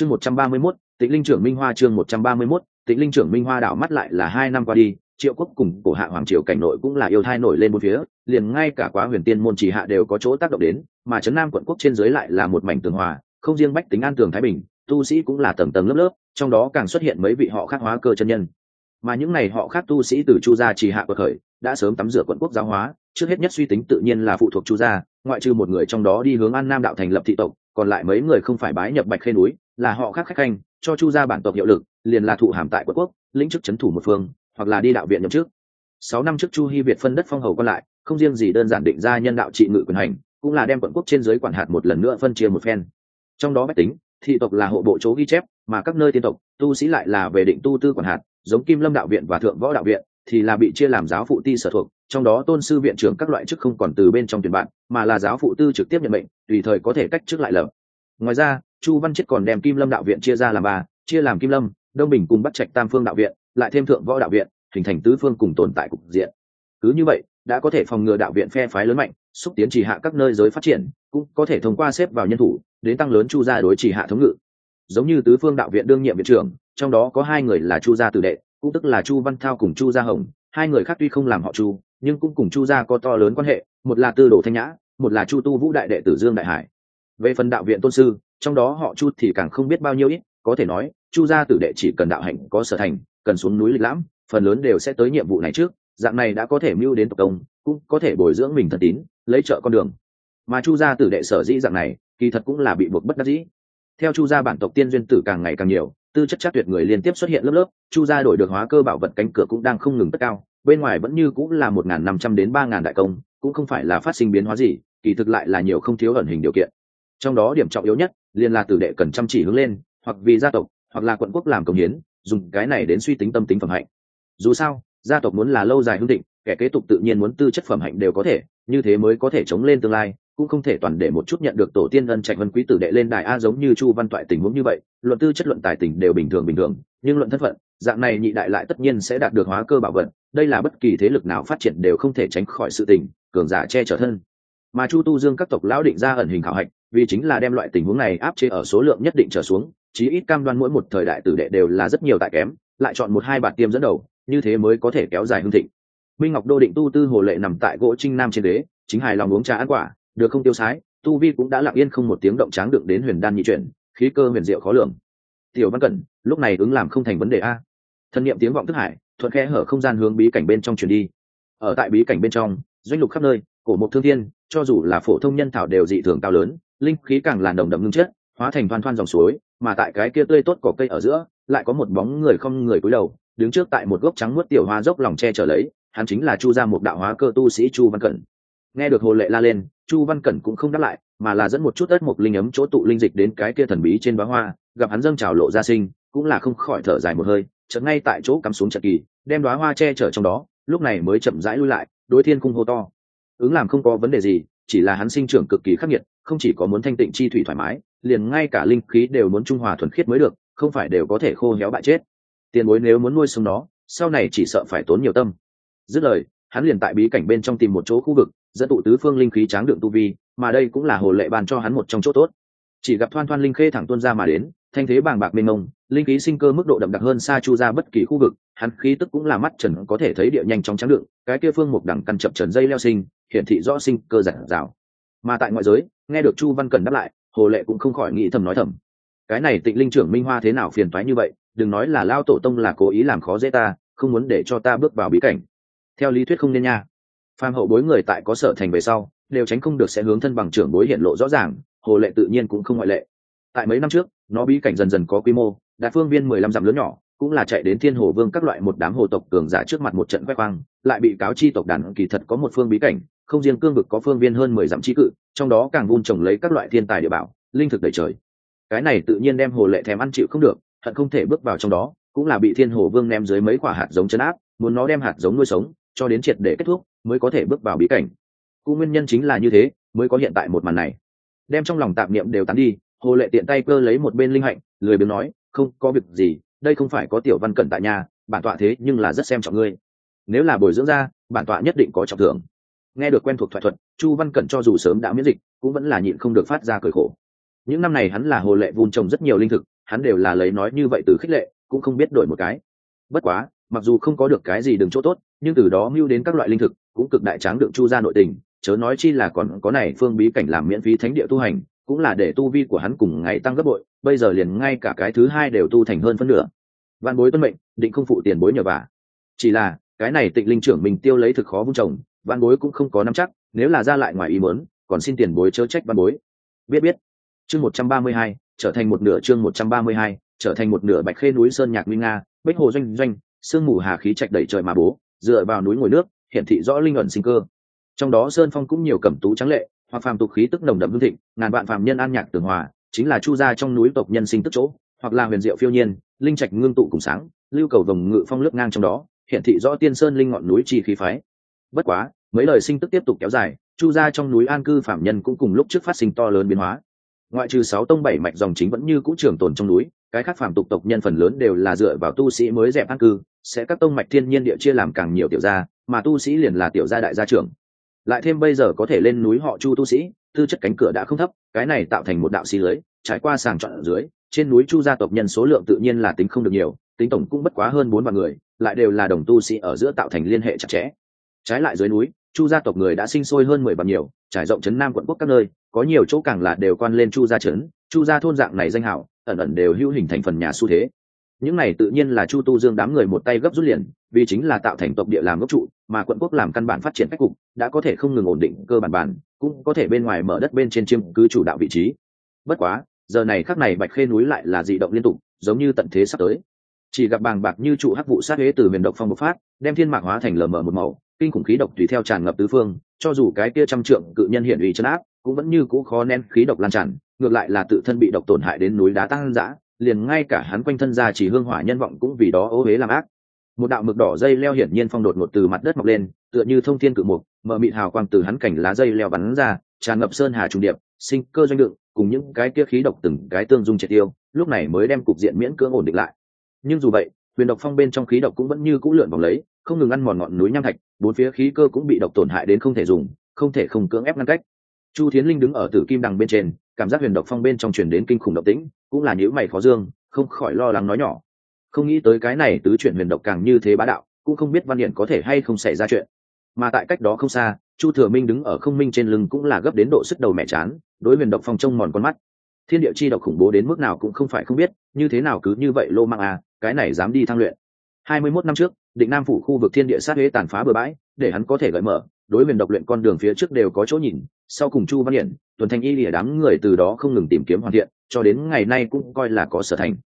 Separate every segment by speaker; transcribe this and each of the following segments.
Speaker 1: chương một trăm ba mươi 131, tịnh linh trưởng minh hoa chương một trăm ba mươi 131, tịnh linh trưởng minh hoa đảo mắt lại là hai năm qua đi triệu quốc cùng cổ hạ hoàng triều cảnh nội cũng là yêu thai nổi lên một phía liền ngay cả quá huyền tiên môn chỉ hạ đều có chỗ tác động đến mà trấn nam quận quốc trên dưới lại là một mảnh tường hòa không riêng bách tính an tường thái bình tu sĩ cũng là tầng tầng lớp lớp trong đó càng xuất hiện mấy vị họ khác hóa cơ chân nhân. Mà những này họ khác tu sĩ từ chu gia chỉ hạ quật khởi đã sớm tắm rửa quận quốc giáo hóa trước hết nhất suy tính tự nhiên là phụ thuộc chu gia ngoại trừ một người trong đó đi hướng an nam đạo thành lập thị tộc còn lại mấy người không phải bái nhập bạch khê núi là họ khác khách khanh, cho chu gia bản tộc hiệu lực, liền là thụ hàm tại quận quốc, lĩnh chức c thủ một phương, hoặc là đi đạo viện nhậm trước sáu năm trước chu hy việt phân đất phong hầu còn lại, không riêng gì đơn giản định ra nhân đạo trị ngự quyền hành, cũng là đem quận quốc trên dưới quản hạt một lần nữa phân chia một phen. Trong đó bách tính, thị tộc là hộ bộ chỗ ghi chép, mà các nơi tiên tộc, tu sĩ lại là về định tu tư quản hạt, giống kim lâm đạo viện và thượng võ đạo viện, thì là bị chia làm giáo phụ ti sở thuộc, trong đó tôn sư viện trưởng các loại chức không còn từ bên trong tuyển bạn, mà là giáo phụ tư trực tiếp nhận mệnh, tùy thời có thể cách chức lại lập ngoài ra chu văn chết còn đem kim lâm đạo viện chia ra làm ba, chia làm kim lâm, đông bình cùng bắt trạch tam phương đạo viện, lại thêm thượng võ đạo viện, hình thành tứ phương cùng tồn tại cục diện. Cứ như vậy, đã có thể phòng ngừa đạo viện phe phái lớn mạnh, xúc tiến chỉ hạ các nơi giới phát triển, cũng có thể thông qua xếp vào nhân thủ, đến tăng lớn chu gia đối chỉ hạ thống ngự. Giống như tứ phương đạo viện đương nhiệm viện trưởng, trong đó có hai người là chu gia tử đệ, cũng tức là chu văn thao cùng chu gia hồng, hai người khác tuy không làm họ chu, nhưng cũng cùng chu gia có to lớn quan hệ, một là tư đồ thanh nhã, một là chu tu vũ đại đệ tử dương đại hải về phần đạo viện tôn sư, trong đó họ chu thì càng không biết bao nhiêu ít, có thể nói, chu gia tử đệ chỉ cần đạo hạnh có sở thành, cần xuống núi lịch lãm, phần lớn đều sẽ tới nhiệm vụ này trước, dạng này đã có thể mưu đến tộc công, cũng có thể bồi dưỡng mình thần tín, lấy trợ con đường. Mà chu gia tử đệ sở dĩ dạng này, kỳ thật cũng là bị buộc bất đắc dĩ. Theo chu gia bản tộc tiên duyên tử càng ngày càng nhiều, tư chất chắc tuyệt người liên tiếp xuất hiện lớp lớp, chu gia đổi được hóa cơ bảo vật cánh cửa cũng đang không ngừng tất cao, bên ngoài vẫn như cũng là một n g h n năm trăm đến ba n g h n đại công, cũng không phải là phát sinh biến hóa gì, kỳ thực lại là nhiều không thiếu ẩn hình điều kiện trong đó điểm trọng yếu nhất liền là tử đệ cần chăm chỉ hướng lên, hoặc vì gia tộc, hoặc là quận quốc làm công hiến, dùng cái này đến suy tính tâm tính phẩm hạnh. Dù sao, gia tộc muốn là lâu dài hương định kẻ kế tục tự nhiên muốn tư chất phẩm hạnh đều có thể, như thế mới có thể chống lên tương lai, cũng không thể toàn để một chút nhận được tổ tiên ân trạch vân quý tử đệ lên đài a giống như chu văn toại tình huống như vậy, luận tư chất luận tài tình đều bình thường bình thường, nhưng luận thất phận, dạng này nhị đại lại tất nhiên sẽ đạt được hóa cơ bảo vật, đây là bất kỳ thế lực nào phát triển đều không thể tránh khỏi sự tình, cường giả che chở thân. Mà chu tu dương các tộc lão định ra ẩn hình khảo hạch vì chính là đem loại tình huống này áp chế ở số lượng nhất định trở xuống, chí ít cam đoan mỗi một thời đại tử đệ đều là rất nhiều tại kém, lại chọn một hai bản tiêm dẫn đầu, như thế mới có thể kéo dài hương thịnh. Minh ngọc đô định tu tư hồ lệ nằm tại gỗ trinh nam trên đế chính hài lòng uống trà ăn quả, được không tiêu sái, tu vi cũng đã lặng yên không một tiếng động tráng đựng đến huyền đan nhị chuyển, khí cơ huyền diệu khó lường. Tiểu văn cẩn, lúc này ứng làm không thành vấn đề a. Thân niệm tiếng vọng thức hải, thuận khe hở không gian hướng bí cảnh bên trong truyền đi. Ở tại bí cảnh bên trong, doanh lục khắp nơi, cổ một thương thiên, cho dù là phổ thông nhân thảo đều dị thường cao lớn linh khí càng làn đồng đậm ngưng chết hóa thành thoan thoan dòng suối, mà tại cái kia tươi tốt cỏ cây ở giữa, lại có một bóng người không người cúi đầu, đứng trước tại một gốc trắng muốt tiểu hoa dốc lòng che trở lấy, hắn chính là chu gia một đạo hóa cơ tu sĩ chu văn cẩn. Nghe được hồ lệ la lên, chu văn cẩn cũng không đáp lại, mà là dẫn một chút ớt mộc linh ấm chỗ tụ linh dịch đến cái kia thần bí trên bá hoa, gặp hắn dâng trào lộ ra sinh, cũng là không khỏi thở dài một hơi, chợt ngay tại chỗ cắm xuống trận kỳ, đem đoá hoa che chở trong đó, lúc này mới chậm rãi lui lại, đối thiên cung hô to. Ứng làm không có vấn đề gì chỉ là hắn sinh trưởng cực kỳ khắc nghiệt, không chỉ có muốn thanh tịnh chi thủy thoải mái, liền ngay cả linh khí đều muốn trung hòa thuần khiết mới được, không phải đều có thể khô héo bại chết. Tiền bối nếu muốn nuôi sống nó, sau này chỉ sợ phải tốn nhiều tâm. Dứt lời, hắn liền tại bí cảnh bên trong tìm một chỗ khu vực, dẫn tụ tứ phương linh khí tráng đựng tu vi, mà đây cũng là hồ lệ bàn cho hắn một trong chỗ tốt. Chỉ gặp thoan thoan linh khê thẳng tuôn ra mà đến thanh thế bàng bạc mênh mông, linh khí sinh cơ mức độ đậm đặc hơn xa chu ra bất kỳ khu vực, hắn khí tức cũng là mắt trần có thể thấy địa nhanh chóng trắng đựng cái kia phương một đẳng căn chậm trần dây leo sinh, hiển thị rõ sinh cơ giản rào mà tại ngoại giới, nghe được chu văn cần đáp lại, hồ lệ cũng không khỏi nghĩ thầm nói thầm. Cái này tịnh linh trưởng minh hoa thế nào phiền toái như vậy, đừng nói là lao tổ tông là cố ý làm khó dễ ta, không muốn để cho ta bước vào bí cảnh. Theo lý thuyết không nên nha. Phàm hậu bối người tại có sở thành về sau, đều tránh không được sẽ hướng thân bằng trưởng bối hiện lộ rõ ràng, hồ lệ tự nhiên cũng không ngoại lệ tại mấy năm trước, nó bí cảnh dần dần có quy mô đạt phương viên mười lăm dặm lớn nhỏ, cũng là chạy đến thiên hồ vương các loại một đám hồ tộc cường giả trước mặt một trận quét khoang lại bị cáo chi tộc đàn kỳ thật có một phương bí cảnh, không riêng cương vực có phương viên hơn mười dặm trí cự, trong đó càng vun trồng lấy các loại thiên tài địa bảo, linh thực đầy trời. Cái này tự nhiên đem hồ lệ thèm ăn chịu không được, hận không thể bước vào trong đó, cũng là bị thiên hồ vương ném dưới mấy quả hạt giống chấn áp, muốn nó đem hạt giống nuôi sống, cho đến triệt để kết thúc, mới có thể bước vào bí cảnh. Cũng nguyên nhân chính là như thế, mới có hiện tại một màn này. Đem trong lòng tạp niệm đều tán đi hồ lệ tiện tay cơ lấy một bên linh hạnh, lười biếng nói, không, có việc gì, đây không phải có tiểu văn cẩn tại nhà, bản tọa thế nhưng là rất xem trọng ngươi. Nếu là bồi dưỡng ra, bản tọa nhất định có trọng thưởng. Nghe được quen thuộc thoại thuật, chu văn cẩn cho dù sớm đã miễn dịch, cũng vẫn là nhịn không được phát ra cởi khổ. Những năm này hắn là hồ lệ vun trồng rất nhiều linh thực, hắn đều là lấy nói như vậy từ khích lệ, cũng không biết đổi một cái. Bất quá, mặc dù không có được cái gì đừng chỗ tốt, nhưng từ đó mưu đến các loại linh thực, cũng cực đại tráng đựng chu ra nội tình, chớ nói chi là còn có này phương bí cảnh làm miễn phí thánh địa tu hành cũng là để tu vi của hắn cùng ngày tăng gấp bội, bây giờ liền ngay cả cái thứ hai đều tu thành hơn phân nửa. Văn bối tuân mệnh, định không phụ tiền bối nhờ vả. Chỉ là, cái này tịnh linh trưởng mình tiêu lấy thực khó vung trồng văn bối cũng không có nắm chắc, nếu là ra lại ngoài ý muốn, còn xin tiền bối chớ trách văn bối. Biết biết. Chương một trăm ba mươi hai, trở thành một nửa chương một trăm ba mươi hai, trở thành một nửa bạch khê núi sơn nhạc minh nga, bích hồ doanh doanh, sương mù hà khí chạch đẩy trời mà bố, dựa vào núi ngồi nước hiện thị rõ linh ẩn sinh cơ. Trong đó sơn phong cũng nhiều cẩm tú trắng lệ hoặc phàm tục khí tức nồng đậm hương thịnh, ngàn vạn phàm nhân an nhạc tường hòa, chính là chu gia trong núi tộc nhân sinh tức chỗ, hoặc là huyền diệu phiêu nhiên, linh trạch ngưng tụ cùng sáng, lưu cầu vồng ngự phong lướt ngang trong đó, hiện thị rõ tiên sơn linh ngọn núi chi khí phái. Bất quá, mấy lời sinh tức tiếp tục kéo dài, chu gia trong núi an cư phạm nhân cũng cùng lúc trước phát sinh to lớn biến hóa. Ngoại trừ sáu tông bảy mạch dòng chính vẫn như cũ trường tồn trong núi, cái khác phạm tục tộc nhân phần lớn đều là dựa vào tu sĩ mới dẹp an cư, sẽ các tông mạch thiên nhiên địa chia làm càng nhiều tiểu gia, mà tu sĩ liền là tiểu gia đại gia trưởng lại thêm bây giờ có thể lên núi họ chu tu sĩ, tư chất cánh cửa đã không thấp, cái này tạo thành một đạo xi lưới, trải qua sàng chọn ở dưới, trên núi chu gia tộc nhân số lượng tự nhiên là tính không được nhiều, tính tổng cũng bất quá hơn bốn vạn người, lại đều là đồng tu sĩ ở giữa tạo thành liên hệ chặt chẽ. Trái lại dưới núi, chu gia tộc người đã sinh sôi hơn mười vạn nhiều, trải rộng trấn nam quận quốc các nơi, có nhiều chỗ càng là đều quan lên chu gia trấn, chu gia thôn dạng này danh hảo, ẩn ẩn đều hữu hình thành phần nhà xu thế những này tự nhiên là chu tu dương đám người một tay gấp rút liền, vì chính là tạo thành tộc địa làm gốc trụ, mà quận quốc làm căn bản phát triển cách cục, đã có thể không ngừng ổn định cơ bản bản, cũng có thể bên ngoài mở đất bên trên chiêm cứ chủ đạo vị trí. Bất quá, giờ này khắc này bạch khê núi lại là dị động liên tục, giống như tận thế sắp tới. Chỉ gặp bàng bạc như trụ hắc vụ sát huế từ miền độc phong bộc phát, đem thiên mạc hóa thành lờ mờ một màu, kinh khủng khí độc tùy theo tràn ngập tứ phương, cho dù cái kia trăm trượng cự nhân hiện ủy chân áp, cũng vẫn như cũ khó nén khí độc lan tràn, ngược lại là tự thân bị độc tổn hại đến núi đá tăng dã liền ngay cả hắn quanh thân ra chỉ hương hỏa nhân vọng cũng vì đó ô huế làm ác. Một đạo mực đỏ dây leo hiển nhiên phong đột ngột từ mặt đất mọc lên, tựa như thông thiên cự mục mở mịt hào quang từ hắn cảnh lá dây leo bắn ra, tràn ngập sơn hà trùng điệp, sinh cơ doanh đựng cùng những cái kia khí độc từng cái tương dung triệt tiêu, lúc này mới đem cục diện miễn cưỡng ổn định lại. Nhưng dù vậy, huyền độc phong bên trong khí độc cũng vẫn như cũ lượn vòng lấy, không ngừng ăn mòn ngọn núi nham thạch, bốn phía khí cơ cũng bị độc tổn hại đến không thể dùng, không thể không cưỡng ép ngăn cách chu thiến linh đứng ở tử kim đằng bên trên, cảm giác huyền độc phong bên trong truyền đến kinh khủng độc tĩnh, cũng là nhữ mày khó dương, không khỏi lo lắng nói nhỏ. Không nghĩ tới cái này tứ chuyển huyền độc càng như thế bá đạo, cũng không biết văn điện có thể hay không xảy ra chuyện. Mà tại cách đó không xa, chu thừa minh đứng ở không minh trên lưng cũng là gấp đến độ sức đầu mẹ chán, đối huyền độc phong trông mòn con mắt. Thiên địa chi độc khủng bố đến mức nào cũng không phải không biết, như thế nào cứ như vậy lô mang à cái này dám đi thăng luyện. Hai mươi 21 năm trước, định nam phủ khu vực thiên địa sát huế tàn phá bừa bãi, để hắn có thể gợi mở, đối huyền độc luyện con đường phía trước đều có chỗ nhìn sau cùng chu văn hiển, tuần thanh y lìa đám người từ đó không ngừng tìm kiếm hoàn thiện, cho đến ngày nay cũng coi là có sở thành.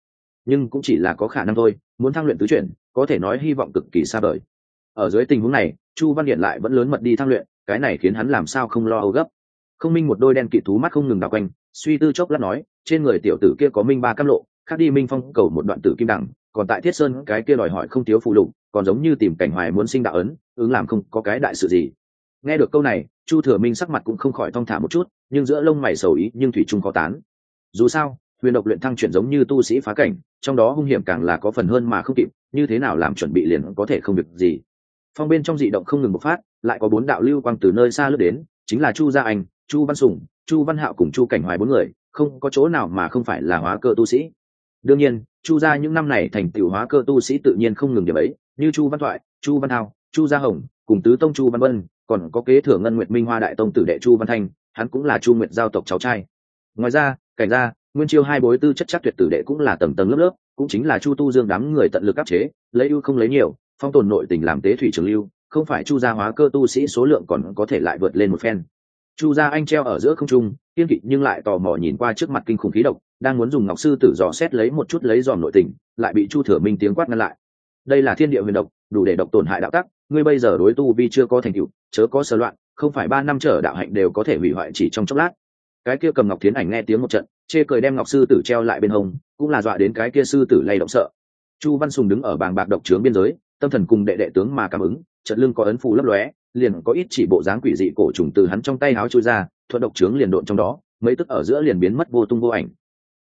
Speaker 1: Nhưng cũng chỉ là có khả năng thôi, muốn thăng luyện tứ chuyển, có thể nói hy vọng cực kỳ xa vời. Ở dưới tình huống này, chu văn điện lại vẫn lớn mật đi thăng luyện, cái này khiến hắn làm sao không lo âu gấp. Không minh một đôi đen kỵ thú mắt không ngừng đảo quanh, suy tư chốc lát nói, trên người tiểu tử kia có minh ba cam lộ, khác đi minh phong, cầu một đoạn tử kim đẳng, còn tại thiết sơn, cái kia đòi hỏi không thiếu phụ lục, còn giống như tìm cảnh hoài muốn sinh đạo ấn, ứng làm không có cái đại sự gì. Nghe được câu này chu thừa minh sắc mặt cũng không khỏi thong thả một chút nhưng giữa lông mày sầu ý nhưng thủy trung có tán. Dù sao huyền độc luyện thăng chuyển giống như tu sĩ phá cảnh trong đó hung hiểm càng là có phần hơn mà không kịp như thế nào làm chuẩn bị liền có thể không việc gì. Phong bên trong dị động không ngừng bộc phát lại có bốn đạo lưu quang từ nơi xa lướt đến chính là chu gia anh chu văn sùng chu văn hạo cùng chu cảnh hoài bốn người không có chỗ nào mà không phải là hóa cơ tu sĩ. Đương nhiên chu gia những năm này thành tựu hóa cơ tu sĩ tự nhiên không ngừng điểm ấy như chu văn thoại chu văn Hào, chu gia hồng cùng tứ tông chu văn vân còn có kế thừa ngân nguyệt minh hoa đại tông tử đệ chu văn thanh, hắn cũng là chu nguyệt giao tộc cháu trai. Ngoài ra, cảnh gia, nguyên chiêu hai bối tư chất chắc tuyệt tử đệ cũng là tầng tầng lớp lớp, cũng chính là chu tu dương đám người tận lực áp chế, lấy ưu không lấy nhiều, phong tồn nội tình làm tế thủy trường lưu, không phải chu gia hóa cơ tu sĩ số lượng còn có thể lại vượt lên một phen. Chu gia anh treo ở giữa không trung, kiên kỵ nhưng lại tò mò nhìn qua trước mặt kinh khủng khí độc, đang muốn dùng ngọc sư tử dò xét lấy một chút lấy dòm nội tình, lại bị chu thừa minh tiếng quát ngăn lại. Đây là thiên địa huyền độc, đủ để độc tổn hại đạo tắc ngươi bây giờ đối tu vi chưa có thành tựu, chớ có sơ loạn, không phải ba năm trở đạo hạnh đều có thể hủy hoại chỉ trong chốc lát. Cái kia cầm ngọc thiến ảnh nghe tiếng một trận, chê cười đem ngọc sư tử treo lại bên hông, cũng là dọa đến cái kia sư tử lay động sợ. Chu văn sùng đứng ở bàng bạc độc trướng biên giới, tâm thần cùng đệ đệ tướng mà cảm ứng, trận lưng có ấn phù lấp lóe, liền có ít chỉ bộ dáng quỷ dị cổ trùng từ hắn trong tay háo trôi ra, thuận độc trướng liền độn trong đó, mấy tức ở giữa liền biến mất vô tung vô ảnh.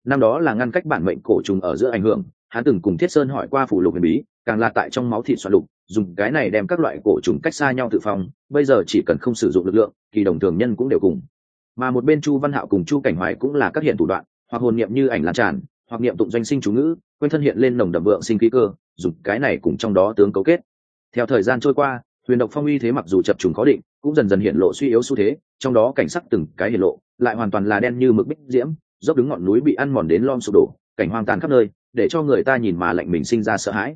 Speaker 1: Năm đó là ngăn cách bản mệnh cổ trùng ở giữa ảnh hưởng, hắn từng cùng thiết sơn hỏi qua phủ lục huyền bí, càng là tại trong máu thịt soạn lục dùng cái này đem các loại cổ trùng cách xa nhau tự phòng bây giờ chỉ cần không sử dụng lực lượng thì đồng thường nhân cũng đều cùng. Mà một bên chu văn hạo cùng chu cảnh hoài cũng là các hiện thủ đoạn, hoặc hồn niệm như ảnh lan tràn, hoặc niệm tụng doanh sinh chú ngữ, quanh thân hiện lên nồng đậm vượng sinh khí cơ, dùng cái này cùng trong đó tướng cấu kết. Theo thời gian trôi qua, huyền độc phong uy thế mặc dù chập trùng khó định, cũng dần dần hiện lộ suy yếu xu thế, trong đó cảnh sắc từng cái hiện lộ, lại hoàn toàn là đen như mực bích diễm, dốc đứng ngọn núi bị ăn mòn đến lom sụp đổ, cảnh hoang tàn khắp nơi, để cho người ta nhìn mà lạnh mình sinh ra sợ hãi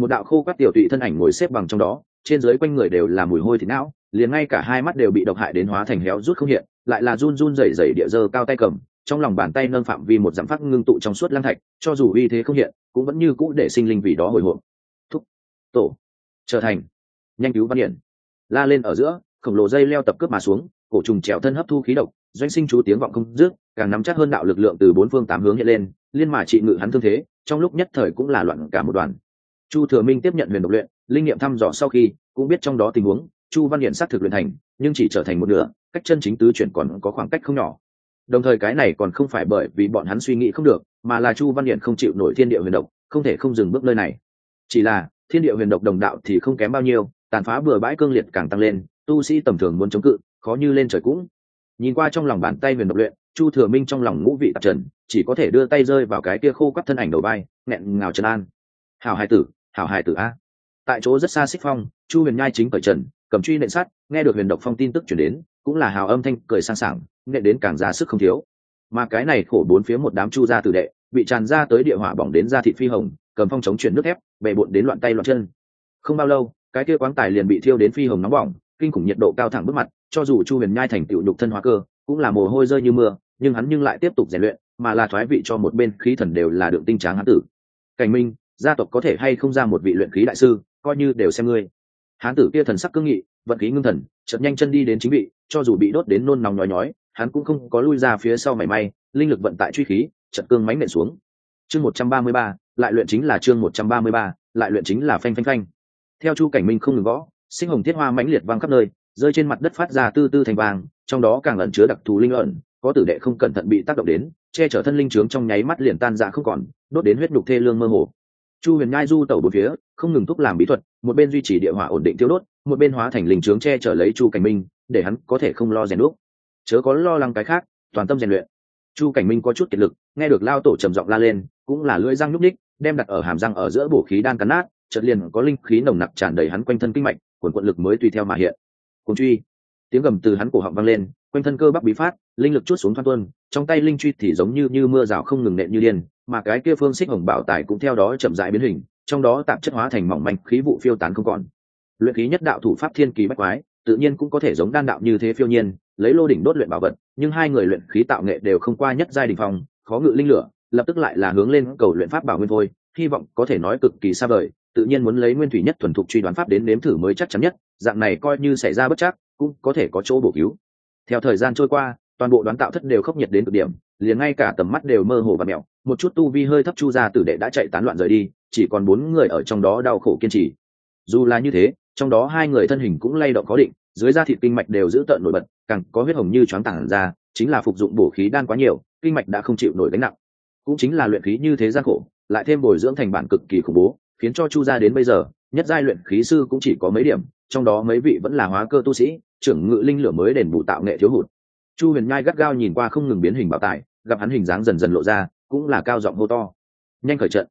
Speaker 1: một đạo khô các tiểu tụy thân ảnh ngồi xếp bằng trong đó, trên dưới quanh người đều là mùi hôi thịt não, liền ngay cả hai mắt đều bị độc hại đến hóa thành héo rút không hiện, lại là run run rẩy rẩy địa dơ cao tay cầm, trong lòng bàn tay nâng phạm vi một dặm phát ngưng tụ trong suốt lăng thạch, cho dù uy thế không hiện, cũng vẫn như cũ để sinh linh vì đó hồi hộp. Thúc, tổ, trở thành. Nhanh cứu văn điện. La lên ở giữa, khổng lồ dây leo tập cướp mà xuống, cổ trùng trèo thân hấp thu khí độc, doanh sinh chú tiếng vọng không dứt, càng nắm chắc hơn đạo lực lượng từ bốn phương tám hướng hiện lên, liên mà trị ngự hắn thương thế, trong lúc nhất thời cũng là loạn cả một đoàn chu thừa minh tiếp nhận huyền độc luyện linh nghiệm thăm dò sau khi cũng biết trong đó tình huống chu văn hiện xác thực luyện thành nhưng chỉ trở thành một nửa cách chân chính tứ chuyển còn có khoảng cách không nhỏ. Đồng thời cái này còn không phải bởi vì bọn hắn suy nghĩ không được mà là chu văn hiển không chịu nổi thiên địa huyền độc không thể không dừng bước nơi này. Chỉ là thiên địa huyền độc đồng đạo thì không kém bao nhiêu tàn phá bừa bãi cương liệt càng tăng lên tu sĩ tầm thường muốn chống cự khó như lên trời cũng. Nhìn qua trong lòng bàn tay huyền độc luyện chu thừa minh trong lòng ngũ vị tạp trần chỉ có thể đưa tay rơi vào cái kia khô quắt thân ảnh đầu bay, nghẹn ngào trần an. Hảo hai tử hảo hài tử a. Tại chỗ rất xa xích phong, chu huyền nhai chính cởi trần, cầm truy nện sắt, nghe được huyền độc phong tin tức chuyển đến, cũng là hào âm thanh, cười sang sảng, nện đến càng ra sức không thiếu. Mà cái này khổ bốn phía một đám chu gia tử đệ, bị tràn ra tới địa hỏa bỏng đến da thịt phi hồng, cầm phong chống chuyển nước thép bệ bộn đến loạn tay loạn chân. Không bao lâu, cái kia quáng tài liền bị thiêu đến phi hồng nóng bỏng, kinh khủng nhiệt độ cao thẳng bước mặt, cho dù chu huyền nhai thành tựu nhục thân hóa cơ, cũng là mồ hôi rơi như mưa, nhưng hắn nhưng lại tiếp tục rèn luyện, mà là thoái vị cho một bên khí thần đều là đựng tinh tráng hán tử. Cảnh minh gia tộc có thể hay không ra một vị luyện khí đại sư, coi như đều xem ngươi. Hán tử kia thần sắc cương nghị, vận khí ngưng thần, chợt nhanh chân đi đến chính vị, cho dù bị đốt đến nôn nóng nhói nhói, hắn cũng không có lui ra phía sau mảy may, linh lực vận tại truy khí, chợt cương mánh nện xuống. Chương một trăm ba mươi ba, lại luyện chính là chương một trăm ba mươi ba, lại luyện chính là phanh phanh phanh. Theo chu cảnh minh không ngừng gõ, sinh hồng thiết hoa mãnh liệt vang khắp nơi, rơi trên mặt đất phát ra tư tư thành vàng trong đó càng ẩn chứa đặc thù linh ẩn, có tử đệ không cẩn thận bị tác động đến, che chở thân linh trướng trong nháy mắt liền tan ra không còn, đốt đến huyết nhục thê lương mơ hồ chu huyền nhai du tẩu bốn phía, không ngừng thúc làm bí thuật, một bên duy trì địa hỏa ổn định tiêu đốt, một bên hóa thành linh trướng che chở lấy chu cảnh minh, để hắn có thể không lo rèn đúc. Chớ có lo lắng cái khác, toàn tâm rèn luyện. Chu cảnh minh có chút kiệt lực, nghe được lao tổ trầm giọng la lên, cũng là lưỡi răng nhúc ních đem đặt ở hàm răng ở giữa bổ khí đan cắn nát, chợt liền có linh khí nồng nặc tràn đầy hắn quanh thân kinh mạch quần quận lực mới tùy theo mà hiện. Cùng truy. Tiếng gầm từ hắn cổ họng vang lên, quanh thân cơ bắp bí phát, linh lực chút xuống thoát tuân trong tay linh truy thì giống như như mưa rào không ngừng nện như điên mà cái kia phương xích hồng bảo tài cũng theo đó chậm rãi biến hình, trong đó tạp chất hóa thành mỏng manh, khí vụ phiêu tán không còn. Luyện khí nhất đạo thủ pháp thiên kỳ bách quái, tự nhiên cũng có thể giống đan đạo như thế phiêu nhiên, lấy lô đỉnh đốt luyện bảo vật, nhưng hai người luyện khí tạo nghệ đều không qua nhất giai đình phong, khó ngự linh lửa, lập tức lại là hướng lên cầu luyện pháp bảo nguyên thôi, hy vọng có thể nói cực kỳ xa vời, tự nhiên muốn lấy nguyên thủy nhất thuần thục truy đoán pháp đến nếm thử mới chắc chắn nhất, dạng này coi như xảy ra bất chắc, cũng có thể có chỗ bổ cứu. Theo thời gian trôi qua, toàn bộ đoán tạo thất đều khốc nhiệt đến cực điểm liền ngay cả tầm mắt đều mơ hồ và mẹo. Một chút tu vi hơi thấp chu gia tử đệ đã chạy tán loạn rời đi, chỉ còn bốn người ở trong đó đau khổ kiên trì. Dù là như thế, trong đó hai người thân hình cũng lay động có định, dưới da thịt kinh mạch đều giữ tợn nổi bật, càng có huyết hồng như choáng tảng ra, chính là phục dụng bổ khí đan quá nhiều, kinh mạch đã không chịu nổi gánh nặng. Cũng chính là luyện khí như thế gian khổ, lại thêm bồi dưỡng thành bản cực kỳ khủng bố, khiến cho chu gia đến bây giờ, nhất giai luyện khí sư cũng chỉ có mấy điểm, trong đó mấy vị vẫn là hóa cơ tu sĩ, trưởng ngự linh lửa mới đền bù tạo nghệ thiếu hụt. Chu huyền nhai gắt gao nhìn qua không ngừng biến hình bảo tài gặp hắn hình dáng dần dần lộ ra, cũng là cao giọng hô to. Nhanh khởi trận.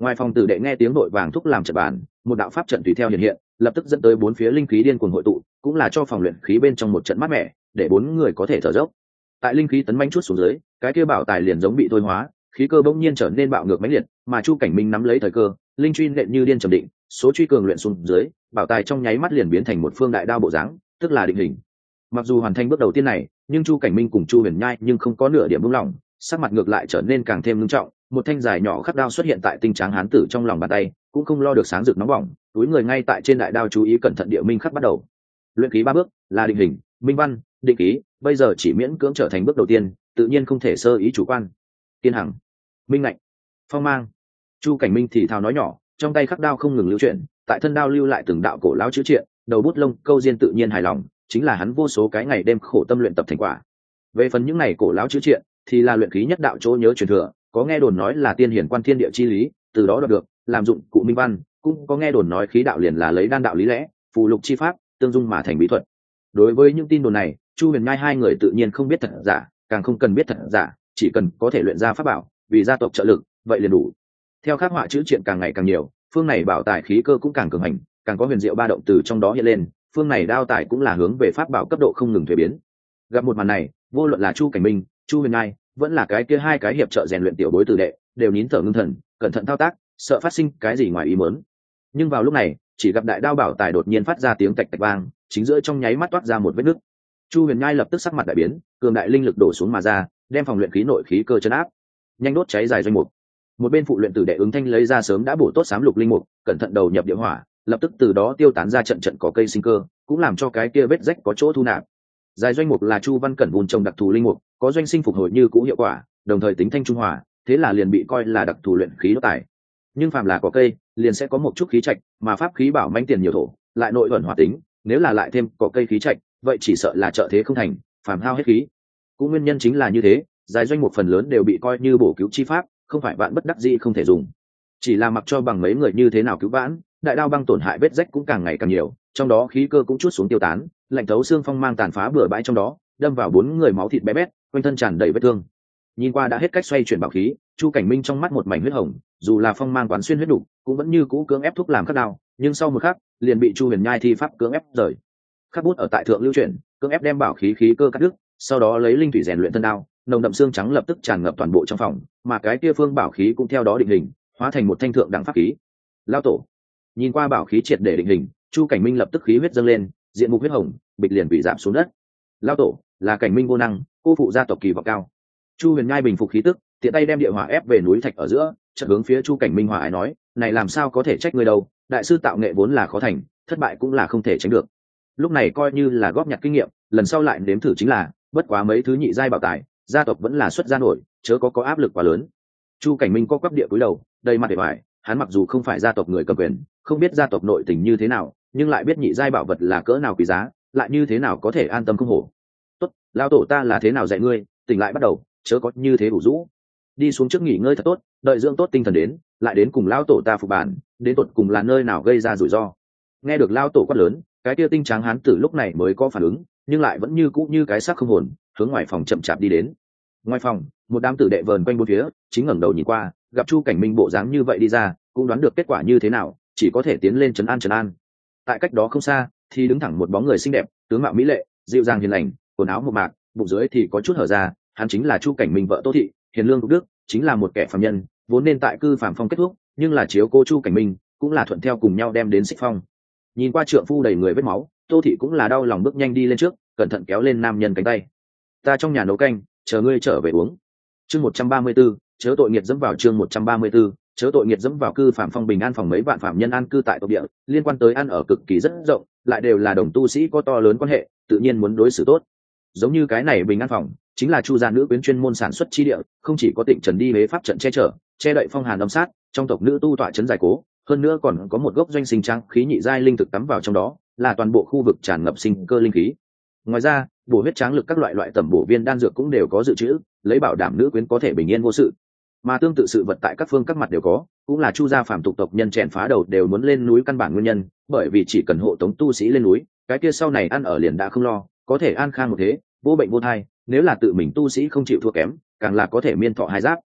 Speaker 1: Ngoài phòng tử đệ nghe tiếng đội vàng thúc làm trận bàn, một đạo pháp trận tùy theo hiện hiện, lập tức dẫn tới bốn phía linh khí điên cuồng hội tụ, cũng là cho phòng luyện khí bên trong một trận mát mẻ, để bốn người có thể thở dốc. Tại linh khí tấn manh chút xuống dưới, cái kia bảo tài liền giống bị thôi hóa, khí cơ bỗng nhiên trở nên bạo ngược mãnh liệt, mà chu cảnh minh nắm lấy thời cơ, linh truy nện như điên trầm định, số truy cường luyện xuống dưới, bảo tài trong nháy mắt liền biến thành một phương đại đao bộ dáng, tức là định hình. Mặc dù hoàn thành bước đầu tiên này nhưng chu cảnh minh cùng chu huyền nhai nhưng không có nửa điểm buông lỏng, sắc mặt ngược lại trở nên càng thêm nghiêm trọng, một thanh dài nhỏ khắc đao xuất hiện tại tinh tráng hán tử trong lòng bàn tay, cũng không lo được sáng rực nóng bỏng, túi người ngay tại trên đại đao chú ý cẩn thận địa minh khắc bắt đầu. Luyện ký ba bước, là định hình, minh văn, định ký bây giờ chỉ miễn cưỡng trở thành bước đầu tiên, tự nhiên không thể sơ ý chủ quan. Tiên hằng, minh ngạnh phong mang. Chu cảnh minh thì thào nói nhỏ, trong tay khắc đao không ngừng lưu chuyển, tại thân đao lưu lại từng đạo cổ lão chữ triện, đầu bút lông, câu diên tự nhiên hài lòng chính là hắn vô số cái ngày đêm khổ tâm luyện tập thành quả. Về phần những ngày cổ lão chữ triện, thì là luyện khí nhất đạo chỗ nhớ truyền thừa, có nghe đồn nói là tiên hiển quan thiên địa chi lý, từ đó đoạt được, làm dụng cụ minh văn, cũng có nghe đồn nói khí đạo liền là lấy đan đạo lý lẽ, phù lục chi pháp, tương dung mà thành bí thuật. Đối với những tin đồn này, chu huyền nhai hai người tự nhiên không biết thật giả, càng không cần biết thật giả, chỉ cần có thể luyện ra pháp bảo, vì gia tộc trợ lực, vậy liền đủ. Theo khắc họa chữ triện càng ngày càng nhiều, phương này bảo tài khí cơ cũng càng cường hành, càng có huyền diệu ba động từ trong đó hiện lên phương này đao tài cũng là hướng về pháp bảo cấp độ không ngừng thuế biến. Gặp một màn này, vô luận là chu cảnh minh, chu huyền ngai, vẫn là cái kia hai cái hiệp trợ rèn luyện tiểu bối tử đệ, đều nín thở ngưng thần, cẩn thận thao tác, sợ phát sinh cái gì ngoài ý mớn nhưng vào lúc này, chỉ gặp đại đao bảo tài đột nhiên phát ra tiếng tạch tạch vang, chính giữa trong nháy mắt toát ra một vết nứt. Chu huyền nhai lập tức sắc mặt đại biến, cường đại linh lực đổ xuống mà ra, đem phòng luyện khí nội khí cơ chấn áp. Nhanh đốt cháy dài doanh mục. Một bên phụ luyện tử đệ ứng thanh lấy ra sớm đã bổ tốt sám lục linh mục, cẩn thận đầu nhập địa hỏa lập tức từ đó tiêu tán ra trận trận có cây sinh cơ, cũng làm cho cái kia vết rách có chỗ thu nạp. Dài doanh mục là chu văn cẩn vùn trồng đặc thù linh mục, có doanh sinh phục hồi như cũ hiệu quả, đồng thời tính thanh trung hòa, thế là liền bị coi là đặc thù luyện khí đốt tài nhưng phàm là có cây, liền sẽ có một chút khí trạch, mà pháp khí bảo manh tiền nhiều thổ, lại nội luận hòa tính, nếu là lại thêm có cây khí trạch, vậy chỉ sợ là trợ thế không thành, phàm hao hết khí. Cũng nguyên nhân chính là như thế, dài doanh một phần lớn đều bị coi như bổ cứu chi pháp, không phải bạn bất đắc dĩ không thể dùng. Chỉ là mặc cho bằng mấy người như thế nào cứu vãn đại đao băng tổn hại vết rách cũng càng ngày càng nhiều, trong đó khí cơ cũng chút xuống tiêu tán, lạnh thấu xương phong mang tàn phá bừa bãi trong đó, đâm vào bốn người máu thịt bé bét, quanh thân tràn đầy vết thương. Nhìn qua đã hết cách xoay chuyển bảo khí, chu cảnh minh trong mắt một mảnh huyết hồng, dù là phong mang quán xuyên huyết đủ cũng vẫn như cũ cưỡng ép thúc làm khắc đao, nhưng sau một khắc, liền bị chu huyền nhai thi pháp cưỡng ép rời. Khắc bút ở tại thượng lưu chuyển, cưỡng ép đem bảo khí khí cơ cắt đứt, sau đó lấy linh thủy rèn luyện thân đao, nồng đậm xương trắng lập tức tràn ngập toàn bộ trong phòng, mà cái kia phương bảo khí cũng theo đó định hình, hóa thành một thanh thượng đẳng pháp khí. Lao tổ nhìn qua bảo khí triệt để định hình, chu cảnh minh lập tức khí huyết dâng lên, diện mục huyết hồng, bịch liền bị giảm xuống đất. Lao tổ, là cảnh minh vô năng, cô phụ gia tộc kỳ vọng cao. Chu huyền nhai bình phục khí tức, tiện tay đem địa hỏa ép về núi thạch ở giữa chất hướng phía chu cảnh minh hòa ái nói, này làm sao có thể trách người đâu, đại sư tạo nghệ vốn là khó thành, thất bại cũng là không thể tránh được. Lúc này coi như là góp nhặt kinh nghiệm, lần sau lại nếm thử chính là, bất quá mấy thứ nhị giai bảo tài, gia tộc vẫn là xuất gia nổi, chớ có có áp lực quá lớn. Chu cảnh minh co quắp địa cúi đầu, đầy mặt để bài hắn mặc dù không phải gia tộc người cầm quyền, không biết gia tộc nội tình như thế nào, nhưng lại biết nhị giai bảo vật là cỡ nào quý giá, lại như thế nào có thể an tâm không hổ. Tốt lao tổ ta là thế nào dạy ngươi, tỉnh lại bắt đầu, chớ có như thế đủ rũ. Đi xuống trước nghỉ ngơi thật tốt, đợi dưỡng tốt tinh thần đến, lại đến cùng lao tổ ta phục bản, đến tột cùng là nơi nào gây ra rủi ro. Nghe được lao tổ quát lớn, cái kia tinh tráng hán tử lúc này mới có phản ứng, nhưng lại vẫn như cũ như cái xác không hồn, hướng ngoài phòng chậm chạp đi đến. Ngoài phòng, một đám tử đệ vờn quanh bốn phía, chính ngẩng đầu nhìn qua gặp chu cảnh minh bộ dáng như vậy đi ra, cũng đoán được kết quả như thế nào, chỉ có thể tiến lên trấn an trấn an. Tại cách đó không xa, thì đứng thẳng một bóng người xinh đẹp, tướng mạo mỹ lệ, dịu dàng hiền lành, quần áo một mạc, bụng dưới thì có chút hở ra, hắn chính là chu cảnh minh vợ tô thị, hiền lương thục đức, chính là một kẻ phạm nhân, vốn nên tại cư phạm phong kết thúc, nhưng là chiếu cô chu cảnh minh, cũng là thuận theo cùng nhau đem đến xích phong. Nhìn qua trượng phu đầy người vết máu, tô thị cũng là đau lòng bước nhanh đi lên trước, cẩn thận kéo lên nam nhân cánh tay. Ta trong nhà nấu canh, chờ ngươi trở về uống. Chương một trăm ba mươi b ố chớ tội nghiệt dẫm vào chương một trăm ba mươi b ố chớ tội nghiệt dẫm vào cư phạm phong bình an phòng mấy vạn phạm nhân an cư tại tộc địa, liên quan tới ăn ở cực kỳ rất rộng, lại đều là đồng tu sĩ có to lớn quan hệ, tự nhiên muốn đối xử tốt. Giống như cái này bình an phòng, chính là chu gia nữ quyến chuyên môn sản xuất chi địa, không chỉ có tịnh trần đi bế pháp trận che chở, che đậy phong hàn âm sát, trong tộc nữ tu tọa trấn giải cố, hơn nữa còn có một gốc doanh sinh trang khí nhị giai linh thực tắm vào trong đó, là toàn bộ khu vực tràn ngập sinh cơ linh khí. Ngoài ra bổ huyết tráng lực các loại loại tẩm bổ viên đan dược cũng đều có dự trữ, lấy bảo đảm nữ quyến có thể bình yên vô sự. Mà tương tự sự vật tại các phương các mặt đều có, cũng là chu gia phạm tục tộc nhân chèn phá đầu đều muốn lên núi căn bản nguyên nhân, bởi vì chỉ cần hộ tống tu sĩ lên núi, cái kia sau này ăn ở liền đã không lo, có thể an khang một thế, vô bệnh vô thai, nếu là tự mình tu sĩ không chịu thua kém, càng là có thể miên thọ hai giáp.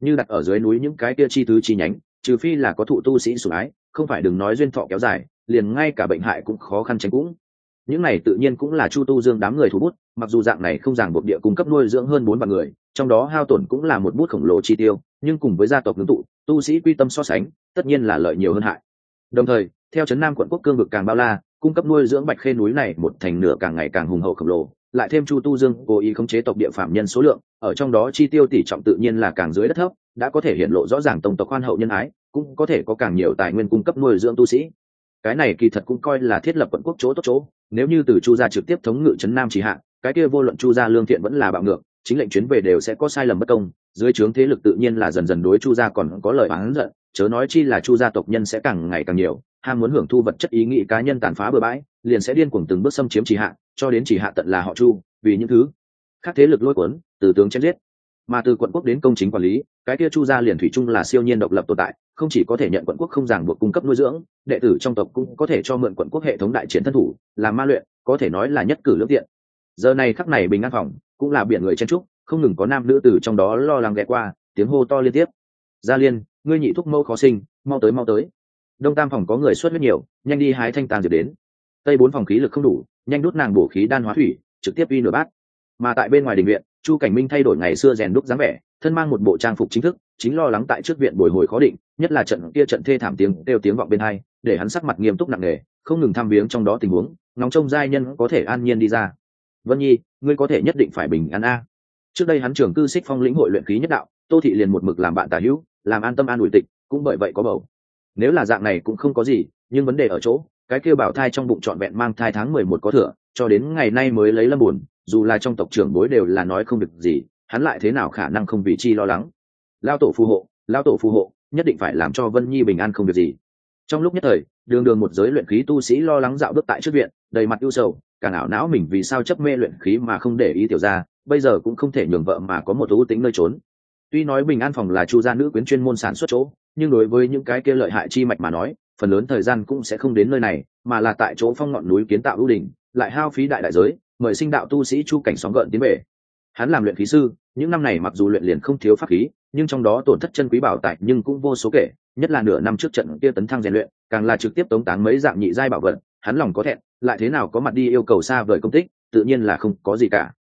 Speaker 1: Như đặt ở dưới núi những cái kia chi thứ chi nhánh, trừ phi là có thụ tu sĩ sủng ái, không phải đừng nói duyên thọ kéo dài, liền ngay cả bệnh hại cũng khó khăn tránh cũng những này tự nhiên cũng là chu tu dương đám người thu bút, mặc dù dạng này không ràng buộc địa cung cấp nuôi dưỡng hơn bốn vạn người, trong đó hao tổn cũng là một bút khổng lồ chi tiêu, nhưng cùng với gia tộc ngưng tụ, tu sĩ quy tâm so sánh, tất nhiên là lợi nhiều hơn hại. Đồng thời, theo trấn nam quận quốc cương vực càng bao la, cung cấp nuôi dưỡng bạch khê núi này một thành nửa càng ngày càng hùng hậu khổng lồ, lại thêm chu tu dương cố ý khống chế tộc địa phạm nhân số lượng, ở trong đó chi tiêu tỷ trọng tự nhiên là càng dưới đất thấp, đã có thể hiện lộ rõ ràng tông tộc khoan hậu nhân ái, cũng có thể có càng nhiều tài nguyên cung cấp nuôi dưỡng tu sĩ. Cái này kỳ thật cũng coi là thiết lập quận quốc chỗ tốt chỗ nếu như từ chu gia trực tiếp thống ngự trấn nam chỉ hạ, cái kia vô luận chu gia lương thiện vẫn là bạo ngược, chính lệnh chuyến về đều sẽ có sai lầm bất công, dưới trướng thế lực tự nhiên là dần dần đối chu gia còn có lời oán giận, chớ nói chi là chu gia tộc nhân sẽ càng ngày càng nhiều, ham muốn hưởng thu vật chất ý nghĩ cá nhân tàn phá bừa bãi, liền sẽ điên cuồng từng bước xâm chiếm chỉ hạ, cho đến chỉ hạ tận là họ chu, vì những thứ khác thế lực lôi cuốn, từ tướng chém giết. Mà từ quận quốc đến công chính quản lý, cái kia chu gia liền thủy chung là siêu nhiên độc lập tồn tại không chỉ có thể nhận quận quốc không ràng buộc cung cấp nuôi dưỡng, đệ tử trong tộc cũng có thể cho mượn quận quốc hệ thống đại chiến thân thủ, làm ma luyện, có thể nói là nhất cử lương tiện. Giờ này khắc này bình an phòng cũng là biển người chen trúc không ngừng có nam nữ tử trong đó lo lắng ghé qua, tiếng hô to liên tiếp. Gia liên, ngươi nhị thúc mâu khó sinh, mau tới mau tới. Đông tam phòng có người xuất huyết nhiều, nhanh đi hái thanh tàn diệp đến. Tây bốn phòng khí lực không đủ, nhanh đút nàng bổ khí đan hóa thủy, trực tiếp uy nửa bát. Mà tại bên ngoài đình viện, chu cảnh minh thay đổi ngày xưa rèn đúc dáng vẻ thân mang một bộ trang phục chính thức, chính lo lắng tại trước viện bồi hồi khó định, nhất là trận kia trận thê thảm tiếng đều tiếng vọng bên hai, để hắn sắc mặt nghiêm túc nặng nề, không ngừng tham viếng trong đó tình huống, nóng trông giai nhân có thể an nhiên đi ra. Vân nhi, ngươi có thể nhất định phải bình an a. Trước đây hắn trưởng cư xích phong lĩnh hội luyện khí nhất đạo, tô thị liền một mực làm bạn tả hữu, làm an tâm an ủi tịch, cũng bởi vậy có bầu. Nếu là dạng này cũng không có gì, nhưng vấn đề ở chỗ, cái kêu bảo thai trong bụng trọn vẹn mang thai tháng mười một có thừa, cho đến ngày nay mới lấy lâm buồn, dù là trong tộc trưởng bối đều là nói không được gì hắn lại thế nào khả năng không vì chi lo lắng? Lao tổ phù hộ, lao tổ phù hộ, nhất định phải làm cho vân nhi bình an không được gì. Trong lúc nhất thời, đường đường một giới luyện khí tu sĩ lo lắng dạo bước tại trước viện, đầy mặt ưu sầu càng ảo não mình vì sao chấp mê luyện khí mà không để ý tiểu ra bây giờ cũng không thể nhường vợ mà có một ưu tính nơi trốn. Tuy nói bình an phòng là chu gia nữ quyến chuyên môn sản xuất chỗ, nhưng đối với những cái kia lợi hại chi mạch mà nói, phần lớn thời gian cũng sẽ không đến nơi này, mà là tại chỗ phong ngọn núi kiến tạo ưu đình lại hao phí đại đại giới, mời sinh đạo tu sĩ chu cảnh sóng gợn tiến về. Hắn làm luyện khí sư những năm này mặc dù luyện liền không thiếu pháp khí, nhưng trong đó tổn thất chân quý bảo tại nhưng cũng vô số kể, nhất là nửa năm trước trận kia tấn thăng rèn luyện, càng là trực tiếp tống táng mấy dạng nhị giai bảo vật, hắn lòng có thẹn, lại thế nào có mặt đi yêu cầu xa vời công tích, tự nhiên là không có gì cả.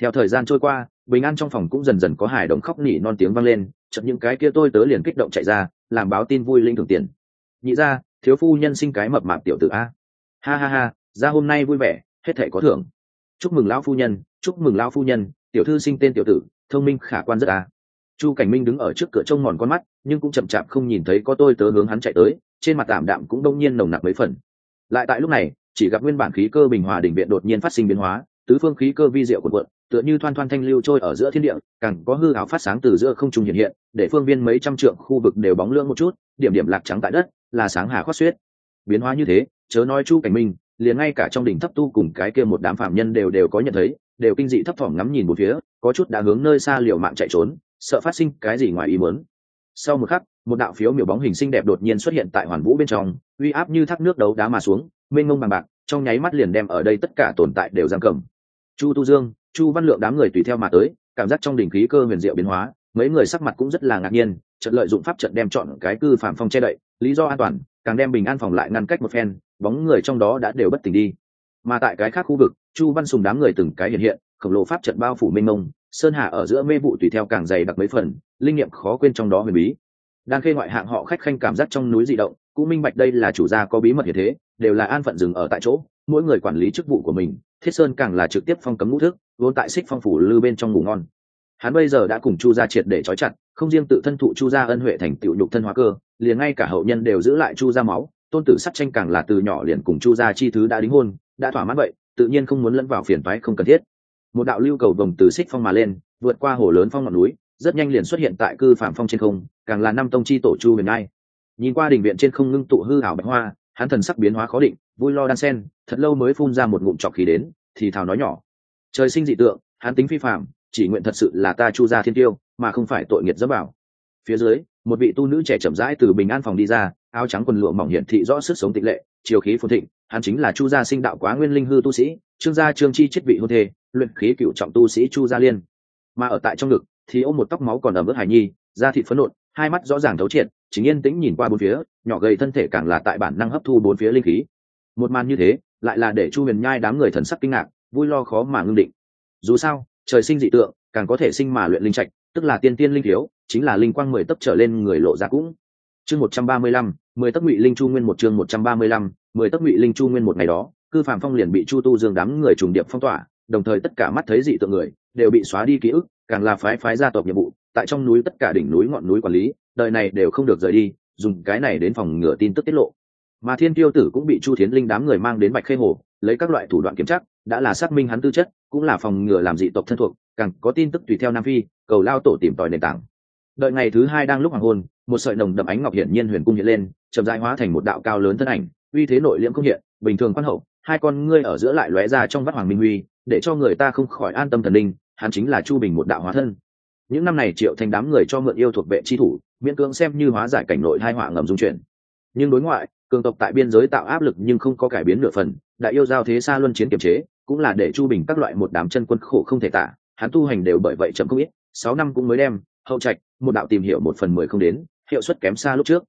Speaker 1: Theo thời gian trôi qua, bình an trong phòng cũng dần dần có hài đồng khóc nỉ non tiếng vang lên chậm những cái kia tôi tớ liền kích động chạy ra, làm báo tin vui linh thường tiền. Nhị ra thiếu phu nhân sinh cái mập mạp tiểu tử a. Ha ha ha ra hôm nay vui vẻ, hết thể có thưởng. Chúc mừng lão phu nhân, chúc mừng lão phu nhân, tiểu thư sinh tên tiểu tử thông minh khả quan rất à? chu cảnh minh đứng ở trước cửa trông mòn con mắt, nhưng cũng chậm chạp không nhìn thấy có tôi tớ hướng hắn chạy tới, trên mặt tạm đạm cũng đông nhiên nồng nặc mấy phần lại tại lúc này, chỉ gặp nguyên bản khí cơ bình hòa đỉnh viện đột nhiên phát sinh biến hóa, tứ phương khí cơ vi diệu của quận tựa như thoan thoan thanh lưu trôi ở giữa thiên địa, càng có hư ảo phát sáng từ giữa không trung hiện hiện, để phương viên mấy trăm trượng khu vực đều bóng lưỡng một chút, điểm điểm lạc trắng tại đất, là sáng hà khoát xuyết biến hóa như thế, chớ nói chu cảnh minh, liền ngay cả trong đỉnh thấp tu cùng cái kia một đám phạm nhân đều đều có nhận thấy, đều kinh dị thấp thỏm ngắm nhìn một phía có chút đã hướng nơi xa liều mạng chạy trốn, sợ phát sinh cái gì ngoài ý muốn. Sau một khắc, một đạo phiếu miểu bóng hình xinh đẹp đột nhiên xuất hiện tại hoàn vũ bên trong, uy áp như thác nước đấu đá mà xuống, mênh mông bằng bạc, trong nháy mắt liền đem ở đây tất cả tồn tại đều giam cầm. Chu tu dương, chu văn lượng đám người tùy theo mà tới, cảm giác trong đỉnh khí cơ huyền diệu biến hóa, mấy người sắc mặt cũng rất là ngạc nhiên trận lợi dụng pháp trận đem chọn cái cư phạm phong che đậy, lý do an toàn, càng đem bình an phòng lại ngăn cách một phen, bóng người trong đó đã đều bất tỉnh đi. Mà tại cái khác khu vực, chu văn sùng đám người từng cái hiện hiện, khổng lồ pháp trận bao phủ mênh mông sơn hà ở giữa mê vụ tùy theo càng dày đặc mấy phần, linh nghiệm khó quên trong đó huyền bí. Đang khê ngoại hạng họ khách khanh cảm giác trong núi dị động, cũng minh bạch đây là chủ gia có bí mật như thế, đều là an phận dừng ở tại chỗ, mỗi người quản lý chức vụ của mình, thiết sơn càng là trực tiếp phong cấm ngũ thức, vốn tại xích phong phủ lư bên trong ngủ ngon. Hắn bây giờ đã cùng chu gia triệt để trói chặt, không riêng tự thân thụ chu gia ân huệ thành tựu nhục thân hóa cơ, liền ngay cả hậu nhân đều giữ lại chu gia máu, tôn tử sắt tranh càng là từ nhỏ liền cùng chu gia chi thứ đã đính hôn, đã thỏa mãn vậy, tự nhiên không muốn lẫn vào phiền toái không cần thiết một đạo lưu cầu vồng từ xích phong mà lên, vượt qua hồ lớn phong ngọn núi, rất nhanh liền xuất hiện tại cư phạm phong trên không, càng là năm tông chi tổ chu huyền ai nhìn qua đình viện trên không ngưng tụ hư hảo bạch hoa, hắn thần sắc biến hóa khó định, vui lo đan sen, thật lâu mới phun ra một ngụm trọc khí đến, thì thào nói nhỏ. Trời sinh dị tượng, hắn tính phi phạm chỉ nguyện thật sự là ta chu gia thiên tiêu, mà không phải tội nghiệt dẫm bảo phía dưới, một vị tu nữ trẻ chậm rãi từ bình an phòng đi ra áo trắng quần lụa mỏng hiển thị rõ sức sống tịch lệ, chiều khí phồn thịnh, hắn chính là chu gia sinh đạo quá nguyên linh hư tu sĩ, trương gia trương chi chết vị hôn thê, luyện khí cựu trọng tu sĩ chu gia liên. Mà ở tại trong ngực, thì ôm một tóc máu còn ẩm ướt hải nhi, da thịt phấn nộn, hai mắt rõ ràng thấu triệt, chính yên tĩnh nhìn qua bốn phía, nhỏ gầy thân thể càng là tại bản năng hấp thu bốn phía linh khí. Một màn như thế, lại là để chu huyền nhai đám người thần sắc kinh ngạc, vui lo khó mà ngưng định. Dù sao, trời sinh dị tượng, càng có thể sinh mà luyện linh trạch, tức là tiên tiên linh thiếu, chính là linh quang mười tấc trở lên người lộ ra cũng. Chương một trăm ba mươi lăm mười tấc ngụy linh chu nguyên một chương một trăm ba mươi lăm mười tấc ngụy linh chu nguyên một ngày đó cư phạm phong liền bị chu tu dương đám người trùng điệp phong tỏa đồng thời tất cả mắt thấy dị tượng người đều bị xóa đi ký ức càng là phái phái gia tộc nhiệm vụ tại trong núi tất cả đỉnh núi ngọn núi quản lý đời này đều không được rời đi dùng cái này đến phòng ngừa tin tức tiết lộ. Mà thiên tiêu tử cũng bị chu thiến linh đám người mang đến bạch khê hồ lấy các loại thủ đoạn kiểm tra, đã là xác minh hắn tư chất cũng là phòng ngừa làm dị tộc thân thuộc càng có tin tức tùy theo nam phi cầu lao tổ tìm tòi nền tảng. Đợi ngày thứ hai đang lúc hoàng hôn một sợi nồng đậm ánh ngọc hiển nhiên huyền cung hiện lên, chậm dại hóa thành một đạo cao lớn thân ảnh, uy thế nội liễm không hiện, bình thường quan hậu, hai con ngươi ở giữa lại lóe ra trong vắt hoàng minh huy, để cho người ta không khỏi an tâm thần linh, hắn chính là chu bình một đạo hóa thân. Những năm này triệu thành đám người cho mượn yêu thuộc vệ chi thủ, miễn cưỡng xem như hóa giải cảnh nội hai họa ngầm dung chuyển. Nhưng đối ngoại, cường tộc tại biên giới tạo áp lực nhưng không có cải biến nửa phần, đại yêu giao thế xa luân chiến kiềm chế, cũng là để chu bình các loại một đám chân quân khổ không thể tả, hắn tu hành đều bởi vậy chậm không ít, sáu năm cũng mới đem, hậu trạch, một đạo tìm hiểu một phần mười không đến hiệu suất kém xa lúc trước.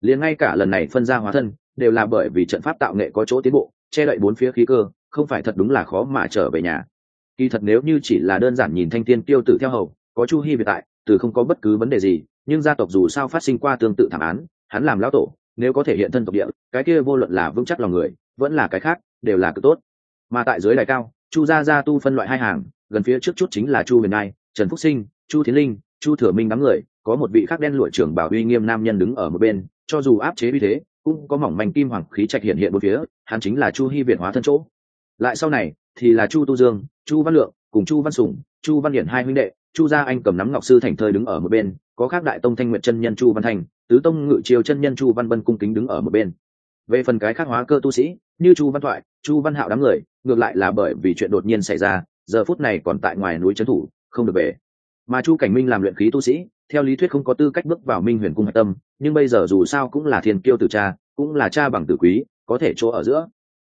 Speaker 1: Liền ngay cả lần này phân ra hóa thân, đều là bởi vì trận pháp tạo nghệ có chỗ tiến bộ, che đậy bốn phía khí cơ, không phải thật đúng là khó mà trở về nhà. Kỳ thật nếu như chỉ là đơn giản nhìn thanh tiên tiêu tử theo hầu, có chu hy việt tại, từ không có bất cứ vấn đề gì, nhưng gia tộc dù sao phát sinh qua tương tự thảm án, hắn làm lão tổ, nếu có thể hiện thân tộc địa, cái kia vô luận là vững chắc lòng người, vẫn là cái khác, đều là cực tốt. Mà tại dưới đài cao, chu gia gia tu phân loại hai hàng, gần phía trước chút chính là chu huyền nai trần phúc sinh, chu thiến linh, chu thừa minh đám người có một vị khác đen lụa trưởng bảo uy nghiêm nam nhân đứng ở một bên, cho dù áp chế uy thế, cũng có mỏng manh kim hoàng khí trạch hiện hiện một phía, hắn chính là chu hy việt hóa thân chỗ. Lại sau này, thì là chu tu dương, chu văn lượng, cùng chu văn sùng, chu văn hiển hai huynh đệ, chu gia anh cầm nắm ngọc sư thành thơi đứng ở một bên, có khác đại tông thanh nguyện chân nhân chu văn thành, tứ tông ngự triều chân nhân chu văn vân cung kính đứng ở một bên. Về phần cái khác hóa cơ tu sĩ, như chu văn thoại, chu văn hạo đám người, ngược lại là bởi vì chuyện đột nhiên xảy ra, giờ phút này còn tại ngoài núi trấn thủ, không được về mà chu cảnh minh làm luyện khí tu sĩ, theo lý thuyết không có tư cách bước vào minh huyền cung hạch tâm, nhưng bây giờ dù sao cũng là thiên kiêu tử cha, cũng là cha bằng tử quý, có thể chỗ ở giữa.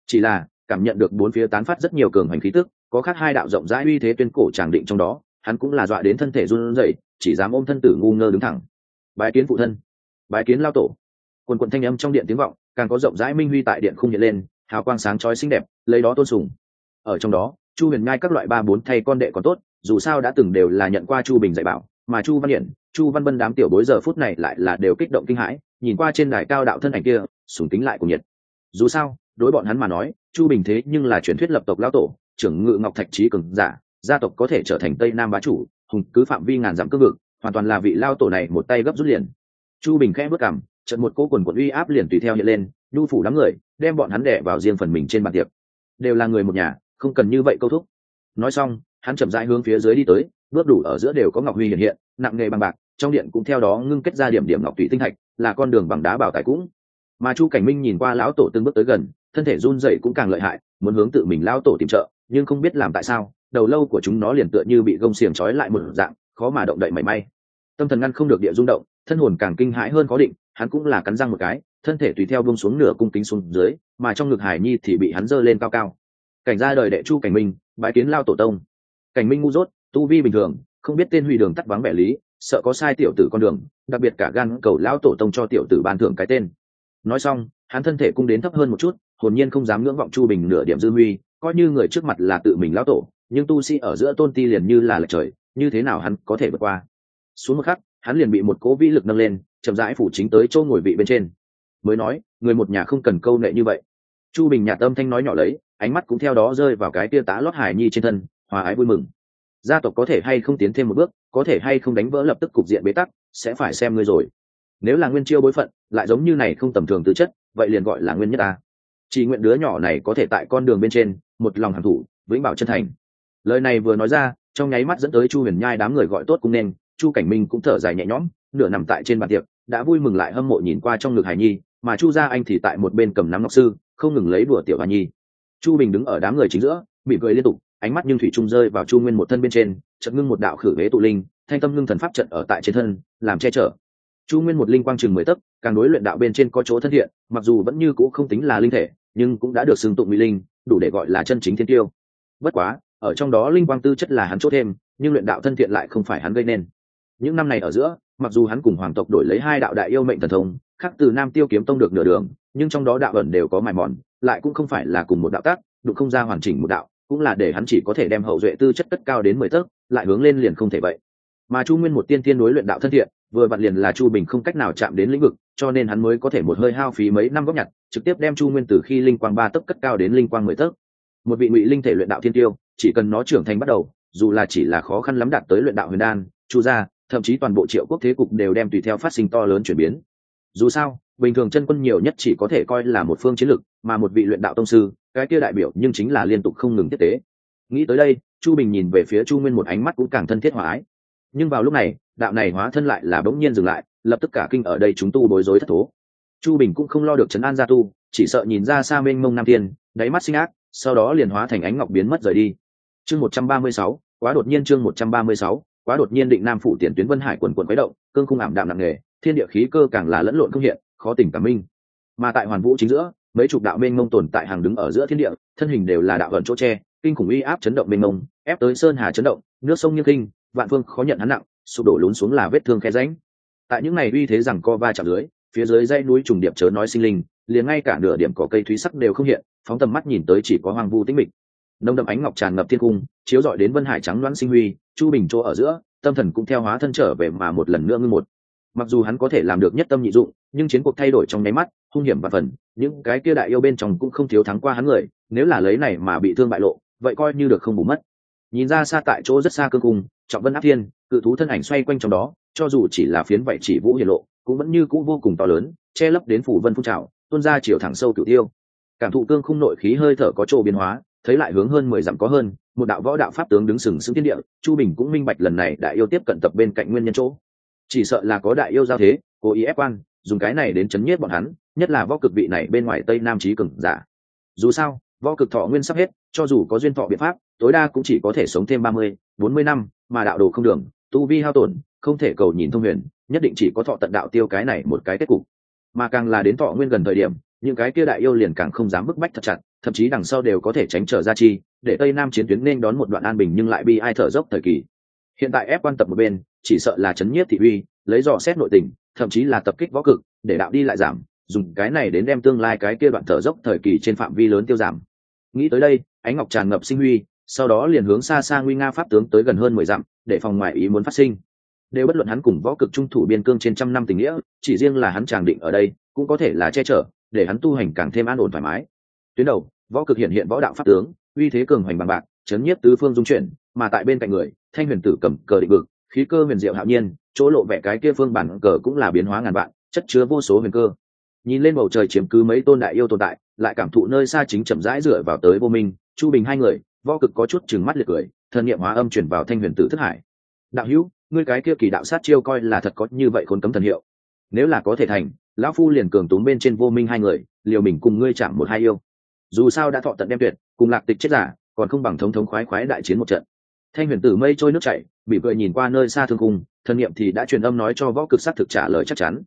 Speaker 1: Chỉ là, cảm nhận được bốn phía tán phát rất nhiều cường hành khí tức, có khác hai đạo rộng rãi uy thế tuyên cổ tràng định trong đó, hắn cũng là dọa đến thân thể run rẩy, chỉ dám ôm thân tử ngu ngơ đứng thẳng. Bái kiến phụ thân, bái kiến lao tổ. Quần quần thanh âm trong điện tiếng vọng, càng có rộng rãi minh huy tại điện không hiện lên, hào quang sáng chói xinh đẹp, lấy đó tôn sùng. Ở trong đó, chu huyền ngai các loại ba bốn thay con đệ còn tốt dù sao đã từng đều là nhận qua chu bình dạy bảo, mà chu văn hiển, chu văn vân đám tiểu bối giờ phút này lại là đều kích động kinh hãi, nhìn qua trên đài cao đạo thân ảnh kia, sùng tính lại cùng nhiệt. Dù sao, đối bọn hắn mà nói, chu bình thế nhưng là truyền thuyết lập tộc lão tổ, trưởng ngự ngọc thạch trí cường giả, gia tộc có thể trở thành tây nam bá chủ, hùng cứ phạm vi ngàn dặm cương vực, hoàn toàn là vị lao tổ này một tay gấp rút liền. Chu bình khẽ bước cảm trận một cô quần quần uy áp liền tùy theo hiện lên, nhu phủ đám người, đem bọn hắn đẻ vào riêng phần mình trên bàn tiệc. Đều là người một nhà, không cần như vậy câu thúc. Nói xong hắn chậm rãi hướng phía dưới đi tới, bước đủ ở giữa đều có ngọc huy hiện hiện, nặng nghề bằng bạc, trong điện cũng theo đó ngưng kết ra điểm điểm ngọc thủy tinh thạch, là con đường bằng đá bảo tài cũng. Mà chu cảnh minh nhìn qua lão tổ từng bước tới gần, thân thể run dậy cũng càng lợi hại, muốn hướng tự mình lão tổ tìm trợ, nhưng không biết làm tại sao, đầu lâu của chúng nó liền tựa như bị gông xiềng trói lại một dạng, khó mà động đậy mảy may. Tâm thần ngăn không được địa rung động, thân hồn càng kinh hãi hơn khó định, hắn cũng là cắn răng một cái, thân thể tùy theo bông xuống nửa cung kính xuống dưới, mà trong ngực hải nhi thì bị hắn giơ lên cao cao. Cảnh ra đời đệ chu cảnh minh bãi kiến lao tổ tông cảnh minh ngu dốt, tu vi bình thường, không biết tên huy đường tắt vắng vẻ lý, sợ có sai tiểu tử con đường, đặc biệt cả gan cầu lao tổ tông cho tiểu tử ban thưởng cái tên. Nói xong, hắn thân thể cung đến thấp hơn một chút, hồn nhiên không dám ngưỡng vọng chu bình nửa điểm dư huy, coi như người trước mặt là tự mình lão tổ, nhưng tu sĩ ở giữa tôn ti liền như là lệch trời, như thế nào hắn có thể vượt qua? Xuống một khắc, hắn liền bị một cố vĩ lực nâng lên, chậm rãi phủ chính tới chỗ ngồi vị bên trên. Mới nói, người một nhà không cần câu nệ như vậy. Chu bình nhạt âm thanh nói nhỏ lấy, ánh mắt cũng theo đó rơi vào cái tia tá lót hải nhi trên thân hòa ái vui mừng. Gia tộc có thể hay không tiến thêm một bước, có thể hay không đánh vỡ lập tức cục diện bế tắc, sẽ phải xem ngươi rồi. Nếu là nguyên chiêu bối phận, lại giống như này không tầm thường tư chất, vậy liền gọi là nguyên nhất ta. Chỉ nguyện đứa nhỏ này có thể tại con đường bên trên, một lòng hàng thủ vĩnh bảo chân thành. Lời này vừa nói ra, trong nháy mắt dẫn tới chu huyền nhai đám người gọi tốt cũng nên, chu cảnh minh cũng thở dài nhẹ nhõm, nửa nằm tại trên bàn tiệc, đã vui mừng lại hâm mộ nhìn qua trong ngực hải nhi, mà chu gia anh thì tại một bên cầm nắm ngọc sư, không ngừng lấy đùa tiểu hà nhi. Chu bình đứng ở đám người chính giữa, mỉm cười liên tục ánh mắt nhưng thủy trung rơi vào chu nguyên một thân bên trên, chợt ngưng một đạo khử huế tụ linh, thanh tâm ngưng thần pháp trận ở tại trên thân, làm che chở. Chu nguyên một linh quang chừng mười tấc, càng đối luyện đạo bên trên có chỗ thân thiện, mặc dù vẫn như cũ không tính là linh thể, nhưng cũng đã được xưng tụng mỹ linh, đủ để gọi là chân chính thiên tiêu. Bất quá, ở trong đó linh quang tư chất là hắn chốt thêm, nhưng luyện đạo thân thiện lại không phải hắn gây nên. Những năm này ở giữa, mặc dù hắn cùng hoàng tộc đổi lấy hai đạo đại yêu mệnh thần thông, khác từ nam tiêu kiếm tông được nửa đường, nhưng trong đó đạo ẩn đều có mài mòn, lại cũng không phải là cùng một đạo tác, đụng không ra hoàn chỉnh một đạo cũng là để hắn chỉ có thể đem hậu duệ tư chất cất cao đến mười tấc, lại hướng lên liền không thể vậy. Mà chu nguyên một tiên tiên đối luyện đạo thân thiện, vừa vặn liền là chu bình không cách nào chạm đến lĩnh vực, cho nên hắn mới có thể một hơi hao phí mấy năm góp nhặt, trực tiếp đem chu nguyên từ khi linh quang ba tấc cất cao đến linh quang mười tấc. Một vị ngụy linh thể luyện đạo thiên tiêu, chỉ cần nó trưởng thành bắt đầu, dù là chỉ là khó khăn lắm đạt tới luyện đạo huyền đan, chu gia, thậm chí toàn bộ triệu quốc thế cục đều đem tùy theo phát sinh to lớn chuyển biến. Dù sao, bình thường chân quân nhiều nhất chỉ có thể coi là một phương chiến lực mà một vị luyện đạo tông sư cái kia đại biểu nhưng chính là liên tục không ngừng tiếp tế. Nghĩ tới đây, chu bình nhìn về phía chu nguyên một ánh mắt cũng càng thân thiết hòa ái. Nhưng vào lúc này, đạo này hóa thân lại là bỗng nhiên dừng lại, lập tức cả kinh ở đây chúng tu bối rối thất thố. Chu bình cũng không lo được chấn an gia tu, chỉ sợ nhìn ra xa mênh mông nam thiên, đáy mắt sinh ác, sau đó liền hóa thành ánh ngọc biến mất rời đi. Chương một trăm ba mươi sáu, quá đột nhiên chương một trăm ba mươi sáu, quá đột nhiên định nam phủ tiền tuyến vân hải quần quần quấy động, cương khung ảm đạm nặng nề, thiên địa khí cơ càng là lẫn lộn không hiện, khó tỉnh cảm minh. Mà tại hoàn vũ chính giữa mấy chục đạo mênh mông tồn tại hàng đứng ở giữa thiên địa, thân hình đều là đạo vận chỗ tre kinh khủng uy áp chấn động mênh mông, ép tới sơn hà chấn động, nước sông như kinh, vạn phương khó nhận hắn nặng, sụp đổ lún xuống là vết thương khe ránh tại những ngày uy thế rằng co va chạm dưới, phía dưới dãy núi trùng điệp chớ nói sinh linh, liền ngay cả nửa điểm cỏ cây thúy sắc đều không hiện, phóng tầm mắt nhìn tới chỉ có hoang vu tĩnh mịch. Nông đậm ánh ngọc tràn ngập thiên cung, chiếu rọi đến vân hải trắng loãng sinh huy, chu bình chỗ ở giữa, tâm thần cũng theo hóa thân trở về mà một lần nữa ngưng một. Mặc dù hắn có thể làm được nhất tâm nhị dụng, nhưng chiến cuộc thay đổi trong nháy mắt hung hiểm và phần, những cái kia đại yêu bên trong cũng không thiếu thắng qua hắn người, nếu là lấy này mà bị thương bại lộ, vậy coi như được không bù mất. Nhìn ra xa tại chỗ rất xa cương cung, trọng vân áp thiên, cự thú thân ảnh xoay quanh trong đó, cho dù chỉ là phiến vậy chỉ vũ hiển lộ, cũng vẫn như cũ vô cùng to lớn, che lấp đến phủ vân phun trào, tuôn ra chiều thẳng sâu cửu tiêu. Cảm thụ cương khung nội khí hơi thở có chỗ biến hóa, thấy lại hướng hơn mười dặm có hơn, một đạo võ đạo pháp tướng đứng sừng sững thiên địa, chu bình cũng minh bạch lần này đại yêu tiếp cận tập bên cạnh nguyên nhân chỗ. Chỉ sợ là có đại yêu giao thế, cố ý ép quan, dùng cái này đến chấn nhiếp bọn hắn nhất là võ cực vị này bên ngoài tây nam trí cường giả. Dù sao, võ cực thọ nguyên sắp hết, cho dù có duyên thọ biện pháp, tối đa cũng chỉ có thể sống thêm ba mươi, bốn mươi năm, mà đạo đồ không đường, tu vi hao tổn, không thể cầu nhìn thông huyền, nhất định chỉ có thọ tận đạo tiêu cái này một cái kết cục. Mà càng là đến thọ nguyên gần thời điểm, những cái kia đại yêu liền càng không dám bức bách thật chặt, thậm chí đằng sau đều có thể tránh trở ra chi, để tây nam chiến tuyến nên đón một đoạn an bình nhưng lại bi ai thở dốc thời kỳ. Hiện tại ép quan tập một bên, chỉ sợ là chấn nhiếp thị uy, lấy dò xét nội tình, thậm chí là tập kích võ cực, để đạo đi lại giảm dùng cái này đến đem tương lai cái kia đoạn thở dốc thời kỳ trên phạm vi lớn tiêu giảm. Nghĩ tới đây, ánh ngọc tràn ngập sinh huy, sau đó liền hướng xa xa nguy nga pháp tướng tới gần hơn mười dặm, để phòng ngoại ý muốn phát sinh. Đều bất luận hắn cùng võ cực trung thủ biên cương trên trăm năm tình nghĩa, chỉ riêng là hắn tràng định ở đây, cũng có thể là che chở, để hắn tu hành càng thêm an ổn thoải mái. Tuyến đầu, võ cực hiện hiện võ đạo pháp tướng, uy thế cường hoành bằng bạc, chấn nhiếp tứ phương dung chuyển, mà tại bên cạnh người, thanh huyền tử cầm cờ định vực, khí cơ huyền diệu hạo nhiên, chỗ lộ vẻ cái kia phương bản cờ cũng là biến hóa ngàn vạn, chất chứa vô số huyền cơ nhìn lên bầu trời chiếm cứ mấy tôn đại yêu tồn tại, lại cảm thụ nơi xa chính chậm rãi dựa vào tới vô minh. Chu bình hai người, võ cực có chút chừng mắt liệt cười, thần niệm hóa âm chuyển vào thanh huyền tử thức hải. Đạo hữu, ngươi cái kia kỳ đạo sát chiêu coi là thật có như vậy khốn cấm thần hiệu. Nếu là có thể thành, lão phu liền cường túng bên trên vô minh hai người, liều mình cùng ngươi chạm một hai yêu. Dù sao đã thọ tận đem tuyệt, cùng lạc tịch chết giả, còn không bằng thống thống khoái khoái đại chiến một trận. Thanh huyền tử mây trôi nước chảy bị cười nhìn qua nơi xa thương cung thần niệm thì đã truyền âm nói cho võ cực sát thực trả lời chắc chắn.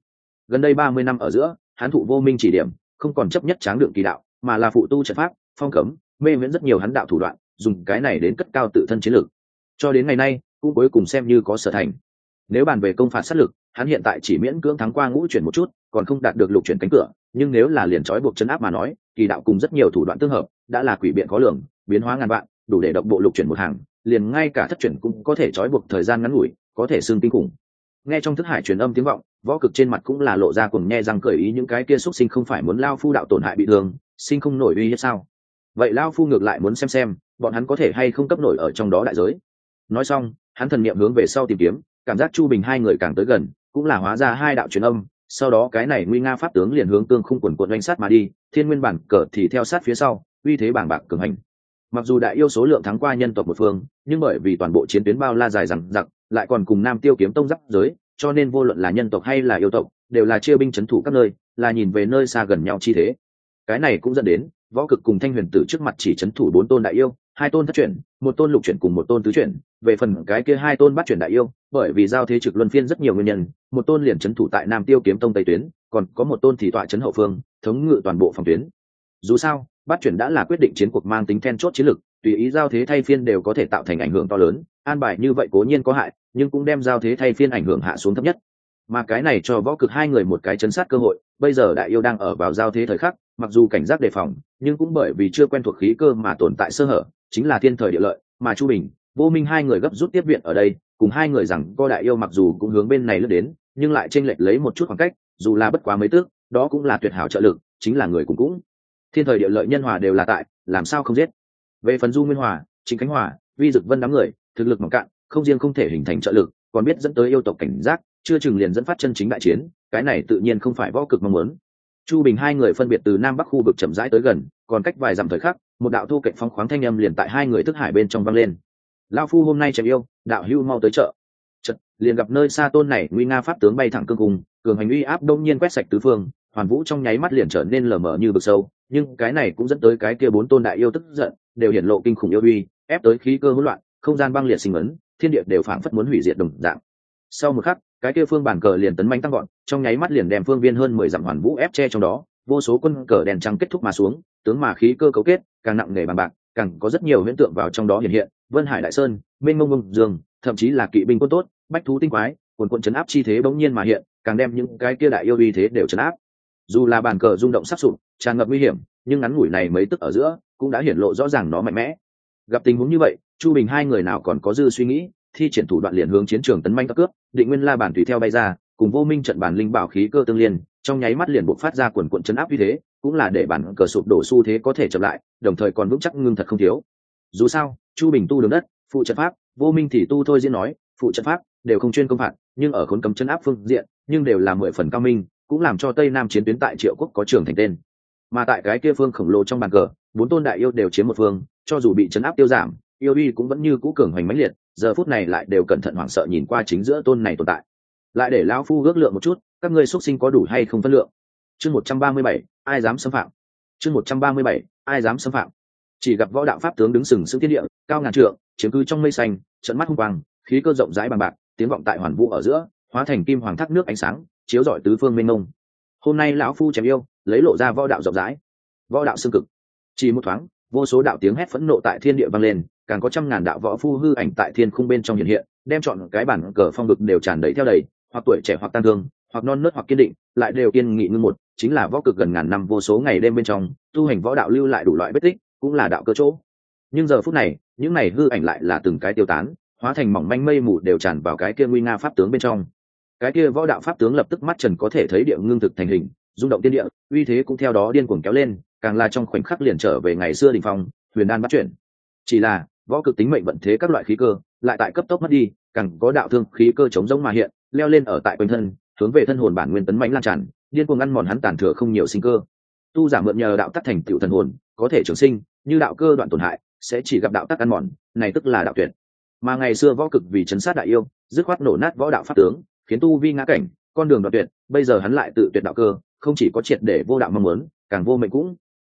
Speaker 1: Gần đây ba mươi năm ở giữa hán thụ vô minh chỉ điểm, không còn chấp nhất tráng lượng kỳ đạo, mà là phụ tu trận pháp, phong cấm, mê miễn rất nhiều hắn đạo thủ đoạn, dùng cái này đến cất cao tự thân chiến lược. Cho đến ngày nay, cũng cuối cùng xem như có sở thành. Nếu bàn về công phạt sát lực, hắn hiện tại chỉ miễn cưỡng thắng qua ngũ chuyển một chút, còn không đạt được lục chuyển cánh cửa, nhưng nếu là liền trói buộc chân áp mà nói, kỳ đạo cùng rất nhiều thủ đoạn tương hợp, đã là quỷ biện khó lường, biến hóa ngàn vạn, đủ để động bộ lục chuyển một hàng, liền ngay cả thất chuyển cũng có thể trói buộc thời gian ngắn ngủi, có thể xương kinh khủng nghe trong thức hải truyền âm tiếng vọng, võ cực trên mặt cũng là lộ ra cùng nghe răng cởi ý những cái kia xuất sinh không phải muốn lao phu đạo tổn hại bị thương, sinh không nổi uy hiếp sao? Vậy lao phu ngược lại muốn xem xem, bọn hắn có thể hay không cấp nổi ở trong đó đại giới. Nói xong, hắn thần niệm hướng về sau tìm kiếm, cảm giác chu bình hai người càng tới gần, cũng là hóa ra hai đạo truyền âm, sau đó cái này nguy nga pháp tướng liền hướng tương khung quần quận oanh sát mà đi, thiên nguyên bản cờ thì theo sát phía sau, uy thế bảng bạc cường hành. Mặc dù đại yêu số lượng thắng qua nhân tộc một phương, nhưng bởi vì toàn bộ chiến tuyến bao la dài rằng giặc lại còn cùng nam tiêu kiếm tông giáp giới, cho nên vô luận là nhân tộc hay là yêu tộc, đều là chia binh c h ấ n thủ các nơi, là nhìn về nơi xa gần nhau chi thế. Cái này cũng dẫn đến, võ cực cùng thanh huyền tử trước mặt chỉ c h ấ n thủ bốn tôn đại yêu, hai tôn thất chuyển, một tôn lục chuyển cùng một tôn tứ chuyển. Về phần cái kia hai tôn bắt chuyển đại yêu, bởi vì giao thế trực luân phiên rất nhiều nguyên nhân, một tôn liền c h ấ n thủ tại nam tiêu kiếm tông tây tuyến, còn có một tôn thì tọa c hậu phương, thống ngự toàn bộ phòng tuyến. Dù sao bắt chuyển đã là quyết định chiến cuộc mang tính then chốt chiến lược tùy ý giao thế thay phiên đều có thể tạo thành ảnh hưởng to lớn, an bài như vậy cố nhiên có hại, nhưng cũng đem giao thế thay phiên ảnh hưởng hạ xuống thấp nhất. Mà cái này cho võ cực hai người một cái chấn sát cơ hội, bây giờ đại yêu đang ở vào giao thế thời khắc, mặc dù cảnh giác đề phòng, nhưng cũng bởi vì chưa quen thuộc khí cơ mà tồn tại sơ hở, chính là thiên thời địa lợi, mà chu bình, vô minh hai người gấp rút tiếp viện ở đây, cùng hai người rằng co đại yêu mặc dù cũng hướng bên này lướt đến, nhưng lại tranh lệch lấy một chút khoảng cách, dù là bất quá mấy tước, đó cũng là tuyệt hảo trợ lực, chính là người cùng cũng. Thiên thời địa lợi nhân hòa đều là tại, làm sao không giết? Về phần du nguyên hòa chính khánh hòa, vi dực vân đám người, thực lực mỏng cạn, không riêng không thể hình thành trợ lực, còn biết dẫn tới yêu tộc cảnh giác, chưa chừng liền dẫn phát chân chính đại chiến, cái này tự nhiên không phải võ cực mong muốn. Chu bình hai người phân biệt từ nam bắc khu vực chậm rãi tới gần, còn cách vài dặm thời khắc, một đạo thu cạnh phong khoáng thanh âm liền tại hai người thức hải bên trong vang lên. Lao phu hôm nay chèm yêu, đạo hưu mau tới chợ. Chật liền gặp nơi xa tôn này nguy nga pháp tướng bay thẳng cương cùng, cường hành uy áp đông nhiên quét sạch tứ phương hoàn vũ trong nháy mắt liền trở nên lờ mờ như vực sâu, nhưng cái này cũng dẫn tới cái kia bốn tôn đại yêu tức giận, đều hiển lộ kinh khủng yêu uy, ép tới khí cơ hỗn loạn, không gian băng liệt sinh ấn, thiên địa đều phảng phất muốn hủy diệt đồng dạng. Sau một khắc, cái kia phương bản cờ liền tấn manh tăng gọn trong nháy mắt liền đem phương viên hơn mười dặm hoàn vũ ép che trong đó, vô số quân cờ đèn trắng kết thúc mà xuống, tướng mà khí cơ cấu kết, càng nặng nề bằng bạc, càng có rất nhiều hiện tượng vào trong đó hiện hiện, vân hải đại sơn bên mông mông dương, thậm chí là kỵ binh quân tốt, bách thú tinh quái, quần quận chấn áp chi thế bỗng nhiên mà hiện, càng đem những cái kia đại yêu uy thế đều chấn áp dù là bàn cờ rung động sắp sụp, tràn ngập nguy hiểm, nhưng ngắn ngủi này mấy tức ở giữa cũng đã hiển lộ rõ ràng nó mạnh mẽ. Gặp tình huống như vậy, chu bình hai người nào còn có dư suy nghĩ, thi triển thủ đoạn liền hướng chiến trường tấn manh các cướp, định nguyên la bản tùy theo bay ra, cùng vô minh trận bản linh bảo khí cơ tương liên, trong nháy mắt liền buộc phát ra quần quận chấn áp uy thế, cũng là để bản cờ sụp đổ xu thế có thể chậm lại, đồng thời còn vững chắc ngưng thật không thiếu. Dù sao, chu bình tu đường đất, phụ trận pháp, vô minh thì tu thôi diễn nói, phụ trận pháp đều không chuyên công phạt, nhưng ở khốn cấm chân áp phương diện, nhưng đều là mười phần cao minh cũng làm cho tây nam chiến tuyến tại triệu quốc có trường thành tên. Mà tại cái kia phương khổng lồ trong bàn cờ, bốn tôn đại yêu đều chiếm một phương, cho dù bị chấn áp tiêu giảm, yêu uy cũng vẫn như cũ cường hoành mãnh liệt, giờ phút này lại đều cẩn thận hoảng sợ nhìn qua chính giữa tôn này tồn tại. Lại để lão phu ước lượng một chút, các ngươi xuất sinh có đủ hay không phân lượng? Chương một trăm ba mươi bảy, ai dám xâm phạm? Chương một trăm ba mươi bảy, ai dám xâm phạm? Chỉ gặp võ đạo pháp tướng đứng sừng sững thiên địa, cao ngàn trượng, chiếm cứ trong mây xanh trận mắt hung quang, khí cơ rộng rãi bằng bạc, tiếng vọng tại hoàn vũ ở giữa, hóa thành kim hoàng thác nước ánh sáng chiếu rọi tứ phương mênh mông. Hôm nay lão phu chém yêu, lấy lộ ra võ đạo rộng rãi, võ đạo xương cực. Chỉ một thoáng, vô số đạo tiếng hét phẫn nộ tại thiên địa vang lên, càng có trăm ngàn đạo võ phu hư ảnh tại thiên khung bên trong hiện hiện, đem chọn cái bản cờ phong vực đều tràn đầy theo đầy, hoặc tuổi trẻ hoặc tan thương, hoặc non nớt hoặc kiên định, lại đều kiên nghị ngưng một, chính là võ cực gần ngàn năm vô số ngày đêm bên trong, tu hành võ đạo lưu lại đủ loại vết tích, cũng là đạo cơ chỗ. Nhưng giờ phút này, những này hư ảnh lại là từng cái tiêu tán, hóa thành mỏng manh mây mù đều tràn vào cái kia nguy nga pháp tướng bên trong cái kia võ đạo pháp tướng lập tức mắt trần có thể thấy địa ngưng thực thành hình, rung động tiên địa, uy thế cũng theo đó điên cuồng kéo lên, càng là trong khoảnh khắc liền trở về ngày xưa đình phong, huyền đan bắt chuyển chỉ là, võ cực tính mệnh vận thế các loại khí cơ, lại tại cấp tốc mất đi, càng có đạo thương khí cơ chống giống mà hiện, leo lên ở tại quanh thân, hướng về thân hồn bản nguyên tấn mãnh lan tràn, điên cuồng ăn mòn hắn tàn thừa không nhiều sinh cơ. Tu giả mượn nhờ đạo tắc thành tựu thần hồn, có thể trường sinh, như đạo cơ đoạn tổn hại, sẽ chỉ gặp đạo tắc ăn mòn, này tức là đạo tuyệt. Mà ngày xưa võ cực vì chấn sát đại yêu, dứt khoát nổ nát võ đạo pháp tướng khiến tu vi ngã cảnh, con đường đoạn tuyệt, bây giờ hắn lại tự tuyệt đạo cơ, không chỉ có triệt để vô đạo mong muốn, càng vô mệnh cũng.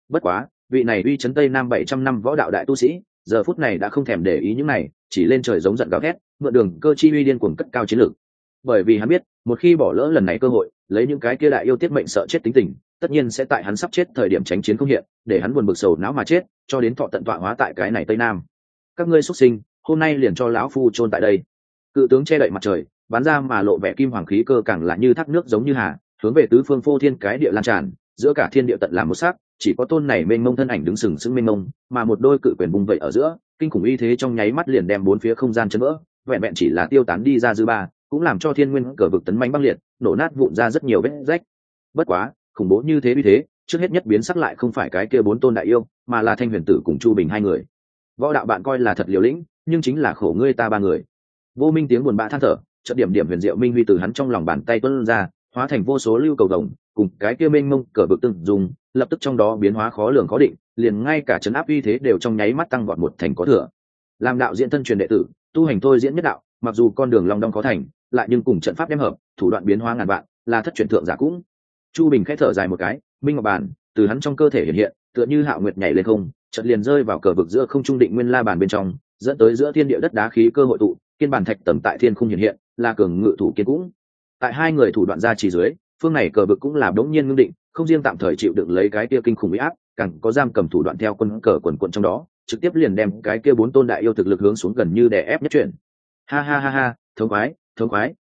Speaker 1: Bất quá, vị này uy chấn tây nam bảy trăm năm võ đạo đại tu sĩ, giờ phút này đã không thèm để ý những này, chỉ lên trời giống giận gào thét, mượn đường cơ chi uy điên cuồng cất cao chiến lược. Bởi vì hắn biết, một khi bỏ lỡ lần này cơ hội, lấy những cái kia đại yêu tiết mệnh sợ chết tính tình, tất nhiên sẽ tại hắn sắp chết thời điểm tránh chiến không hiện, để hắn buồn bực sầu não mà chết, cho đến thọ tận tọa hóa tại cái này tây nam. Các ngươi xuất sinh, hôm nay liền cho lão phu chôn tại đây. Cự tướng che đậy mặt trời bắn ra mà lộ vẻ kim hoàng khí cơ càng là như thác nước giống như hà, hướng về tứ phương phô thiên cái địa lan tràn, giữa cả thiên địa tận làm một sắc, chỉ có tôn này mênh mông thân ảnh đứng sừng sững mênh mông, mà một đôi cự quyền bung vậy ở giữa, kinh khủng y thế trong nháy mắt liền đem bốn phía không gian chấn vỡ, vẹn vẹn chỉ là tiêu tán đi ra dư ba, cũng làm cho thiên nguyên cờ vực tấn manh băng liệt, nổ nát vụn ra rất nhiều vết rách. Bất quá, khủng bố như thế vì thế, trước hết nhất biến sắc lại không phải cái kia bốn tôn đại yêu, mà là thanh huyền tử cùng chu bình hai người. Võ đạo bạn coi là thật liều lĩnh, nhưng chính là khổ ngươi ta ba người. Vô minh tiếng buồn bã than thở chợt điểm điểm huyền diệu minh huy từ hắn trong lòng bàn tay tuôn ra, hóa thành vô số lưu cầu đồng, cùng cái kia mênh mông cờ vực từng dùng lập tức trong đó biến hóa khó lường khó định, liền ngay cả chấn áp uy thế đều trong nháy mắt tăng vọt một thành có thừa. Làm đạo diễn thân truyền đệ tử, tu hành thôi diễn nhất đạo, mặc dù con đường long đong khó thành, lại nhưng cùng trận pháp đem hợp, thủ đoạn biến hóa ngàn vạn, là thất truyền thượng giả cũng. Chu bình khẽ thở dài một cái, minh ngọc bàn từ hắn trong cơ thể hiện hiện, tựa như hạo nguyệt nhảy lên không, chợt liền rơi vào cờ vực giữa không trung định nguyên la bàn bên trong, dẫn tới giữa thiên địa đất đá khí cơ hội tụ, kiên bản thạch tầm tại thiên không hiện hiện là cường ngự thủ kiên cũng. Tại hai người thủ đoạn ra chỉ dưới, phương này cờ vực cũng là đống nhiên ngưng định, không riêng tạm thời chịu đựng lấy cái kia kinh khủng uy áp, càng có giam cầm thủ đoạn theo quân cờ quần quận trong đó, trực tiếp liền đem cái kia bốn tôn đại yêu thực lực hướng xuống gần như đè ép nhất chuyển. Ha ha ha ha, thống khoái thống khoái.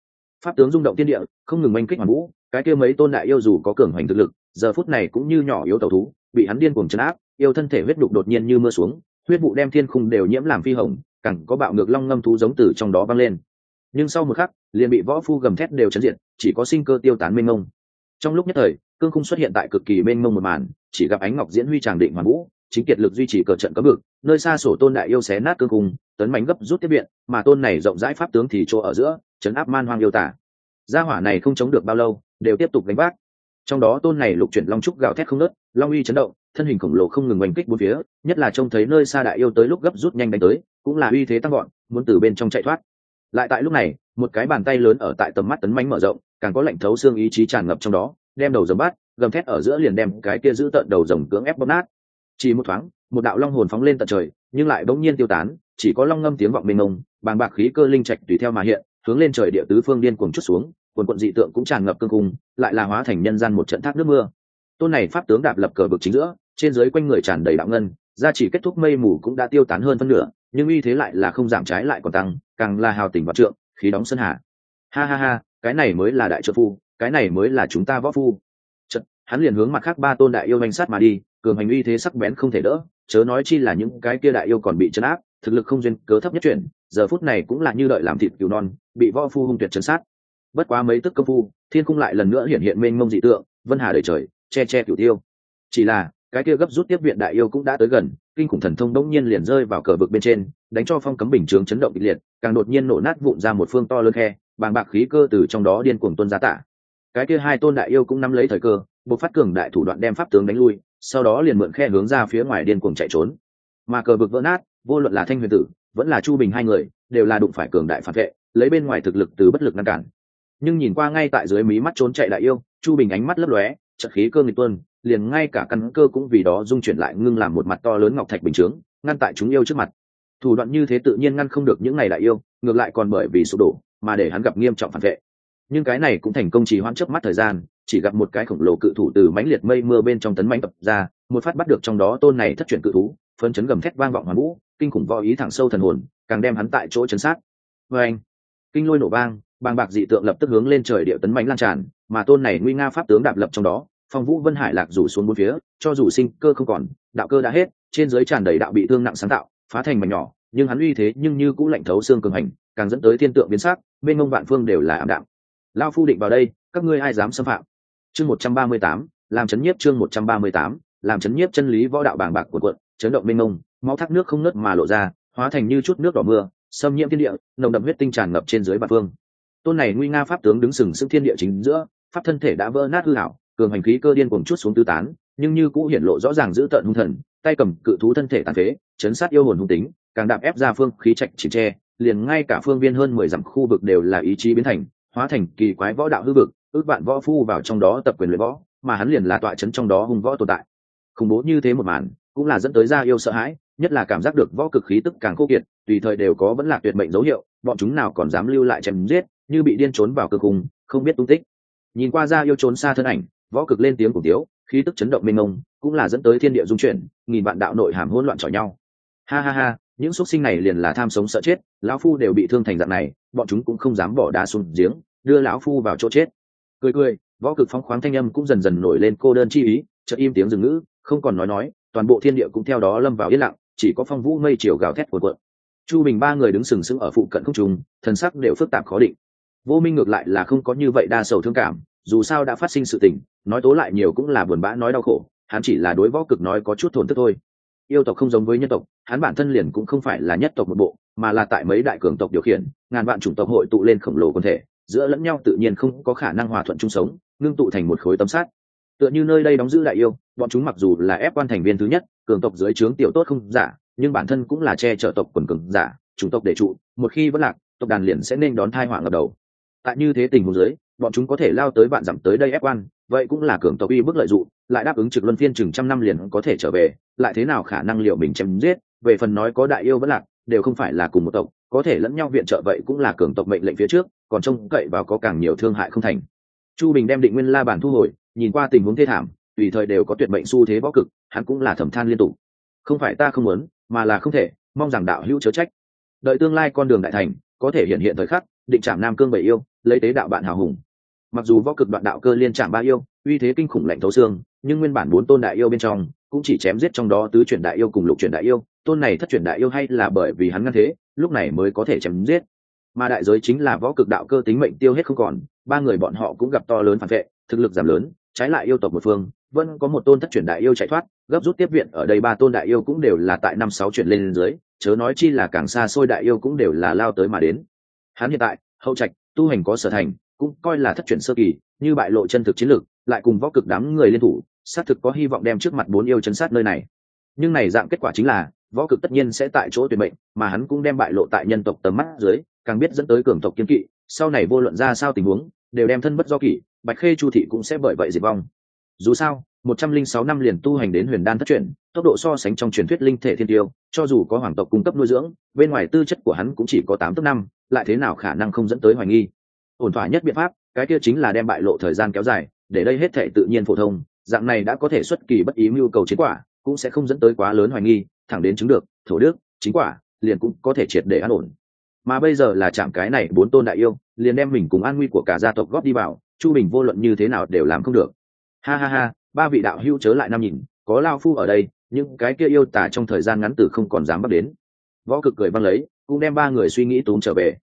Speaker 1: Pháp tướng rung động tiên địa, không ngừng oanh kích hoàn vũ, cái kia mấy tôn đại yêu dù có cường hoành thực lực, giờ phút này cũng như nhỏ yếu tàu thú, bị hắn điên cuồng chấn áp, yêu thân thể huyết đục đột nhiên như mưa xuống, huyết vụ đem thiên khung đều nhiễm làm phi hồng cẳng có bạo ngược long ngâm thú giống từ trong đó vang lên nhưng sau một khắc, liền bị võ phu gầm thét đều chấn diện chỉ có sinh cơ tiêu tán mênh mông. Trong lúc nhất thời, cương khung xuất hiện tại cực kỳ mênh mông một màn, chỉ gặp ánh ngọc diễn huy tràng định hoàn vũ, chính kiệt lực duy trì cờ trận cấm vực, nơi xa sổ tôn đại yêu xé nát cương khung, tấn mảnh gấp rút tiếp viện, mà tôn này rộng rãi pháp tướng thì chỗ ở giữa chấn áp man hoang yêu tả. Gia hỏa này không chống được bao lâu, đều tiếp tục đánh vác. Trong đó tôn này lục chuyển long trúc gào thét không nớt long uy chấn động, thân hình khổng lồ không ngừng oanh kích bốn phía, nhất là trông thấy nơi xa đại yêu tới lúc gấp rút nhanh đánh tới, cũng là uy thế tăng gọn muốn từ bên trong chạy thoát lại tại lúc này, một cái bàn tay lớn ở tại tầm mắt tấn mánh mở rộng, càng có lệnh thấu xương ý chí tràn ngập trong đó, đem đầu dầm bát gầm thét ở giữa liền đem cái kia giữ tận đầu rồng cưỡng ép bóp nát. Chỉ một thoáng, một đạo long hồn phóng lên tận trời, nhưng lại bỗng nhiên tiêu tán, chỉ có long ngâm tiếng vọng mênh mông, bàng bạc khí cơ linh trạch tùy theo mà hiện, hướng lên trời địa tứ phương điên cuồng chút xuống, quần quận dị tượng cũng tràn ngập cương cung, lại là hóa thành nhân gian một trận thác nước mưa. Tôn này pháp tướng đạp lập cờ bực chính giữa, trên dưới quanh người tràn đầy đạo ngân, gia chỉ kết thúc mây mù cũng đã tiêu tán hơn phân nửa nhưng uy thế lại là không giảm trái lại còn tăng càng là hào tình vạn trượng khí đóng sân hạ. ha ha ha cái này mới là đại trợ phu cái này mới là chúng ta võ phu. Chật, hắn liền hướng mặt khác ba tôn đại yêu manh sát mà đi cường hành uy thế sắc bén không thể đỡ chớ nói chi là những cái kia đại yêu còn bị chấn áp thực lực không duyên cớ thấp nhất chuyển giờ phút này cũng là như đợi làm thịt cừu non bị võ phu hung tuyệt chấn sát. Bất quá mấy tức công phu thiên cung lại lần nữa hiện hiện mênh mông dị tượng vân hà đầy trời che che cửu tiêu. Chỉ là cái kia gấp rút tiếp viện đại yêu cũng đã tới gần kinh khủng thần thông đông nhiên liền rơi vào cờ vực bên trên, đánh cho phong cấm bình chướng chấn động kịch liệt, càng đột nhiên nổ nát vụn ra một phương to lớn khe, bàng bạc khí cơ từ trong đó điên cuồng tuôn ra tả. Cái kia hai tôn đại yêu cũng nắm lấy thời cơ buộc phát cường đại thủ đoạn đem pháp tướng đánh lui, sau đó liền mượn khe hướng ra phía ngoài điên cuồng chạy trốn. Mà cờ vực vỡ nát, vô luận là thanh huyền tử, vẫn là chu bình hai người, đều là đụng phải cường đại phản vệ, lấy bên ngoài thực lực từ bất lực ngăn cản. Nhưng nhìn qua ngay tại dưới mí mắt trốn chạy đại yêu, chu bình ánh mắt lấp lóe trận khí cơ nghịch tuân liền ngay cả căn cơ cũng vì đó dung chuyển lại ngưng làm một mặt to lớn ngọc thạch bình chướng, ngăn tại chúng yêu trước mặt. Thủ đoạn như thế tự nhiên ngăn không được những ngày đại yêu, ngược lại còn bởi vì sụp đổ mà để hắn gặp nghiêm trọng phản vệ. Nhưng cái này cũng thành công trì hoãn chớp mắt thời gian, chỉ gặp một cái khổng lồ cự thủ từ mãnh liệt mây mưa bên trong tấn mãnh tập ra, một phát bắt được trong đó tôn này thất truyền cự thú, phấn chấn gầm thét vang vọng hoàn vũ, kinh khủng võ ý thẳng sâu thần hồn, càng đem hắn tại chỗ chấn sát. Vê anh kinh lôi nổ vang, bàng bạc dị tượng lập tức hướng lên trời địa tấn mãnh lan tràn, mà tôn này nguy nga pháp tướng đạp lập trong đó phong vũ vân hải lạc rủ xuống bốn phía, cho dù sinh cơ không còn, đạo cơ đã hết, trên dưới tràn đầy đạo bị thương nặng sáng tạo, phá thành mảnh nhỏ, nhưng hắn uy thế nhưng như cũng lạnh thấu xương cường hành, càng dẫn tới thiên tượng biến sắc, bên ngông vạn phương đều là ảm đạm. Lao phu định vào đây, các ngươi ai dám xâm phạm? Chương một trăm ba mươi tám, làm chấn nhiếp chương một trăm ba mươi tám, làm chấn nhiếp chân lý võ đạo bàng bạc của quận, chấn động mênh mông máu thác nước không nớt mà lộ ra, hóa thành như chút nước đỏ mưa, xâm nhiễm thiên địa, nồng đậm huyết tinh tràn ngập trên dưới bạc phương. Tôn này nguy nga pháp tướng đứng sừng sững thiên địa chính giữa, pháp thân thể đã vỡ nát hư hảo cường hành khí cơ điên cuồng chút xuống tứ tán, nhưng như cũ hiển lộ rõ ràng giữ tợn hung thần, tay cầm cự thú thân thể tàn phế, chấn sát yêu hồn hung tính, càng đạp ép ra phương khí trạch chỉ tre liền ngay cả phương viên hơn mười dặm khu vực đều là ý chí biến thành, hóa thành kỳ quái võ đạo hư vực, ước vạn võ phu vào trong đó tập quyền luyện võ, mà hắn liền là tọa chấn trong đó hung võ tồn tại. Khủng bố như thế một màn, cũng là dẫn tới ra yêu sợ hãi, nhất là cảm giác được võ cực khí tức càng khô kiệt, tùy thời đều có vẫn là tuyệt mệnh dấu hiệu, bọn chúng nào còn dám lưu lại chém giết, như bị điên trốn vào cực cùng không biết tung tích. Nhìn qua ra yêu trốn xa thân ảnh võ cực lên tiếng cùng tiếu, khí tức chấn động mênh mông, cũng là dẫn tới thiên địa dung chuyển, nghìn vạn đạo nội hàm hỗn loạn chọi nhau. Ha ha ha, những xuất sinh này liền là tham sống sợ chết, lão phu đều bị thương thành dạng này, bọn chúng cũng không dám bỏ đá xuống giếng, đưa lão phu vào chỗ chết. Cười cười, võ cực phóng khoáng thanh âm cũng dần dần nổi lên cô đơn chi ý, chợt im tiếng dừng ngữ, không còn nói nói, toàn bộ thiên địa cũng theo đó lâm vào yên lặng, chỉ có phong vũ mây chiều gào thét cuộn cuộn. chu bình ba người đứng sừng sững ở phụ cận không trùng thần sắc đều phức tạp khó định. Vô minh ngược lại là không có như vậy đa sầu thương cảm, dù sao đã phát sinh sự tình nói tố lại nhiều cũng là buồn bã, nói đau khổ, hắn chỉ là đối võ cực nói có chút thổn thức thôi. Yêu tộc không giống với nhân tộc, hắn bản thân liền cũng không phải là nhất tộc một bộ, mà là tại mấy đại cường tộc điều khiển, ngàn vạn chủng tộc hội tụ lên khổng lồ quân thể, giữa lẫn nhau tự nhiên không có khả năng hòa thuận chung sống, ngưng tụ thành một khối tấm sát tựa như nơi đây đóng giữ đại yêu, bọn chúng mặc dù là ép quan thành viên thứ nhất, cường tộc dưới trướng tiểu tốt không giả, nhưng bản thân cũng là che chở tộc quần cường giả, chủng tộc để trụ, một khi vẫn lạc, tộc đàn liền sẽ nên đón thai họa ngập đầu. Tại như thế tình huống dưới bọn chúng có thể lao tới bạn giảm tới đây ép quan vậy cũng là cường tộc uy bức lợi dụng, lại đáp ứng trực luân phiên chừng trăm năm liền có thể trở về, lại thế nào khả năng liệu mình chém giết, về phần nói có đại yêu vẫn lạc, đều không phải là cùng một tộc, có thể lẫn nhau viện trợ vậy cũng là cường tộc mệnh lệnh phía trước, còn trông cậy vào có càng nhiều thương hại không thành. Chu bình đem định nguyên la bản thu hồi, nhìn qua tình huống thê thảm, tùy thời đều có tuyệt mệnh xu thế võ cực, hắn cũng là thầm than liên tục. Không phải ta không muốn, mà là không thể, mong rằng đạo hữu chớ trách. Đợi tương lai con đường đại thành, có thể hiện hiện thời khắc định trảm nam cương bảy yêu, lấy tế đạo bạn hào hùng. Mặc dù võ cực đoạn đạo cơ liên trảm ba yêu, uy thế kinh khủng lạnh thấu xương, nhưng nguyên bản bốn tôn đại yêu bên trong cũng chỉ chém giết trong đó tứ chuyển đại yêu cùng lục chuyển đại yêu, tôn này thất chuyển đại yêu hay là bởi vì hắn ngăn thế, lúc này mới có thể chém giết. Mà đại giới chính là võ cực đạo cơ tính mệnh tiêu hết không còn, ba người bọn họ cũng gặp to lớn phản vệ, thực lực giảm lớn, trái lại yêu tộc một phương, vẫn có một tôn thất chuyển đại yêu chạy thoát, gấp rút tiếp viện, ở đây ba tôn đại yêu cũng đều là tại năm sáu chuyển lên dưới, chớ nói chi là càng xa xôi đại yêu cũng đều là lao tới mà đến hắn hiện tại, hậu trạch, tu hành có sở thành, cũng coi là thất chuyển sơ kỳ, như bại lộ chân thực chiến lược, lại cùng võ cực đám người liên thủ, xác thực có hy vọng đem trước mặt bốn yêu chấn sát nơi này. Nhưng này dạng kết quả chính là, võ cực tất nhiên sẽ tại chỗ tuyệt mệnh, mà hắn cũng đem bại lộ tại nhân tộc tầm mắt dưới, càng biết dẫn tới cường tộc kiên kỵ, sau này vô luận ra sao tình huống, đều đem thân bất do kỷ, bạch khê chu thị cũng sẽ bởi vậy diệt vong. Dù sao, một trăm linh sáu năm liền tu hành đến huyền đan thất truyền tốc độ so sánh trong truyền thuyết linh thể thiên tiêu, cho dù có hoàng tộc cung cấp nuôi dưỡng, bên ngoài tư chất của hắn cũng chỉ có tám tức năm lại thế nào khả năng không dẫn tới hoài nghi? Ổn thỏa nhất biện pháp, cái kia chính là đem bại lộ thời gian kéo dài, để đây hết thể tự nhiên phổ thông, dạng này đã có thể xuất kỳ bất ý mưu cầu chiến quả, cũng sẽ không dẫn tới quá lớn hoài nghi, thẳng đến chứng được, thổ đức, chính quả, liền cũng có thể triệt để an ổn. Mà bây giờ là chạm cái này bốn tôn đại yêu, liền đem mình cùng an nguy của cả gia tộc góp đi vào, chu bình vô luận như thế nào đều làm không được. Ha ha ha, ba vị đạo hữu chớ lại năm nhìn, có lao phu ở đây những cái kia yêu tả trong thời gian ngắn từ không còn dám bắt đến. Võ cực cười văng lấy cũng đem ba người suy nghĩ túm trở về.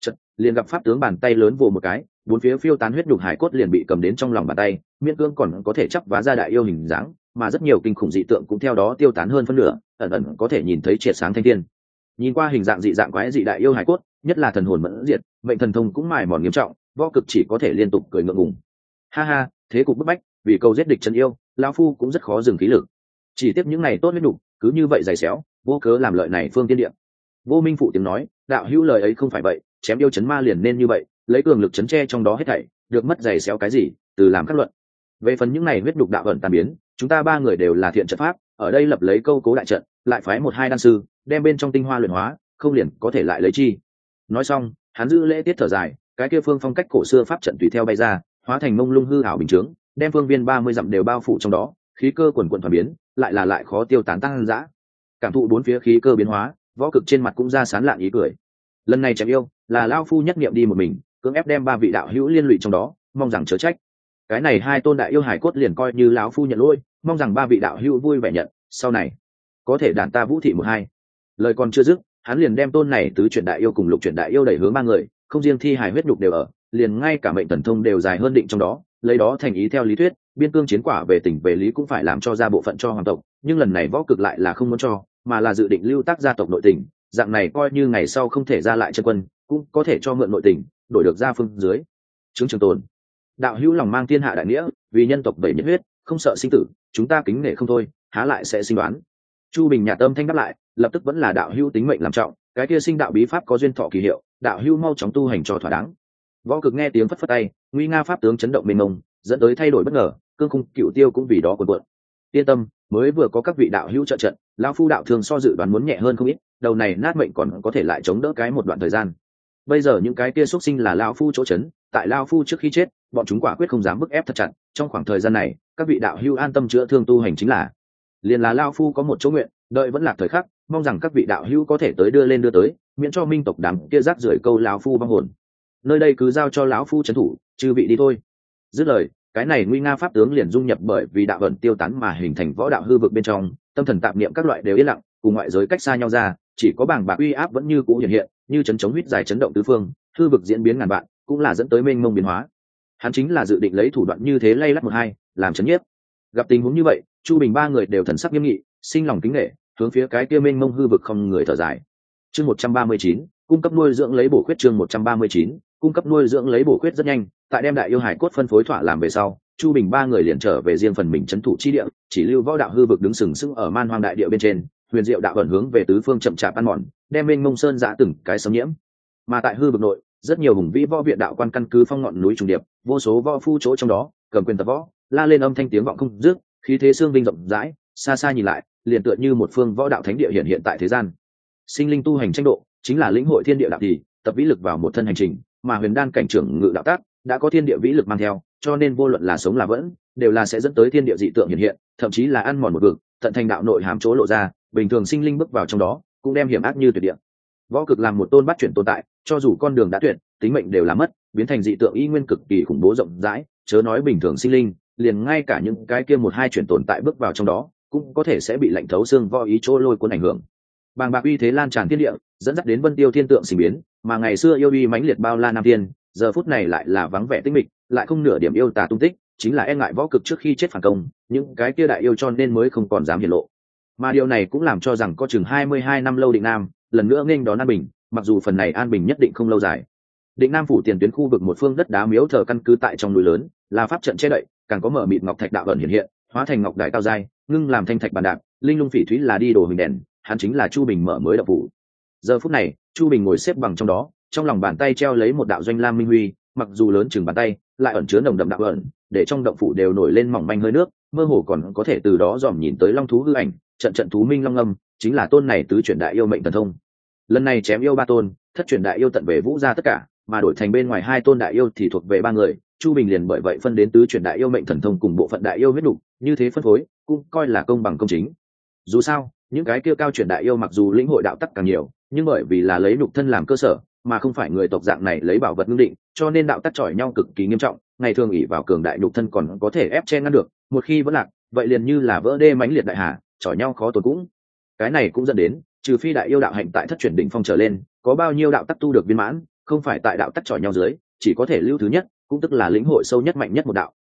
Speaker 1: Chật, liền gặp pháp tướng bàn tay lớn vồ một cái bốn phía phiêu tán huyết nhục hải cốt liền bị cầm đến trong lòng bàn tay miễn cưỡng còn có thể chắp vá ra đại yêu hình dáng mà rất nhiều kinh khủng dị tượng cũng theo đó tiêu tán hơn phân nửa ẩn ẩn có thể nhìn thấy triệt sáng thanh thiên. Nhìn qua hình dạng dị dạng quái dị đại yêu hải cốt nhất là thần hồn mẫn diệt mệnh thần thông cũng mài mòn nghiêm trọng võ cực chỉ có thể liên tục cười ngượng ngùng. Ha ha thế cục bức bách vì câu giết địch chân yêu lão phu cũng rất khó dừng khí lực. Chỉ tiếp những này tốt huyết nhục cứ như vậy dày xéo vô cớ làm lợi này phương tiên điện vô minh phụ tiếng nói, đạo hữu lời ấy không phải vậy, chém yêu chấn ma liền nên như vậy, lấy cường lực chấn tre trong đó hết thảy, được mất giày xéo cái gì, từ làm các luận. Về phần những này huyết đục đạo ẩn tàn biến, chúng ta ba người đều là thiện trận pháp, ở đây lập lấy câu cố đại trận, lại phái một hai đan sư, đem bên trong tinh hoa luyện hóa, không liền có thể lại lấy chi. Nói xong, hắn giữ lễ tiết thở dài, cái kia phương phong cách cổ xưa pháp trận tùy theo bay ra, hóa thành mông lung hư ảo bình chướng, đem phương viên ba mươi dặm đều bao phủ trong đó, khí cơ quần quận thuần biến, lại là lại khó tiêu tán tăng dã. Cảm thụ bốn phía khí cơ biến hóa võ cực trên mặt cũng ra sán lạng ý cười. Lần này chém yêu, là lao phu nhất niệm đi một mình, cưỡng ép đem ba vị đạo hữu liên lụy trong đó, mong rằng chớ trách. Cái này hai tôn đại yêu hải cốt liền coi như lão phu nhận lỗi, mong rằng ba vị đạo hữu vui vẻ nhận, sau này, có thể đàn ta vũ thị một hai. Lời còn chưa dứt, hắn liền đem tôn này tứ chuyển đại yêu cùng lục chuyển đại yêu đẩy hướng ba người, không riêng thi hài huyết nhục đều ở, liền ngay cả mệnh thần thông đều dài hơn định trong đó, lấy đó thành ý theo lý thuyết, biên cương chiến quả về tỉnh về lý cũng phải làm cho ra bộ phận cho hoàng tộc, nhưng lần này võ cực lại là không muốn cho mà là dự định lưu tác gia tộc nội tỉnh dạng này coi như ngày sau không thể ra lại chân quân, cũng có thể cho mượn nội tỉnh đổi được ra phương dưới. Chứng trường tồn. Đạo hữu lòng mang thiên hạ đại nghĩa, vì nhân tộc bảy nhiệt huyết, không sợ sinh tử, chúng ta kính nể không thôi, há lại sẽ sinh đoán. Chu bình nhà tâm thanh đáp lại, lập tức vẫn là đạo hữu tính mệnh làm trọng, cái kia sinh đạo bí pháp có duyên thọ kỳ hiệu, đạo hữu mau chóng tu hành cho thỏa đáng. Võ cực nghe tiếng phất phất tay, nguy nga pháp tướng chấn động mênh mông, dẫn tới thay đổi bất ngờ, cương khung cựu tiêu cũng vì đó quần quận yên tâm, mới vừa có các vị đạo hữu trợ trận Lão phu đạo thường so dự đoán muốn nhẹ hơn không ít, đầu này nát mệnh còn có thể lại chống đỡ cái một đoạn thời gian. Bây giờ những cái kia xuất sinh là lao phu chỗ chấn, tại lao phu trước khi chết, bọn chúng quả quyết không dám bức ép thật chặt, trong khoảng thời gian này, các vị đạo hưu an tâm chữa thương tu hành chính là. Liền là lao phu có một chỗ nguyện, đợi vẫn là thời khắc, mong rằng các vị đạo hưu có thể tới đưa lên đưa tới, miễn cho minh tộc đám kia rác rưởi câu lão phu vong hồn. Nơi đây cứ giao cho lão phu trấn thủ, chư vị đi thôi. Dứt lời, cái này nguy nga pháp tướng liền dung nhập bởi vì đạo vận tiêu tán mà hình thành võ đạo hư vực bên trong tâm thần tạp niệm các loại đều yên lặng, cùng ngoại giới cách xa nhau ra, chỉ có bảng bạc uy áp vẫn như cũ hiện hiện, như chấn chống huyết dài chấn động tứ phương hư vực diễn biến ngàn vạn, cũng là dẫn tới mênh mông biến hóa. Hắn chính là dự định lấy thủ đoạn như thế lay lắt một hai, làm chấn nhiếp. Gặp tình huống như vậy, chu bình ba người đều thần sắc nghiêm nghị, sinh lòng kính nghệ hướng phía cái kia mênh mông hư vực không người thở dài. Chương một trăm ba mươi chín, cung cấp nuôi dưỡng lấy bổ khuyết chương một trăm ba mươi chín, cung cấp nuôi dưỡng lấy bổ khuyết rất nhanh, tại đem đại yêu hải cốt phân phối thỏa làm về sau chu bình ba người liền trở về riêng phần mình trấn thủ chi địa, chỉ lưu võ đạo hư vực đứng sừng sững ở man hoang đại địa bên trên, huyền diệu đạo ẩn hướng về tứ phương chậm chạp ăn mòn, đem bên mông sơn giã từng cái sấm nhiễm. Mà tại hư vực nội, rất nhiều hùng vĩ võ viện đạo quan căn cứ phong ngọn núi trùng điệp, vô số võ phu chỗ trong đó, cầm quyền tập võ, la lên âm thanh tiếng vọng không dứt, khí thế xương vinh rộng rãi, xa xa nhìn lại, liền tựa như một phương võ đạo thánh địa hiện hiện tại thế gian. Sinh linh tu hành tranh độ, chính là lĩnh hội thiên địa đạo thì, tập vĩ lực vào một thân hành trình, mà huyền đan cảnh trưởng ngự đạo tác đã có thiên địa vĩ lực mang theo, cho nên vô luận là sống là vẫn, đều là sẽ dẫn tới thiên địa dị tượng hiện hiện, thậm chí là ăn mòn một vực thận thành đạo nội hàm chỗ lộ ra, bình thường sinh linh bước vào trong đó, cũng đem hiểm ác như tuyệt địa võ cực làm một tôn bắt chuyển tồn tại, cho dù con đường đã tuyệt, tính mệnh đều là mất, biến thành dị tượng y nguyên cực kỳ khủng bố rộng rãi, chớ nói bình thường sinh linh, liền ngay cả những cái kia một hai chuyển tồn tại bước vào trong đó, cũng có thể sẽ bị lạnh thấu xương võ ý chỗ lôi cuốn ảnh hưởng bàng bạc uy thế lan tràn thiên địa, dẫn dắt đến vân tiêu thiên tượng sinh biến, mà ngày xưa yêu uy mãnh liệt bao la nam thiên giờ phút này lại là vắng vẻ tinh mịch, lại không nửa điểm yêu tà tung tích, chính là e ngại võ cực trước khi chết phản công, những cái kia đại yêu cho nên mới không còn dám hiển lộ. Mà điều này cũng làm cho rằng có chừng hai mươi hai năm lâu định nam, lần nữa nghênh đón an bình, mặc dù phần này an bình nhất định không lâu dài. Định nam phủ tiền tuyến khu vực một phương đất đá miếu thờ căn cứ tại trong núi lớn, là pháp trận che đậy, càng có mở mịt ngọc thạch đạo ẩn hiện hiện, hóa thành ngọc đại cao giai ngưng làm thanh thạch bàn đạp, linh lung phỉ thúy là đi đồ hình đèn, hắn chính là chu bình mở mới đạo phủ. Giờ phút này, chu bình ngồi xếp bằng trong đó trong lòng bàn tay treo lấy một đạo doanh lam minh huy, mặc dù lớn chừng bàn tay, lại ẩn chứa nồng đậm đạo ẩn, để trong động phủ đều nổi lên mỏng manh hơi nước, mơ hồ còn có thể từ đó dòm nhìn tới long thú hư ảnh, trận trận thú minh long âm, chính là tôn này tứ chuyển đại yêu mệnh thần thông. Lần này chém yêu ba tôn, thất chuyển đại yêu tận về vũ ra tất cả, mà đổi thành bên ngoài hai tôn đại yêu thì thuộc về ba người, chu bình liền bởi vậy phân đến tứ chuyển đại yêu mệnh thần thông cùng bộ phận đại yêu huyết đục như thế phân phối, cũng coi là công bằng công chính. Dù sao, những cái kia cao chuyển đại yêu mặc dù lĩnh hội đạo tắc càng nhiều, nhưng bởi vì là lấy đục thân làm cơ sở mà không phải người tộc dạng này lấy bảo vật ngưng định, cho nên đạo tắt chọi nhau cực kỳ nghiêm trọng, ngày thường ỉ vào cường đại nhục thân còn có thể ép che ngăn được, một khi vẫn lạc, vậy liền như là vỡ đê mãnh liệt đại hà chọi nhau khó tồn cũng. Cái này cũng dẫn đến, trừ phi đại yêu đạo hạnh tại thất truyền đỉnh phong trở lên, có bao nhiêu đạo tắc tu được viên mãn, không phải tại đạo tắc chọi nhau dưới, chỉ có thể lưu thứ nhất, cũng tức là lĩnh hội sâu nhất mạnh nhất một đạo.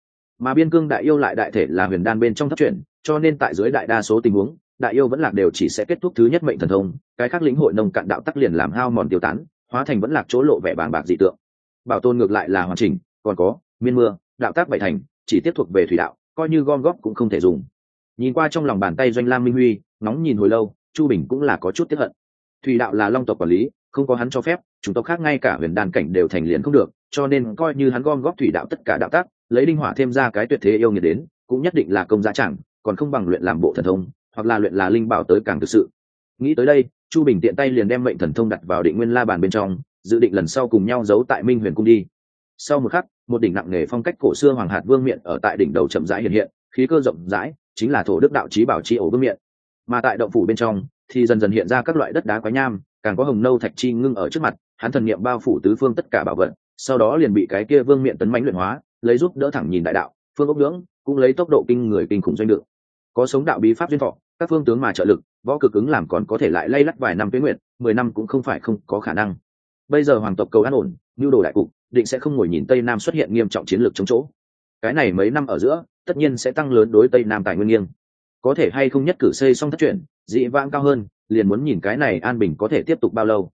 Speaker 1: Mà biên cương đại yêu lại đại thể là huyền đan bên trong thất truyền, cho nên tại dưới đại đa số tình huống, đại yêu vẫn lạc đều chỉ sẽ kết thúc thứ nhất mệnh thần thông, cái khác lĩnh hội nông cạn đạo tắc liền làm hao mòn tiêu tán hóa thành vẫn lạc chỗ lộ vẻ bàng bạc dị tượng. Bảo tồn ngược lại là hoàn chỉnh, còn có, miên mưa, đạo tác bảy thành, chỉ tiếp thuộc về thủy đạo, coi như gom góp cũng không thể dùng. Nhìn qua trong lòng bàn tay doanh lam minh huy nóng nhìn hồi lâu, chu bình cũng là có chút tiếp hận. Thủy đạo là long tộc quản lý, không có hắn cho phép chúng tộc khác ngay cả huyền đàn cảnh đều thành liền không được, cho nên coi như hắn gom góp thủy đạo tất cả đạo tác, lấy linh hỏa thêm ra cái tuyệt thế yêu nghiệt đến, cũng nhất định là công giá chẳng, còn không bằng luyện làm bộ thần thông, hoặc là luyện là linh bảo tới càng thực sự. Nghĩ tới đây chu bình tiện tay liền đem mệnh thần thông đặt vào định nguyên la bàn bên trong, dự định lần sau cùng nhau giấu tại minh huyền cung đi. Sau một khắc, một đỉnh nặng nghề phong cách cổ xưa hoàng hạt vương miện ở tại đỉnh đầu chậm rãi hiện hiện, khí cơ rộng rãi, chính là thổ đức đạo trí bảo chi ổ vương miện. Mà tại động phủ bên trong, thì dần dần hiện ra các loại đất đá quái nham, càng có hồng nâu thạch chi ngưng ở trước mặt, hắn thần niệm bao phủ tứ phương tất cả bảo vật, sau đó liền bị cái kia vương miện tấn mãnh luyện hóa, lấy giúp đỡ thẳng nhìn đại đạo, phương ốc lưỡng cũng lấy tốc độ kinh người kinh khủng doanh được. Có sống đạo bí pháp duyên thọ các phương tướng mà trợ lực, võ cực ứng làm còn có thể lại lay lắt vài năm tuyến nguyện mười năm cũng không phải không có khả năng. Bây giờ hoàng tộc cầu an ổn nhu đồ đại cục, định sẽ không ngồi nhìn tây nam xuất hiện nghiêm trọng chiến lược chống chỗ. Cái này mấy năm ở giữa, tất nhiên sẽ tăng lớn đối tây nam tài nguyên nghiêng. Có thể hay không nhất cử xây xong thất chuyển dị vãng cao hơn, liền muốn nhìn cái này an bình có thể tiếp tục bao lâu.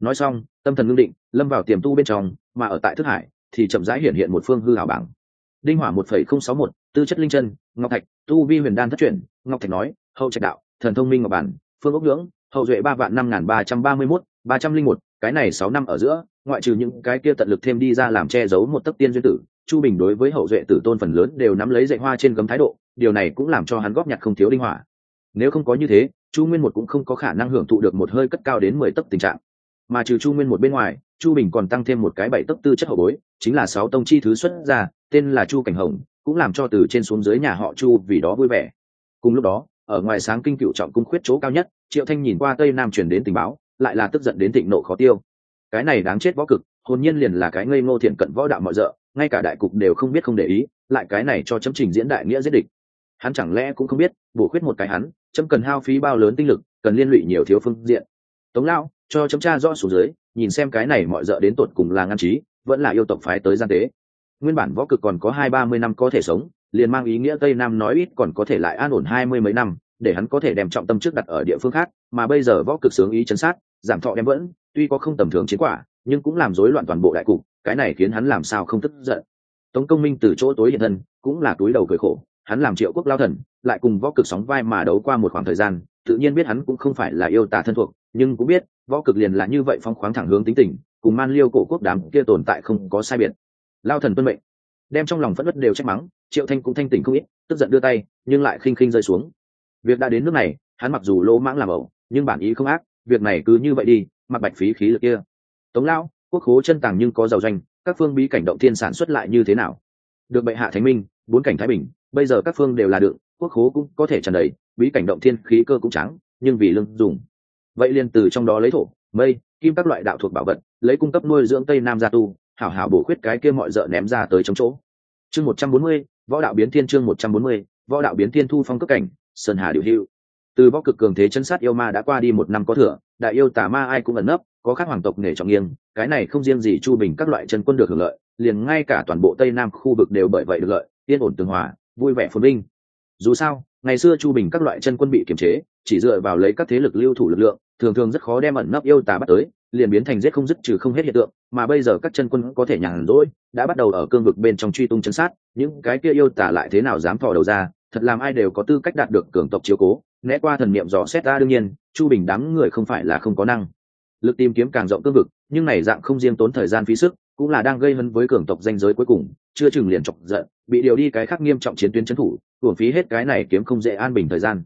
Speaker 1: Nói xong, tâm thần ngưng định, lâm vào tiềm tu bên trong, mà ở tại thức hải, thì chậm rãi hiện hiện một phương hư hảo bảng. Đinh hỏa một phẩy không sáu một, tư chất linh chân, ngọc thạch, tu vi huyền đan thất chuyển ngọc thạch nói hậu trạch đạo, thần thông minh ngọc bản, phương ốc ngưỡng, hậu duệ ba vạn năm n ba trăm ba mươi mốt, ba trăm linh một, cái này sáu năm ở giữa, ngoại trừ những cái kia tận lực thêm đi ra làm che giấu một tấc tiên duyên tử, chu bình đối với hậu duệ tử tôn phần lớn đều nắm lấy dạy hoa trên gấm thái độ, điều này cũng làm cho hắn góp nhặt không thiếu linh hỏa nếu không có như thế, chu nguyên một cũng không có khả năng hưởng thụ được một hơi cất cao đến mười tấc tình trạng. Mà trừ chu nguyên một bên ngoài, chu bình còn tăng thêm một cái bảy tấc tư chất hậu bối, chính là sáu tông chi thứ xuất ra, tên là chu cảnh hồng, cũng làm cho từ trên xuống dưới nhà họ chu vì đó vui vẻ. Cùng lúc đó ở ngoài sáng kinh cựu trọng cung khuyết chỗ cao nhất, triệu thanh nhìn qua tây nam chuyển đến tình báo, lại là tức giận đến thịnh nộ khó tiêu. Cái này đáng chết võ cực, hồn nhiên liền là cái ngây ngô thiện cận võ đạo mọi rợ, ngay cả đại cục đều không biết không để ý, lại cái này cho chấm trình diễn đại nghĩa giết địch. Hắn chẳng lẽ cũng không biết, bổ khuyết một cái hắn, chấm cần hao phí bao lớn tinh lực, cần liên lụy nhiều thiếu phương diện. Tống lao cho chấm tra rõ số dưới, nhìn xem cái này mọi rợ đến tột cùng là ngăn trí, vẫn là yêu tộc phái tới gian tế. Nguyên bản võ cực còn có hai ba mươi năm có thể sống, liền mang ý nghĩa tây nam nói ít còn có thể lại an ổn hai mươi mấy năm để hắn có thể đem trọng tâm trước đặt ở địa phương khác, mà bây giờ võ cực sướng ý chấn sát, giảm thọ đem vẫn, tuy có không tầm thường chiến quả, nhưng cũng làm rối loạn toàn bộ đại cục, cái này khiến hắn làm sao không tức giận. Tống công minh từ chỗ tối hiện thân, cũng là túi đầu cười khổ, hắn làm triệu quốc lao thần, lại cùng võ cực sóng vai mà đấu qua một khoảng thời gian, tự nhiên biết hắn cũng không phải là yêu tả thân thuộc, nhưng cũng biết, võ cực liền là như vậy phong khoáng thẳng hướng tính tình, cùng man liêu cổ quốc đám kia tồn tại không có sai biệt. Lao thần tuân mệnh. Đem trong lòng phẫn nứt đều trách mắng, triệu thanh cũng thanh tỉnh không ít, tức giận đưa tay, nhưng lại khinh khinh rơi xuống việc đã đến nước này hắn mặc dù lỗ mãng làm ẩu nhưng bản ý không ác việc này cứ như vậy đi mặc bạch phí khí lực kia. Tống Lão, quốc khố chân tàng nhưng có giàu doanh các phương bí cảnh động thiên sản xuất lại như thế nào? Được bệ hạ thánh minh bốn cảnh thái bình bây giờ các phương đều là đựng quốc khố cũng có thể tràn đầy bí cảnh động thiên khí cơ cũng trắng nhưng vì lương dùng. Vậy liền từ trong đó lấy thổ mây kim các loại đạo thuộc bảo vật lấy cung cấp nuôi dưỡng tây nam gia tu hảo hảo bổ khuyết cái kia mọi d ném ra tới chống chỗ. Chương một trăm bốn mươi võ đạo biến thiên chương một trăm bốn mươi võ đạo biến thiên thu phong cấp cảnh sơn hà điều hưu từ võ cực cường thế chân sát yêu ma đã qua đi một năm có thừa, đại yêu tà ma ai cũng ẩn nấp, có khác hoàng tộc nghề trọng nghiêng, cái này không riêng gì chu bình các loại chân quân được hưởng lợi, liền ngay cả toàn bộ tây nam khu vực đều bởi vậy được lợi, yên ổn tường hòa, vui vẻ phồn vinh. Dù sao, ngày xưa chu bình các loại chân quân bị kiềm chế, chỉ dựa vào lấy các thế lực lưu thủ lực lượng, thường thường rất khó đem ẩn nấp yêu tà bắt tới, liền biến thành giết không dứt trừ không hết hiện tượng, mà bây giờ các chân quân có thể nhàn rỗi, đã bắt đầu ở cương vực bên trong truy tung chân sát, những cái kia yêu tà lại thế nào dám thò đầu ra thật làm ai đều có tư cách đạt được cường tộc chiếu cố, né qua thần niệm dò xét ra đương nhiên, chu bình đám người không phải là không có năng. Lực tìm kiếm càng rộng cương vực, nhưng này dạng không riêng tốn thời gian phí sức, cũng là đang gây hấn với cường tộc danh giới cuối cùng, chưa chừng liền chọc giận, bị điều đi cái khác nghiêm trọng chiến tuyến trấn thủ, hưởng phí hết cái này kiếm không dễ an bình thời gian.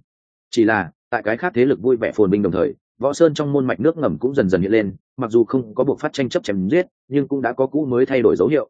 Speaker 1: Chỉ là, tại cái khác thế lực vui vẻ phồn binh đồng thời, võ sơn trong môn mạch nước ngầm cũng dần dần hiện lên, mặc dù không có buộc phát tranh chấp chém giết, nhưng cũng đã có cũ mới thay đổi dấu hiệu.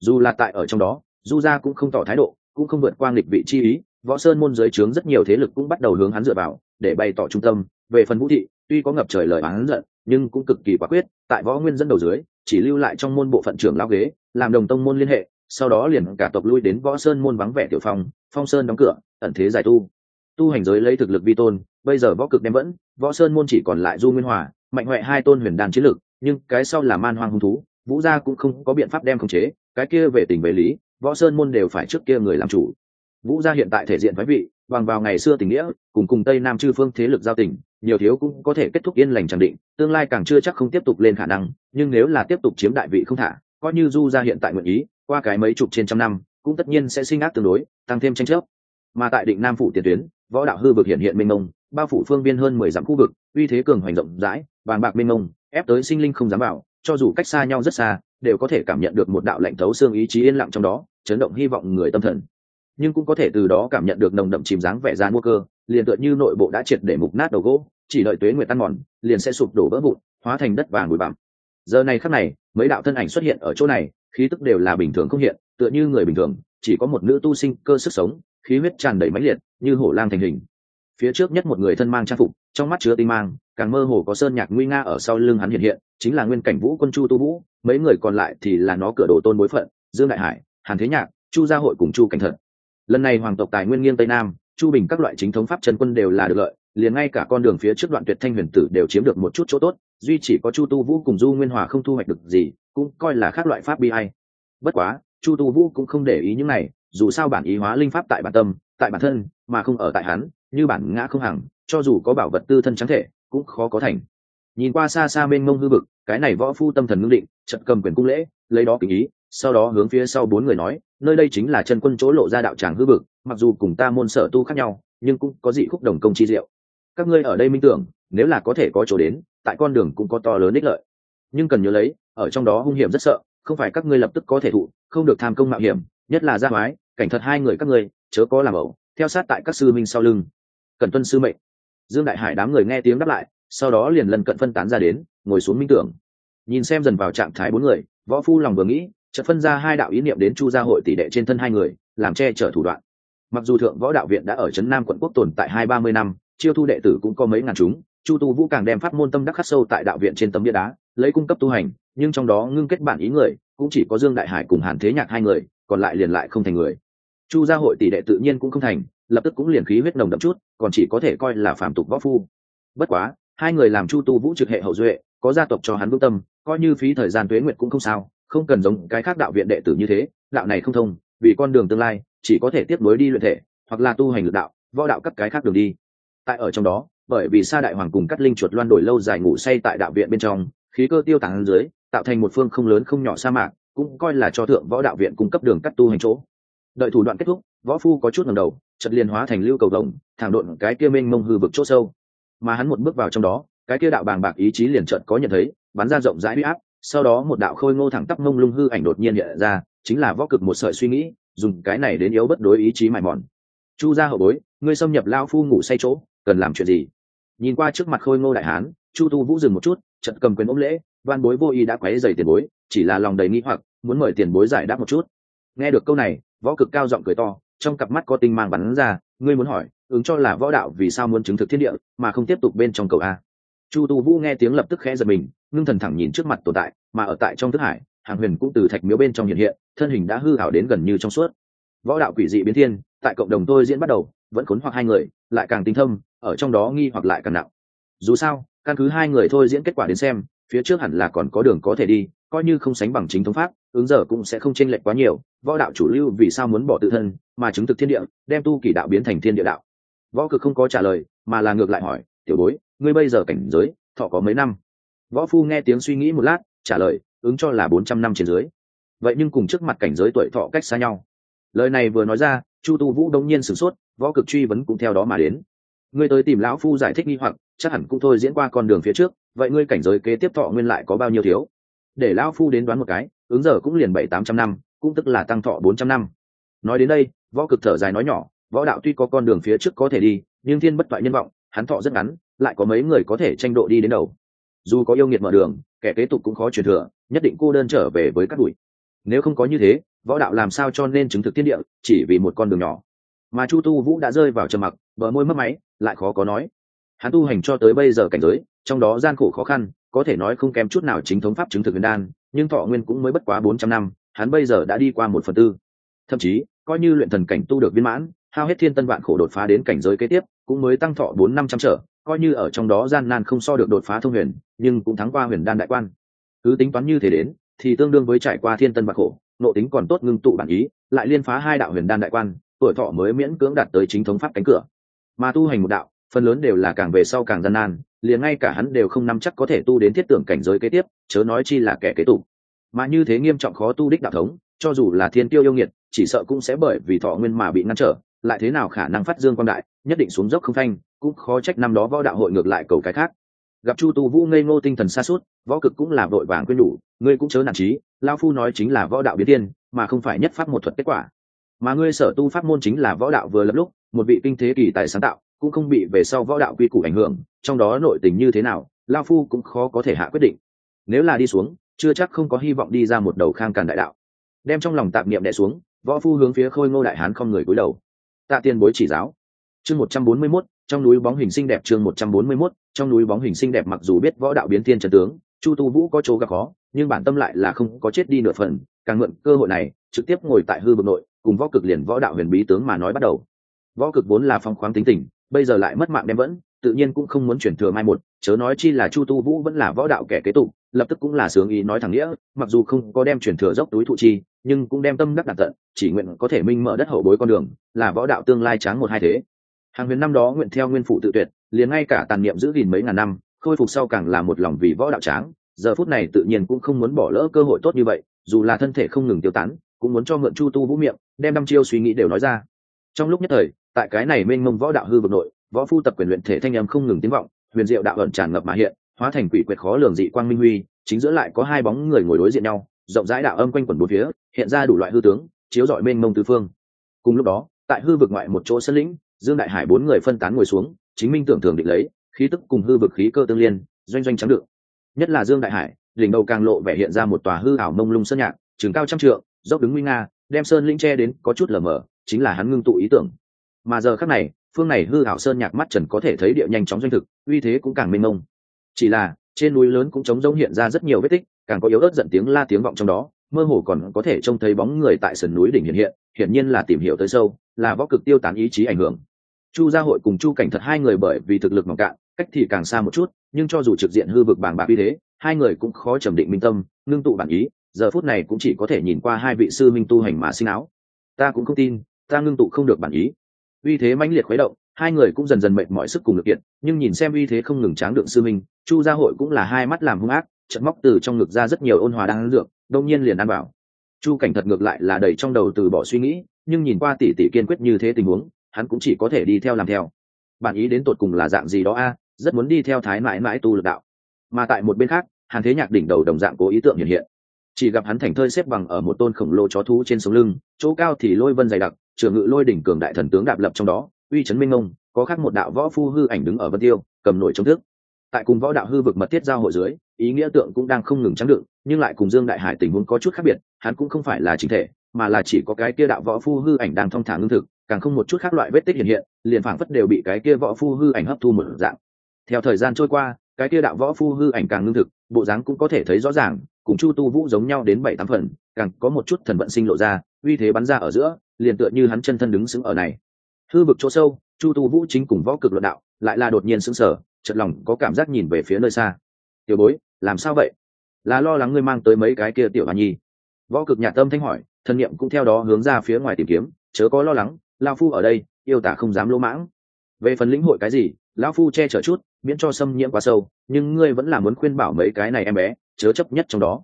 Speaker 1: Dù là tại ở trong đó, du gia cũng không tỏ thái độ, cũng không vượt qua nghịch vị chi ý võ sơn môn giới trướng rất nhiều thế lực cũng bắt đầu hướng hắn dựa vào, để bày tỏ trung tâm. Về phần vũ thị, tuy có ngập trời lời hắn giận, nhưng cũng cực kỳ quả quyết, tại võ nguyên dẫn đầu dưới, chỉ lưu lại trong môn bộ phận trưởng lao ghế, làm đồng tông môn liên hệ, sau đó liền cả tộc lui đến võ sơn môn vắng vẻ tiểu phong phong sơn đóng cửa, ẩn thế giải tu. Tu hành giới lấy thực lực vi tôn, bây giờ võ cực đem vẫn, võ sơn môn chỉ còn lại du nguyên hòa, mạnh huệ hai tôn huyền đàn chiến lực, nhưng cái sau là man hoang hung thú, vũ gia cũng không có biện pháp đem khống chế, cái kia về tình về lý, võ sơn môn đều phải trước kia người làm chủ vũ gia hiện tại thể diện phái vị bằng vào ngày xưa tình nghĩa cùng cùng tây nam chư phương thế lực giao tình nhiều thiếu cũng có thể kết thúc yên lành chẳng định tương lai càng chưa chắc không tiếp tục lên khả năng nhưng nếu là tiếp tục chiếm đại vị không thả coi như du gia hiện tại nguyện ý qua cái mấy chục trên trăm năm cũng tất nhiên sẽ sinh ác tương đối tăng thêm tranh chấp. Mà tại định nam phủ tiền tuyến võ đạo hư vực hiện hiện minh ông, bao phủ phương biên hơn mười dặm khu vực uy thế cường hoành rộng rãi bàn bạc minh ông, ép tới sinh linh không dám vào cho dù cách xa nhau rất xa đều có thể cảm nhận được một đạo lạnh thấu xương ý chí yên lặng trong đó chấn động hy vọng người tâm thần nhưng cũng có thể từ đó cảm nhận được nồng đậm chìm dáng vẻ ra mua cơ, liền tựa như nội bộ đã triệt để mục nát đầu gỗ, chỉ đợi tuế nguyệt tan mòn, liền sẽ sụp đổ vỡ vụn, hóa thành đất vàng bụi bặm. Giờ này khắc này, mấy đạo thân ảnh xuất hiện ở chỗ này, khí tức đều là bình thường không hiện, tựa như người bình thường, chỉ có một nữ tu sinh cơ sức sống, khí huyết tràn đầy mãnh liệt, như hổ lang thành hình. Phía trước nhất một người thân mang trang phục, trong mắt chứa tinh mang, càng mơ hồ có sơn nhạc nguy nga ở sau lưng hắn hiện hiện, chính là nguyên cảnh vũ quân chu tu vũ, mấy người còn lại thì là nó cửa đồ tôn bối phận, dương đại hải, hàn thế nhạc, chu gia hội cùng chu cảnh thật lần này hoàng tộc tài nguyên nghiêng tây nam, chu bình các loại chính thống pháp chân quân đều là được lợi, liền ngay cả con đường phía trước đoạn tuyệt thanh huyền tử đều chiếm được một chút chỗ tốt, duy chỉ có chu tu vũ cùng du nguyên hòa không thu hoạch được gì, cũng coi là khác loại pháp bi hay bất quá, chu tu vũ cũng không để ý những này, dù sao bản ý hóa linh pháp tại bản tâm, tại bản thân, mà không ở tại hắn, như bản ngã không hằng, cho dù có bảo vật tư thân trắng thể, cũng khó có thành. Nhìn qua xa xa bên mông hư vực, cái này võ phu tâm thần ngưng định trận cầm quyền cung lễ, lấy đó kính ý, sau đó hướng phía sau bốn người nói nơi đây chính là chân quân chỗ lộ ra đạo tràng hư vực, mặc dù cùng ta môn sở tu khác nhau, nhưng cũng có dị khúc đồng công chi diệu. Các ngươi ở đây minh tưởng, nếu là có thể có chỗ đến, tại con đường cũng có to lớn ích lợi. Nhưng cần nhớ lấy, ở trong đó hung hiểm rất sợ, không phải các ngươi lập tức có thể thụ, không được tham công mạo hiểm, nhất là gia hoái cảnh thật hai người các ngươi, chớ có làm ẩu, theo sát tại các sư minh sau lưng. Cần tuân sư mệnh. Dương đại hải đám người nghe tiếng đáp lại, sau đó liền lần cận phân tán ra đến, ngồi xuống minh tưởng. Nhìn xem dần vào trạng thái bốn người, võ phu lòng vừa nghĩ chợt phân ra hai đạo ý niệm đến chu gia hội tỷ đệ trên thân hai người, làm che chở thủ đoạn. Mặc dù thượng võ đạo viện đã ở trấn nam quận quốc tồn tại hai ba mươi năm, chiêu thu đệ tử cũng có mấy ngàn chúng, chu tu vũ càng đem pháp môn tâm đắc khắc sâu tại đạo viện trên tấm bia đá, lấy cung cấp tu hành, nhưng trong đó ngưng kết bản ý người, cũng chỉ có dương đại hải cùng hàn thế nhạc hai người, còn lại liền lại không thành người. Chu gia hội tỷ đệ tự nhiên cũng không thành, lập tức cũng liền khí huyết nồng đậm chút, còn chỉ có thể coi là phàm tục võ phu. Bất quá, hai người làm chu tu vũ trực hệ hậu duệ, có gia tộc cho hắn vững tâm, coi như phí thời gian tuế nguyệt cũng không sao không cần giống cái khác đạo viện đệ tử như thế, đạo này không thông, vì con đường tương lai, chỉ có thể tiếp nối đi luyện thể, hoặc là tu hành lực đạo, võ đạo các cái khác đường đi. Tại ở trong đó, bởi vì sa đại hoàng cùng cắt linh chuột loan đổi lâu dài ngủ say tại đạo viện bên trong, khí cơ tiêu tán dưới, tạo thành một phương không lớn không nhỏ sa mạc, cũng coi là cho thượng võ đạo viện cung cấp đường cắt tu hành chỗ. Đợi thủ đoạn kết thúc, võ phu có chút ngầm đầu chật liền hóa thành lưu cầu rồng thẳng độn cái kia mênh mông hư vực chỗ sâu. Mà hắn một bước vào trong đó, cái kia đạo bàng bạc ý chí liền chợt có nhận thấy, bắn ra rộng rãi huy áp sau đó một đạo khôi ngô thẳng tắp mông lung hư ảnh đột nhiên hiện ra, chính là võ cực một sợi suy nghĩ, dùng cái này đến yếu bất đối ý chí mải mòn. Chu gia hậu bối, ngươi xâm nhập lao phu ngủ say chỗ, cần làm chuyện gì? Nhìn qua trước mặt khôi ngô đại hán, chu tu vũ dừng một chút trận cầm quyền ôm lễ, văn bối vô ý đã quấy dày tiền bối, chỉ là lòng đầy nghĩ hoặc, muốn mời tiền bối giải đáp một chút. Nghe được câu này, võ cực cao giọng cười to, trong cặp mắt có tinh mang bắn ra, ngươi muốn hỏi, ứng cho là võ đạo vì sao muốn chứng thực thiên địa, mà không tiếp tục bên trong cầu a? Chu tu vũ nghe tiếng lập tức khẽ giật mình, ngưng thần thẳng nhìn trước mặt tồn tại, mà ở tại trong thức hải, hàng huyền cũng từ thạch miếu bên trong hiện hiện, thân hình đã hư hảo đến gần như trong suốt. Võ đạo quỷ dị biến thiên, tại cộng đồng tôi diễn bắt đầu, vẫn khốn hoặc hai người, lại càng tinh thâm, ở trong đó nghi hoặc lại càng nặng. Dù sao, căn cứ hai người thôi diễn kết quả đến xem, phía trước hẳn là còn có đường có thể đi, coi như không sánh bằng chính thống pháp, ứng giờ cũng sẽ không chênh lệch quá nhiều, võ đạo chủ lưu vì sao muốn bỏ tự thân, mà chứng thực thiên địa, đem tu kỳ đạo biến thành thiên địa đạo. Võ cực không có trả lời, mà là ngược lại hỏi, tiểu bối ngươi bây giờ cảnh giới, thọ có mấy năm? Võ phu nghe tiếng suy nghĩ một lát, trả lời, ứng cho là bốn trăm năm trên dưới. Vậy nhưng cùng trước mặt cảnh giới tuổi thọ cách xa nhau. Lời này vừa nói ra, chu tu vũ đông nhiên sửng sốt, võ cực truy vấn cũng theo đó mà đến. Ngươi tới tìm lão phu giải thích nghi hoặc, chắc hẳn cũng thôi diễn qua con đường phía trước, vậy ngươi cảnh giới kế tiếp thọ nguyên lại có bao nhiêu thiếu? Để lão phu đến đoán một cái, ứng giờ cũng liền bảy tám trăm năm, cũng tức là tăng thọ bốn trăm năm. Nói đến đây, võ cực thở dài nói nhỏ, võ đạo tuy có con đường phía trước có thể đi, nhưng thiên bất toại nhân vọng hắn thọ rất ngắn, lại có mấy người có thể tranh độ đi đến đầu. Dù có yêu nghiệt mở đường, kẻ kế tục cũng khó truyền thừa, nhất định cô đơn trở về với các bụi. Nếu không có như thế, võ đạo làm sao cho nên chứng thực thiên địa, chỉ vì một con đường nhỏ. Mà chu tu vũ đã rơi vào trầm mặc, bờ môi mất máy, lại khó có nói. Hắn tu hành cho tới bây giờ cảnh giới, trong đó gian khổ khó khăn, có thể nói không kém chút nào chính thống pháp chứng thực nguyên đan, nhưng thọ nguyên cũng mới bất quá bốn trăm năm, hắn bây giờ đã đi qua một phần tư. Thậm chí, coi như luyện thần cảnh tu được viên mãn, hao hết thiên tân vạn khổ đột phá đến cảnh giới kế tiếp cũng mới tăng thọ bốn năm trăm trở, coi như ở trong đó gian nan không so được đột phá thông huyền, nhưng cũng thắng qua huyền đan đại quan. Cứ tính toán như thế đến, thì tương đương với trải qua thiên tân bạc khổ nộ tính còn tốt ngưng tụ bản ý, lại liên phá hai đạo huyền đan đại quan, tuổi thọ mới miễn cưỡng đạt tới chính thống pháp cánh cửa. Mà tu hành một đạo, phần lớn đều là càng về sau càng gian nan, liền ngay cả hắn đều không nắm chắc có thể tu đến thiết tưởng cảnh giới kế tiếp, chớ nói chi là kẻ kế tục. Mà như thế nghiêm trọng khó tu đích đạo thống, cho dù là thiên tiêu yêu nghiệt, chỉ sợ cũng sẽ bởi vì thọ nguyên mà bị ngăn trở lại thế nào khả năng phát dương quan đại, nhất định xuống dốc không thanh cũng khó trách năm đó võ đạo hội ngược lại cầu cái khác. Gặp chu tu vũ ngây ngô tinh thần xa suốt võ cực cũng là vội vàng quên đủ, ngươi cũng chớ nản trí lao phu nói chính là võ đạo biến tiên mà không phải nhất pháp một thuật kết quả. Mà ngươi sở tu pháp môn chính là võ đạo vừa lập lúc, một vị kinh thế kỳ tài sáng tạo, cũng không bị về sau võ đạo quy củ ảnh hưởng, trong đó nội tình như thế nào lao phu cũng khó có thể hạ quyết định. Nếu là đi xuống, chưa chắc không có hy vọng đi ra một đầu khang càn đại đạo. Đem trong lòng tạp niệm đẻ xuống, võ phu hướng phía khôi ngô đại hán không người cúi đầu tạ tiên bối chỉ giáo. Chương một trăm bốn mươi mốt, trong núi bóng hình xinh đẹp chương một trăm bốn mươi mốt, trong núi bóng hình xinh đẹp mặc dù biết võ đạo biến thiên trần tướng, chu tu vũ có chỗ gặp khó, nhưng bản tâm lại là không có chết đi nửa phần, càng mượn cơ hội này, trực tiếp ngồi tại hư bực nội, cùng võ cực liền võ đạo huyền bí tướng mà nói bắt đầu. Võ cực vốn là phong khoáng tính tình, bây giờ lại mất mạng đem vẫn, tự nhiên cũng không muốn chuyển thừa mai một, chớ nói chi là chu tu vũ vẫn là võ đạo kẻ kế tục lập tức cũng là sướng ý nói thẳng nghĩa, mặc dù không có đem chuyển thừa dốc túi thụ chi, nhưng cũng đem tâm đắc đạt tận, chỉ nguyện có thể minh mở đất hậu bối con đường, là võ đạo tương lai tráng một hai thế. Hàng huyền năm đó nguyện theo nguyên phụ tự tuyệt, liền ngay cả tàn niệm giữ gìn mấy ngàn năm, khôi phục sau càng là một lòng vì võ đạo tráng, giờ phút này tự nhiên cũng không muốn bỏ lỡ cơ hội tốt như vậy, dù là thân thể không ngừng tiêu tán, cũng muốn cho mượn chu tu vũ miệng, đem năm chiêu suy nghĩ đều nói ra. Trong lúc nhất thời, tại cái này mênh mông võ đạo hư vực nội, võ phu tập quyền luyện thể thanh âm không ngừng tiếng vọng, huyền diệu đạo ẩn tràn ngập mà hiện hóa thành quỷ quyệt khó lường dị quang minh huy, chính giữa lại có hai bóng người ngồi đối diện nhau, rộng rãi đạo âm quanh quẩn bốn phía, hiện ra đủ loại hư tướng, chiếu dọi mênh mông tứ phương. Cùng lúc đó, tại hư vực ngoại một chỗ sân lĩnh, dương đại hải bốn người phân tán ngồi xuống, chính minh tưởng thường định lấy, khí tức cùng hư vực khí cơ tương liên, doanh doanh trắng đựng. Nhất là dương đại hải, đỉnh đầu càng lộ vẻ hiện ra một tòa hư ảo mông lung sơn nhạc, trường cao trăm trượng, dốc đứng nguy nga, đem sơn lĩnh che đến có chút lờ mờ, chính là hắn ngưng tụ ý tưởng. Mà giờ khắc này, phương này hư ảo sơn nhạc mắt trần có thể thấy địa nhanh chóng doanh thực, uy thế cũng càng mênh mông chỉ là, trên núi lớn cũng trống rỗng hiện ra rất nhiều vết tích, càng có yếu ớt giận tiếng la tiếng vọng trong đó, mơ hồ còn có thể trông thấy bóng người tại sườn núi đỉnh hiện hiện, hiển nhiên là tìm hiểu tới sâu, là võ cực tiêu tán ý chí ảnh hưởng. Chu gia hội cùng chu cảnh thật hai người bởi vì thực lực mỏng cạn, cách thì càng xa một chút, nhưng cho dù trực diện hư vực bàng bạc như thế, hai người cũng khó trầm định minh tâm, ngưng tụ bản ý, giờ phút này cũng chỉ có thể nhìn qua hai vị sư minh tu hành mà sinh áo. Ta cũng không tin, ta ngưng tụ không được bản ý. Uy thế mãnh liệt khuấy động hai người cũng dần dần mệt mỏi sức cùng lực kiện, nhưng nhìn xem uy thế không ngừng tráng đựng sư minh, chu gia hội cũng là hai mắt làm hung ác trận móc từ trong ngực ra rất nhiều ôn hòa đang ăn dược, đông nhiên liền ăn bảo chu cảnh thật ngược lại là đầy trong đầu từ bỏ suy nghĩ, nhưng nhìn qua tỷ tỷ kiên quyết như thế tình huống, hắn cũng chỉ có thể đi theo làm theo. Bản ý đến tột cùng là dạng gì đó a, rất muốn đi theo thái mãi mãi tu lực đạo. Mà tại một bên khác, hàn thế nhạc đỉnh đầu đồng dạng cố ý tượng hiện hiện. Chỉ gặp hắn thành thơi xếp bằng ở một tôn khổng lồ chó thú trên sống lưng, chỗ cao thì lôi vân dày đặc trường ngự lôi đỉnh cường đại thần tướng đạp lập trong đó uy chấn minh ngông, có khác một đạo võ phu hư ảnh đứng ở vân tiêu, cầm nổi trong thức. Tại cùng võ đạo hư vực mật thiết giao hội dưới, ý nghĩa tượng cũng đang không ngừng trắng đựng, nhưng lại cùng dương đại hải tình huống có chút khác biệt, hắn cũng không phải là chính thể, mà là chỉ có cái kia đạo võ phu hư ảnh đang thong thả ngưng thực, càng không một chút khác loại vết tích hiện hiện, liền phảng phất đều bị cái kia võ phu hư ảnh hấp thu một dạng. Theo thời gian trôi qua, cái kia đạo võ phu hư ảnh càng ngưng thực, bộ dáng cũng có thể thấy rõ ràng, cùng chu tu vũ giống nhau đến bảy tám phần, càng có một chút thần vận sinh lộ ra, uy thế bắn ra ở giữa, liền tựa như hắn chân thân đứng xứng ở này hư vực chỗ sâu, chu tu vũ chính cùng võ cực luận đạo, lại là đột nhiên sững sờ, chợt lòng có cảm giác nhìn về phía nơi xa. Tiểu bối, làm sao vậy? Là lo lắng ngươi mang tới mấy cái kia tiểu hòa nhi. Võ cực nhà tâm thanh hỏi, thân niệm cũng theo đó hướng ra phía ngoài tìm kiếm, chớ có lo lắng lao phu ở đây, yêu tả không dám lỗ mãng. Về phần lĩnh hội cái gì, lão phu che chở chút, miễn cho xâm nhiễm quá sâu, nhưng ngươi vẫn là muốn khuyên bảo mấy cái này em bé, chớ chấp nhất trong đó.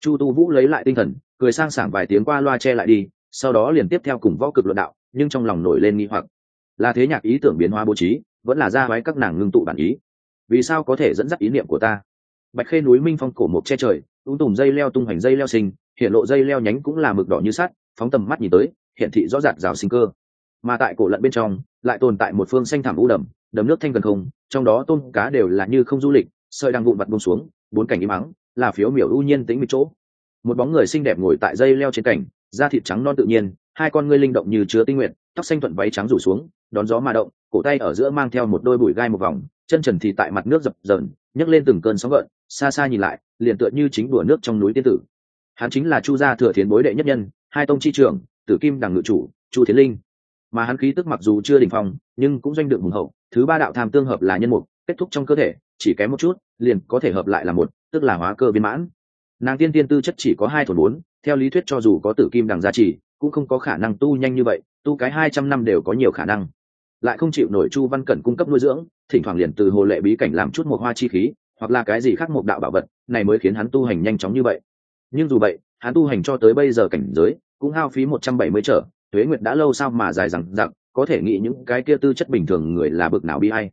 Speaker 1: Chu tu vũ lấy lại tinh thần, cười sang sảng vài tiếng qua loa che lại đi, sau đó liền tiếp theo cùng võ cực luận đạo nhưng trong lòng nổi lên nghi hoặc. Là thế nhạc ý tưởng biến hóa bố trí, vẫn là ra váy các nàng ngưng tụ bản ý. Vì sao có thể dẫn dắt ý niệm của ta? Bạch khê núi minh phong cổ một che trời, ung tùm dây leo tung hoành dây leo sinh, hiện lộ dây leo nhánh cũng là mực đỏ như sắt, phóng tầm mắt nhìn tới, hiện thị rõ rạt rào sinh cơ. Mà tại cổ lận bên trong, lại tồn tại một phương xanh thảm u đầm đầm nước thanh gần không, trong đó tôm cá đều là như không du lịch, sợi đang vụn vặt bông xuống, bốn cảnh im mắng là phiếu miểu ưu nhiên tính mịch chỗ. Một bóng người xinh đẹp ngồi tại dây leo trên cảnh, da thịt trắng non tự nhiên hai con ngươi linh động như chứa tinh nguyện, tóc xanh thuận váy trắng rủ xuống, đón gió mà động, cổ tay ở giữa mang theo một đôi bụi gai một vòng, chân trần thì tại mặt nước dập dờn, nhấc lên từng cơn sóng gợn, xa xa nhìn lại, liền tựa như chính đùa nước trong núi tiên tử. Hắn chính là chu gia thừa thiến bối đệ nhất nhân, hai tông chi trưởng, tử kim đằng ngự chủ, chu thiến linh. Mà hắn khí tức mặc dù chưa đỉnh phong, nhưng cũng doanh được hùng hậu, thứ ba đạo tham tương hợp là nhân mục, kết thúc trong cơ thể, chỉ kém một chút, liền có thể hợp lại là một, tức là hóa cơ viên mãn. Nàng tiên tiên tư chất chỉ có hai thuần bốn, theo lý thuyết cho dù có tử kim đằng gia trì cũng không có khả năng tu nhanh như vậy, tu cái hai trăm năm đều có nhiều khả năng. Lại không chịu nổi chu văn cẩn cung cấp nuôi dưỡng, thỉnh thoảng liền từ hồ lệ bí cảnh làm chút một hoa chi khí, hoặc là cái gì khác một đạo bảo vật, này mới khiến hắn tu hành nhanh chóng như vậy. Nhưng dù vậy, hắn tu hành cho tới bây giờ cảnh giới, cũng hao phí một trăm bảy mươi trở, tuế nguyệt đã lâu sao mà dài rằng rằng có thể nghĩ những cái kia tư chất bình thường người là bực nào bi hay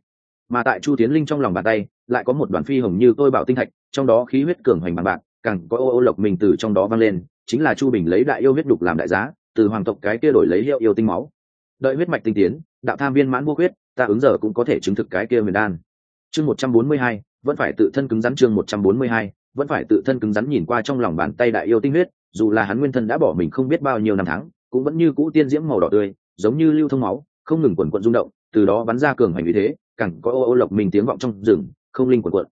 Speaker 1: mà tại chu tiến linh trong lòng bàn tay, lại có một đoàn phi hồng như tôi bảo tinh thạch, trong đó khí huyết cường hoành bằng bạc càng có ô ô lộc mình từ trong đó vang lên, chính là chu bình lấy đại yêu huyết đục làm đại giá, từ hoàng tộc cái kia đổi lấy hiệu yêu tinh máu. Đợi huyết mạch tinh tiến, đạo tham viên mãn vô huyết ta ứng giờ cũng có thể chứng thực cái kia huyền đan. Chương một trăm bốn mươi hai, vẫn phải tự thân cứng rắn chương một trăm bốn mươi hai, vẫn phải tự thân cứng rắn nhìn qua trong lòng bàn tay đại yêu tinh huyết, dù là hắn nguyên thân đã bỏ mình không biết bao nhiêu năm tháng, cũng vẫn như cũ tiên diễm màu đỏ tươi, giống như lưu thông máu, không ngừng quần quận rung động, từ đó bắn ra cường hành như thế, càng có ô ô lộc minh tiếng vọng trong rừng, không linh quần quận.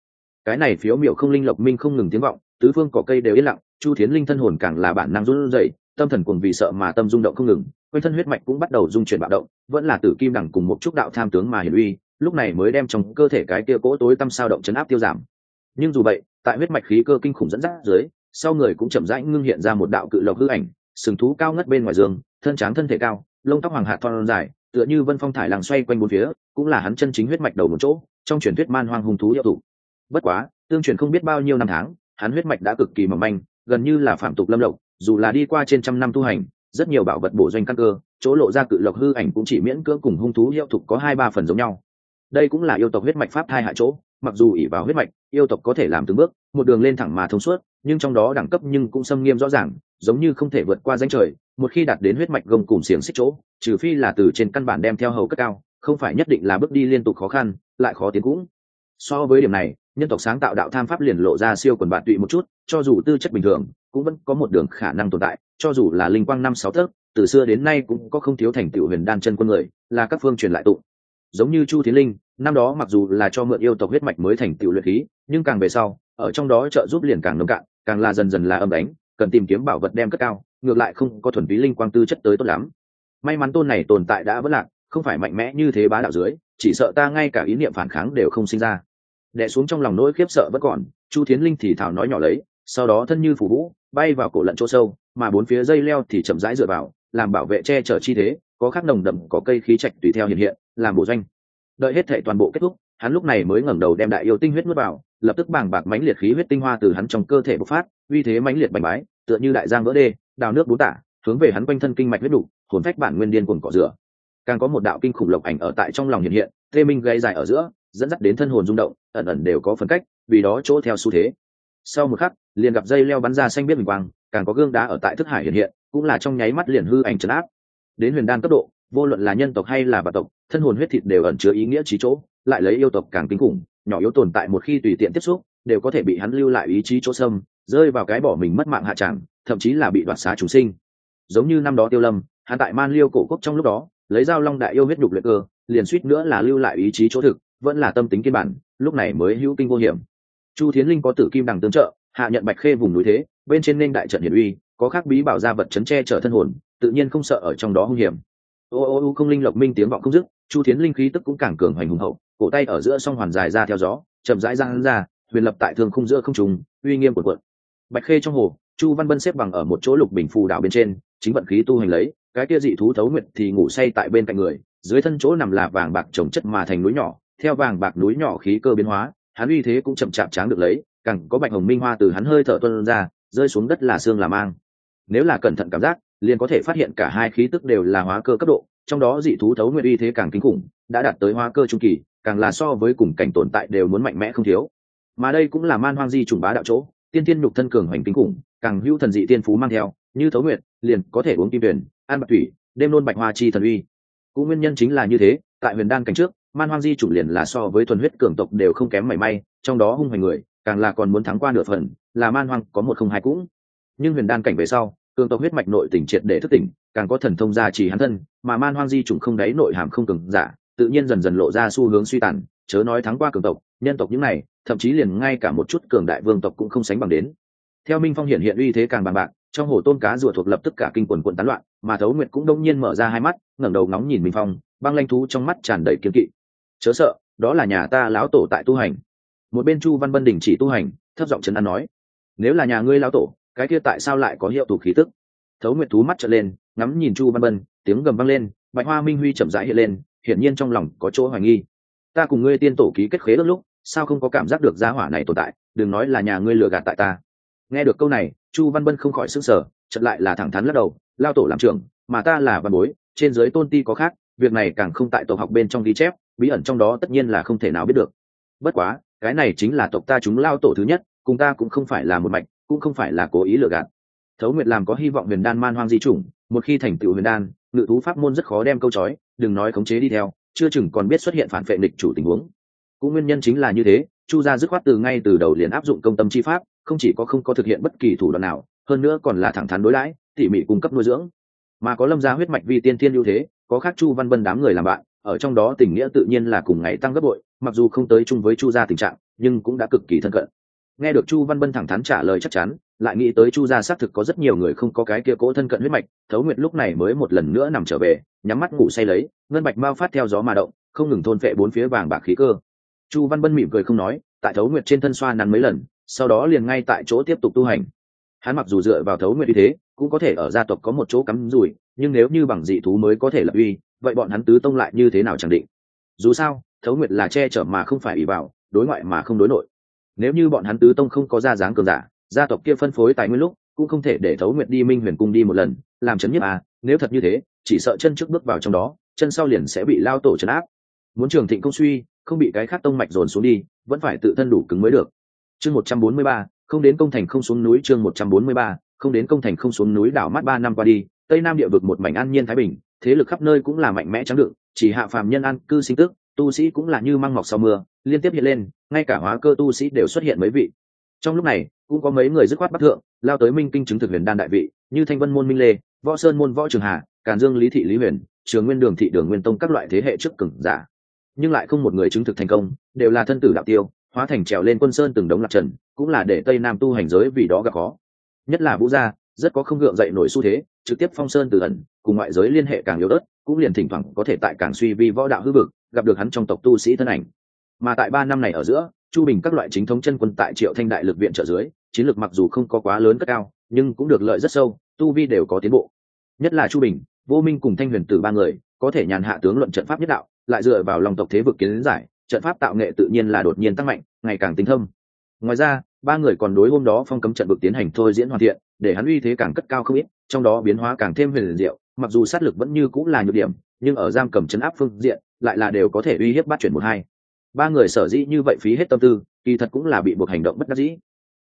Speaker 1: Cái này phiếu miểu không linh lộc minh không ngừng tiếng vọng tứ phương cỏ cây đều yên lặng, chu thiến linh thân hồn càng là bản năng run rẩy, tâm thần cuồng vì sợ mà tâm rung động không ngừng, quanh thân huyết mạch cũng bắt đầu dung chuyển bạo động, vẫn là tử kim đẳng cùng một chút đạo tham tướng mà hiển uy, lúc này mới đem trong cơ thể cái kia cỗ tối tâm sao động chấn áp tiêu giảm. Nhưng dù vậy, tại huyết mạch khí cơ kinh khủng dẫn dắt dưới, sau người cũng chậm rãi ngưng hiện ra một đạo cự lộc hư ảnh, sừng thú cao ngất bên ngoài giường, thân tráng thân thể cao, lông tóc hoàng hạ thon dài, tựa như vân phong thải làng xoay quanh bốn phía, cũng là hắn chân chính huyết mạch đầu một chỗ, trong truyền thuyết man hoang hung thú hiệu thủ bất quá, tương truyền không biết bao nhiêu năm tháng hắn huyết mạch đã cực kỳ mỏng manh, gần như là phạm tục lâm lộc, dù là đi qua trên trăm năm tu hành, rất nhiều bảo vật bổ doanh căn cơ, chỗ lộ ra cự lộc hư ảnh cũng chỉ miễn cưỡng cùng hung thú hiệu thục có hai ba phần giống nhau. Đây cũng là yêu tộc huyết mạch pháp thai hạ chỗ, mặc dù ỉ vào huyết mạch, yêu tộc có thể làm từng bước, một đường lên thẳng mà thông suốt, nhưng trong đó đẳng cấp nhưng cũng xâm nghiêm rõ ràng, giống như không thể vượt qua danh trời, một khi đạt đến huyết mạch gồng cùng xiềng xích chỗ, trừ phi là từ trên căn bản đem theo hầu cất cao, không phải nhất định là bước đi liên tục khó khăn, lại khó tiến cũng. So với điểm này nhân tộc sáng tạo đạo tham pháp liền lộ ra siêu quần bạn tụy một chút, cho dù tư chất bình thường, cũng vẫn có một đường khả năng tồn tại, cho dù là linh quang năm sáu tấc, từ xưa đến nay cũng có không thiếu thành tựu huyền đan chân quân người, là các phương truyền lại tụ. Giống như chu thiến linh, năm đó mặc dù là cho mượn yêu tộc huyết mạch mới thành tựu luyện khí, nhưng càng về sau, ở trong đó trợ giúp liền càng nông cạn, càng là dần dần là âm đánh cần tìm kiếm bảo vật đem cất cao, ngược lại không có thuần phí linh quang tư chất tới tốt lắm. May mắn tôn này tồn tại đã vất lạc, không phải mạnh mẽ như thế bá đạo dưới, chỉ sợ ta ngay cả ý niệm phản kháng đều không sinh ra đẻ xuống trong lòng nỗi khiếp sợ vẫn còn, chu thiến linh thì thảo nói nhỏ lấy, sau đó thân như phủ vũ, bay vào cổ lận chỗ sâu, mà bốn phía dây leo thì chậm rãi dựa vào, làm bảo vệ che chở chi thế, có khắc nồng đậm, có cây khí trạch tùy theo hiện hiện, làm bổ doanh. Đợi hết thệ toàn bộ kết thúc, hắn lúc này mới ngẩng đầu đem đại yêu tinh huyết nuốt vào, lập tức bàng bạc mãnh liệt khí huyết tinh hoa từ hắn trong cơ thể bộc phát, uy thế mãnh liệt bành bái, tựa như đại giang vỡ đê, đào nước bú tả, hướng về hắn quanh thân kinh mạch huyết đủ, hồn phách bản nguyên điên cuồng cỏ rửa. Càng có một đạo kinh khủng lộc ảnh ở tại trong lòng hiện hiện, tê minh gây dài ở giữa dẫn dắt đến thân hồn rung động, ẩn ẩn đều có phần cách, vì đó chỗ theo xu thế. Sau một khắc, liền gặp dây leo bắn ra xanh biết bình quang, càng có gương đá ở tại thức hải hiện hiện, cũng là trong nháy mắt liền hư ảnh trấn áp. Đến huyền đan cấp độ, vô luận là nhân tộc hay là bà tộc, thân hồn huyết thịt đều ẩn chứa ý nghĩa trí chỗ, lại lấy yêu tộc càng kinh khủng, nhỏ yếu tồn tại một khi tùy tiện tiếp xúc, đều có thể bị hắn lưu lại ý chí chỗ sâm rơi vào cái bỏ mình mất mạng hạ tràng, thậm chí là bị đoạt xá chúng sinh. Giống như năm đó tiêu lâm, hắn tại man liêu cổ quốc trong lúc đó, lấy dao long đại yêu huyết đục luyện cơ, liền suýt nữa là lưu lại ý chí chỗ thực vẫn là tâm tính kiên bản, lúc này mới hữu kinh vô hiểm. Chu thiến linh có tử kim đằng tương trợ, hạ nhận bạch khê vùng núi thế, bên trên nên đại trận hiển uy, có khác bí bảo ra vật chấn che chở thân hồn, tự nhiên không sợ ở trong đó hung hiểm. Ô ô ô, không linh lộc minh tiếng vọng không dứt, chu thiến linh khí tức cũng càng cường hoành hùng hậu, cổ tay ở giữa song hoàn dài ra theo gió, chậm rãi răng ra, huyền lập tại thương khung giữa không trùng uy nghiêm của quận bạch khê trong hồ, chu văn bân xếp bằng ở một chỗ lục bình phù đảo bên trên, chính vận khí tu hành lấy, cái kia dị thú thấu nguyệt thì ngủ say tại bên cạnh người, dưới thân chỗ nằm là vàng bạc trồng chất mà thành núi nhỏ theo vàng bạc núi nhỏ khí cơ biến hóa, hắn uy thế cũng chậm chạp tráng được lấy, càng có bạch hồng minh hoa từ hắn hơi thở tuân ra, rơi xuống đất là xương là mang. Nếu là cẩn thận cảm giác, liền có thể phát hiện cả hai khí tức đều là hóa cơ cấp độ, trong đó dị thú thấu nguyện uy thế càng kinh khủng, đã đạt tới hóa cơ trung kỳ, càng là so với cùng cảnh tồn tại đều muốn mạnh mẽ không thiếu. Mà đây cũng là man hoang di trùng bá đạo chỗ, tiên tiên nhục thân cường hoành kinh khủng, càng hữu thần dị tiên phú mang theo, như thấu nguyện liền có thể uống kim tuyển ăn bạch thủy, đêm nôn bạch hoa chi thần uy. Cũng nguyên nhân chính là như thế, tại huyền đan cảnh trước man hoang di chủng liền là so với thuần huyết cường tộc đều không kém mảy may, trong đó hung hoành người, càng là còn muốn thắng qua nửa phần, là man hoang có một không hai cũng. Nhưng huyền đan cảnh về sau, cường tộc huyết mạch nội tỉnh triệt để thức tỉnh, càng có thần thông gia trì hắn thân, mà man hoang di chủng không đáy nội hàm không cường giả, tự nhiên dần dần lộ ra xu hướng suy tàn, chớ nói thắng qua cường tộc, nhân tộc những này, thậm chí liền ngay cả một chút cường đại vương tộc cũng không sánh bằng đến. Theo minh phong hiện hiện uy thế càng bằng bạc, trong hồ tôn cá rùa thuộc lập tức cả kinh quần quần tán loạn, mà thấu nguyệt cũng đông nhiên mở ra hai mắt, ngẩng đầu ngóng nhìn minh phong, băng lanh thú trong mắt tràn đầy kiếm kỵ chớ sợ, đó là nhà ta lão tổ tại tu hành. Một bên chu văn bân đình chỉ tu hành, thấp giọng trấn an nói, nếu là nhà ngươi lão tổ, cái kia tại sao lại có hiệu tù khí tức? Thấu nguyệt thú mắt trở lên, ngắm nhìn chu văn bân, tiếng gầm vang lên, bạch hoa minh huy chậm rãi hiện lên, hiển nhiên trong lòng có chỗ hoài nghi. Ta cùng ngươi tiên tổ ký kết khế ước lúc, sao không có cảm giác được gia hỏa này tồn tại, đừng nói là nhà ngươi lừa gạt tại ta. Nghe được câu này, chu văn bân không khỏi s ư n g sở chật lại là thẳng thắn lắc đầu lao tổ làm trưởng, mà ta là văn bối, trên giới tôn ti có khác, việc này càng không tại tổ học bên trong ghi chép bí ẩn trong đó tất nhiên là không thể nào biết được. Bất quá, cái này chính là tộc ta chúng lao tổ thứ nhất, cùng ta cũng không phải là một mạch, cũng không phải là cố ý lừa gạt. Thấu nguyệt làm có hy vọng huyền đan man hoang di chủng, một khi thành tựu huyền đan, ngự thú pháp môn rất khó đem câu trói đừng nói khống chế đi theo, chưa chừng còn biết xuất hiện phản vệ địch chủ tình huống. Cũng nguyên nhân chính là như thế, chu gia dứt khoát từ ngay từ đầu liền áp dụng công tâm chi pháp, không chỉ có không có thực hiện bất kỳ thủ đoạn nào, hơn nữa còn là thẳng thắn đối đãi, tỉ mỉ cung cấp nuôi dưỡng. Mà có lâm gia huyết mạch vi tiên thiên ưu thế, có khác chu văn bân đám người làm bạn ở trong đó tình nghĩa tự nhiên là cùng ngày tăng gấp bội, mặc dù không tới chung với chu gia tình trạng, nhưng cũng đã cực kỳ thân cận. Nghe được chu văn bân thẳng thắn trả lời chắc chắn, lại nghĩ tới chu gia xác thực có rất nhiều người không có cái kia cỗ thân cận huyết mạch, thấu nguyệt lúc này mới một lần nữa nằm trở về, nhắm mắt ngủ say lấy, ngân bạch mau phát theo gió mà động, không ngừng thôn phệ bốn phía vàng bạc khí cơ. Chu văn bân mỉm cười không nói, tại thấu nguyệt trên thân xoa nắn mấy lần, sau đó liền ngay tại chỗ tiếp tục tu hành. Hắn mặc dù dựa vào thấu nguyệt như thế, cũng có thể ở gia tộc có một chỗ cắm rủi, nhưng nếu như bằng dị thú mới có thể lập uy vậy bọn hắn tứ tông lại như thế nào chẳng định? Dù sao, thấu nguyệt là che chở mà không phải ỷ vào, đối ngoại mà không đối nội. Nếu như bọn hắn tứ tông không có ra dáng cường giả, gia tộc kia phân phối tài nguyên lúc, cũng không thể để thấu nguyệt đi minh huyền cung đi một lần, làm chấn nhất à nếu thật như thế, chỉ sợ chân trước bước vào trong đó, chân sau liền sẽ bị lao tổ chấn áp. Muốn trường thịnh công suy, không bị cái khác tông mạch dồn xuống đi, vẫn phải tự thân đủ cứng mới được. Chương một trăm bốn mươi ba, không đến công thành không xuống núi, chương một trăm bốn mươi ba, không đến công thành không xuống núi đảo mắt ba năm qua đi, tây nam địa vực một mảnh an nhiên thái bình thế lực khắp nơi cũng là mạnh mẽ trắng đựng, chỉ hạ phàm nhân an cư sinh tức tu sĩ cũng là như măng mọc sau mưa, liên tiếp hiện lên, ngay cả hóa cơ tu sĩ đều xuất hiện mấy vị. Trong lúc này, cũng có mấy người dứt khoát bắc thượng, lao tới minh kinh chứng thực huyền đan đại vị, như thanh vân môn minh lê, võ sơn môn võ trường hà, càn dương lý thị lý huyền, trường nguyên đường thị đường nguyên tông các loại thế hệ trước cừng giả. Nhưng lại không một người chứng thực thành công, đều là thân tử đạo tiêu, hóa thành trèo lên quân sơn từng đống lạc trần, cũng là để tây nam tu hành giới vì đó gặp khó. Nhất là vũ gia rất có không gượng dậy nổi xu thế, trực tiếp phong sơn từ ẩn, cùng ngoại giới liên hệ càng yếu ớt, cũng liền thỉnh thoảng có thể tại càng suy vi võ đạo hư vực, gặp được hắn trong tộc tu sĩ thân ảnh. Mà tại ba năm này ở giữa, chu bình các loại chính thống chân quân tại triệu thanh đại lực viện trợ dưới, chiến lược mặc dù không có quá lớn cất cao, nhưng cũng được lợi rất sâu, tu vi đều có tiến bộ. Nhất là chu bình, vô minh cùng thanh huyền tử ba người, có thể nhàn hạ tướng luận trận pháp nhất đạo, lại dựa vào lòng tộc thế vực kiến giải, trận pháp tạo nghệ tự nhiên là đột nhiên tăng mạnh, ngày càng tinh thâm. Ngoài ra, ba người còn đối hôm đó phong cấm trận vực tiến hành thôi diễn hoàn thiện để hắn uy thế càng cất cao không ít, trong đó biến hóa càng thêm huyền diệu, mặc dù sát lực vẫn như cũng là nhược điểm, nhưng ở giam cầm chấn áp phương diện, lại là đều có thể uy hiếp bắt chuyển một hai. Ba người sở dĩ như vậy phí hết tâm tư, kỳ thật cũng là bị buộc hành động bất đắc dĩ.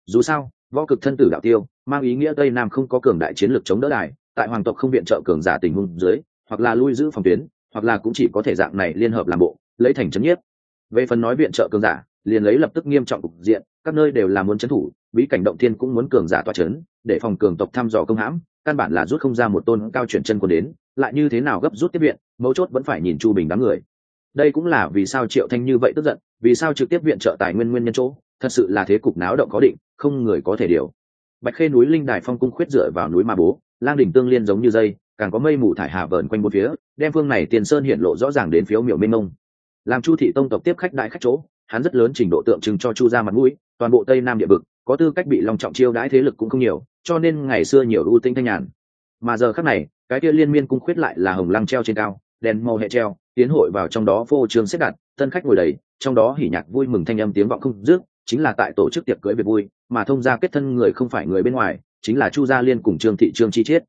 Speaker 1: Dù sao, võ cực thân tử đạo tiêu, mang ý nghĩa tây nam không có cường đại chiến lược chống đỡ đài, tại hoàng tộc không viện trợ cường giả tình huống dưới, hoặc là lui giữ phòng tuyến, hoặc là cũng chỉ có thể dạng này liên hợp làm bộ, lấy thành trấn nhiếp. Về phần nói viện trợ cường giả, liền lấy lập tức nghiêm trọng cục diện, các nơi đều là muốn trấn thủ bí cảnh động thiên cũng muốn cường giả tỏa trấn để phòng cường tộc thăm dò công hãm, căn bản là rút không ra một tôn cao chuyển chân quân đến, lại như thế nào gấp rút tiếp viện, mấu chốt vẫn phải nhìn chu bình đám người. Đây cũng là vì sao triệu thanh như vậy tức giận, vì sao trực tiếp viện trợ tài nguyên nguyên nhân chỗ, thật sự là thế cục náo động có định, không người có thể điều. Bạch khê núi linh đài phong cung khuyết dựa vào núi ma bố, lang đỉnh tương liên giống như dây, càng có mây mù thải hà vờn quanh bốn phía, đem phương này tiền sơn hiện lộ rõ ràng đến phiếu miểu minh mông. Làm chu thị tông tộc tiếp khách đại khách chỗ, hắn rất lớn trình độ tượng trưng cho chu ra mặt mũi, toàn bộ tây nam địa vực có tư cách bị long trọng chiêu đãi thế lực cũng không nhiều, cho nên ngày xưa nhiều ưu tinh thanh nhàn. Mà giờ khác này, cái kia liên miên cung khuyết lại là hồng lăng treo trên cao, đèn màu hệ treo, tiến hội vào trong đó phô trường xếp đặt tân khách ngồi đầy, trong đó hỉ nhạc vui mừng thanh âm tiếng vọng không dứt, chính là tại tổ chức tiệc cưới việc vui, mà thông gia kết thân người không phải người bên ngoài, chính là chu gia liên cùng trương thị trương chi chiết.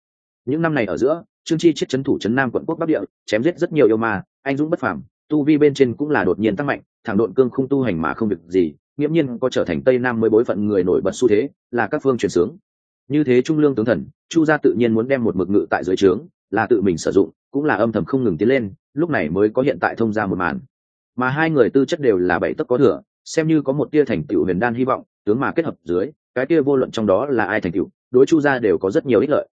Speaker 1: Những năm này ở giữa, trương chi chiết chấn thủ chấn nam quận quốc bắc địa, chém giết rất nhiều yêu ma, anh dũng bất phàm, tu vi bên trên cũng là đột nhiên tăng mạnh thẳng độn cương không tu hành mà không việc gì nghiễm nhiên có trở thành tây nam mới bối phận người nổi bật xu thế, là các phương truyền sướng. Như thế trung lương tướng thần, chu gia tự nhiên muốn đem một mực ngự tại dưới trướng, là tự mình sử dụng, cũng là âm thầm không ngừng tiến lên, lúc này mới có hiện tại thông ra một màn. Mà hai người tư chất đều là bảy tấc có thừa, xem như có một tia thành tựu huyền đan hy vọng, tướng mà kết hợp dưới, cái tia vô luận trong đó là ai thành tựu, đối chu gia đều có rất nhiều ích lợi.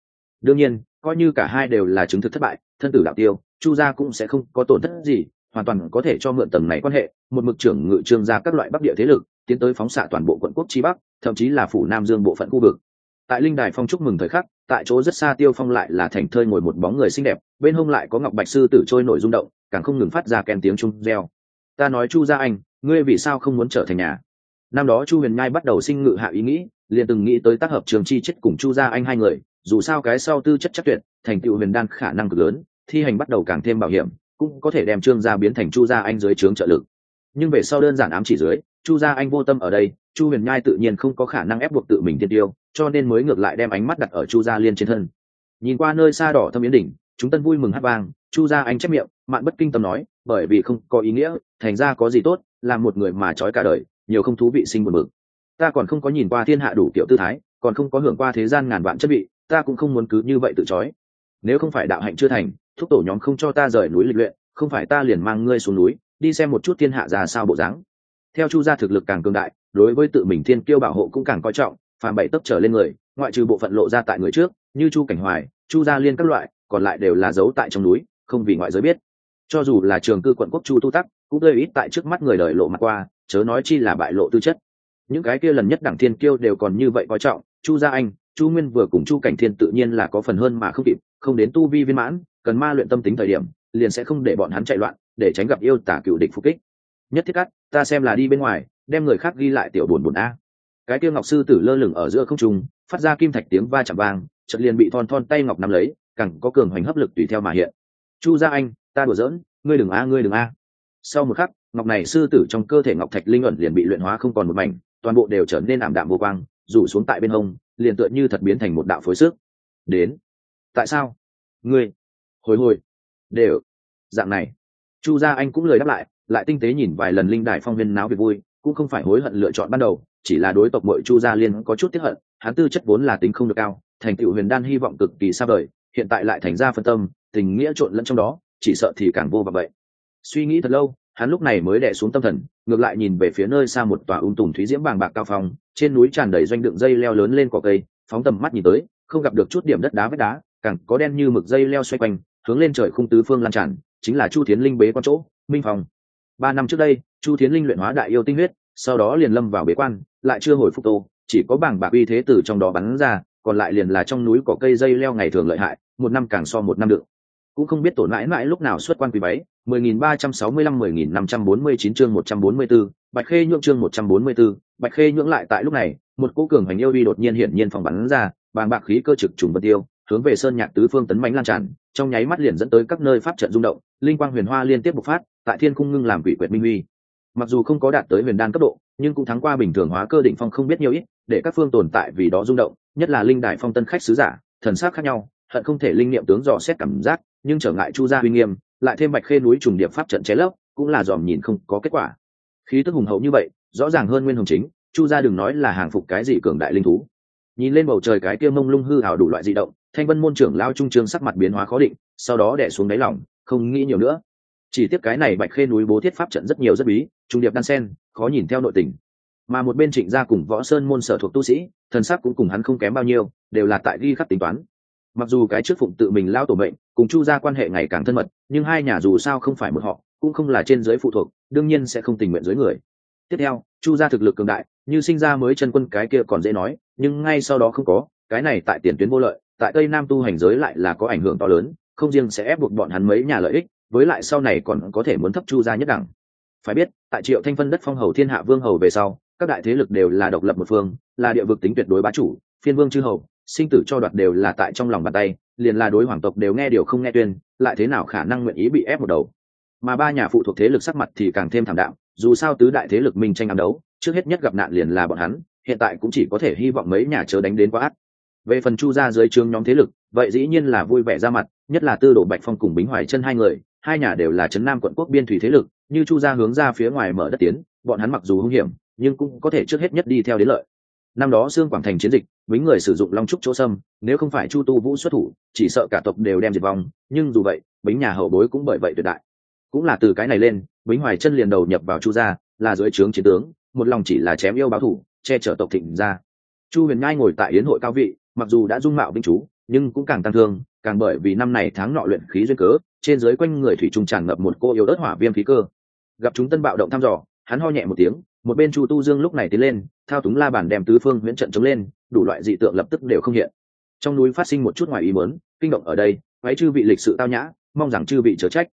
Speaker 1: Đương nhiên, coi như cả hai đều là chứng thực thất bại, thân tử đạo tiêu, chu gia cũng sẽ không có tổn thất gì, hoàn toàn có thể cho mượn tầng này quan hệ, một mực trưởng ngự trương ra các loại bắc địa thế lực tiến tới phóng xạ toàn bộ quận quốc chi bắc, thậm chí là phủ nam dương bộ phận khu vực. Tại linh đài phong chúc mừng thời khắc, tại chỗ rất xa tiêu phong lại là thành thơi ngồi một bóng người xinh đẹp, bên hông lại có ngọc bạch sư tử trôi nổi rung động, càng không ngừng phát ra kèn tiếng chung reo. Ta nói chu gia anh, ngươi vì sao không muốn trở thành nhà? Năm đó chu huyền nhai bắt đầu sinh ngự hạ ý nghĩ, liền từng nghĩ tới tác hợp trường chi chết cùng chu gia anh hai người, dù sao cái sau tư chất chắc tuyệt, thành tựu huyền đan khả năng cực lớn, thi hành bắt đầu càng thêm bảo hiểm, cũng có thể đem trương gia biến thành chu gia anh dưới trướng trợ lực. Nhưng về sau đơn giản ám chỉ dưới chu gia anh vô tâm ở đây, chu huyền nhai tự nhiên không có khả năng ép buộc tự mình tiên tiêu, cho nên mới ngược lại đem ánh mắt đặt ở chu gia liên trên thân. Nhìn qua nơi xa đỏ thâm yến đỉnh, chúng tân vui mừng hát vang, chu gia anh chép miệng, mạn bất kinh tâm nói, bởi vì không có ý nghĩa, thành ra có gì tốt làm một người mà trói cả đời, nhiều không thú vị sinh buồn mực ta còn không có nhìn qua thiên hạ đủ kiểu tư thái, còn không có hưởng qua thế gian ngàn vạn chất vị ta cũng không muốn cứ như vậy tự trói. Nếu không phải đạo hạnh chưa thành, thúc tổ nhóm không cho ta rời núi lịch luyện, không phải ta liền mang ngươi xuống núi, đi xem một chút thiên hạ ra sao bộ dáng theo chu gia thực lực càng cường đại, đối với tự mình thiên kiêu bảo hộ cũng càng coi trọng, phàm bảy tấp trở lên người, ngoại trừ bộ phận lộ ra tại người trước, như chu cảnh hoài, chu gia liên các loại, còn lại đều là giấu tại trong núi, không vì ngoại giới biết. Cho dù là trường cư quận quốc chu tu tắc, cũng gây ít tại trước mắt người đời lộ mặt qua, chớ nói chi là bại lộ tư chất. Những cái kia lần nhất đảng thiên kiêu đều còn như vậy coi trọng, chu gia anh, chu nguyên vừa cùng chu cảnh thiên tự nhiên là có phần hơn mà không kịp, không đến tu vi viên mãn, cần ma luyện tâm tính thời điểm, liền sẽ không để bọn hắn chạy loạn, để tránh gặp yêu tả cựu địch phục kích nhất thiết cắt ta xem là đi bên ngoài, đem người khác ghi lại tiểu buồn buồn a. Cái kia ngọc sư tử lơ lửng ở giữa không trung, phát ra kim thạch tiếng va chạm vang, chợt liền bị thon thon tay ngọc nắm lấy, cẳng có cường hoành hấp lực tùy theo mà hiện. Chu gia anh, ta đùa giỡn, ngươi đừng a, ngươi đừng a. Sau một khắc, ngọc này sư tử trong cơ thể ngọc thạch linh ẩn liền bị luyện hóa không còn một mảnh, toàn bộ đều trở nên ảm đạm vô quang, rủ xuống tại bên hông, liền tựa như thật biến thành một đạo phối sức đến. Tại sao? Ngươi. Hồi hồi. Đều. Dạng này. Chu gia anh cũng lời đáp lại lại tinh tế nhìn vài lần linh đài phong viên náo việc vui, cũng không phải hối hận lựa chọn ban đầu, chỉ là đối tộc mội chu gia liên có chút tiếp hận, hắn tư chất vốn là tính không được cao, thành tựu huyền đan hy vọng cực kỳ xa vời, hiện tại lại thành ra phân tâm, tình nghĩa trộn lẫn trong đó, chỉ sợ thì càng vô và vậy. Suy nghĩ thật lâu, hắn lúc này mới đẻ xuống tâm thần, ngược lại nhìn về phía nơi xa một tòa ung tùng thúy diễm bàng bạc cao phong, trên núi tràn đầy doanh đựng dây leo lớn lên cỏ cây, phóng tầm mắt nhìn tới, không gặp được chút điểm đất đá vách đá, càng có đen như mực dây leo xoay quanh, hướng lên trời khung tứ phương lan tràn, chính là chu thiến linh bế quan chỗ, minh phòng ba năm trước đây chu thiến linh luyện hóa đại yêu tinh huyết sau đó liền lâm vào bế quan lại chưa hồi phục tô chỉ có bảng bạc uy thế từ trong đó bắn ra còn lại liền là trong núi có cây dây leo ngày thường lợi hại một năm càng so một năm được. Cũng không biết tổn mãi mãi lúc nào xuất quan quý báy 10.365-10.549 chương 144, Bạch Khê nhượng chương 144, Bạch Khê nhượng lại tại lúc này, một cỗ cường hành yêu uy đột nhiên hiển nhiên phòng bắn ra, bàng bạc khí cơ trực trùng vật tiêu, hướng về sơn nhạc tứ phương tấn mãnh lan tràn, trong nháy mắt liền dẫn tới các nơi pháp trận rung động, linh quang huyền hoa liên tiếp bộc phát, tại thiên cung ngưng làm quỷ quyệt minh huy, Mặc dù không có đạt tới huyền đan cấp độ, nhưng cũng thắng qua bình thường hóa cơ định phong không biết nhiều ít, để các phương tồn tại vì đó rung động, nhất là linh đại phong tân khách sứ giả, thần sắc khác nhau, hận không thể linh niệm tướng dò xét cảm giác, nhưng trở ngại chu gia uy nghiêm, lại thêm bạch khê núi trùng điệp pháp trận chế lấp cũng là dòm nhìn không có kết quả. Khí tức hùng hậu như vậy rõ ràng hơn nguyên hồng chính chu gia đừng nói là hàng phục cái gì cường đại linh thú. Nhìn lên bầu trời cái kia mông lung hư hào đủ loại di động thanh vân môn trưởng lao trung trương sắc mặt biến hóa khó định sau đó đẻ xuống đáy lỏng không nghĩ nhiều nữa chỉ tiếp cái này bạch khê núi bố thiết pháp trận rất nhiều rất bí, trung điệp đan sen, khó nhìn theo nội tình. Mà một bên trịnh gia cùng võ sơn môn sở thuộc tu sĩ, thần sắc cũng cùng hắn không kém bao nhiêu, đều là tại ghi khắc tính toán. Mặc dù cái trước phụng tự mình lao tổ mệnh, cùng chu ra quan hệ ngày càng thân mật, nhưng hai nhà dù sao không phải một họ, cũng không là trên giới phụ thuộc, đương nhiên sẽ không tình nguyện dưới người. Tiếp theo, chu gia thực lực cường đại, như sinh ra mới chân quân cái kia còn dễ nói, nhưng ngay sau đó không có, cái này tại tiền tuyến vô lợi, tại tây nam tu hành giới lại là có ảnh hưởng to lớn, không riêng sẽ ép buộc bọn hắn mấy nhà lợi ích với lại sau này còn có thể muốn thấp chu gia nhất đẳng. Phải biết, tại triệu thanh phân đất phong hầu thiên hạ vương hầu về sau, các đại thế lực đều là độc lập một phương, là địa vực tính tuyệt đối bá chủ, phiên vương chư hầu, sinh tử cho đoạt đều là tại trong lòng bàn tay, liền là đối hoàng tộc đều nghe điều không nghe tuyên, lại thế nào khả năng nguyện ý bị ép một đầu. Mà ba nhà phụ thuộc thế lực sắc mặt thì càng thêm thảm đạm, dù sao tứ đại thế lực minh tranh ám đấu, trước hết nhất gặp nạn liền là bọn hắn, hiện tại cũng chỉ có thể hy vọng mấy nhà chớ đánh đến quá ác. Về phần chu ra dưới trường nhóm thế lực, vậy dĩ nhiên là vui vẻ ra mặt, nhất là tư đồ bạch phong cùng bính hoài chân hai người hai nhà đều là trấn nam quận quốc biên thủy thế lực, như chu gia hướng ra phía ngoài mở đất tiến, bọn hắn mặc dù hung hiểm, nhưng cũng có thể trước hết nhất đi theo đến lợi. Năm đó xương quảng thành chiến dịch, bính người sử dụng long trúc chỗ sâm, nếu không phải chu tu vũ xuất thủ, chỉ sợ cả tộc đều đem diệt vong, nhưng dù vậy, bính nhà hậu bối cũng bởi vậy tuyệt đại. Cũng là từ cái này lên, bính hoài chân liền đầu nhập vào chu gia, là dưới trướng chiến tướng, một lòng chỉ là chém yêu báo thủ, che chở tộc thịnh ra chu huyền ngai ngồi tại yến hội cao vị, mặc dù đã dung mạo binh chú, nhưng cũng càng tăng thương, càng bởi vì năm này tháng nọ luyện khí duyên cớ trên dưới quanh người thủy trùng tràn ngập một cô yếu ớt hỏa viêm khí cơ. Gặp chúng tân bạo động thăm dò, hắn ho nhẹ một tiếng, một bên chu tu dương lúc này tiến lên, thao túng la bàn đem tứ phương huyễn trận chống lên, đủ loại dị tượng lập tức đều không hiện. Trong núi phát sinh một chút ngoài ý muốn, kinh động ở đây váy chư vị lịch sự tao nhã, mong rằng chư vị chớ trách.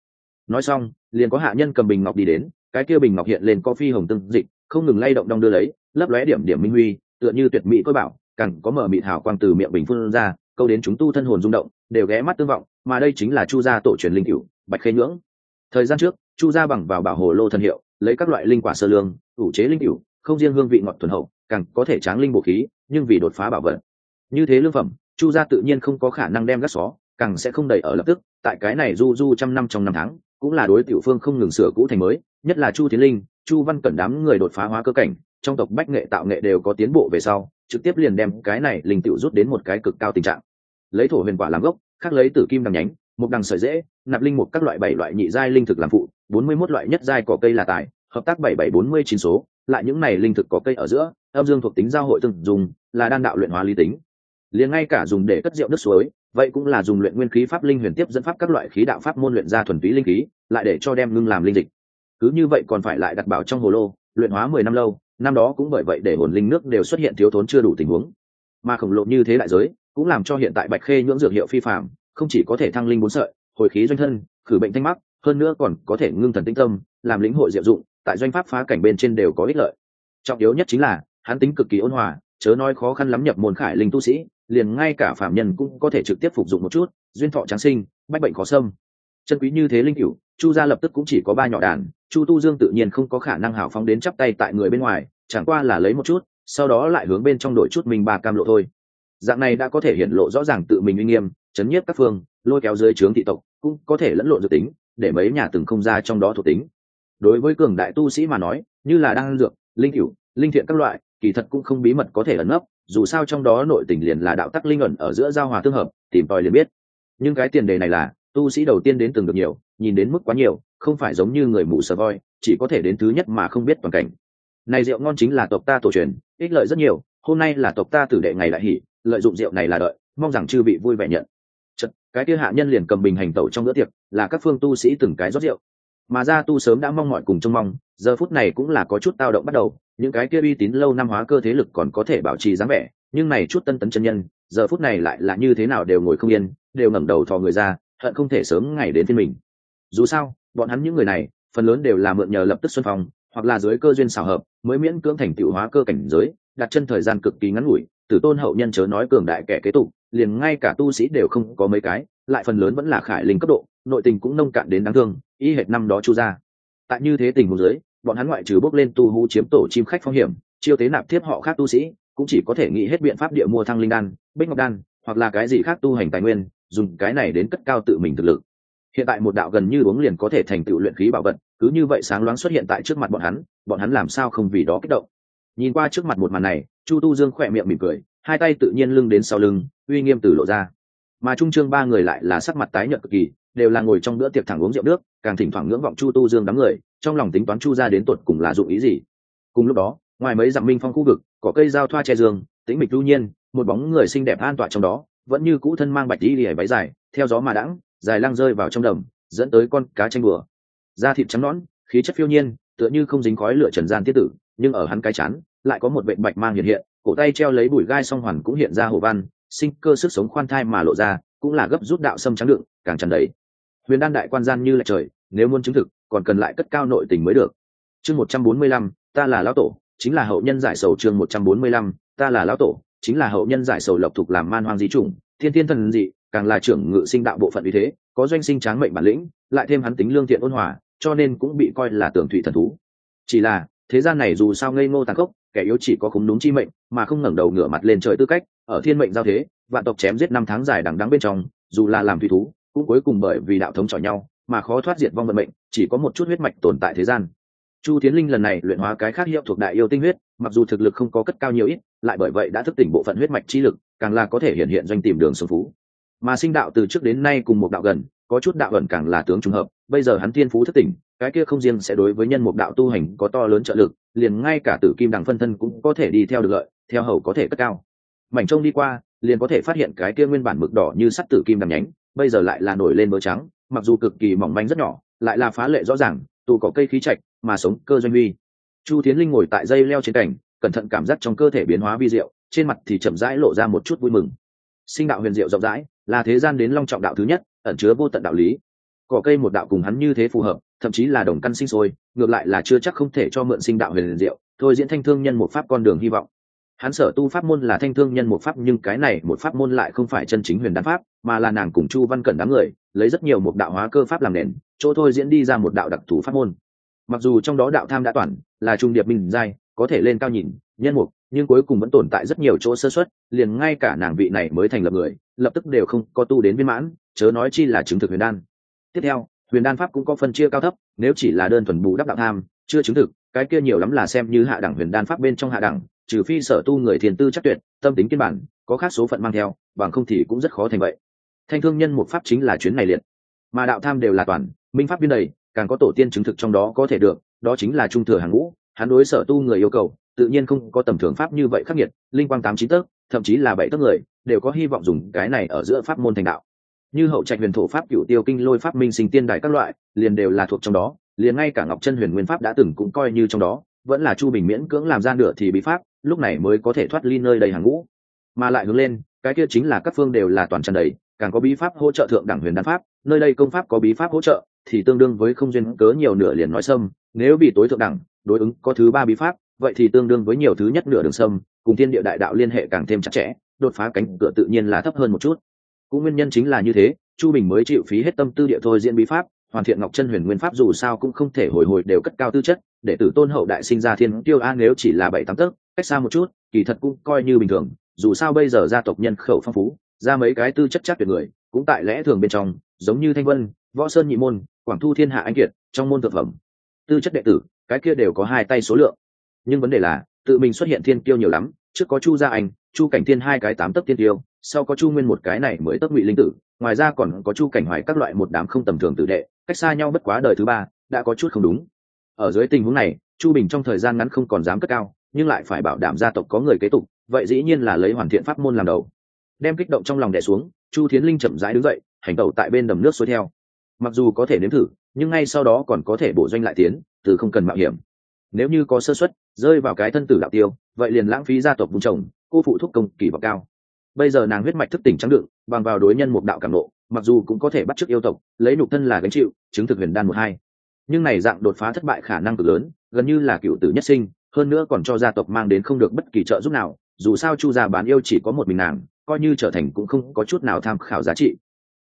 Speaker 1: Nói xong, liền có hạ nhân cầm bình ngọc đi đến, cái kia bình ngọc hiện lên có phi hồng tương dịch, không ngừng lay động đong đưa lấy, lấp lóe điểm điểm minh huy, tựa như tuyệt mỹ tôi bảo, càng có mở mịt hào quang từ miệng bình phun ra, câu đến chúng tu thân hồn rung động đều ghé mắt tương vọng, mà đây chính là chu gia tổ truyền linh cựu bạch khê nhưỡng. Thời gian trước, chu gia bằng vào bảo hồ lô thân hiệu, lấy các loại linh quả sơ lương, ủ chế linh cựu không riêng hương vị ngọt thuần hậu, càng có thể tráng linh bổ khí, nhưng vì đột phá bảo vật. Như thế lương phẩm, chu gia tự nhiên không có khả năng đem gác xó, càng sẽ không đầy ở lập tức, tại cái này du du trăm năm trong năm tháng, cũng là đối tiểu phương không ngừng sửa cũ thành mới, nhất là chu tiến linh, chu văn cẩn đám người đột phá hóa cơ cảnh, trong tộc bách nghệ tạo nghệ đều có tiến bộ về sau, trực tiếp liền đem cái này linh tiểu rút đến một cái cực cao tình trạng lấy thổ huyền quả làm gốc, khác lấy tử kim đằng nhánh, một đằng sợi dễ, nạp linh mục các loại bảy loại nhị giai linh thực làm phụ, bốn mươi mốt loại nhất giai cỏ cây là tài, hợp tác bảy bảy bốn mươi chín số, lại những này linh thực có cây ở giữa, âm dương thuộc tính giao hội từng dùng, là đan đạo luyện hóa lý tính. Liền ngay cả dùng để cất rượu nước suối, vậy cũng là dùng luyện nguyên khí pháp linh huyền tiếp dẫn pháp các loại khí đạo pháp môn luyện ra thuần túy linh khí, lại để cho đem ngưng làm linh dịch. Cứ như vậy còn phải lại đặt bảo trong hồ lô, luyện hóa mười năm lâu, năm đó cũng bởi vậy để hồn linh nước đều xuất hiện thiếu thốn chưa đủ tình huống. Mà khổng lồ như thế đại giới cũng làm cho hiện tại bạch khê nhưỡng dược hiệu phi phạm không chỉ có thể thăng linh bốn sợi, hồi khí doanh thân, khử bệnh thanh mắc, hơn nữa còn có thể ngưng thần tinh tâm, làm lĩnh hội diệu dụng, tại doanh pháp phá cảnh bên trên đều có ích lợi. Trọng yếu nhất chính là, hắn tính cực kỳ ôn hòa, chớ nói khó khăn lắm nhập môn khải linh tu sĩ, liền ngay cả phạm nhân cũng có thể trực tiếp phục dụng một chút, duyên thọ tráng sinh, bách bệnh khó xâm. Chân quý như thế linh cửu, chu gia lập tức cũng chỉ có ba nhỏ đàn, chu tu dương tự nhiên không có khả năng hào phóng đến chắp tay tại người bên ngoài, chẳng qua là lấy một chút, sau đó lại hướng bên trong đổi chút mình ba cam lộ thôi dạng này đã có thể hiện lộ rõ ràng tự mình uy nghiêm, chấn nhiếp các phương, lôi kéo dưới trướng thị tộc, cũng có thể lẫn lộn dự tính, để mấy nhà từng không ra trong đó thuộc tính. Đối với cường đại tu sĩ mà nói, như là đang dược, linh cửu, linh thiện các loại, kỳ thật cũng không bí mật có thể ẩn nấp, dù sao trong đó nội tình liền là đạo tắc linh ẩn ở giữa giao hòa tương hợp, tìm tòi liền biết. Nhưng cái tiền đề này là, tu sĩ đầu tiên đến từng được nhiều, nhìn đến mức quá nhiều, không phải giống như người mù sờ voi, chỉ có thể đến thứ nhất mà không biết toàn cảnh. Này rượu ngon chính là tộc ta tổ truyền, ích lợi rất nhiều, hôm nay là tộc ta tử đệ ngày đại hỷ lợi dụng rượu này là đợi mong rằng chư bị vui vẻ nhận. Chật, cái kia hạ nhân liền cầm bình hành tẩu trong bữa tiệc là các phương tu sĩ từng cái rót rượu. Mà ra tu sớm đã mong mọi cùng trông mong giờ phút này cũng là có chút tao động bắt đầu những cái kia uy tín lâu năm hóa cơ thế lực còn có thể bảo trì dáng vẻ nhưng này chút tân tấn chân nhân giờ phút này lại là như thế nào đều ngồi không yên đều ngẩng đầu thò người ra hận không thể sớm ngày đến thiên mình. Dù sao bọn hắn những người này phần lớn đều là mượn nhờ lập tức xuân phong hoặc là dưới cơ duyên xảo hợp mới miễn cưỡng thành tựu hóa cơ cảnh giới đặt chân thời gian cực kỳ ngắn ngủi tử tôn hậu nhân chớ nói cường đại kẻ kế tục, liền ngay cả tu sĩ đều không có mấy cái, lại phần lớn vẫn là khải linh cấp độ, nội tình cũng nông cạn đến đáng thương, y hệt năm đó chu ra tại như thế tình huống dưới, bọn hắn ngoại trừ bước lên tu hú chiếm tổ chim khách phong hiểm, chiêu tế nạp thiếp họ khác tu sĩ, cũng chỉ có thể nghĩ hết biện pháp địa mua thăng linh đan, bích ngọc đan, hoặc là cái gì khác tu hành tài nguyên, dùng cái này đến cất cao tự mình thực lực. Hiện tại một đạo gần như uống liền có thể thành tựu luyện khí bảo vật, cứ như vậy sáng loáng xuất hiện tại trước mặt bọn hắn bọn hắn làm sao không vì đó kích động? Nhìn qua trước mặt một màn này, chu tu dương khỏe miệng mỉm cười, hai tay tự nhiên lưng đến sau lưng, uy nghiêm từ lộ ra. Mà trung trương ba người lại là sắc mặt tái nhợt cực kỳ, đều là ngồi trong bữa tiệc thẳng uống rượu nước, càng thỉnh thoảng ngưỡng vọng chu tu dương đám người, trong lòng tính toán chu ra đến tột cùng là dụng ý gì. Cùng lúc đó, ngoài mấy dặm minh phong khu vực, có cây giao thoa che dương tĩnh mịch lưu nhiên, một bóng người xinh đẹp an tọa trong đó, vẫn như cũ thân mang bạch đi lìa váy dài, theo gió mà đãng, dài lăng rơi vào trong đầm, dẫn tới con cá tranh bừa. Da thịt trắng nõn, khí chất phiêu nhiên, tựa như không dính khói lửa trần gian tiết tử nhưng ở hắn cái chán, lại có một bệnh bạch mang hiện hiện, cổ tay treo lấy bụi gai song hoàn cũng hiện ra hồ văn, sinh cơ sức sống khoan thai mà lộ ra, cũng là gấp rút đạo sâm trắng đựng, càng tràn đầy. Huyền đan đại quan gian như là trời, nếu muốn chứng thực, còn cần lại cất cao nội tình mới được. Chương một trăm bốn mươi lăm, ta là lão tổ, chính là hậu nhân giải sầu chương một trăm bốn mươi lăm, ta là lão tổ, chính là hậu nhân giải sầu lộc thuộc làm man hoang di chủng, thiên thiên thần dị, càng là trưởng ngự sinh đạo bộ phận vì thế, có doanh sinh tráng mệnh bản lĩnh, lại thêm hắn tính lương thiện ôn hòa, cho nên cũng bị coi là tưởng thủy thần thú. Chỉ là thế gian này dù sao ngây ngô tàn khốc, kẻ yếu chỉ có khúng đúng chi mệnh, mà không ngẩng đầu ngửa mặt lên trời tư cách, ở thiên mệnh giao thế, vạn tộc chém giết năm tháng dài đằng đắng bên trong, dù là làm thủy thú, cũng cuối cùng bởi vì đạo thống chọi nhau, mà khó thoát diệt vong vận mệnh, chỉ có một chút huyết mạch tồn tại thế gian. Chu tiến linh lần này luyện hóa cái khác hiệu thuộc đại yêu tinh huyết, mặc dù thực lực không có cất cao nhiều ít, lại bởi vậy đã thức tỉnh bộ phận huyết mạch chi lực, càng là có thể hiện hiện doanh tìm đường xuân phú. Mà sinh đạo từ trước đến nay cùng một đạo gần, có chút đạo ẩn càng là tướng trùng hợp, bây giờ hắn thiên phú thức tỉnh cái kia không riêng sẽ đối với nhân mục đạo tu hành có to lớn trợ lực, liền ngay cả tử kim đằng phân thân cũng có thể đi theo được lợi, theo hầu có thể cất cao. Mảnh trông đi qua, liền có thể phát hiện cái kia nguyên bản mực đỏ như sắt tử kim đằng nhánh, bây giờ lại là nổi lên mỡ trắng, mặc dù cực kỳ mỏng manh rất nhỏ, lại là phá lệ rõ ràng, tụ có cây khí trạch, mà sống cơ doanh huy chu tiến linh ngồi tại dây leo trên cảnh cẩn thận cảm giác trong cơ thể biến hóa vi diệu, trên mặt thì chậm rãi lộ ra một chút vui mừng. Sinh đạo huyền diệu rộng rãi, là thế gian đến long trọng đạo thứ nhất, ẩn chứa vô tận đạo lý. Cỏ cây một đạo cùng hắn như thế phù hợp thậm chí là đồng căn sinh sôi, ngược lại là chưa chắc không thể cho mượn sinh đạo huyền diệu. Thôi diễn thanh thương nhân một pháp con đường hy vọng. Hắn sở tu pháp môn là thanh thương nhân một pháp, nhưng cái này một pháp môn lại không phải chân chính huyền đan pháp, mà là nàng cùng chu văn cẩn đám người, lấy rất nhiều một đạo hóa cơ pháp làm nền, chỗ thôi diễn đi ra một đạo đặc thù pháp môn. Mặc dù trong đó đạo tham đã toàn, là trung điệp minh giai, có thể lên cao nhìn, nhân mục, nhưng cuối cùng vẫn tồn tại rất nhiều chỗ sơ xuất liền ngay cả nàng vị này mới thành lập người, lập tức đều không có tu đến viên mãn, chớ nói chi là chứng thực huyền đan. Tiếp theo huyền đan pháp cũng có phân chia cao thấp, nếu chỉ là đơn thuần bù đắp đạo tham, chưa chứng thực, cái kia nhiều lắm là xem như hạ đẳng huyền đan pháp bên trong hạ đẳng, trừ phi sở tu người thiền tư chắc tuyệt, tâm tính kiên bản, có khác số phận mang theo, bằng không thì cũng rất khó thành vậy. Thanh thương nhân một pháp chính là chuyến này liệt. Mà đạo tham đều là toàn, minh pháp biên đầy, càng có tổ tiên chứng thực trong đó có thể được, đó chính là trung thừa hàng ngũ, hắn đối sở tu người yêu cầu, tự nhiên không có tầm thường pháp như vậy khắc nghiệt, linh quang tám chín tấc, thậm chí là bảy tấc người, đều có hy vọng dùng cái này ở giữa pháp môn thành đạo như hậu trạch huyền thổ pháp cựu tiêu kinh lôi pháp, minh sinh tiên đại các loại, liền đều là thuộc trong đó. Liền ngay cả ngọc chân huyền nguyên pháp đã từng cũng coi như trong đó, vẫn là chu bình miễn cưỡng làm ra nửa thì bí pháp, lúc này mới có thể thoát ly nơi đầy hàng ngũ. Mà lại hướng lên, cái kia chính là các phương đều là toàn tràn đầy, càng có bí pháp hỗ trợ thượng đẳng huyền đan pháp, nơi đây công pháp có bí pháp hỗ trợ, thì tương đương với không duyên cớ nhiều nửa liền nói sâm, nếu bị tối thượng đẳng, đối ứng có thứ ba bí pháp, vậy thì tương đương với nhiều thứ nhất nửa đường sâm, cùng thiên địa đại đạo liên hệ càng thêm chặt chẽ, đột phá cánh cửa tự nhiên là thấp hơn một chút cũng nguyên nhân chính là như thế, chu bình mới chịu phí hết tâm tư địa thôi diễn bí pháp, hoàn thiện ngọc chân huyền nguyên pháp dù sao cũng không thể hồi hồi đều cất cao tư chất, để tử tôn hậu đại sinh ra thiên tiêu a nếu chỉ là bảy tám tấc, cách xa một chút, kỳ thật cũng coi như bình thường, dù sao bây giờ gia tộc nhân khẩu phong phú, ra mấy cái tư chất chắc tuyệt người, cũng tại lẽ thường bên trong, giống như thanh vân, võ sơn nhị môn, quảng thu thiên hạ anh kiệt, trong môn thực phẩm. Tư chất đệ tử, cái kia đều có hai tay số lượng. Nhưng vấn đề là, tự mình xuất hiện thiên tiêu nhiều lắm, trước có chu gia anh, chu cảnh thiên hai cái tám tấc thiên tiêu sau có chu nguyên một cái này mới tất ngụy linh tử ngoài ra còn có chu cảnh hoài các loại một đám không tầm thường tử đệ cách xa nhau bất quá đời thứ ba đã có chút không đúng. Ở dưới tình huống này chu bình trong thời gian ngắn không còn dám cất cao nhưng lại phải bảo đảm gia tộc có người kế tục vậy dĩ nhiên là lấy hoàn thiện pháp môn làm đầu. Đem kích động trong lòng đẻ xuống chu thiến linh chậm rãi đứng dậy hành tẩu tại bên đầm nước xuôi theo. Mặc dù có thể nếm thử nhưng ngay sau đó còn có thể bổ doanh lại tiến từ không cần mạo hiểm. Nếu như có sơ xuất rơi vào cái thân tử đạo tiêu vậy liền lãng phí gia tộc vùng trồng, cô phụ thúc công kỳ vọng cao bây giờ nàng huyết mạch thức tỉnh trắng đựng, bằng vào đối nhân một đạo cảm nộ, mặc dù cũng có thể bắt chước yêu tộc, lấy nhục thân là gánh chịu, chứng thực huyền đan một hai. Nhưng này dạng đột phá thất bại khả năng cực lớn, gần như là cựu tử nhất sinh, hơn nữa còn cho gia tộc mang đến không được bất kỳ trợ giúp nào, dù sao chu gia bán yêu chỉ có một mình nàng, coi như trở thành cũng không có chút nào tham khảo giá trị.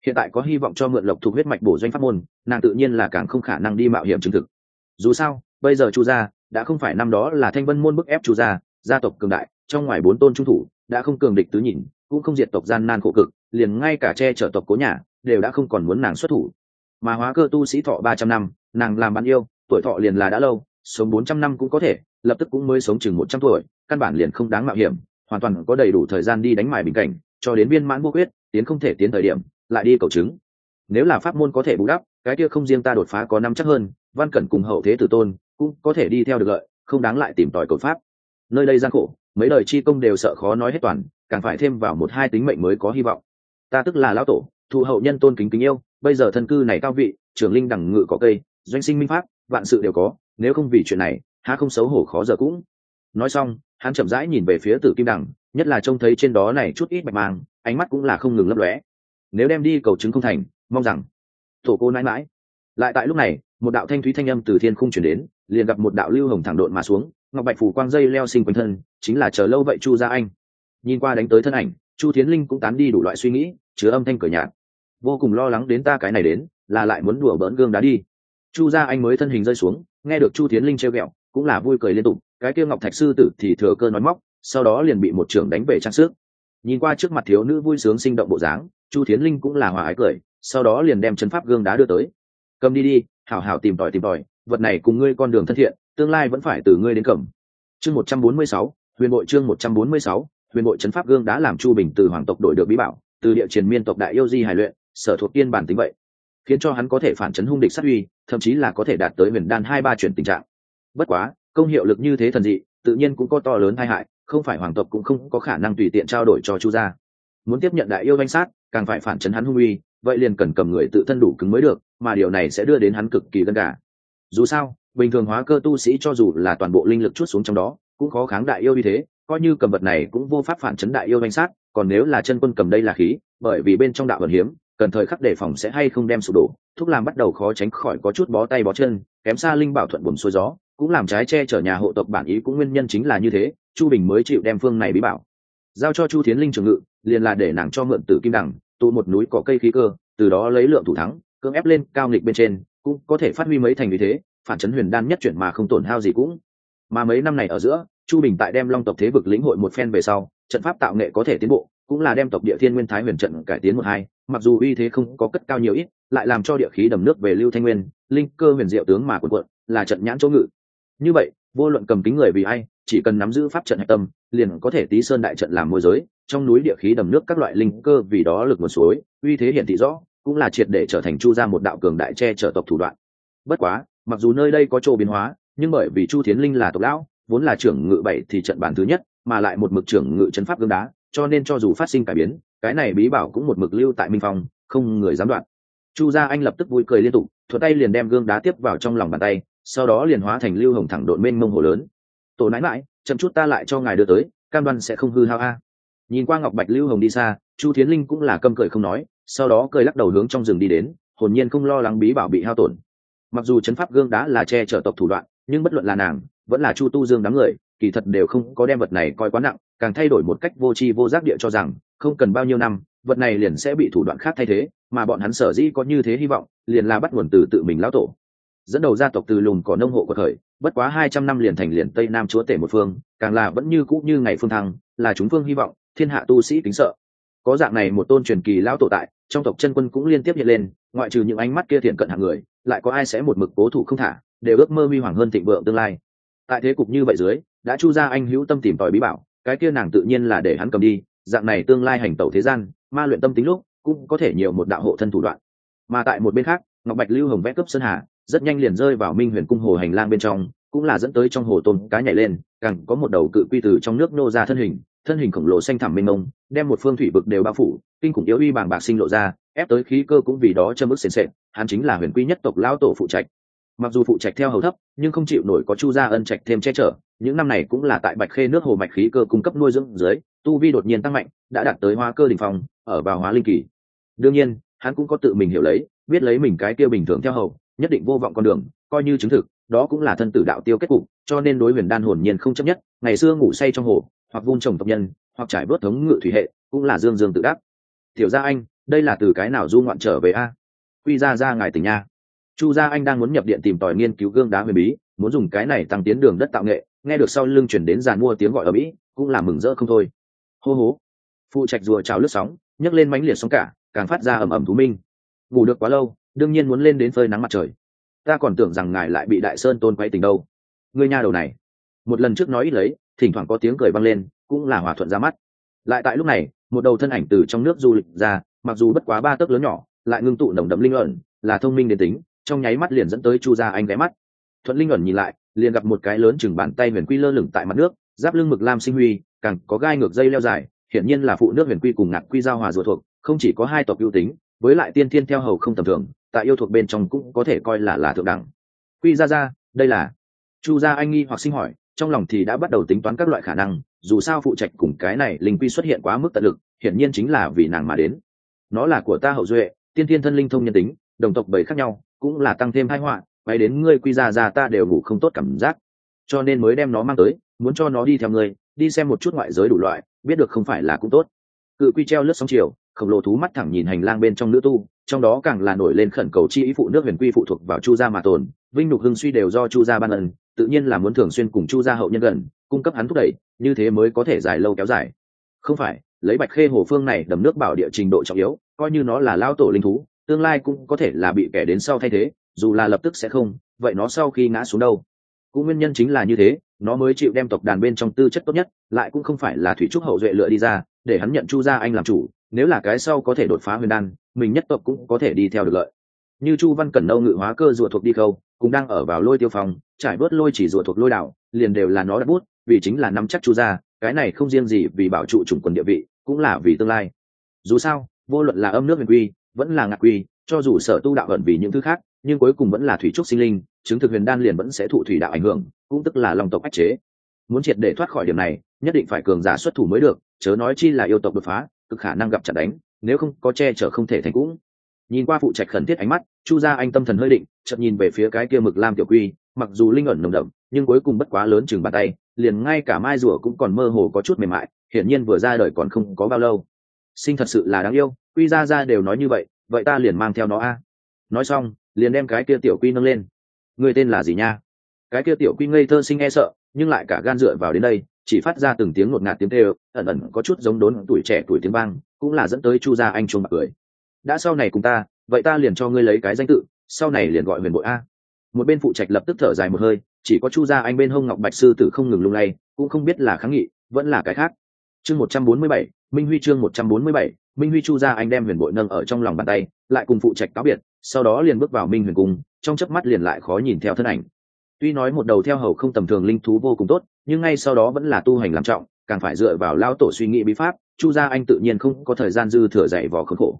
Speaker 1: Hiện tại có hy vọng cho mượn lộc thuộc huyết mạch bổ doanh pháp môn, nàng tự nhiên là càng không khả năng đi mạo hiểm chứng thực. Dù sao, bây giờ chu gia đã không phải năm đó là thanh vân môn bức ép chu gia gia tộc cường đại, trong ngoài bốn tôn trung thủ, đã không cường địch tứ nhìn cũng không diệt tộc gian nan khổ cực, liền ngay cả che chở tộc cố nhà, đều đã không còn muốn nàng xuất thủ. Mà hóa cơ tu sĩ thọ ba trăm năm, nàng làm bạn yêu, tuổi thọ liền là đã lâu, sống bốn trăm năm cũng có thể, lập tức cũng mới sống chừng một trăm tuổi, căn bản liền không đáng mạo hiểm, hoàn toàn có đầy đủ thời gian đi đánh mài bình cảnh, cho đến viên mãn vô quyết, tiến không thể tiến thời điểm, lại đi cầu chứng. Nếu là pháp môn có thể bù đắp, cái kia không riêng ta đột phá có năm chắc hơn, văn cẩn cùng hậu thế tử tôn, cũng có thể đi theo được lợi, không đáng lại tìm tòi cầu pháp. Nơi đây gian khổ mấy đời chi công đều sợ khó nói hết toàn càng phải thêm vào một hai tính mệnh mới có hy vọng. Ta tức là lão tổ thụ hậu nhân tôn kính kính yêu bây giờ thân cư này cao vị trưởng linh đẳng ngự có cây doanh sinh minh pháp vạn sự đều có nếu không vì chuyện này há không xấu hổ khó giờ cũng. Nói xong hắn chậm rãi nhìn về phía tử kim đẳng, nhất là trông thấy trên đó này chút ít bạch mang ánh mắt cũng là không ngừng lấp lóe. Nếu đem đi cầu chứng không thành mong rằng tổ cô nãi mãi lại tại lúc này một đạo thanh thúy thanh âm từ thiên khung chuyển đến liền gặp một đạo lưu hồng thẳng độn mà xuống ngọc bạch phủ quang dây leo sinh quanh thân, chính là chờ lâu vậy chu gia anh. Nhìn qua đánh tới thân ảnh, chu thiến linh cũng tán đi đủ loại suy nghĩ, chứa âm thanh cửa nhạt. Vô cùng lo lắng đến ta cái này đến, là lại muốn đùa bỡn gương đá đi. Chu gia anh mới thân hình rơi xuống, nghe được chu thiến linh treo ghẹo, cũng là vui cười liên tục, cái kia ngọc thạch sư tử thì thừa cơ nói móc, sau đó liền bị một trưởng đánh về trang sức. Nhìn qua trước mặt thiếu nữ vui sướng sinh động bộ dáng, chu thiến linh cũng là hòa ái cười, sau đó liền đem chân pháp gương đá đưa tới. Cầm đi đi, hảo hảo tìm tòi tìm tòi, vật này cùng ngươi con đường thân thiện tương lai vẫn phải từ ngươi đến cầm. Chương một trăm bốn mươi sáu, huyền bội chương một trăm bốn mươi sáu, huyền bội chấn pháp gương đã làm chu bình từ hoàng tộc đổi được bí bảo, từ địa truyền miên tộc đại yêu di hài luyện, sở thuộc tiên bản tính vậy. Khiến cho hắn có thể phản chấn hung địch sát uy, thậm chí là có thể đạt tới huyền đan hai ba chuyển tình trạng. Bất quá, công hiệu lực như thế thần dị, tự nhiên cũng có to lớn tai hại, không phải hoàng tộc cũng không có khả năng tùy tiện trao đổi cho chu gia. Muốn tiếp nhận đại yêu danh sát, càng phải phản chấn hắn hung uy, vậy liền cần cầm người tự thân đủ cứng mới được, mà điều này sẽ đưa đến hắn cực kỳ gần cả dù sao bình thường hóa cơ tu sĩ cho dù là toàn bộ linh lực chút xuống trong đó, cũng khó kháng đại yêu như thế, coi như cầm vật này cũng vô pháp phản chấn đại yêu danh sát, còn nếu là chân quân cầm đây là khí, bởi vì bên trong đạo vận hiếm, cần thời khắc đề phòng sẽ hay không đem sụp đổ, thúc làm bắt đầu khó tránh khỏi có chút bó tay bó chân, kém xa linh bảo thuận buồn xuôi gió, cũng làm trái che chở nhà hộ tộc bản ý cũng nguyên nhân chính là như thế, chu bình mới chịu đem phương này bí bảo. Giao cho chu thiến linh trường ngự, liền là để nàng cho mượn tử kim đẳng tụ một núi có cây khí cơ, từ đó lấy lượng thủ thắng, cưỡng ép lên cao nghịch bên trên, cũng có thể phát huy mấy thành như thế phản chấn huyền đan nhất chuyển mà không tổn hao gì cũng. Mà mấy năm này ở giữa, chu bình tại đem long tộc thế vực lĩnh hội một phen về sau, trận pháp tạo nghệ có thể tiến bộ, cũng là đem tộc địa thiên nguyên thái huyền trận cải tiến một hai, mặc dù uy thế không có cất cao nhiều ít, lại làm cho địa khí đầm nước về lưu thanh nguyên, linh cơ huyền diệu tướng mà quần quận là trận nhãn chỗ ngự. Như vậy, vô luận cầm kính người vì ai, chỉ cần nắm giữ pháp trận hạch tâm, liền có thể tí sơn đại trận làm môi giới, trong núi địa khí đầm nước các loại linh cơ vì đó lực nguồn suối, uy thế hiển thị rõ, cũng là triệt để trở thành chu ra một đạo cường đại che chở tộc thủ đoạn. Bất quá mặc dù nơi đây có chỗ biến hóa, nhưng bởi vì chu thiến linh là tộc lão, vốn là trưởng ngự bảy thì trận bàn thứ nhất, mà lại một mực trưởng ngự chấn pháp gương đá, cho nên cho dù phát sinh cải biến, cái này bí bảo cũng một mực lưu tại minh phong, không người dám đoạn chu gia anh lập tức vui cười liên tục thuật tay liền đem gương đá tiếp vào trong lòng bàn tay, sau đó liền hóa thành lưu hồng thẳng độn mênh mông hồ lớn. Tổ nãi mãi chậm chút ta lại cho ngài đưa tới, cam đoan sẽ không hư hao a. Nhìn qua ngọc bạch, lưu hồng đi xa, chu thiến linh cũng là câm cười không nói, sau đó cười lắc đầu hướng trong rừng đi đến, hồn nhiên không lo lắng bí bảo bị hao tổn mặc dù chấn pháp gương đá là che chở tộc thủ đoạn, nhưng bất luận là nàng, vẫn là chu tu dương đám người, kỳ thật đều không có đem vật này coi quá nặng, càng thay đổi một cách vô tri vô giác địa cho rằng, không cần bao nhiêu năm, vật này liền sẽ bị thủ đoạn khác thay thế, mà bọn hắn sở dĩ có như thế hy vọng, liền là bắt nguồn từ tự mình lão tổ. Dẫn đầu gia tộc từ lùn có nông hộ của thời, bất quá hai trăm năm liền thành liền tây nam chúa tể một phương, càng là vẫn như cũ như ngày phương thăng, là chúng phương hy vọng, thiên hạ tu sĩ kính sợ. Có dạng này một tôn truyền kỳ lão tổ tại, trong tộc chân quân cũng liên tiếp hiện lên, ngoại trừ những ánh mắt kia thiện cận hạng người lại có ai sẽ một mực cố thủ không thả, đều ước mơ huy hoàng hơn thịnh vượng tương lai. Tại thế cục như vậy dưới, đã chu ra anh hữu tâm tìm tòi bí bảo, cái kia nàng tự nhiên là để hắn cầm đi, dạng này tương lai hành tẩu thế gian, ma luyện tâm tính lúc, cũng có thể nhiều một đạo hộ thân thủ đoạn. Mà tại một bên khác, ngọc bạch lưu hồng vẽ cấp sơn hà, rất nhanh liền rơi vào minh huyền cung hồ hành lang bên trong, cũng là dẫn tới trong hồ tôm cá nhảy lên, càng có một đầu cự quy từ trong nước nô ra thân hình thân hình khổng lồ xanh thẳm mênh mông, đem một phương thủy vực đều bao phủ, kinh khủng yếu uy bàng bạc sinh lộ ra, ép tới khí cơ cũng vì đó châm ức sền sệt hắn chính là huyền quy nhất tộc lão tổ phụ trạch. Mặc dù phụ trạch theo hầu thấp, nhưng không chịu nổi có chu gia ân trạch thêm che chở, những năm này cũng là tại bạch khê nước hồ mạch khí cơ cung cấp nuôi dưỡng dưới, tu vi đột nhiên tăng mạnh, đã đạt tới hóa cơ đỉnh phong, ở vào hóa linh kỳ. Đương nhiên, hắn cũng có tự mình hiểu lấy, biết lấy mình cái kia bình thường theo hầu, nhất định vô vọng con đường, coi như chứng thực, đó cũng là thân tử đạo tiêu kết cục, cho nên đối huyền đan hồn nhiên không chấp nhất, ngày xưa ngủ say trong hồ, hoặc vun trồng tộc nhân, hoặc trải bớt thống ngự thủy hệ, cũng là dương dương tự đắc. Tiểu gia anh, đây là từ cái nào du ngoạn trở về a? Quy ra ra ngài tỉnh nha. Chu gia anh đang muốn nhập điện tìm tòi nghiên cứu gương đá huyền bí, muốn dùng cái này tăng tiến đường đất tạo nghệ, nghe được sau lưng chuyển đến giàn mua tiếng gọi ở mỹ, cũng là mừng rỡ không thôi. Hô hố phụ trạch rùa trào lướt sóng, nhấc lên mánh liệt sóng cả, càng phát ra ầm ầm thú minh. Ngủ được quá lâu, đương nhiên muốn lên đến phơi nắng mặt trời. Ta còn tưởng rằng ngài lại bị đại sơn tôn quay tình đâu. Người nha đầu này. Một lần trước nói ít lấy, thỉnh thoảng có tiếng cười vang lên, cũng là hòa thuận ra mắt. Lại tại lúc này, một đầu thân ảnh từ trong nước du lịch ra, mặc dù bất quá ba tấc lớn nhỏ lại ngưng tụ nồng đậm linh ẩn, là thông minh đến tính, trong nháy mắt liền dẫn tới chu gia anh ghé mắt. Thuận linh ẩn nhìn lại, liền gặp một cái lớn chừng bàn tay huyền quy lơ lửng tại mặt nước, giáp lưng mực lam sinh huy, càng có gai ngược dây leo dài, hiển nhiên là phụ nước huyền quy cùng ngạc quy giao hòa ruột thuộc, không chỉ có hai tộc ưu tính, với lại tiên thiên theo hầu không tầm thường, tại yêu thuộc bên trong cũng có thể coi là là thượng đẳng. Quy ra ra đây là? Chu gia anh nghi hoặc sinh hỏi, trong lòng thì đã bắt đầu tính toán các loại khả năng, dù sao phụ trạch cùng cái này linh quy xuất hiện quá mức tận lực, hiển nhiên chính là vì nàng mà đến. Nó là của ta hậu duệ tiên thiên thân linh thông nhân tính, đồng tộc bảy khác nhau, cũng là tăng thêm hai họa bay đến ngươi quy ra ra ta đều ngủ không tốt cảm giác. Cho nên mới đem nó mang tới, muốn cho nó đi theo ngươi, đi xem một chút ngoại giới đủ loại, biết được không phải là cũng tốt. Cự quy treo lướt sóng chiều, khổng lồ thú mắt thẳng nhìn hành lang bên trong nữ tu, trong đó càng là nổi lên khẩn cầu chi ý phụ nước huyền quy phụ thuộc vào chu gia mà tồn, vinh nhục hưng suy đều do chu gia ban ân, tự nhiên là muốn thường xuyên cùng chu gia hậu nhân gần, cung cấp hắn thúc đẩy, như thế mới có thể dài lâu kéo dài. Không phải lấy bạch khê hồ phương này đầm nước bảo địa trình độ trọng yếu, coi như nó là lao tổ linh thú, tương lai cũng có thể là bị kẻ đến sau thay thế, dù là lập tức sẽ không, vậy nó sau khi ngã xuống đâu? Cũng nguyên nhân chính là như thế, nó mới chịu đem tộc đàn bên trong tư chất tốt nhất, lại cũng không phải là thủy trúc hậu duệ lựa đi ra, để hắn nhận chu gia anh làm chủ, nếu là cái sau có thể đột phá huyền đan, mình nhất tộc cũng có thể đi theo được lợi. Như chu văn cẩn nâu ngự hóa cơ rùa thuộc đi khâu, cũng đang ở vào lôi tiêu phòng, trải bớt lôi chỉ rùa thuộc lôi đảo, liền đều là nó đã bút, vì chính là nắm chắc chu gia, cái này không riêng gì vì bảo trụ chủng quần địa vị cũng là vì tương lai. Dù sao, vô luận là âm nước huyền quy, vẫn là ngạc quy, cho dù sở tu đạo ẩn vì những thứ khác, nhưng cuối cùng vẫn là thủy trúc sinh linh, chứng thực huyền đan liền vẫn sẽ thụ thủy đạo ảnh hưởng, cũng tức là lòng tộc ách chế. Muốn triệt để thoát khỏi điểm này, nhất định phải cường giả xuất thủ mới được, chớ nói chi là yêu tộc đột phá, cực khả năng gặp chặt đánh, nếu không có che chở không thể thành cũng. Nhìn qua phụ trạch khẩn thiết ánh mắt, chu gia anh tâm thần hơi định, chợt nhìn về phía cái kia mực lam tiểu quy, mặc dù linh ẩn nồng đậm, nhưng cuối cùng bất quá lớn chừng bàn tay, liền ngay cả mai rùa cũng còn mơ hồ có chút mềm mại hiển nhiên vừa ra đời còn không có bao lâu. Sinh thật sự là đáng yêu, quy ra ra đều nói như vậy vậy ta liền mang theo nó a. Nói xong, liền đem cái kia tiểu quy nâng lên. Người tên là gì nha? Cái kia tiểu quy ngây thơ sinh e sợ, nhưng lại cả gan dựa vào đến đây, chỉ phát ra từng tiếng ngột ngạt tiếng tê ẩn ẩn có chút giống đốn tuổi trẻ tuổi tiếng vang, cũng là dẫn tới chu gia anh chuông mặt cười. Đã sau này cùng ta, vậy ta liền cho ngươi lấy cái danh tự, sau này liền gọi huyền bội a. Một bên phụ trạch lập tức thở dài một hơi, chỉ có chu gia anh bên hông ngọc bạch sư tử không ngừng lung lay, cũng không biết là kháng nghị, vẫn là cái khác chương một trăm bốn mươi bảy, minh huy chương một trăm bốn mươi bảy, minh huy chu gia anh đem huyền bội nâng ở trong lòng bàn tay, lại cùng phụ trạch cáo biệt, sau đó liền bước vào minh huyền cung, trong chớp mắt liền lại khó nhìn theo thân ảnh. Tuy nói một đầu theo hầu không tầm thường linh thú vô cùng tốt, nhưng ngay sau đó vẫn là tu hành làm trọng, càng phải dựa vào lao tổ suy nghĩ bí pháp, chu gia anh tự nhiên không có thời gian dư thừa dạy vò khốn khổ.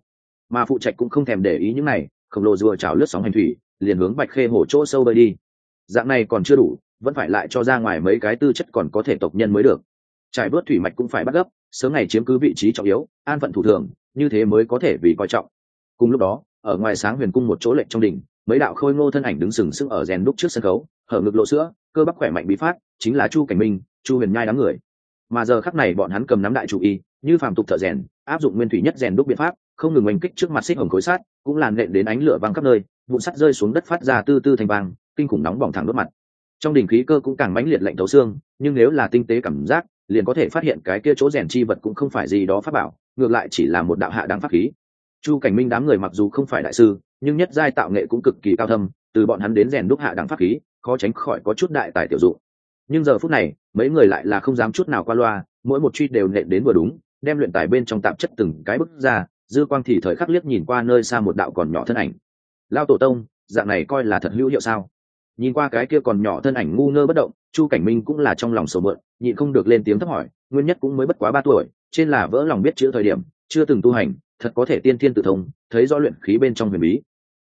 Speaker 1: Mà phụ trạch cũng không thèm để ý những này, khổng lồ rùa trào lướt sóng hành thủy, liền hướng bạch khê hổ chỗ sâu bơi đi. Dạng này còn chưa đủ, vẫn phải lại cho ra ngoài mấy cái tư chất còn có thể tộc nhân mới được trải bớt thủy mạch cũng phải bắt gấp sớm ngày chiếm cứ vị trí trọng yếu an phận thủ thường như thế mới có thể vì coi trọng. Cùng lúc đó ở ngoài sáng huyền cung một chỗ lệnh trong đỉnh mấy đạo khôi ngô thân ảnh đứng sừng sững ở rèn đúc trước sân khấu hở ngực lộ sữa cơ bắp khỏe mạnh bí phát chính là chu cảnh minh chu huyền nhai đám người. Mà giờ khắc này bọn hắn cầm nắm đại chủ y như phàm tục thợ rèn áp dụng nguyên thủy nhất rèn đúc biện pháp không ngừng oanh kích trước mặt xích hồng khối sát cũng làm nện đến ánh lửa văng khắp nơi vụn sắt rơi xuống đất phát ra tư tư thành vàng, kinh khủng nóng bỏng thẳng đốt mặt. Trong đỉnh khí cơ cũng càng mãnh liệt lạnh thấu xương nhưng nếu là tinh tế cảm giác liền có thể phát hiện cái kia chỗ rèn chi vật cũng không phải gì đó pháp bảo, ngược lại chỉ là một đạo hạ đáng pháp khí. Chu cảnh minh đám người mặc dù không phải đại sư, nhưng nhất giai tạo nghệ cũng cực kỳ cao thâm, từ bọn hắn đến rèn đúc hạ đáng pháp khí, khó tránh khỏi có chút đại tài tiểu dụng. Nhưng giờ phút này, mấy người lại là không dám chút nào qua loa, mỗi một truy đều nện đến vừa đúng, đem luyện tài bên trong tạp chất từng cái bức ra, dư quang thì thời khắc liếc nhìn qua nơi xa một đạo còn nhỏ thân ảnh. Lao tổ tông, dạng này coi là thật hữu hiệu sao? Nhìn qua cái kia còn nhỏ thân ảnh ngu ngơ bất động, chu cảnh minh cũng là trong lòng sầu mượn, nhịn không được lên tiếng thấp hỏi, nguyên nhất cũng mới bất quá ba tuổi, trên là vỡ lòng biết chữ thời điểm, chưa từng tu hành, thật có thể tiên thiên tự thông, thấy rõ luyện khí bên trong huyền bí.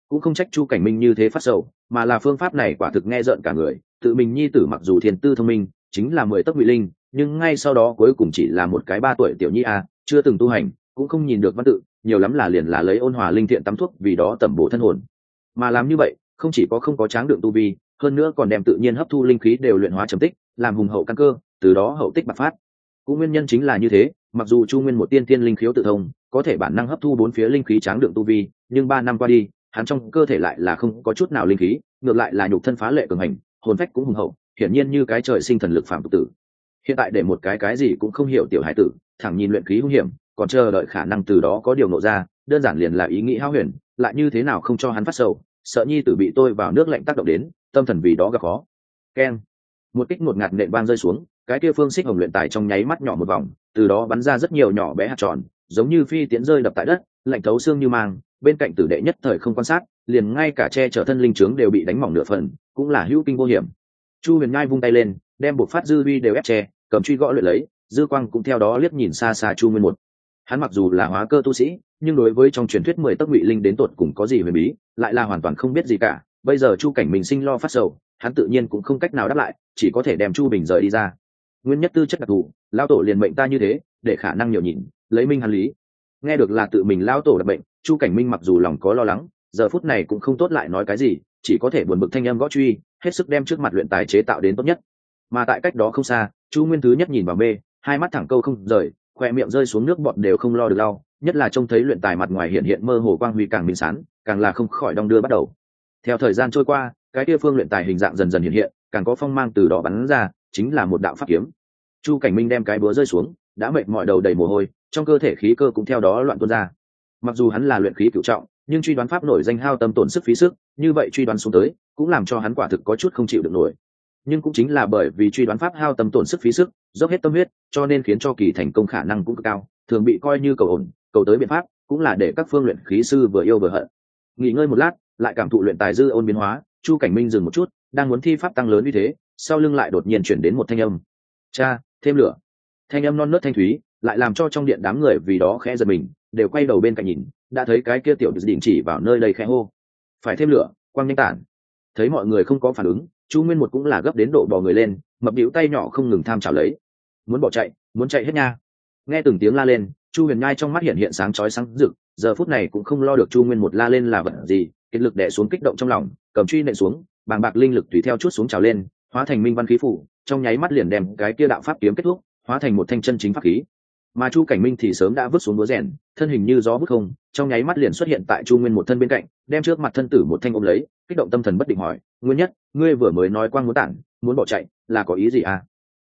Speaker 1: Cũng không trách chu cảnh minh như thế phát sầu, mà là phương pháp này quả thực nghe rợn cả người, tự mình nhi tử mặc dù thiên tư thông minh, chính là mười tấc ngụy linh, nhưng ngay sau đó cuối cùng chỉ là một cái ba tuổi tiểu nhi a, chưa từng tu hành, cũng không nhìn được văn tự, nhiều lắm là liền là lấy ôn hòa linh thiện tắm thuốc vì đó tẩm bổ thân hồn. Mà làm như vậy, không chỉ có không có tráng đựng tu vi hơn nữa còn đem tự nhiên hấp thu linh khí đều luyện hóa trầm tích, làm hùng hậu căn cơ, từ đó hậu tích bạc phát. Cũng nguyên nhân chính là như thế, mặc dù chu nguyên một tiên tiên linh khiếu tự thông, có thể bản năng hấp thu bốn phía linh khí tráng đựng tu vi, nhưng ba năm qua đi, hắn trong cơ thể lại là không có chút nào linh khí, ngược lại là nhục thân phá lệ cường hành, hồn phách cũng hùng hậu, hiển nhiên như cái trời sinh thần lực phạm tục tử. Hiện tại để một cái cái gì cũng không hiểu tiểu hải tử, thẳng nhìn luyện khí hung hiểm, còn chờ đợi khả năng từ đó có điều nộ ra, đơn giản liền là ý nghĩ hao huyền, lại như thế nào không cho hắn phát sầu, sợ nhi tử bị tôi vào nước lạnh tác động đến tâm thần vì đó gặp khó. Keng một kích ngột ngạt nện vang rơi xuống, cái kia phương xích hồng luyện tài trong nháy mắt nhỏ một vòng, từ đó bắn ra rất nhiều nhỏ bé hạt tròn, giống như phi tiễn rơi đập tại đất, lạnh thấu xương như mang, bên cạnh tử đệ nhất thời không quan sát, liền ngay cả che chở thân linh trướng đều bị đánh mỏng nửa phần, cũng là hữu kinh vô hiểm. Chu huyền ngai vung tay lên, đem buộc phát dư vi đều ép che, cầm truy gõ luyện lấy, dư quang cũng theo đó liếc nhìn xa xa chu nguyên một. Hắn mặc dù là hóa cơ tu sĩ, nhưng đối với trong truyền thuyết mười tấc ngụy linh đến tột cùng có gì huyền bí, lại là hoàn toàn không biết gì cả bây giờ chu cảnh mình sinh lo phát sầu, hắn tự nhiên cũng không cách nào đáp lại, chỉ có thể đem chu bình rời đi ra. Nguyên nhất tư chất đặc thù lao tổ liền mệnh ta như thế, để khả năng nhiều nhịn lấy minh hắn lý. Nghe được là tự mình lao tổ đặc bệnh chu cảnh minh mặc dù lòng có lo lắng, giờ phút này cũng không tốt lại nói cái gì, chỉ có thể buồn bực thanh âm gõ truy, hết sức đem trước mặt luyện tài chế tạo đến tốt nhất. Mà tại cách đó không xa, chu nguyên thứ nhất nhìn vào mê, hai mắt thẳng câu không rời, khoe miệng rơi xuống nước bọt đều không lo được lau, nhất là trông thấy luyện tài mặt ngoài hiện hiện mơ hồ quang huy càng minh sán càng là không khỏi đong đưa bắt đầu theo thời gian trôi qua, cái kia phương luyện tài hình dạng dần dần hiện hiện, càng có phong mang từ đó bắn ra, chính là một đạo pháp kiếm. Chu cảnh minh đem cái búa rơi xuống, đã mệt mọi đầu đầy mồ hôi, trong cơ thể khí cơ cũng theo đó loạn tuôn ra. Mặc dù hắn là luyện khí cựu trọng, nhưng truy đoán pháp nổi danh hao tâm tổn sức phí sức, như vậy truy đoán xuống tới, cũng làm cho hắn quả thực có chút không chịu được nổi. Nhưng cũng chính là bởi vì truy đoán pháp hao tâm tổn sức phí sức, dốc hết tâm huyết, cho nên khiến cho kỳ thành công khả năng cũng cực cao, thường bị coi như cầu ổn, cầu tới biện pháp, cũng là để các phương luyện khí sư vừa yêu vừa hận. Nghỉ ngơi một lát lại cảm thụ luyện tài dư ôn biến hóa, chu cảnh minh dừng một chút, đang muốn thi pháp tăng lớn như thế, sau lưng lại đột nhiên chuyển đến một thanh âm. Cha, thêm lửa. Thanh âm non nớt thanh thúy, lại làm cho trong điện đám người vì đó khẽ giật mình, đều quay đầu bên cạnh nhìn, đã thấy cái kia tiểu đỉnh chỉ vào nơi đây khẽ hô. Phải thêm lửa, quang nhanh tản. Thấy mọi người không có phản ứng, chu nguyên một cũng là gấp đến độ bò người lên, mập đĩu tay nhỏ không ngừng tham chảo lấy. Muốn bỏ chạy, muốn chạy hết nha. Nghe từng tiếng la lên, chu huyền nhai trong mắt hiện hiện sáng chói sáng rực giờ phút này cũng không lo được chu nguyên một la lên là vật gì kết lực đẻ xuống kích động trong lòng, cầm truy nện xuống, bàng bạc linh lực tùy theo chút xuống trào lên, hóa thành minh văn khí phủ, trong nháy mắt liền đem cái kia đạo pháp kiếm kết thúc, hóa thành một thanh chân chính pháp khí. Mà chu cảnh minh thì sớm đã vứt xuống búa rèn, thân hình như gió vứt không, trong nháy mắt liền xuất hiện tại chu nguyên một thân bên cạnh, đem trước mặt thân tử một thanh ôm lấy, kích động tâm thần bất định hỏi, nguyên nhất, ngươi vừa mới nói quang muốn tản, muốn bỏ chạy, là có ý gì à?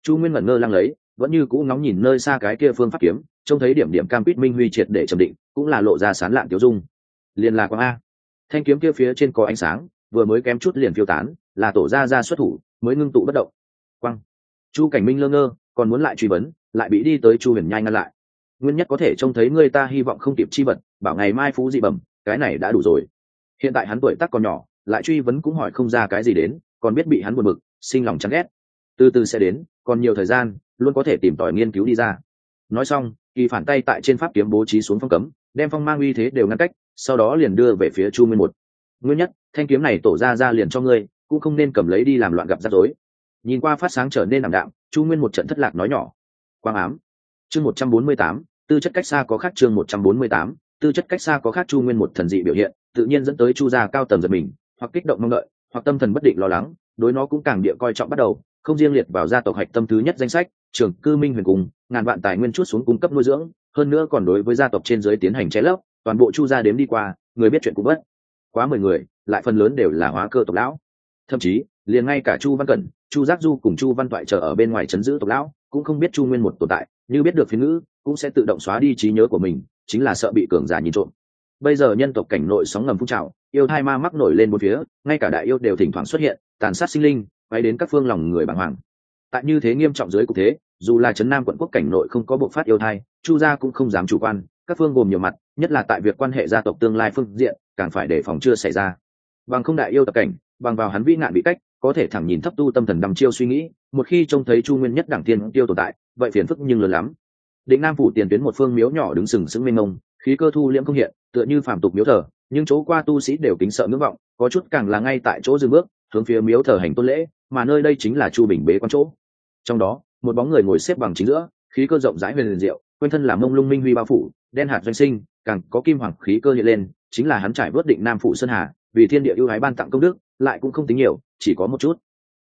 Speaker 1: Chu nguyên ngẩn ngơ lăng lấy, vẫn như cũ ngóng nhìn nơi xa cái kia phương pháp kiếm trông thấy điểm điểm cam quýt minh huy triệt để trầm định, cũng là lộ ra sán lạn tiêu dung. Liền là quang a. Thanh kiếm kia phía trên có ánh sáng, vừa mới kém chút liền phiêu tán, là tổ ra ra xuất thủ, mới ngưng tụ bất động. Quang. Chu cảnh minh lơ ngơ, còn muốn lại truy vấn, lại bị đi tới chu huyền nhai ngăn lại. Nguyên nhất có thể trông thấy người ta hy vọng không kịp chi vật, bảo ngày mai phú dị bẩm, cái này đã đủ rồi. Hiện tại hắn tuổi tác còn nhỏ, lại truy vấn cũng hỏi không ra cái gì đến, còn biết bị hắn buồn bực, sinh lòng chán ghét. Từ từ sẽ đến, còn nhiều thời gian, luôn có thể tìm tòi nghiên cứu đi ra. Nói xong kỳ phản tay tại trên pháp kiếm bố trí xuống phong cấm, đem phong mang uy thế đều ngăn cách, sau đó liền đưa về phía chu nguyên một. Nguyên nhất, thanh kiếm này tổ ra ra liền cho ngươi, cũng không nên cầm lấy đi làm loạn gặp rắc rối. Nhìn qua phát sáng trở nên ảm đạm, chu nguyên một trận thất lạc nói nhỏ. Quang ám. Chương một trăm bốn mươi tám, tư chất cách xa có khác chương một trăm bốn mươi tám, tư chất cách xa có khác chu nguyên một thần dị biểu hiện, tự nhiên dẫn tới chu gia cao tầng giật mình, hoặc kích động mong đợi, hoặc tâm thần bất định lo lắng, đối nó cũng càng địa coi trọng bắt đầu, không riêng liệt vào gia tộc hạch tâm thứ nhất danh sách trường cư minh huyền cùng, ngàn vạn tài nguyên chút xuống cung cấp nuôi dưỡng, hơn nữa còn đối với gia tộc trên dưới tiến hành che lấp, toàn bộ chu gia đếm đi qua, người biết chuyện cũng bất quá mười người, lại phần lớn đều là hóa cơ tộc lão. Thậm chí, liền ngay cả chu văn cẩn, chu giác du cùng chu văn toại chờ ở bên ngoài chấn giữ tộc lão, cũng không biết chu nguyên một tồn tại, như biết được phiên ngữ, cũng sẽ tự động xóa đi trí nhớ của mình, chính là sợ bị cường giả nhìn trộm. Bây giờ nhân tộc cảnh nội sóng ngầm phun trào, yêu thai ma mắc nổi lên một phía, ngay cả đại yêu đều thỉnh thoảng xuất hiện, tàn sát sinh linh bay đến các phương lòng người bàng hoàng tại như thế nghiêm trọng dưới cục thế, dù là trấn nam quận quốc cảnh nội không có bộ phát yêu thai, chu gia cũng không dám chủ quan, các phương gồm nhiều mặt, nhất là tại việc quan hệ gia tộc tương lai phương diện, càng phải đề phòng chưa xảy ra. Bằng không đại yêu tập cảnh, bằng vào hắn vĩ ngạn bị cách, có thể thẳng nhìn thấp tu tâm thần đăm chiêu suy nghĩ, một khi trông thấy chu nguyên nhất đẳng tiên tiêu tồn tại, vậy phiền phức nhưng lớn lắm. Định nam phủ tiền tuyến một phương miếu nhỏ đứng sừng sững mênh mông, khí cơ thu liễm không hiện, tựa như phàm tục miếu thờ, nhưng chỗ qua tu sĩ đều kính sợ ngưỡng vọng, có chút càng là ngay tại chỗ dừng bước hướng phía miếu thờ hành tôn lễ, mà nơi đây chính là chu bình bế quan chỗ. Trong đó, một bóng người ngồi xếp bằng chính giữa, khí cơ rộng rãi huyền liền diệu quên thân là mông lung minh huy bao phủ, đen hạt doanh sinh, càng có kim hoàng khí cơ hiện lên, chính là hắn trải vớt định nam phủ sơn hà, vì thiên địa ưu ái ban tặng công đức, lại cũng không tính nhiều, chỉ có một chút.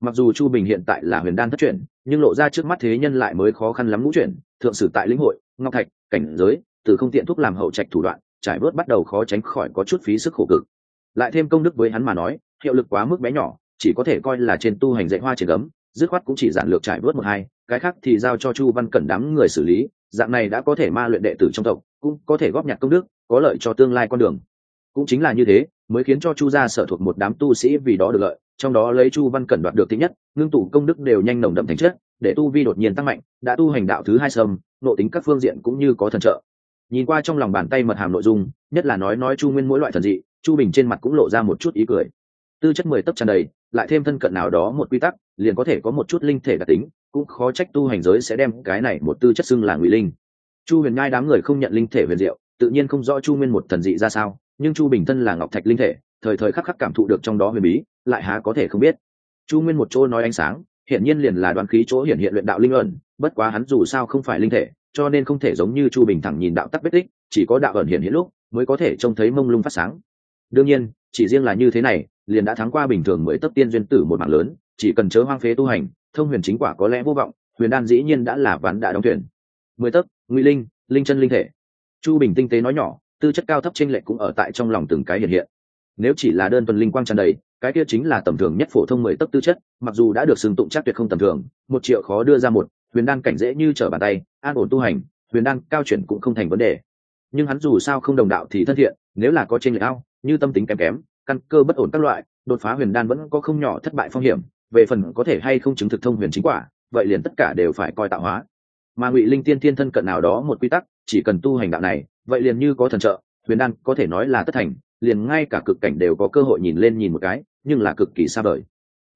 Speaker 1: Mặc dù chu bình hiện tại là huyền đan thất chuyển, nhưng lộ ra trước mắt thế nhân lại mới khó khăn lắm ngũ chuyển, thượng sử tại lĩnh hội, ngọc thạch, cảnh giới, từ không tiện thúc làm hậu trạch thủ đoạn, trải vớt bắt đầu khó tránh khỏi có chút phí sức khổ cực. Lại thêm công đức với hắn mà nói hiệu lực quá mức bé nhỏ, chỉ có thể coi là trên tu hành dạy hoa trên gấm, dứt khoát cũng chỉ giản lược trải bớt một hai, cái khác thì giao cho chu văn cẩn đám người xử lý, dạng này đã có thể ma luyện đệ tử trong tộc, cũng có thể góp nhặt công đức, có lợi cho tương lai con đường. Cũng chính là như thế, mới khiến cho chu gia sở thuộc một đám tu sĩ vì đó được lợi, trong đó lấy chu văn cẩn đoạt được thứ nhất, ngưng tụ công đức đều nhanh nồng đậm thành chất, để tu vi đột nhiên tăng mạnh, đã tu hành đạo thứ hai sâm, nội tính các phương diện cũng như có thần trợ. Nhìn qua trong lòng bàn tay mật hàm nội dung, nhất là nói nói chu nguyên mỗi loại thần dị, chu bình trên mặt cũng lộ ra một chút ý cười tư chất mười tấc tràn đầy, lại thêm thân cận nào đó một quy tắc, liền có thể có một chút linh thể đặc tính, cũng khó trách tu hành giới sẽ đem cái này một tư chất xưng là ngụy linh. Chu huyền ngai đám người không nhận linh thể huyền diệu, tự nhiên không rõ chu nguyên một thần dị ra sao, nhưng chu bình thân là ngọc thạch linh thể, thời thời khắc khắc cảm thụ được trong đó huyền bí, lại há có thể không biết. Chu nguyên một chỗ nói ánh sáng hiện nhiên liền là đoàn khí chỗ hiện hiện luyện đạo linh ẩn, bất quá hắn dù sao không phải linh thể, cho nên không thể giống như chu bình thẳng nhìn đạo tắc vết tích, chỉ có đạo ẩn hiện hiện lúc, mới có thể trông thấy mông lung phát sáng. Đương nhiên, chỉ riêng là như thế này liền đã thắng qua bình thường mới tấc tiên duyên tử một mạng lớn, chỉ cần chớ hoang phế tu hành, thông huyền chính quả có lẽ vô vọng, huyền đan dĩ nhiên đã là ván đã đóng thuyền. Mười tấc nguy linh linh chân linh thể. Chu bình tinh tế nói nhỏ, tư chất cao thấp tranh lệch cũng ở tại trong lòng từng cái hiện hiện. Nếu chỉ là đơn thuần linh quang tràn đầy, cái kia chính là tầm thường nhất phổ thông mười tấc tư chất, mặc dù đã được xưng tụng chắc tuyệt không tầm thường, một triệu khó đưa ra một, huyền đan cảnh dễ như trở bàn tay, an ổn tu hành, huyền đan cao chuyển cũng không thành vấn đề. Nhưng hắn dù sao không đồng đạo thì thân thiện, nếu là có tranh lệch ao, như tâm tính kém kém căn cơ bất ổn các loại, đột phá huyền đan vẫn có không nhỏ thất bại phong hiểm, về phần có thể hay không chứng thực thông huyền chính quả, vậy liền tất cả đều phải coi tạo hóa. Mà ngụy linh tiên tiên thân cận nào đó một quy tắc, chỉ cần tu hành đạo này, vậy liền như có thần trợ, huyền đan có thể nói là tất thành, liền ngay cả cực cảnh đều có cơ hội nhìn lên nhìn một cái, nhưng là cực kỳ xa vời.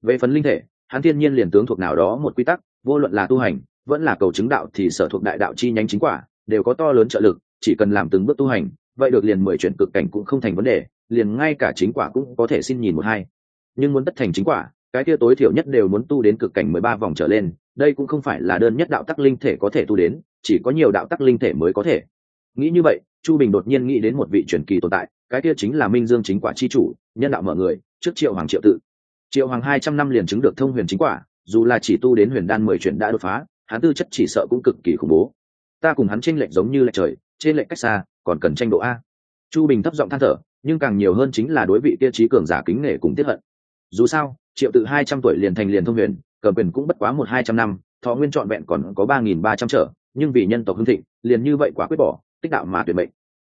Speaker 1: Về phần linh thể, hắn thiên nhiên liền tướng thuộc nào đó một quy tắc, vô luận là tu hành, vẫn là cầu chứng đạo thì sở thuộc đại đạo chi nhánh chính quả, đều có to lớn trợ lực, chỉ cần làm từng bước tu hành, vậy được liền mười chuyển cực cảnh cũng không thành vấn đề liền ngay cả chính quả cũng có thể xin nhìn một hai. Nhưng muốn tất thành chính quả, cái kia tối thiểu nhất đều muốn tu đến cực cảnh mười ba vòng trở lên, đây cũng không phải là đơn nhất đạo tắc linh thể có thể tu đến, chỉ có nhiều đạo tắc linh thể mới có thể. Nghĩ như vậy, chu bình đột nhiên nghĩ đến một vị truyền kỳ tồn tại, cái kia chính là minh dương chính quả chi chủ, nhân đạo mở người, trước triệu hoàng triệu tự. Triệu hoàng hai trăm năm liền chứng được thông huyền chính quả, dù là chỉ tu đến huyền đan mười chuyển đã đột phá, hắn tư chất chỉ sợ cũng cực kỳ khủng bố. Ta cùng hắn tranh lệch giống như lệch trời trên lệch cách xa, còn cần tranh độ a. Chu bình thấp giọng than thở nhưng càng nhiều hơn chính là đối vị tiêu chí cường giả kính nể cùng tiếp hận. Dù sao, triệu tự hai trăm tuổi liền thành liền thông huyền, cờ quyền cũng bất quá một hai trăm năm, thọ nguyên trọn vẹn còn có ba nghìn ba trăm trở, nhưng vì nhân tộc hưng thịnh, liền như vậy quá quyết bỏ, tích đạo mà tuyệt mệnh.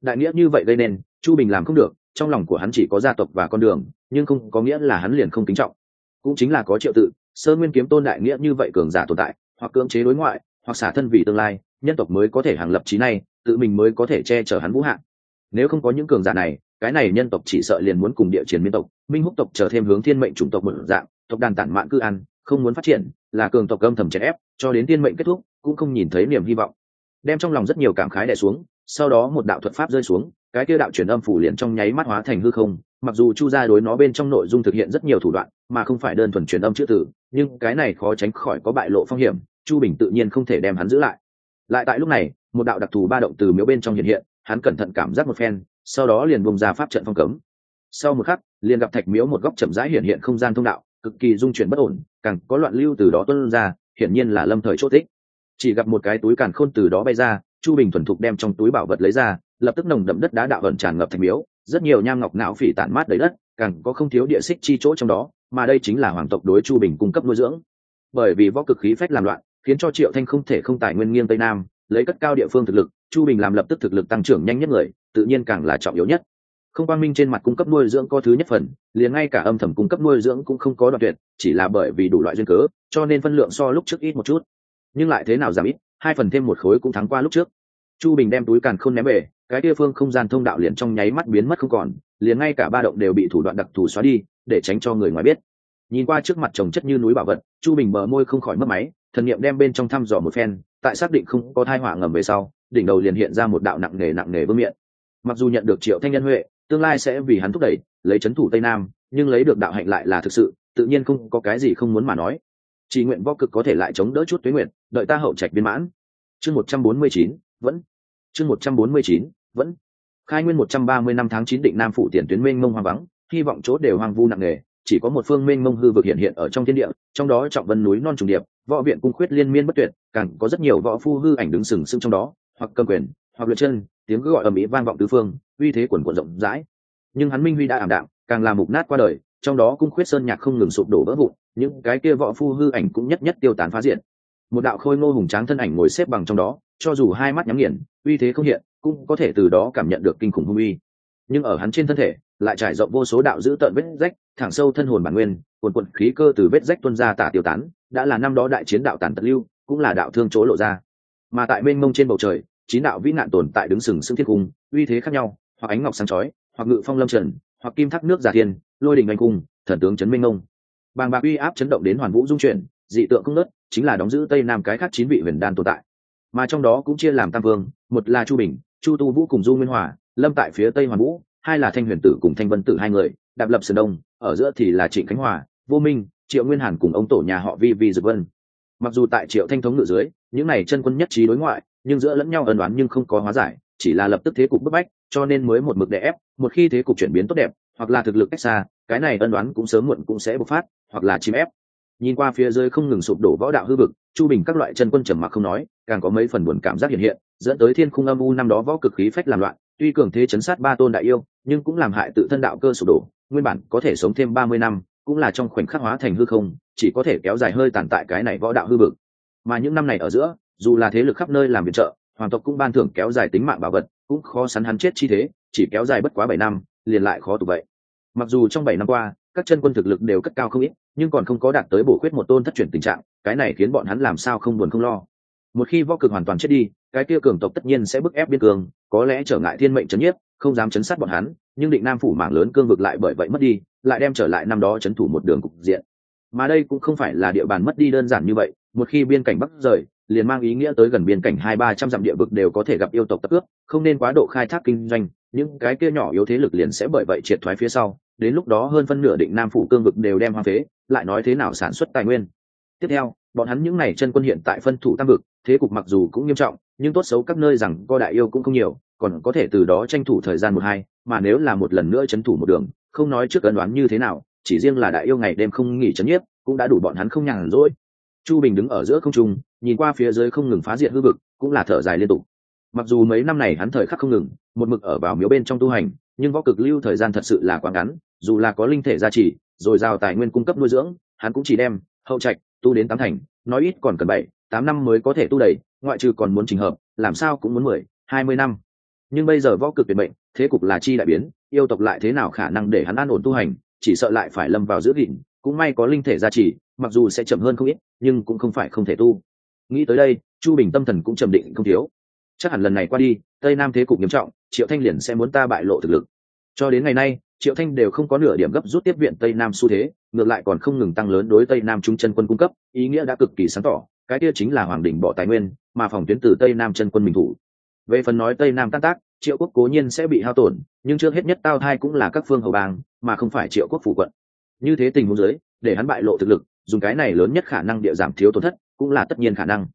Speaker 1: Đại nghĩa như vậy gây nên, chu bình làm không được, trong lòng của hắn chỉ có gia tộc và con đường, nhưng không có nghĩa là hắn liền không kính trọng. Cũng chính là có triệu tự, sơ nguyên kiếm tôn đại nghĩa như vậy cường giả tồn tại, hoặc cưỡng chế đối ngoại, hoặc xả thân vì tương lai, nhân tộc mới có thể hàng lập trí này tự mình mới có thể che chở hắn vũ hạn nếu không có những cường giả này, cái này nhân tộc chỉ sợ liền muốn cùng địa chiến miên tộc, minh húc tộc trở thêm hướng thiên mệnh chủng tộc một dạng, tộc đàn tản mạn cư ăn, không muốn phát triển, là cường tộc âm thầm chèn ép, cho đến thiên mệnh kết thúc, cũng không nhìn thấy niềm hy vọng. Đem trong lòng rất nhiều cảm khái đè xuống, sau đó một đạo thuật pháp rơi xuống, cái kia đạo truyền âm phủ liền trong nháy mắt hóa thành hư không, mặc dù chu gia đối nó bên trong nội dung thực hiện rất nhiều thủ đoạn, mà không phải đơn thuần truyền âm chữ tử, nhưng cái này khó tránh khỏi có bại lộ phong hiểm, chu bình tự nhiên không thể đem hắn giữ lại. Lại tại lúc này, một đạo đặc thù ba động từ miếu bên trong hiện hiện hắn cẩn thận cảm giác một phen, sau đó liền bông ra pháp trận phong cấm. Sau một khắc, liền gặp thạch miếu một góc chậm rãi hiện hiện không gian thông đạo, cực kỳ dung chuyển bất ổn, càng có loạn lưu từ đó tuân ra, hiển nhiên là lâm thời chốt tích. Chỉ gặp một cái túi càn khôn từ đó bay ra, chu bình thuần thục đem trong túi bảo vật lấy ra, lập tức nồng đậm đất đá đạo vẩn tràn ngập thạch miếu, rất nhiều nham ngọc não phỉ tản mát đầy đất, càng có không thiếu địa xích chi chỗ trong đó, mà đây chính là hoàng tộc đối chu bình cung cấp nuôi dưỡng. Bởi vì võ cực khí phách làm loạn, khiến cho triệu thanh không thể không tài nguyên nghiêng tây nam, lấy cất cao địa phương thực lực chu bình làm lập tức thực lực tăng trưởng nhanh nhất người, tự nhiên càng là trọng yếu nhất. Không quang minh trên mặt cung cấp nuôi dưỡng có thứ nhất phần, liền ngay cả âm thầm cung cấp nuôi dưỡng cũng không có đoạn tuyệt, chỉ là bởi vì đủ loại duyên cớ, cho nên phân lượng so lúc trước ít một chút. Nhưng lại thế nào giảm ít, hai phần thêm một khối cũng thắng qua lúc trước. Chu bình đem túi càn khôn ném về, cái địa phương không gian thông đạo liền trong nháy mắt biến mất không còn, liền ngay cả ba động đều bị thủ đoạn đặc thù xóa đi, để tránh cho người ngoài biết. Nhìn qua trước mặt trồng chất như núi bảo vật, chu bình bờ môi không khỏi mất máy, thần nghiệm đem bên trong thăm dò một phen, tại xác định không có thai họa ngầm về sau đỉnh đầu liền hiện ra một đạo nặng nề nặng nề vương miệng mặc dù nhận được triệu thanh nhân huệ, tương lai sẽ vì hắn thúc đẩy, lấy c h ấ n thủ tây nam, nhưng lấy được đạo hạnh lại là thực sự, tự nhiên không có cái gì không muốn mà nói. Chỉ nguyện võ cực có thể lại chống đỡ chút tuế nguyện, đợi ta hậu trạch viên mãn. Chương một trăm bốn mươi chín, vẫn. Chương một trăm bốn mươi chín, vẫn. Khai nguyên một trăm ba mươi năm tháng chín định nam phủ tiền tuyến minh mông hoang vắng, hy vọng chỗ đều hoang vu nặng nề, chỉ có một phương minh mông hư vực hiện hiện ở trong thiên địa, trong đó trọng vân núi non trùng điệp, võ viện cung khuyết liên miên bất tuyệt, càng có rất nhiều võ phu hư ảnh đứng sừng sững trong đó hoặc cầm quyền, hoặc luyện chân, tiếng cứ gọi ở mỹ vang vọng tứ phương, uy thế quần quần rộng rãi. Nhưng hắn minh huy đã ảm đạm, càng làm mục nát qua đời, trong đó cung khuyết sơn nhạc không ngừng sụp đổ vỡ vụn, những cái kia võ phu hư ảnh cũng nhất nhất tiêu tán phá diện. Một đạo khôi ngô hùng tráng thân ảnh ngồi xếp bằng trong đó, cho dù hai mắt nhắm nghiền, uy thế không hiện, cũng có thể từ đó cảm nhận được kinh khủng hung uy. Nhưng ở hắn trên thân thể, lại trải rộng vô số đạo dữ tợn vết rách, thẳng sâu thân hồn bản nguyên, quần cuộn khí cơ từ vết rách tuân ra tả tiêu tán, đã là năm đó đại chiến đạo tàn tật lưu, cũng là đạo thương chỗ lộ ra. Mà tại mênh mông trên bầu trời chín đạo vĩ nạn tồn tại đứng sừng sững thiết cung uy thế khác nhau hoặc ánh ngọc sáng chói hoặc ngự phong lâm trần hoặc kim thác nước giả thiên lôi đình anh cung thần tướng chấn minh ông, bàng bạc uy áp chấn động đến hoàn vũ dung chuyển dị tượng không nớt chính là đóng giữ tây nam cái khác chín vị huyền đan tồn tại. Mà trong đó cũng chia làm tam vương một là chu bình chu tu vũ cùng du nguyên hòa lâm tại phía tây hoàn vũ hai là thanh huyền tử cùng thanh vân tử hai người đạp lập sơn đông ở giữa thì là trịnh khánh hòa vô minh triệu nguyên hàn cùng ông tổ nhà họ vi vi dực vân. Mặc dù tại triệu thanh thống ngự dưới những này chân quân nhất trí đối ngoại nhưng giữa lẫn nhau ân đoán nhưng không có hóa giải, chỉ là lập tức thế cục bức bách, cho nên mới một mực đè ép, một khi thế cục chuyển biến tốt đẹp, hoặc là thực lực cách xa, cái này ân đoán cũng sớm muộn cũng sẽ bộc phát, hoặc là chìm ép. Nhìn qua phía dưới không ngừng sụp đổ võ đạo hư vực, chu bình các loại chân quân trầm mặc không nói, càng có mấy phần buồn cảm giác hiện hiện, dẫn tới thiên khung âm u năm đó võ cực khí phách làm loạn, tuy cường thế chấn sát ba tôn đại yêu, nhưng cũng làm hại tự thân đạo cơ sụp đổ, nguyên bản có thể sống thêm ba mươi năm, cũng là trong khoảnh khắc hóa thành hư không, chỉ có thể kéo dài hơi tàn tại cái này võ đạo hư vực. Mà những năm này ở giữa dù là thế lực khắp nơi làm viện trợ, hoàng tộc cũng ban thưởng kéo dài tính mạng bảo vật, cũng khó sắn hắn chết chi thế, chỉ kéo dài bất quá bảy năm, liền lại khó tụ vậy. Mặc dù trong bảy năm qua, các chân quân thực lực đều cất cao không ít, nhưng còn không có đạt tới bổ khuyết một tôn thất truyền tình trạng, cái này khiến bọn hắn làm sao không buồn không lo. Một khi võ cực hoàn toàn chết đi, cái kia cường tộc tất nhiên sẽ bức ép biên cường có lẽ trở ngại thiên mệnh chấn nhiếp, không dám chấn sát bọn hắn, nhưng định nam phủ mảng lớn cương vực lại bởi vậy mất đi, lại đem trở lại năm đó chấn thủ một đường cục diện. Mà đây cũng không phải là địa bàn mất đi đơn giản như vậy, một khi biên cảnh bắc rời liền mang ý nghĩa tới gần biên cảnh hai ba trăm dặm địa vực đều có thể gặp yêu tộc tập ước, không nên quá độ khai thác kinh doanh, những cái kia nhỏ yếu thế lực liền sẽ bởi vậy triệt thoái phía sau, đến lúc đó hơn phân nửa định nam phủ cương vực đều đem hoang phế, lại nói thế nào sản xuất tài nguyên. Tiếp theo, bọn hắn những n à y chân quân hiện tại phân thủ tam vực, thế cục mặc dù cũng nghiêm trọng, nhưng tốt xấu các nơi rằng co đại yêu cũng không nhiều, còn có thể từ đó tranh thủ thời gian một hai, mà nếu là một lần nữa c h ấ n thủ một đường, không nói trước ấn đoán như thế nào, chỉ riêng là đại yêu ngày đêm không nghỉ c h ấ n nhiếp, cũng đã đủ bọn hắn không nhàn rỗi chu bình đứng ở giữa không trung, nhìn qua phía dưới không ngừng phá diện hư vực, cũng là thở dài liên tục. Mặc dù mấy năm này hắn thời khắc không ngừng, một mực ở vào miếu bên trong tu hành, nhưng võ cực lưu thời gian thật sự là quá ngắn, dù là có linh thể gia trì, rồi giao tài nguyên cung cấp nuôi dưỡng, hắn cũng chỉ đem, hậu trạch, tu đến tám thành, nói ít còn cần bảy, tám năm mới có thể tu đầy, ngoại trừ còn muốn trình hợp, làm sao cũng muốn mười, hai mươi năm. Nhưng bây giờ võ cực tuyệt mệnh, thế cục là chi đại biến, yêu tộc lại thế nào khả năng để hắn an ổn tu hành, chỉ sợ lại phải lâm vào giữa gịn cũng may có linh thể gia trì, mặc dù sẽ chậm hơn không ít, nhưng cũng không phải không thể tu. Nghĩ tới đây, chu bình tâm thần cũng trầm định không thiếu. Chắc hẳn lần này qua đi, tây nam thế cục nghiêm trọng, triệu thanh liền sẽ muốn ta bại lộ thực lực. Cho đến ngày nay, triệu thanh đều không có nửa điểm gấp rút tiếp viện tây nam xu thế, ngược lại còn không ngừng tăng lớn đối tây nam trung chân quân cung cấp, ý nghĩa đã cực kỳ sáng tỏ, cái kia chính là hoàng đình bỏ tài nguyên, mà phòng tuyến từ tây nam chân quân mình thủ. Về phần nói tây nam tan tác, triệu quốc cố nhiên sẽ bị hao tổn, nhưng trước hết nhất tao thai cũng là các phương hầu bang, mà không phải triệu quốc phủ quận như thế tình huống giới để hắn bại lộ thực lực, dùng cái này lớn nhất khả năng địa giảm thiếu tổn thất, cũng là tất nhiên khả năng.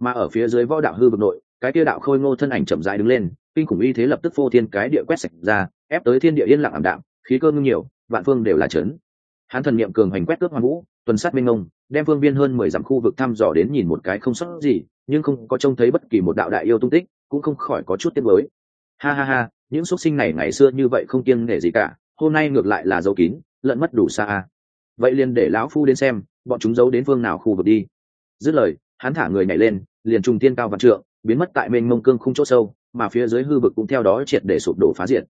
Speaker 1: Mà ở phía dưới võ đạo hư vực nội, cái kia đạo khôi ngô thân ảnh chậm rãi đứng lên, kinh khủng y thế lập tức phô thiên cái địa quét sạch ra, ép tới thiên địa yên lặng ảm đạm, khí cơ ngưng nhiều, vạn phương đều là trấn. Hắn thần niệm cường hành quét cướp hoàng vũ, tuần sát minh ngông, đem phương biên hơn mười dặm khu vực thăm dò đến nhìn một cái không sót gì, nhưng không có trông thấy bất kỳ một đạo đại yêu tung tích, cũng không khỏi có chút tiếc mới ha ha ha, những xuất sinh này ngày xưa như vậy không kiêng nể gì cả, hôm nay ngược lại là dấu kín lận mất đủ xa vậy liền để lão phu đến xem, bọn chúng giấu đến phương nào khu vực đi. Dứt lời, hắn thả người nhảy lên, liền trùng tiên cao vạn trượng, biến mất tại mênh mông cương không chỗ sâu, mà phía dưới hư vực cũng theo đó triệt để sụp đổ phá diệt.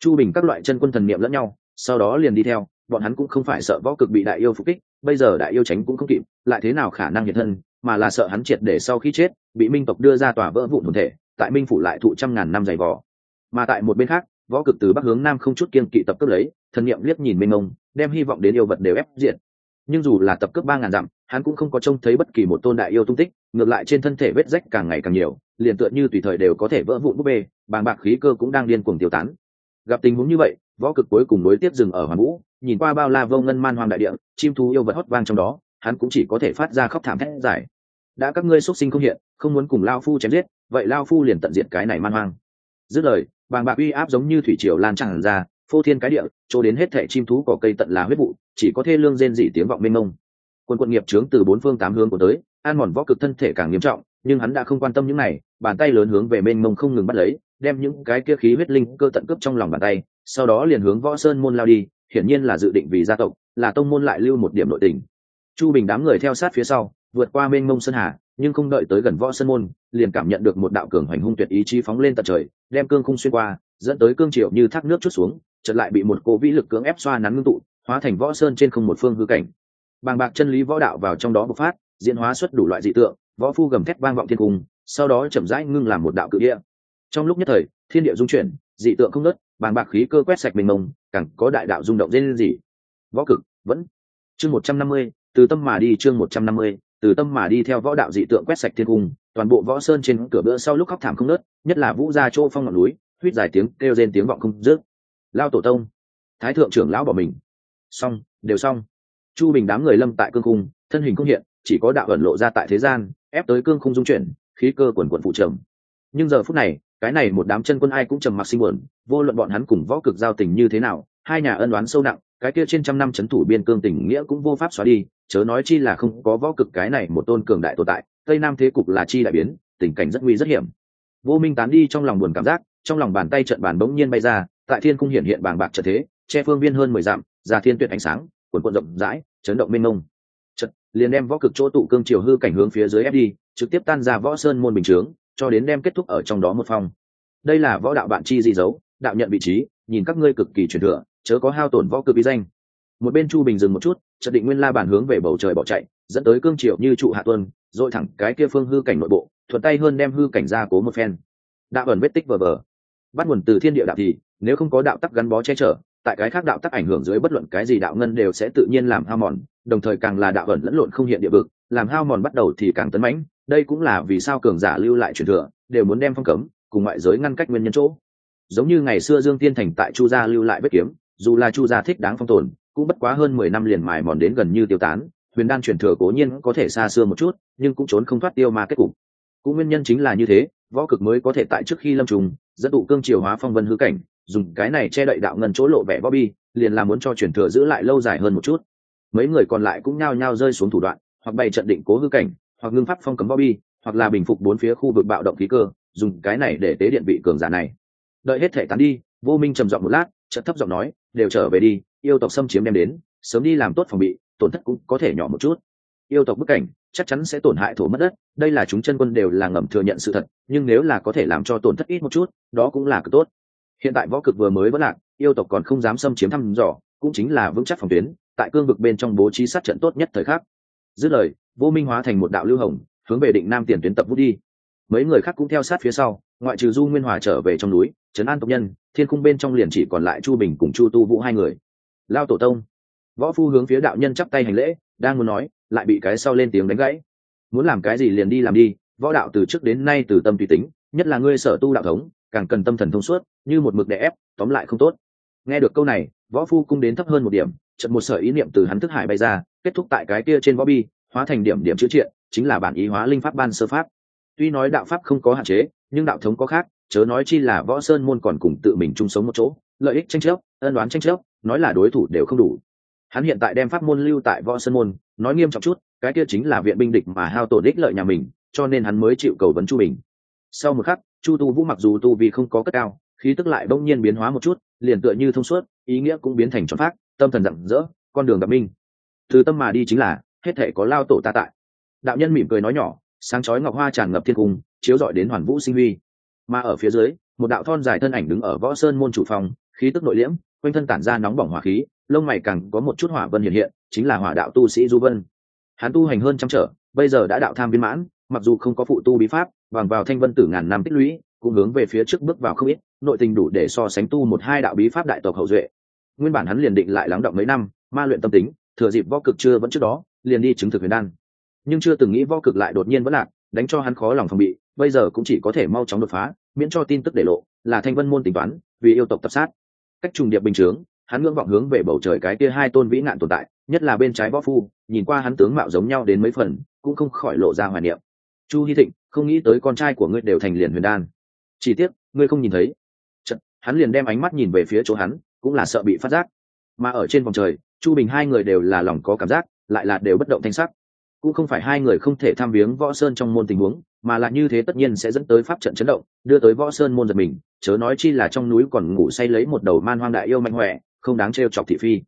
Speaker 1: Chu bình các loại chân quân thần niệm lẫn nhau, sau đó liền đi theo, bọn hắn cũng không phải sợ võ cực bị đại yêu phục kích, bây giờ đại yêu tránh cũng không kịp, lại thế nào khả năng hiện thân, mà là sợ hắn triệt để sau khi chết, bị minh tộc đưa ra tòa vỡ vụn hồn thể, tại minh phủ lại thụ trăm ngàn năm dày vò. Mà tại một bên khác võ cực từ bắc hướng nam không chút kiên kỵ tập cướp lấy, thần niệm liếc nhìn mênh mông đem hy vọng đến yêu vật đều ép diện. nhưng dù là tập cướp ba ngàn dặm, hắn cũng không có trông thấy bất kỳ một tôn đại yêu tung tích, ngược lại trên thân thể vết rách càng ngày càng nhiều, liền tựa như tùy thời đều có thể vỡ vụn búp bê, bàng bạc khí cơ cũng đang điên cuồng tiêu tán. Gặp tình huống như vậy, võ cực cuối cùng nối tiếp dừng ở hoàng vũ, nhìn qua bao la vô ngân man hoang đại địa, chim thú yêu vật hót vang trong đó, hắn cũng chỉ có thể phát ra khóc thảm thét giải đã các ngươi xuất sinh không hiện, không muốn cùng lao phu chém giết, vậy lao phu liền tận diệt cái này man hoang. Dứt lời bàng bạc uy áp giống như thủy triều lan tràn ra, phô thiên cái địa chỗ đến hết thẻ chim thú cỏ cây tận là huyết vụ, chỉ có thê lương rên dị tiếng vọng mênh mông. Quân quận nghiệp trướng từ bốn phương tám hướng của tới, an mòn võ cực thân thể càng nghiêm trọng, nhưng hắn đã không quan tâm những này, bàn tay lớn hướng về mênh mông không ngừng bắt lấy, đem những cái kia khí huyết linh cơ tận cướp trong lòng bàn tay, sau đó liền hướng võ sơn môn lao đi, hiển nhiên là dự định vì gia tộc, là tông môn lại lưu một điểm nội tình. Chu bình đám người theo sát phía sau, vượt qua mênh mông sơn hà nhưng không đợi tới gần võ sơn môn, liền cảm nhận được một đạo cường hoành hung tuyệt ý chí phóng lên tận trời, đem cương khung xuyên qua, dẫn tới cương triệu như thác nước chút xuống, chợt lại bị một cố vĩ lực cưỡng ép xoa nắn ngưng tụ, hóa thành võ sơn trên không một phương hư cảnh. Bàng bạc chân lý võ đạo vào trong đó bộc phát, diễn hóa xuất đủ loại dị tượng, võ phu gầm thét vang vọng thiên cung, sau đó chậm rãi ngưng làm một đạo cự địa. Trong lúc nhất thời, thiên địa dung chuyển, dị tượng không nớt bàng bạc khí cơ quét sạch mình mông, càng có đại đạo rung động dên gì. Võ cực vẫn chương một trăm năm mươi, từ tâm mà đi chương một trăm năm mươi từ tâm mà đi theo võ đạo dị tượng quét sạch thiên cung, toàn bộ võ sơn trên cửa bữa sau lúc khóc thảm không nớt, nhất là vũ gia chỗ phong ngọn núi huýt dài tiếng kêu rên tiếng vọng không dứt. Lao tổ tông, thái thượng trưởng lão bỏ mình. Xong, đều xong. Chu bình đám người lâm tại cương cung, thân hình không hiện, chỉ có đạo ẩn lộ ra tại thế gian, ép tới cương không dung chuyển, khí cơ quần quận phụ trầm. Nhưng giờ phút này, cái này một đám chân quân ai cũng trầm mặc sinh buồn, vô luận bọn hắn cùng võ cực giao tình như thế nào hai nhà ân đoán sâu nặng, cái kia trên trăm năm c h ấ n thủ biên cương tình nghĩa cũng vô pháp xóa đi, chớ nói chi là không có võ cực cái này một tôn cường đại tồn tại, tây nam thế cục là chi đại biến, tình cảnh rất nguy rất hiểm. Vô minh tán đi trong lòng buồn cảm giác, trong lòng bàn tay trận bàn bỗng nhiên bay ra, tại thiên cung hiện hiện bàng bạc trợ thế, che phương viên hơn mười dặm, ra thiên tuyệt ánh sáng quần quận rộng rãi, chấn động mênh mông. Chật liền đem võ cực chỗ tụ cương triều hư cảnh hướng phía dưới ép đi, trực tiếp tan ra võ sơn môn bình chướng, cho đến đem kết thúc ở trong đó một phòng đây là võ đạo bạn chi di dấu, đạo nhận vị trí, nhìn các ngươi cực kỳ truyền thừa chớ có hao tổn võ cực bí danh. Một bên chu bình dừng một chút, chợt định nguyên la bản hướng về bầu trời bỏ chạy, dẫn tới cương triều như trụ hạ tuân, rồi thẳng cái kia phương hư cảnh nội bộ, thuận tay hơn đem hư cảnh ra cố một phen. Đạo ẩn vết tích vờ vờ. Bắt nguồn từ thiên địa đạo thì, nếu không có đạo tắc gắn bó che chở, tại cái khác đạo tắc ảnh hưởng dưới bất luận cái gì đạo ngân đều sẽ tự nhiên làm hao mòn, đồng thời càng là đạo ẩn lẫn lộn không hiện địa vực, làm hao mòn bắt đầu thì càng tấn mãnh, đây cũng là vì sao cường giả lưu lại truyền thừa, đều muốn đem phong cấm, cùng ngoại giới ngăn cách nguyên nhân chỗ. Giống như ngày xưa dương tiên thành tại chu gia lưu lại vết kiếm dù là chu gia thích đáng phong tồn cũng bất quá hơn mười năm liền mài mòn đến gần như tiêu tán huyền đan truyền thừa cố nhiên có thể xa xưa một chút nhưng cũng trốn không thoát tiêu ma kết cục. Cũng nguyên nhân chính là như thế võ cực mới có thể tại trước khi lâm trùng dẫn tụ cương triều hóa phong vân hư cảnh dùng cái này che đậy đạo ngân chỗ lộ vẻ Bobby, bi liền là muốn cho truyền thừa giữ lại lâu dài hơn một chút. Mấy người còn lại cũng nhao nhao rơi xuống thủ đoạn hoặc bày trận định cố hư cảnh hoặc ngưng pháp phong cấm Bobby, hoặc là bình phục bốn phía khu vực bạo động khí cơ dùng cái này để tế điện vị cường giả này. Đợi hết thể tán đi vô minh trầm giọng một lát, chợt thấp giọng nói, đều trở về đi, yêu tộc xâm chiếm đem đến, sớm đi làm tốt phòng bị, tổn thất cũng có thể nhỏ một chút. Yêu tộc bức cảnh, chắc chắn sẽ tổn hại thổ mất đất, đây là chúng chân quân đều là ngầm thừa nhận sự thật, nhưng nếu là có thể làm cho tổn thất ít một chút, đó cũng là cực tốt. Hiện tại võ cực vừa mới vẫn lạc, yêu tộc còn không dám xâm chiếm thăm dò, cũng chính là vững chắc phòng tuyến, tại cương vực bên trong bố trí sát trận tốt nhất thời khắc. Dứt lời, vô minh hóa thành một đạo lưu hồng, hướng về định nam tiền tuyến tập vút đi. Mấy người khác cũng theo sát phía sau, ngoại trừ du nguyên hòa trở về trong núi trấn an tộc nhân, thiên cung bên trong liền chỉ còn lại chu bình cùng chu tu vũ hai người. Lao tổ tông, võ phu hướng phía đạo nhân chắp tay hành lễ, đang muốn nói, lại bị cái sau lên tiếng đánh gãy. Muốn làm cái gì liền đi làm đi, võ đạo từ trước đến nay từ tâm tùy tính, nhất là ngươi sở tu đạo thống, càng cần tâm thần thông suốt, như một mực đè ép, tóm lại không tốt. Nghe được câu này, võ phu cung đến thấp hơn một điểm chật một sợi ý niệm từ hắn thức hải bay ra, kết thúc tại cái kia trên võ bi, hóa thành điểm điểm chữ triện, chính là bản ý hóa linh pháp ban sơ pháp. Tuy nói đạo pháp không có hạn chế, nhưng đạo thống có khác chớ nói chi là võ sơn môn còn cùng tự mình chung sống một chỗ, lợi ích tranh chấp, ân đoán tranh chấp, nói là đối thủ đều không đủ. Hắn hiện tại đem pháp môn lưu tại võ sơn môn, nói nghiêm trọng chút, cái kia chính là viện binh địch mà hao tổn ích lợi nhà mình, cho nên hắn mới chịu cầu vấn chu bình. Sau một khắc, chu tu vũ mặc dù tu vì không có cất cao, khí tức lại bỗng nhiên biến hóa một chút, liền tựa như thông suốt, ý nghĩa cũng biến thành tròn phát tâm thần rạng rỡ, con đường gặp minh. Từ tâm mà đi chính là, hết thể có lao tổ ta tại. Đạo nhân mỉm cười nói nhỏ, sáng chói ngọc hoa tràn ngập thiên cung, chiếu rọi đến hoàn vũ sinh huy mà ở phía dưới, một đạo thon dài thân ảnh đứng ở võ sơn môn chủ phòng, khí tức nội liễm, quanh thân tản ra nóng bỏng hỏa khí, lông mày càng có một chút hỏa vân hiện hiện, chính là hỏa đạo tu sĩ du vân. Hắn tu hành hơn trăm trở, bây giờ đã đạo tham viên mãn, mặc dù không có phụ tu bí pháp, bằng vào thanh vân tử ngàn năm tích lũy, cũng hướng về phía trước bước vào không ít, nội tình đủ để so sánh tu một hai đạo bí pháp đại tộc hậu duệ. Nguyên bản hắn liền định lại lắng động mấy năm, ma luyện tâm tính, thừa dịp võ cực chưa vẫn trước đó, liền đi chứng thực huyền đan. Nhưng chưa từng nghĩ võ cực lại đột nhiên vẫn lạc, đánh cho hắn khó lòng phòng bị bây giờ cũng chỉ có thể mau chóng đột phá miễn cho tin tức để lộ là thanh vân môn tính toán vì yêu tộc tập sát. Cách trùng điệp bình chướng hắn ngưỡng vọng hướng về bầu trời cái kia hai tôn vĩ nạn tồn tại nhất là bên trái võ phu nhìn qua hắn tướng mạo giống nhau đến mấy phần cũng không khỏi lộ ra hoài niệm. Chu hy thịnh không nghĩ tới con trai của ngươi đều thành liền huyền đan. Chỉ tiếc ngươi không nhìn thấy. Chật, hắn liền đem ánh mắt nhìn về phía chỗ hắn cũng là sợ bị phát giác. Mà ở trên vòng trời chu bình hai người đều là lòng có cảm giác lại là đều bất động thanh sắc. Cũng không phải hai người không thể tham viếng võ sơn trong môn tình huống mà là như thế tất nhiên sẽ dẫn tới pháp trận chấn động đưa tới võ sơn môn giật mình chớ nói chi là trong núi còn ngủ say lấy một đầu man hoang đại yêu mạnh huệ không đáng trêu chọc thị phi.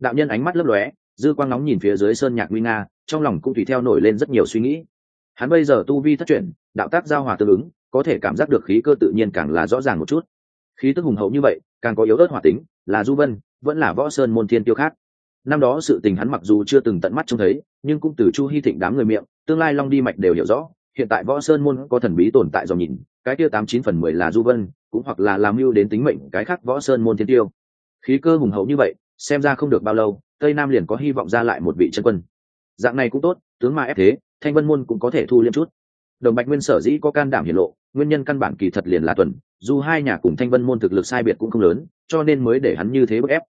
Speaker 1: Đạo nhân ánh mắt lấp lóe dư quang nóng nhìn phía dưới sơn nhạc nguy nga trong lòng cũng tùy theo nổi lên rất nhiều suy nghĩ. Hắn bây giờ tu vi thất truyền, đạo tác giao hòa tương ứng có thể cảm giác được khí cơ tự nhiên càng là rõ ràng một chút. Khí tức hùng hậu như vậy càng có yếu ớt hỏa tính là du vân vẫn là võ sơn môn thiên tiêu khác. Năm đó sự tình hắn mặc dù chưa từng tận mắt trông thấy nhưng cũng từ chu hy thịnh đám người miệng tương lai long đi mạch đều hiểu rõ hiện tại võ sơn môn có thần bí tồn tại dòng nhìn, cái tiêu tám chín phần mười là du vân, cũng hoặc là làm mưu đến tính mệnh cái khác võ sơn môn thiên tiêu. Khí cơ hùng hậu như vậy, xem ra không được bao lâu, tây nam liền có hy vọng ra lại một vị chân quân. Dạng này cũng tốt, tướng ma ép thế, thanh vân môn cũng có thể thu liêm chút. Đồng bạch nguyên sở dĩ có can đảm hiển lộ, nguyên nhân căn bản kỳ thật liền là tuần, dù hai nhà cùng thanh vân môn thực lực sai biệt cũng không lớn, cho nên mới để hắn như thế bức ép.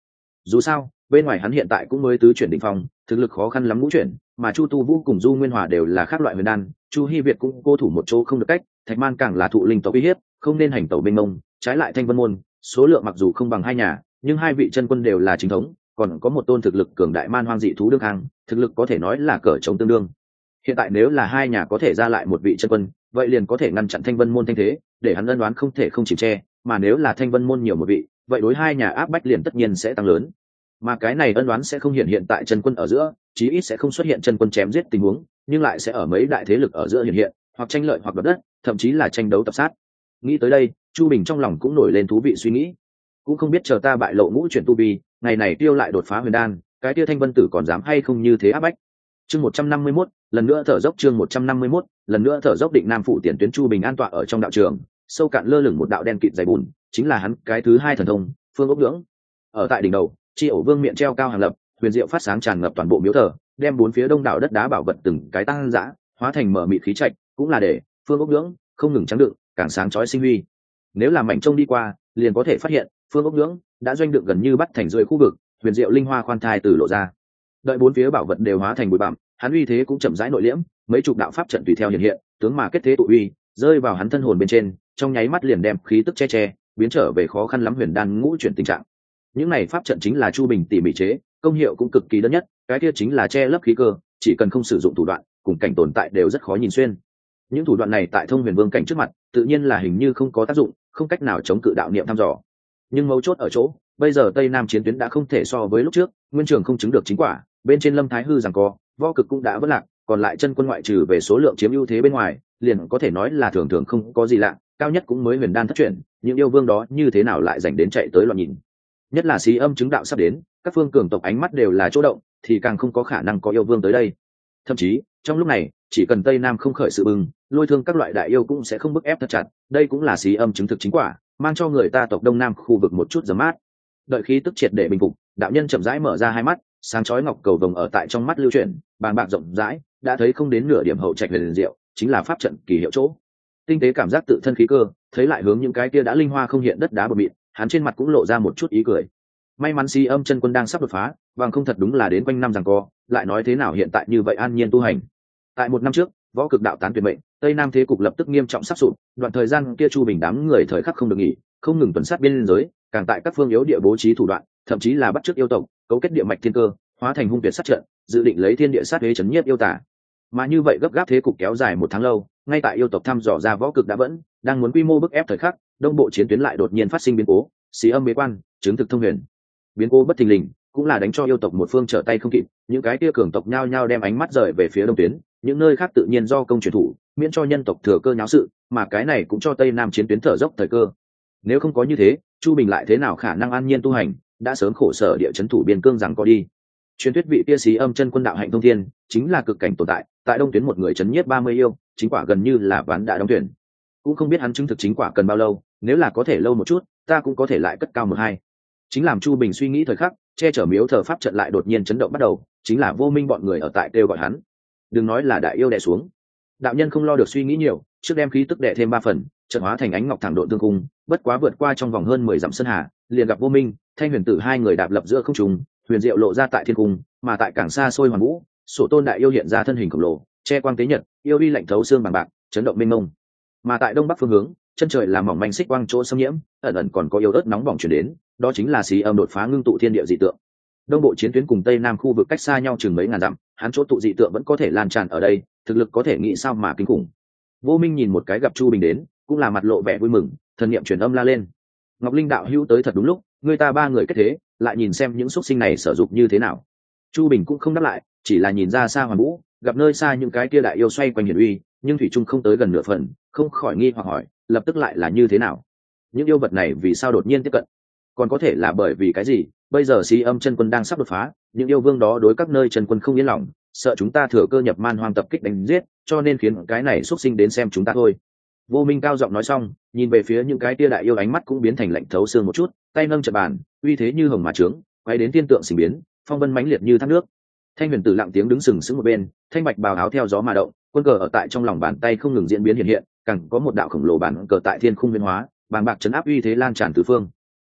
Speaker 1: Dù sao, bên ngoài hắn hiện tại cũng mới tứ chuyển định phong, thực lực khó khăn lắm ngũ chuyển mà chu tu vũ cùng du nguyên hòa đều là khác loại huyền đan, chu hy việt cũng cô thủ một chỗ không được cách, thạch man càng là thụ linh tộc uy hiếp, không nên hành tẩu bên mông, trái lại thanh vân môn, số lượng mặc dù không bằng hai nhà, nhưng hai vị chân quân đều là chính thống, còn có một tôn thực lực cường đại man hoang dị thú đương hàng thực lực có thể nói là cỡ chống tương đương. Hiện tại nếu là hai nhà có thể ra lại một vị chân quân, vậy liền có thể ngăn chặn thanh vân môn thanh thế, để hắn ân đoán không thể không chịu che, mà nếu là thanh vân môn nhiều một vị, vậy đối hai nhà áp bách liền tất nhiên sẽ tăng lớn mà cái này ân đoán sẽ không hiện hiện tại chân quân ở giữa, chí ít sẽ không xuất hiện chân quân chém giết tình huống, nhưng lại sẽ ở mấy đại thế lực ở giữa hiện hiện, hoặc tranh lợi hoặc đoạt đất, thậm chí là tranh đấu tập sát. Nghĩ tới đây, chu bình trong lòng cũng nổi lên thú vị suy nghĩ. Cũng không biết chờ ta bại lộ ngũ chuyển tu vi, ngày này tiêu lại đột phá huyền đan, cái tia thanh vân tử còn dám hay không như thế áp bách. Chương một trăm năm mươi mốt, lần nữa thở dốc chương một trăm năm mươi mốt, lần nữa thở dốc định nam phụ tiền tuyến chu bình an tọa ở trong đạo trường, sâu cạn lơ lửng một đạo đen kịt dày bùn, chính là hắn cái thứ hai thần thông, phương ốc lưỡng ở tại đỉnh đầu chi ổ vương miệng treo cao hàng lập, huyền diệu phát sáng tràn ngập toàn bộ miếu thờ, đem bốn phía đông đảo đất đá bảo vật từng cái tăng dã, hóa thành mở mịt khí trạch, cũng là để phương ốc ngưỡng không ngừng trắng đựng, càng sáng chói sinh huy. Nếu làm mảnh trông đi qua, liền có thể phát hiện, phương ốc ngưỡng đã doanh đựng gần như bắt thành rơi khu vực, huyền diệu linh hoa khoan thai từ lộ ra. Đợi bốn phía bảo vật đều hóa thành bụi bặm, hắn uy thế cũng chậm rãi nội liễm, mấy chục đạo pháp trận tùy theo hiện hiện, tướng mà kết thế tụ uy, rơi vào hắn thân hồn bên trên, trong nháy mắt liền đem khí tức che che, biến trở về khó khăn lắm huyền đan ngũ chuyển tình trạng những này pháp trận chính là chu bình tỉ mỉ chế, công hiệu cũng cực kỳ đơn nhất, cái kia chính là che lấp khí cơ, chỉ cần không sử dụng thủ đoạn, cùng cảnh tồn tại đều rất khó nhìn xuyên. Những thủ đoạn này tại thông huyền vương cảnh trước mặt, tự nhiên là hình như không có tác dụng, không cách nào chống cự đạo niệm thăm dò. Nhưng mấu chốt ở chỗ, bây giờ tây nam chiến tuyến đã không thể so với lúc trước, nguyên trường không chứng được chính quả, bên trên lâm thái hư rằng co, võ cực cũng đã vất lạc, còn lại chân quân ngoại trừ về số lượng chiếm ưu thế bên ngoài, liền có thể nói là thường thường không có gì lạ, cao nhất cũng mới huyền đan thất chuyển những yêu vương đó như thế nào lại dành đến chạy tới loạn nhìn nhất là xí âm chứng đạo sắp đến, các phương cường tộc ánh mắt đều là chỗ động, thì càng không có khả năng có yêu vương tới đây. Thậm chí, trong lúc này, chỉ cần tây nam không khởi sự bừng, lôi thương các loại đại yêu cũng sẽ không bức ép thật chặt, đây cũng là xí âm chứng thực chính quả, mang cho người ta tộc đông nam khu vực một chút giấm mát. Đợi khí tức triệt để bình phục, đạo nhân chậm rãi mở ra hai mắt, sáng chói ngọc cầu vồng ở tại trong mắt lưu chuyển bàn bạc rộng rãi, đã thấy không đến nửa điểm hậu trạch huyền diệu, chính là pháp trận kỳ hiệu chỗ. Tinh tế cảm giác tự thân khí cơ, thấy lại hướng những cái kia đã linh hoa không hiện đất đá bờ mịn hắn trên mặt cũng lộ ra một chút ý cười. May mắn si âm chân quân đang sắp đột phá bằng không thật đúng là đến quanh năm rằng co, lại nói thế nào hiện tại như vậy an nhiên tu hành. Tại một năm trước, võ cực đạo tán tuyệt mệnh, tây nam thế cục lập tức nghiêm trọng sắp sụp, đoạn thời gian kia chu bình đám người thời khắc không được nghỉ, không ngừng tuần sát biên giới, càng tại các phương yếu địa bố trí thủ đoạn, thậm chí là bắt chước yêu tộc, cấu kết địa mạch thiên cơ, hóa thành hung tuyệt sát trận, dự định lấy thiên địa sát thế chấn nhiếp yêu tả. Mà như vậy gấp gáp thế cục kéo dài một tháng lâu, ngay tại yêu tộc thăm dò ra võ cực đã vẫn đang muốn quy mô bức ép thời khắc đông bộ chiến tuyến lại đột nhiên phát sinh biến cố, xí âm bế quan, chứng thực thông huyền. Biến cố bất thình lình, cũng là đánh cho yêu tộc một phương trở tay không kịp, những cái kia cường tộc nhao nhao đem ánh mắt rời về phía đông tuyến, những nơi khác tự nhiên do công truyền thủ, miễn cho nhân tộc thừa cơ nháo sự, mà cái này cũng cho tây nam chiến tuyến thở dốc thời cơ. Nếu không có như thế, chu bình lại thế nào khả năng an nhiên tu hành, đã sớm khổ sở địa chấn thủ biên cương rằng có đi. Truyền thuyết vị tia xí âm chân quân đạo hạnh thông thiên, chính là cực cảnh tồn tại tại đông tuyến một người chấn nhiếp ba mươi yêu, chính quả gần như là ván đã đóng tuyển. Cũng không biết hắn chứng thực chính quả cần bao lâu nếu là có thể lâu một chút, ta cũng có thể lại cất cao một hai. Chính làm chu bình suy nghĩ thời khắc, che chở miếu thờ pháp trận lại đột nhiên chấn động bắt đầu, chính là vô minh bọn người ở tại kêu gọi hắn. Đừng nói là đại yêu đẻ xuống. Đạo nhân không lo được suy nghĩ nhiều, trước đem khí tức đệ thêm ba phần, trận hóa thành ánh ngọc thẳng độ tương cung, bất quá vượt qua trong vòng hơn mười dặm sơn hà, liền gặp vô minh, thanh huyền tử hai người đạp lập giữa không trùng huyền diệu lộ ra tại thiên cung, mà tại cảng xa xôi hoàn vũ, sổ tôn đại yêu hiện ra thân hình khổng lồ, che quang tế nhật, yêu đi lạnh thấu xương bằng bạc, chấn động mênh mông. Mà tại đông bắc phương hướng chân trời làm mỏng manh xích quang chỗ xâm nhiễm, ẩn ẩn còn có yếu ớt nóng bỏng chuyển đến, đó chính là xí âm đột phá ngưng tụ thiên địa dị tượng. Đông bộ chiến tuyến cùng tây nam khu vực cách xa nhau chừng mấy ngàn dặm, hắn chỗ tụ dị tượng vẫn có thể lan tràn ở đây, thực lực có thể nghĩ sao mà kinh khủng. Vô minh nhìn một cái gặp chu bình đến, cũng là mặt lộ vẻ vui mừng, thần niệm truyền âm la lên. Ngọc linh đạo hữu tới thật đúng lúc, người ta ba người kết thế, lại nhìn xem những xuất sinh này sử dụng như thế nào. Chu bình cũng không đáp lại, chỉ là nhìn ra xa hoàn vũ, gặp nơi xa những cái kia đại yêu xoay quanh hiển uy nhưng thủy trung không tới gần nửa phần, không khỏi nghi hoặc hỏi, lập tức lại là như thế nào? Những yêu vật này vì sao đột nhiên tiếp cận? Còn có thể là bởi vì cái gì? Bây giờ si âm chân quân đang sắp đột phá, những yêu vương đó đối các nơi chân quân không yên lòng, sợ chúng ta thừa cơ nhập man hoang tập kích đánh giết, cho nên khiến cái này xuất sinh đến xem chúng ta thôi. Vô minh cao giọng nói xong, nhìn về phía những cái tia đại yêu ánh mắt cũng biến thành lạnh thấu xương một chút, tay nâng chật bàn, uy thế như hồng mà trướng, quay đến tiên tượng sinh biến, phong vân mãnh liệt như thác nước. Thanh huyền tử lặng tiếng đứng sừng sững một bên, thanh bạch bào áo theo gió mà động quân cờ ở tại trong lòng bàn tay không ngừng diễn biến hiện hiện, càng có một đạo khổng lồ bản cờ tại thiên khung biến hóa bàn bạc chấn áp uy thế lan tràn tứ phương.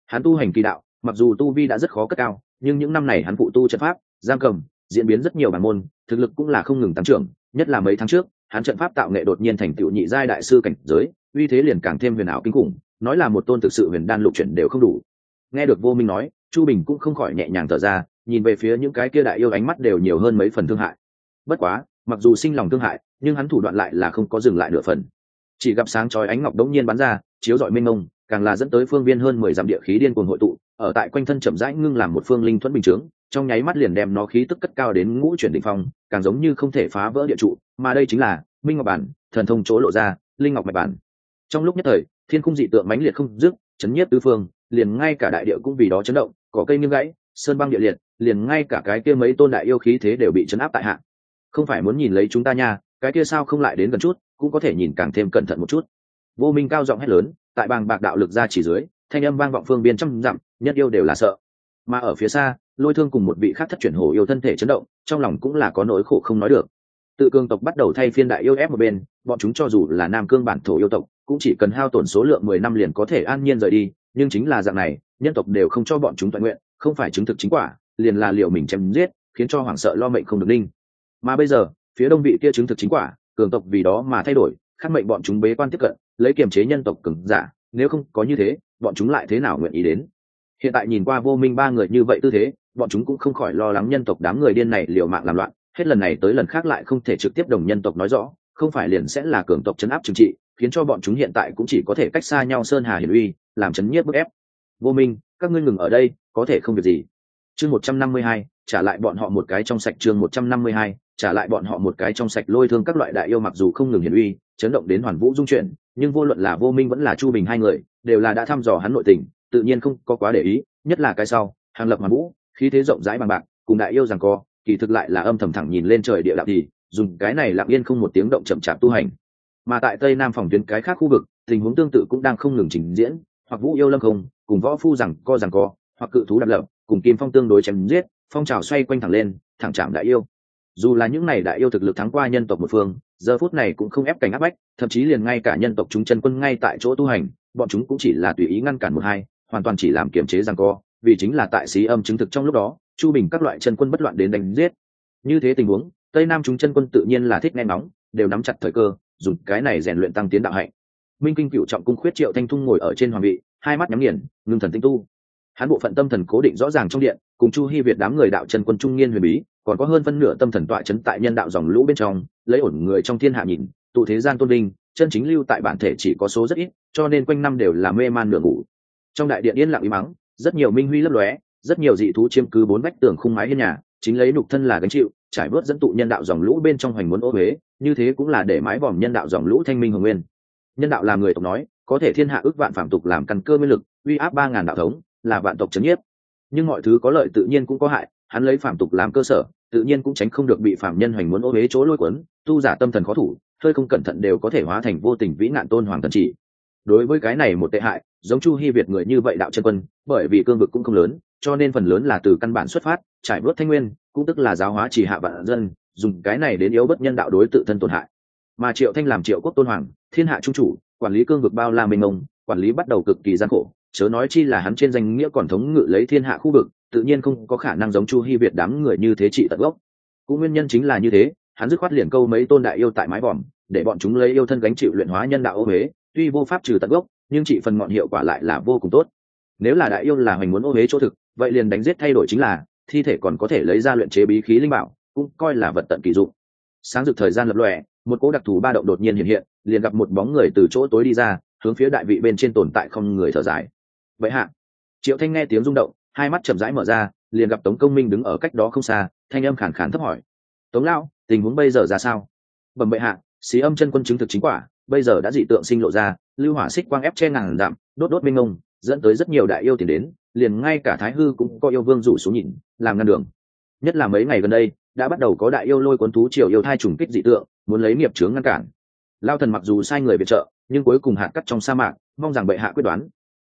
Speaker 1: Hắn tu hành kỳ đạo, mặc dù tu vi đã rất khó cất cao, nhưng những năm này hắn phụ tu trận pháp, giam cầm, diễn biến rất nhiều bản môn, thực lực cũng là không ngừng tăng trưởng, nhất là mấy tháng trước, hắn trận pháp tạo nghệ đột nhiên thành tựu nhị giai đại sư cảnh giới, uy thế liền càng thêm huyền ảo kinh khủng, nói là một tôn thực sự huyền đan lục chuyển đều không đủ. Nghe được vô minh nói, chu bình cũng không khỏi nhẹ nhàng thở ra, nhìn về phía những cái kia đại yêu ánh mắt đều nhiều hơn mấy phần thương hại. Bất quá, mặc dù sinh lòng thương hại nhưng hắn thủ đoạn lại là không có dừng lại nửa phần. Chỉ gặp sáng chói ánh ngọc đống nhiên bắn ra, chiếu rọi mênh mông, càng là dẫn tới phương viên hơn mười dặm địa khí điên cuồng hội tụ, ở tại quanh thân chậm rãi ngưng làm một phương linh thuẫn bình chướng, trong nháy mắt liền đem nó khí tức cất cao đến ngũ chuyển đỉnh phong, càng giống như không thể phá vỡ địa trụ, mà đây chính là minh ngọc bản, thần thông chỗ lộ ra, linh ngọc mạch bản. Trong lúc nhất thời, thiên khung dị tượng mãnh liệt không dứt, chấn nhiếp tứ phương, liền ngay cả đại địa cũng vì đó chấn động, cỏ cây nghiêng gãy, sơn băng địa liệt, liền ngay cả cái kia mấy tôn đại yêu khí thế đều bị chấn áp tại hạ. Không phải muốn nhìn lấy chúng ta nha cái kia sao không lại đến gần chút, cũng có thể nhìn càng thêm cẩn thận một chút. Vô minh cao giọng hét lớn, tại bàng bạc đạo lực ra chỉ dưới, thanh âm vang vọng phương biên trăm dặm, nhất yêu đều là sợ. Mà ở phía xa, lôi thương cùng một vị khác thất chuyển hổ yêu thân thể chấn động, trong lòng cũng là có nỗi khổ không nói được. Tự cương tộc bắt đầu thay phiên đại yêu ép một bên, bọn chúng cho dù là nam cương bản thổ yêu tộc, cũng chỉ cần hao tổn số lượng mười năm liền có thể an nhiên rời đi, nhưng chính là dạng này, nhân tộc đều không cho bọn chúng toàn nguyện, không phải chứng thực chính quả, liền là liệu mình chém giết, khiến cho hoảng sợ lo mệnh không được ninh. Mà bây giờ phía đông vị kia chứng thực chính quả, cường tộc vì đó mà thay đổi, khắc mệnh bọn chúng bế quan tiếp cận, lấy kiềm chế nhân tộc cứng giả, nếu không có như thế, bọn chúng lại thế nào nguyện ý đến? Hiện tại nhìn qua vô minh ba người như vậy tư thế, bọn chúng cũng không khỏi lo lắng nhân tộc đám người điên này liều mạng làm loạn, hết lần này tới lần khác lại không thể trực tiếp đồng nhân tộc nói rõ, không phải liền sẽ là cường tộc chấn áp trừng trị, khiến cho bọn chúng hiện tại cũng chỉ có thể cách xa nhau sơn hà hiển uy, làm chấn nhiếp bức ép. Vô minh, các ngươi ngừng ở đây, có thể không việc gì. Chương một trăm năm mươi hai, trả lại bọn họ một cái trong sạch chương một trăm năm mươi hai trả lại bọn họ một cái trong sạch lôi thương các loại đại yêu mặc dù không ngừng hiển uy, chấn động đến hoàn vũ dung chuyển, nhưng vô luận là vô minh vẫn là chu bình hai người, đều là đã thăm dò hắn nội tình, tự nhiên không có quá để ý, nhất là cái sau, hàng lập hoàn vũ, khí thế rộng rãi bằng bạc, cùng đại yêu rằng co, kỳ thực lại là âm thầm thẳng nhìn lên trời địa đạo thì, dùng cái này lặng yên không một tiếng động chậm chạp tu hành. Mà tại tây nam phòng tuyến cái khác khu vực, tình huống tương tự cũng đang không ngừng trình diễn, hoặc vũ yêu lâm không, cùng võ phu rằng co rằng co, hoặc cự thú đạp lập, cùng kim phong tương đối chém giết, phong trào xoay quanh thẳng lên, thẳng chạm đại yêu dù là những này đại yêu thực lực thắng qua nhân tộc một phương, giờ phút này cũng không ép cảnh áp bách, thậm chí liền ngay cả nhân tộc chúng chân quân ngay tại chỗ tu hành, bọn chúng cũng chỉ là tùy ý ngăn cản một hai, hoàn toàn chỉ làm kiềm chế rằng co, vì chính là tại xí âm chứng thực trong lúc đó, chu bình các loại chân quân bất loạn đến đánh giết. Như thế tình huống, tây nam chúng chân quân tự nhiên là thích nghe ngóng, đều nắm chặt thời cơ, dùng cái này rèn luyện tăng tiến đạo hạnh. Minh kinh cựu trọng cung khuyết triệu thanh thung ngồi ở trên hoàng vị, hai mắt nhắm nghiền, ngưng thần tinh tu hắn bộ phận tâm thần cố định rõ ràng trong điện, cùng chu hy việt đám người đạo chân quân trung niên huyền bí, còn có hơn phân nửa tâm thần tọa chấn tại nhân đạo dòng lũ bên trong, lấy ổn người trong thiên hạ nhìn, tụ thế gian tôn linh chân chính lưu tại bản thể chỉ có số rất ít, cho nên quanh năm đều là mê man nửa ngủ. Trong đại điện yên lặng im mắng rất nhiều minh huy lấp lóe, rất nhiều dị thú chiếm cứ bốn vách tường khung mái hiên nhà, chính lấy nục thân là gánh chịu, trải bớt dẫn tụ nhân đạo dòng lũ bên trong hoành muốn ô huế, như thế cũng là để mái vòm nhân đạo dòng lũ thanh minh hồng nguyên. Nhân đạo là người tộc nói, có thể thiên hạ ước vạn phạm tục làm căn cơ nguyên lực, uy áp ba ngàn đạo thống là vạn tộc trấn nhiếp. Nhưng mọi thứ có lợi tự nhiên cũng có hại, hắn lấy phạm tục làm cơ sở, tự nhiên cũng tránh không được bị phạm nhân hoành muốn ô huế chỗ lôi cuốn, tu giả tâm thần khó thủ, hơi không cẩn thận đều có thể hóa thành vô tình vĩ nạn tôn hoàng thần chỉ. Đối với cái này một tệ hại, giống chu hy việt người như vậy đạo chân quân, bởi vì cương vực cũng không lớn, cho nên phần lớn là từ căn bản xuất phát, trải bớt thanh nguyên, cũng tức là giáo hóa chỉ hạ vạn dân, dùng cái này đến yếu bất nhân đạo đối tự thân tổn hại. Mà triệu thanh làm triệu quốc tôn hoàng, thiên hạ trung chủ, quản lý cương vực bao la mênh mông, quản lý bắt đầu cực kỳ gian khổ chớ nói chi là hắn trên danh nghĩa còn thống ngự lấy thiên hạ khu vực, tự nhiên không có khả năng giống chu hy việt đám người như thế trị tận gốc. Cũng nguyên nhân chính là như thế, hắn dứt khoát liền câu mấy tôn đại yêu tại mái vòm, để bọn chúng lấy yêu thân gánh chịu luyện hóa nhân đạo ô huế tuy vô pháp trừ tận gốc, nhưng trị phần ngọn hiệu quả lại là vô cùng tốt. Nếu là đại yêu là hoành muốn ô huế chỗ thực, vậy liền đánh giết thay đổi chính là, thi thể còn có thể lấy ra luyện chế bí khí linh bảo, cũng coi là vật tận kỳ dụng. Sáng dực thời gian lập lòe, một cỗ đặc thù ba động đột nhiên hiện hiện, liền gặp một bóng người từ chỗ tối đi ra, hướng phía đại vị bên trên tồn tại không người thở dài vậy hạ. Triệu thanh nghe tiếng rung động, hai mắt chậm rãi mở ra, liền gặp tống công minh đứng ở cách đó không xa, thanh âm khản khản thấp hỏi. Tống lão, tình huống bây giờ ra sao? Bẩm bệ hạ, xí âm chân quân chứng thực chính quả, bây giờ đã dị tượng sinh lộ ra, lưu hỏa xích quang ép che ngàn dặm, đốt đốt minh ông dẫn tới rất nhiều đại yêu tiền đến, liền ngay cả thái hư cũng có yêu vương rủ xuống nhìn, làm ngăn đường. Nhất là mấy ngày gần đây, đã bắt đầu có đại yêu lôi cuốn thú triều yêu thai trùng kích dị tượng, muốn lấy nghiệp chướng ngăn cản. Lao thần mặc dù sai người viện trợ, nhưng cuối cùng hạt cắt trong sa mạc, mong rằng bệ hạ quyết đoán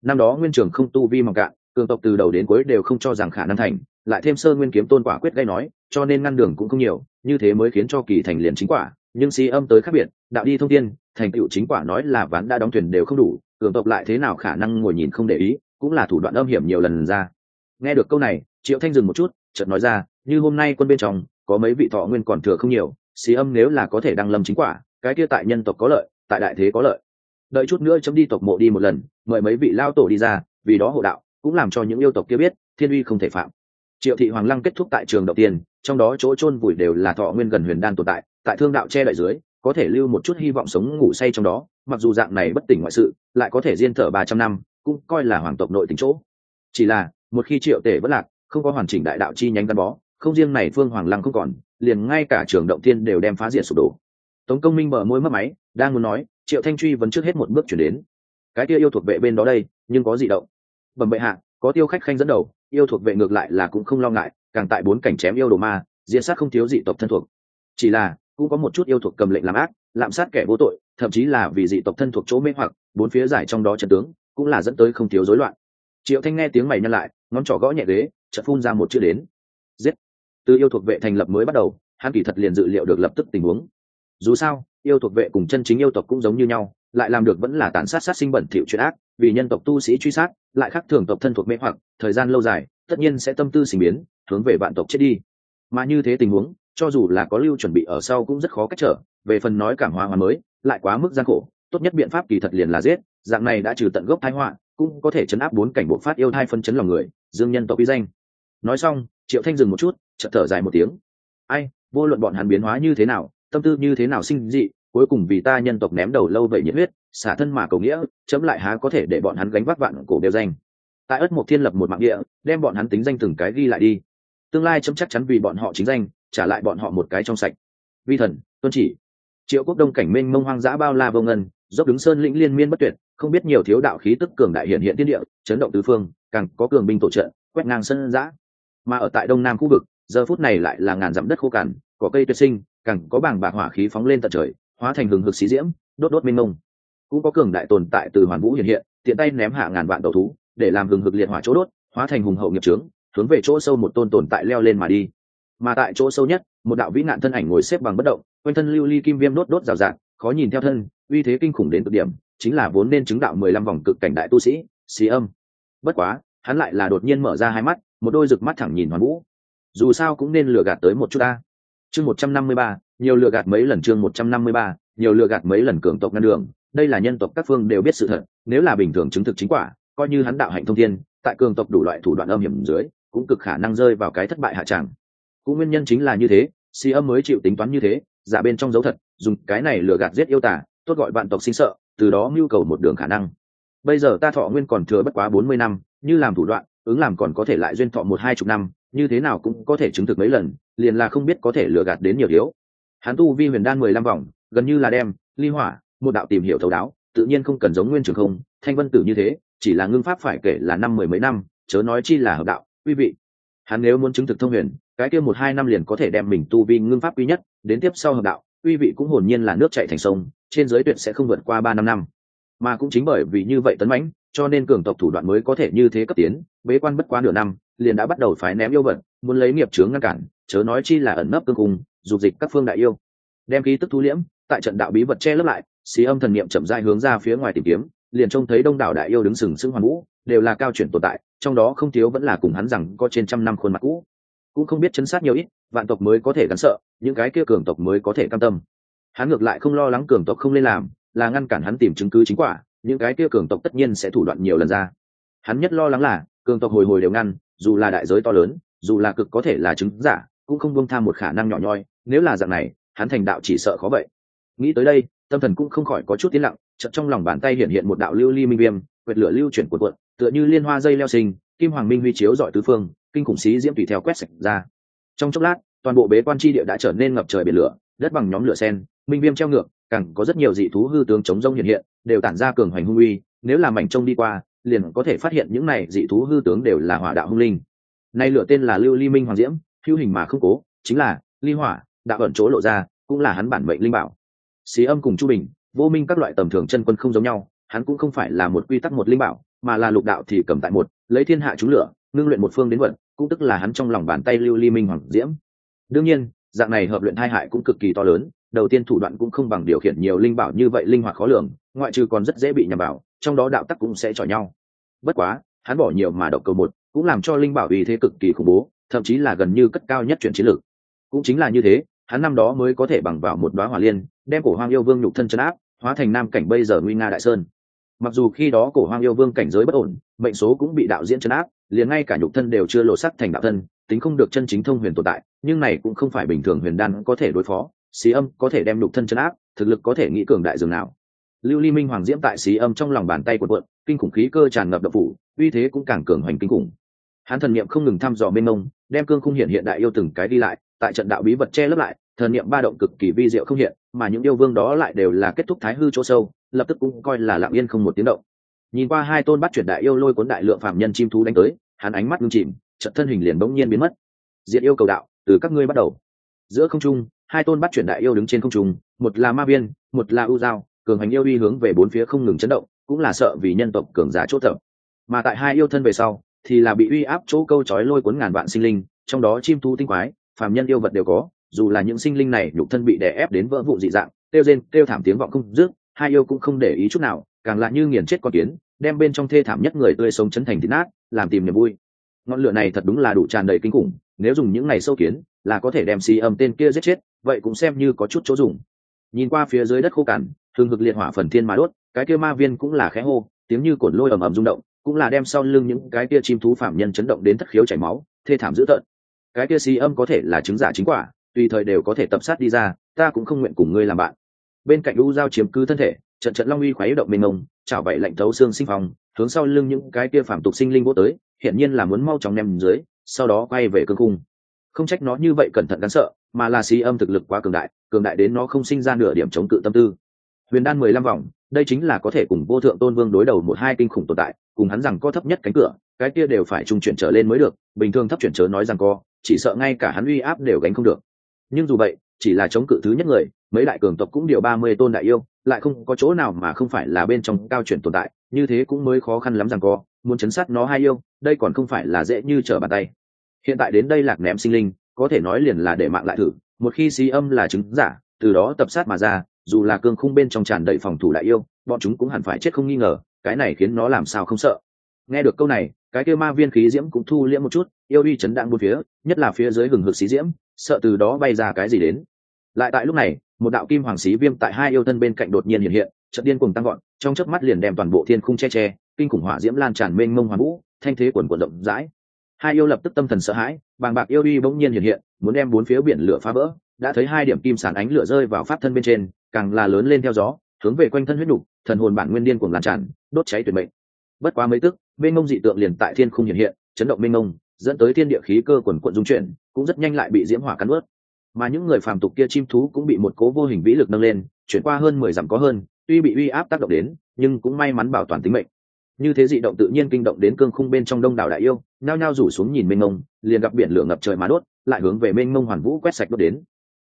Speaker 1: năm đó nguyên trường không tu vi mỏng cạn, cường tộc từ đầu đến cuối đều không cho rằng khả năng thành, lại thêm sơ nguyên kiếm tôn quả quyết gây nói, cho nên ngăn đường cũng không nhiều, như thế mới khiến cho kỳ thành liền chính quả, nhưng si âm tới khác biệt, đạo đi thông tiên thành tựu chính quả nói là ván đã đóng thuyền đều không đủ, cường tộc lại thế nào khả năng ngồi nhìn không để ý, cũng là thủ đoạn âm hiểm nhiều lần ra. Nghe được câu này, triệu thanh dừng một chút, chợt nói ra, như hôm nay quân bên trong, có mấy vị thọ nguyên còn thừa không nhiều xí âm nếu là có thể đăng lâm chính quả, cái kia tại nhân tộc có lợi, tại đại thế có lợi đợi chút nữa chấm đi tộc mộ đi một lần, mời mấy vị lao tổ đi ra, vì đó hộ đạo, cũng làm cho những yêu tộc kia biết, thiên uy không thể phạm. Triệu thị hoàng lăng kết thúc tại trường đầu tiên, trong đó chỗ chôn vùi đều là thọ nguyên gần huyền đan tồn tại tại thương đạo che đậy dưới, có thể lưu một chút hy vọng sống ngủ say trong đó, mặc dù dạng này bất tỉnh ngoại sự, lại có thể diên thở ba trăm năm, cũng coi là hoàng tộc nội tính chỗ. Chỉ là, một khi triệu tể vẫn lạc, không có hoàn chỉnh đại đạo chi nhánh gắn bó, không riêng này phương hoàng lăng không còn, liền ngay cả trường động tiên đều đem phá diệt sụp đổ. Tống công minh mở môi mất máy, đang muốn nói triệu thanh truy vẫn trước hết một bước chuyển đến. Cái kia yêu thuộc vệ bên đó đây, nhưng có gì động. Bẩm bệ hạ, có tiêu khách khanh dẫn đầu, yêu thuộc vệ ngược lại là cũng không lo ngại, càng tại bốn cảnh chém yêu đồ ma diễn sát không thiếu dị tộc thân thuộc. Chỉ là, cũng có một chút yêu thuộc cầm lệnh làm ác, lạm sát kẻ vô tội, thậm chí là vì dị tộc thân thuộc chỗ mê hoặc, bốn phía giải trong đó trận tướng, cũng là dẫn tới không thiếu rối loạn. Triệu thanh nghe tiếng mày nhăn lại, ngón trỏ gõ nhẹ ghế, chợt phun ra một chữ đến. Giết! Từ yêu thuộc vệ thành lập mới bắt đầu, hắn kỳ thật liền dự liệu được lập tức tình huống. Dù sao yêu thuộc vệ cùng chân chính yêu tộc cũng giống như nhau, lại làm được vẫn là tàn sát sát sinh bẩn thỉu chuyện ác, vì nhân tộc tu sĩ truy sát, lại khác thường tộc thân thuộc mê hoặc, thời gian lâu dài, tất nhiên sẽ tâm tư sinh biến, hướng về vạn tộc chết đi. Mà như thế tình huống, cho dù là có lưu chuẩn bị ở sau cũng rất khó cách trở, về phần nói cảm hóa hóa mới, lại quá mức gian khổ, tốt nhất biện pháp kỳ thật liền là giết, dạng này đã trừ tận gốc thái họa, cũng có thể chấn áp bốn cảnh bộ phát yêu thai phân chấn lòng người, dương nhân tộc uy danh. Nói xong, triệu thanh dừng một chút, chợt thở dài một tiếng. Ai, vô luận bọn hắn biến hóa như thế nào tâm tư như thế nào sinh dị, cuối cùng vì ta nhân tộc ném đầu lâu vậy nhiệt huyết, xả thân mà cầu nghĩa, chấm lại há có thể để bọn hắn gánh vác vạn cổ đều danh. Tại ất mộc thiên lập một mạng địa, đem bọn hắn tính danh từng cái ghi lại đi. Tương lai chấm chắc chắn vì bọn họ chính danh, trả lại bọn họ một cái trong sạch. Vi thần, tuân chỉ. Triệu quốc đông cảnh minh mông hoang dã bao la vô ngân, dốc đứng sơn lĩnh liên miên bất tuyệt, không biết nhiều thiếu đạo khí tức cường đại hiện hiện tiên địa, chấn động tứ phương, càng có cường binh tổ trợ, quét ngang sân giã mà ở tại đông nam khu vực, giờ phút này lại là ngàn dặm đất khô cằn có cây tuyệt sinh càng có bảng bạc hỏa khí phóng lên tận trời, hóa thành hừng hực xí diễm, đốt đốt minh mông. Cũng có cường đại tồn tại từ hoàn vũ hiện hiện, tiện tay ném hạ ngàn vạn đầu thú, để làm hừng hực liệt hỏa chỗ đốt, hóa thành hùng hậu nghiệp trướng hướng về chỗ sâu một tôn tồn tại leo lên mà đi. Mà tại chỗ sâu nhất, một đạo vĩ nạn thân ảnh ngồi xếp bằng bất động, quanh thân lưu ly kim viêm đốt đốt rào rạt khó nhìn theo thân, uy thế kinh khủng đến cực điểm, chính là vốn nên chứng đạo mười lăm vòng cực cảnh đại tu sĩ, xí âm. Bất quá, hắn lại là đột nhiên mở ra hai mắt, một đôi rực mắt thẳng nhìn hoàn vũ. Dù sao cũng nên lừa gạt tới một chút ta chương một trăm năm mươi ba, nhiều lừa gạt mấy lần chương một trăm năm mươi ba, nhiều lừa gạt mấy lần cường tộc ngăn đường. Đây là nhân tộc các phương đều biết sự thật. Nếu là bình thường chứng thực chính quả, coi như hắn đạo hạnh thông thiên, tại cường tộc đủ loại thủ đoạn âm hiểm dưới, cũng cực khả năng rơi vào cái thất bại hạ tràng. Cũng nguyên nhân chính là như thế, si âm mới chịu tính toán như thế, giả bên trong dấu thật, dùng cái này lừa gạt giết yêu tả tốt gọi vạn tộc sinh sợ, từ đó mưu cầu một đường khả năng. Bây giờ ta thọ nguyên còn thừa bất quá bốn mươi năm, như làm thủ đoạn, ứng làm còn có thể lại duyên thọ một hai chục năm như thế nào cũng có thể chứng thực mấy lần, liền là không biết có thể lừa gạt đến nhiều thiếu. Hắn tu vi huyền đan mười lăm vòng, gần như là đem, ly hỏa, một đạo tìm hiểu thấu đáo, tự nhiên không cần giống nguyên trường không, thanh vân tử như thế, chỉ là ngưng pháp phải kể là năm mười mấy năm, chớ nói chi là hợp đạo, quý vị. Hắn nếu muốn chứng thực thông huyền, cái kia một hai năm liền có thể đem mình tu vi ngưng pháp quý nhất, đến tiếp sau hợp đạo, quý vị cũng hồn nhiên là nước chạy thành sông, trên giới tuyệt sẽ không vượt qua ba năm năm. Mà cũng chính bởi vì như vậy tấn mãnh, cho nên cường tộc thủ đoạn mới có thể như thế cấp tiến, bế quan bất quá nửa năm liền đã bắt đầu phái ném yêu vật, muốn lấy nghiệp chướng ngăn cản, chớ nói chi là ẩn nấp cương cung, dục dịch các phương đại yêu. Đem khí tức thu liễm, tại trận đạo bí vật che lấp lại, xí âm thần niệm chậm rãi hướng ra phía ngoài tìm kiếm, liền trông thấy đông đảo đại yêu đứng sừng sững hoàn vũ, đều là cao chuyển tồn tại, trong đó không thiếu vẫn là cùng hắn rằng có trên trăm năm khuôn mặt cũ. Cũng không biết chấn sát nhiều ít, vạn tộc mới có thể gắn sợ, những cái kia cường tộc mới có thể cam tâm. Hắn ngược lại không lo lắng cường tộc không lên làm, là ngăn cản hắn tìm chứng cứ chính quả, những cái kia cường tộc tất nhiên sẽ thủ đoạn nhiều lần ra. Hắn nhất lo lắng là, cường tộc hồi hồi đều ngăn dù là đại giới to lớn, dù là cực có thể là chứng giả, cũng không buông tham một khả năng nhỏ nhoi, nếu là dạng này, hắn thành đạo chỉ sợ khó vậy. Nghĩ tới đây, tâm thần cũng không khỏi có chút tiến lặng, chợt trong lòng bàn tay hiện hiện một đạo lưu ly minh viêm, quệt lửa lưu chuyển của cuộn, tựa như liên hoa dây leo sinh, kim hoàng minh huy chiếu dọi tứ phương, kinh khủng xí diễm tùy theo quét sạch ra. Trong chốc lát, toàn bộ bế quan tri địa đã trở nên ngập trời biển lửa, đất bằng nhóm lửa sen, minh viêm treo ngược, càng có rất nhiều dị thú hư tướng chống rông hiện hiện, đều tản ra cường hoành hung uy, nếu làm mảnh trông đi qua liền có thể phát hiện những này dị thú hư tướng đều là hỏa đạo hung linh. Nay lửa tên là lưu ly minh hoàng diễm, hữu hình mà không cố, chính là ly hỏa, đạo ẩn chỗ lộ ra, cũng là hắn bản mệnh linh bảo. Xí âm cùng chu bình, vô minh các loại tầm thường chân quân không giống nhau, hắn cũng không phải là một quy tắc một linh bảo, mà là lục đạo thì cầm tại một, lấy thiên hạ trúng lửa, ngưng luyện một phương đến vận, cũng tức là hắn trong lòng bàn tay lưu ly minh hoàng diễm. Đương nhiên, dạng này hợp luyện hai hại cũng cực kỳ to lớn, đầu tiên thủ đoạn cũng không bằng điều khiển nhiều linh bảo như vậy linh hoạt khó lường, ngoại trừ còn rất dễ bị nhầm bảo trong đó đạo tắc cũng sẽ chọi nhau. Bất quá, hắn bỏ nhiều mà độc cầu một, cũng làm cho linh bảo uy thế cực kỳ khủng bố, thậm chí là gần như cất cao nhất chuyển chiến lược cũng chính là như thế, hắn năm đó mới có thể bằng vào một đoá hỏa liên, đem cổ hoang yêu vương nhục thân chấn áp, hóa thành nam cảnh bây giờ nguy nga đại sơn. Mặc dù khi đó cổ hoang yêu vương cảnh giới bất ổn, mệnh số cũng bị đạo diễn chấn áp, liền ngay cả nhục thân đều chưa lộ sắc thành đạo thân, tính không được chân chính thông huyền tồn tại, nhưng này cũng không phải bình thường huyền đan có thể đối phó, xí âm có thể đem nhục thân chấn áp, thực lực có thể nghĩ cường đại dường nào lưu ly minh hoàng diễm tại xí âm trong lòng bàn tay của quận kinh khủng khí cơ tràn ngập độc phủ, uy thế cũng càng cường hoành kinh khủng. Hắn thần niệm không ngừng thăm dò bên mông, đem cương khung hiện hiện đại yêu từng cái đi lại, tại trận đạo bí vật che lấp lại, thần niệm ba động cực kỳ vi diệu không hiện, mà những yêu vương đó lại đều là kết thúc thái hư chỗ sâu, lập tức cũng coi là lặng yên không một tiếng động. Nhìn qua hai tôn bắt chuyển đại yêu lôi cuốn đại lượng phạm nhân chim thú đánh tới, hắn ánh mắt ngưng chìm trận thân hình liền bỗng nhiên biến mất. Diện yêu cầu đạo, từ các ngươi bắt đầu. Giữa không trung, hai tôn bắt chuyển đại yêu đứng trên không trung, một là ma viên, một là ưu dao cường hành yêu uy hướng về bốn phía không ngừng chấn động, cũng là sợ vì nhân tộc cường giả chốt thập mà tại hai yêu thân về sau, thì là bị uy áp chỗ câu trói lôi cuốn ngàn vạn sinh linh, trong đó chim thú tinh quái, phàm nhân yêu vật đều có, dù là những sinh linh này nhục thân bị đè ép đến vỡ vụ dị dạng, kêu rên, kêu thảm tiếng vọng không dứt, hai yêu cũng không để ý chút nào, càng lại như nghiền chết con kiến, đem bên trong thê thảm nhất người tươi sống chấn thành thịt nát, làm tìm niềm vui. Ngọn lửa này thật đúng là đủ tràn đầy kinh khủng, nếu dùng những ngày sâu kiến, là có thể đem xì âm tên kia giết chết, vậy cũng xem như có chút chỗ dùng nhìn qua phía dưới đất khô cằn thường hực liệt hỏa phần thiên mà đốt, cái kia ma viên cũng là khẽ hô, tiếng như cổn lôi ầm ầm rung động, cũng là đem sau lưng những cái kia chim thú phạm nhân chấn động đến thất khiếu chảy máu, thê thảm dữ tợn. Cái kia xì âm có thể là chứng giả chính quả, tùy thời đều có thể tập sát đi ra, ta cũng không nguyện cùng ngươi làm bạn. Bên cạnh u giao chiếm cứ thân thể, trận trận long uy khoái động mênh mông, chảo vậy lạnh thấu xương sinh phong, hướng sau lưng những cái kia phạm tục sinh linh vô tới hiện nhiên là muốn mau chóng ném dưới, sau đó quay về cương cung. Không trách nó như vậy cẩn thận đáng sợ mà là xí âm thực lực quá cường đại cường đại đến nó không sinh ra nửa điểm chống cự tâm tư. Huyền đan mười lăm vòng, đây chính là có thể cùng vô thượng tôn vương đối đầu một hai kinh khủng tồn tại, cùng hắn rằng có thấp nhất cánh cửa, cái kia đều phải trung chuyển trở lên mới được, bình thường thấp chuyển chớ nói rằng co chỉ sợ ngay cả hắn uy áp đều gánh không được. Nhưng dù vậy, chỉ là chống cự thứ nhất người, mấy đại cường tộc cũng điều ba mươi tôn đại yêu, lại không có chỗ nào mà không phải là bên trong cao chuyển tồn tại, như thế cũng mới khó khăn lắm rằng co muốn chấn sát nó hai yêu, đây còn không phải là dễ như trở bàn tay. Hiện tại đến đây lạc ném sinh linh có thể nói liền là để mạng lại thử, một khi xí âm là chứng giả, từ đó tập sát mà ra, dù là cương khung bên trong tràn đầy phòng thủ đại yêu, bọn chúng cũng hẳn phải chết không nghi ngờ, cái này khiến nó làm sao không sợ. Nghe được câu này, cái kêu ma viên khí diễm cũng thu liễm một chút, yêu uy chấn đạn một phía, nhất là phía dưới hừng hực xí diễm, sợ từ đó bay ra cái gì đến. Lại tại lúc này, một đạo kim hoàng xí viêm tại hai yêu thân bên cạnh đột nhiên hiện hiện trận điên cùng tăng gọn trong chớp mắt liền đem toàn bộ thiên khung che che, kinh khủng hỏa diễm lan tràn mênh mông hoàng vũ, thanh thế quần quần rộng rãi hai yêu lập tức tâm thần sợ hãi, bàng bạc yêu uy bỗng nhiên hiện hiện, muốn đem bốn phía biển lửa phá vỡ, đã thấy hai điểm kim sản ánh lửa rơi vào pháp thân bên trên, càng là lớn lên theo gió, hướng về quanh thân huyết đục thần hồn bản nguyên điên cuồng lan tràn, đốt cháy tuyệt mệnh. Bất quá mấy tức, mênh mông dị tượng liền tại thiên khung hiện hiện, chấn động mênh mông, dẫn tới thiên địa khí cơ quần quận dung chuyển, cũng rất nhanh lại bị diễm hỏa cắn ướt mà những người phàm tục kia chim thú cũng bị một cố vô hình vĩ lực nâng lên, chuyển qua hơn mười dặm có hơn, tuy bị uy áp tác động đến, nhưng cũng may mắn bảo toàn tính mệnh như thế dị động tự nhiên kinh động đến cương khung bên trong đông đảo đại yêu nao nhao rủ xuống nhìn mênh mông, liền gặp biển lửa ngập trời mà đốt, lại hướng về mênh mông hoàn vũ quét sạch đốt đến.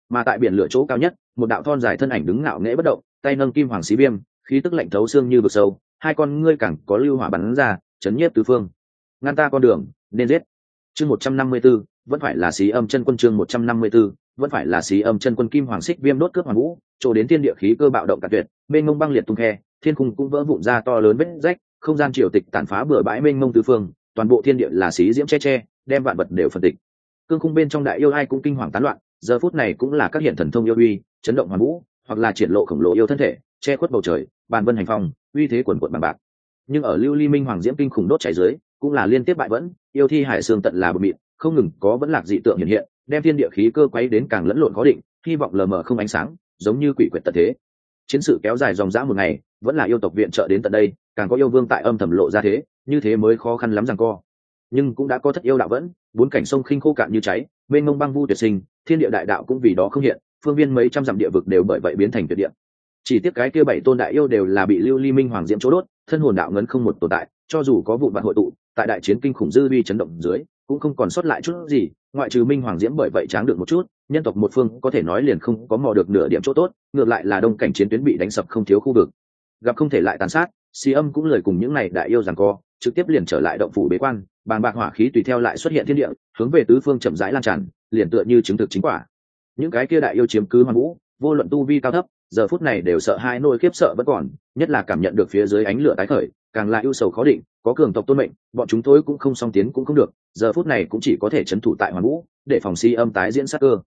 Speaker 1: Mà tại biển lửa chỗ cao nhất, một đạo thon dài thân ảnh đứng ngạo nghễ bất động, tay nâng kim hoàng xí viêm, khí tức lạnh thấu xương như vực sâu, hai con ngươi cẳng có lưu hỏa bắn ra, chấn nhiếp tứ phương. Ngăn ta con đường, nên giết. Chương một trăm năm mươi b ố vẫn phải là xí âm chân quân chương một trăm năm mươi b ố vẫn phải là xí âm chân quân kim hoàng xích viêm đốt cướp hoàng vũ, chỗ đến thiên địa khí cơ bạo động cả tuyệt, mênh mông băng liệt tung khe, thiên khung cũng vỡ vụn ra to lớn vết rách không gian triều tịch tàn phá bừa bãi mênh mông tứ phương, toàn bộ thiên địa là xí diễm che che, đem vạn vật đều phân tịch. Cương khung bên trong đại yêu ai cũng kinh hoàng tán loạn, giờ phút này cũng là các hiện thần thông yêu uy, chấn động hoàn vũ, hoặc là triển lộ khổng lồ yêu thân thể, che khuất bầu trời, bàn vân hành phong, uy thế quần quận bằng bạc. Nhưng ở lưu ly minh hoàng diễm kinh khủng đốt chảy dưới, cũng là liên tiếp bại vẫn, yêu thi hải xương tận là bờ mịt, không ngừng có vẫn lạc dị tượng hiện hiện, đem thiên địa khí cơ quấy đến càng lẫn lộn khó định, hy vọng lờ mờ không ánh sáng, giống như quỷ quyệt tận thế. Chiến sự kéo dài dòng dã một ngày, vẫn là yêu tộc viện trợ đến tận đây càng có yêu vương tại âm thầm lộ ra thế, như thế mới khó khăn lắm rằng co. Nhưng cũng đã có thất yêu đạo vẫn, bốn cảnh sông khinh khô cạn như cháy bên mông băng vu tuyệt sinh, thiên địa đại đạo cũng vì đó không hiện, phương viên mấy trăm dặm địa vực đều bởi vậy biến thành tuyệt địa. Chỉ tiếc cái kia bảy tôn đại yêu đều là bị lưu ly minh hoàng diễm chỗ đốt, thân hồn đạo ngấn không một tồn tại, cho dù có vụ vạn hội tụ, tại đại chiến kinh khủng dư vi chấn động dưới, cũng không còn sót lại chút gì, ngoại trừ minh hoàng diễm bởi vậy tráng được một chút, nhân tộc một phương có thể nói liền không có mò được nửa điểm chỗ tốt, ngược lại là đông cảnh chiến tuyến bị đánh sập không thiếu khu vực. Gặp không thể lại tàn sát si âm cũng lời cùng những này đại yêu rằng co, trực tiếp liền trở lại động phủ bế quan bàn bạc hỏa khí tùy theo lại xuất hiện thiên địa, hướng về tứ phương chậm rãi lan tràn, liền tựa như chứng thực chính quả. Những cái kia đại yêu chiếm cứ hoàn vũ, vô luận tu vi cao thấp, giờ phút này đều sợ hai nỗi khiếp sợ vẫn còn, nhất là cảm nhận được phía dưới ánh lửa tái khởi, càng là ưu sầu khó định, có cường tộc tôn mệnh, bọn chúng tối cũng không song tiến cũng không được, giờ phút này cũng chỉ có thể chấn thủ tại hoàn vũ, để phòng si âm tái diễn sát cơ.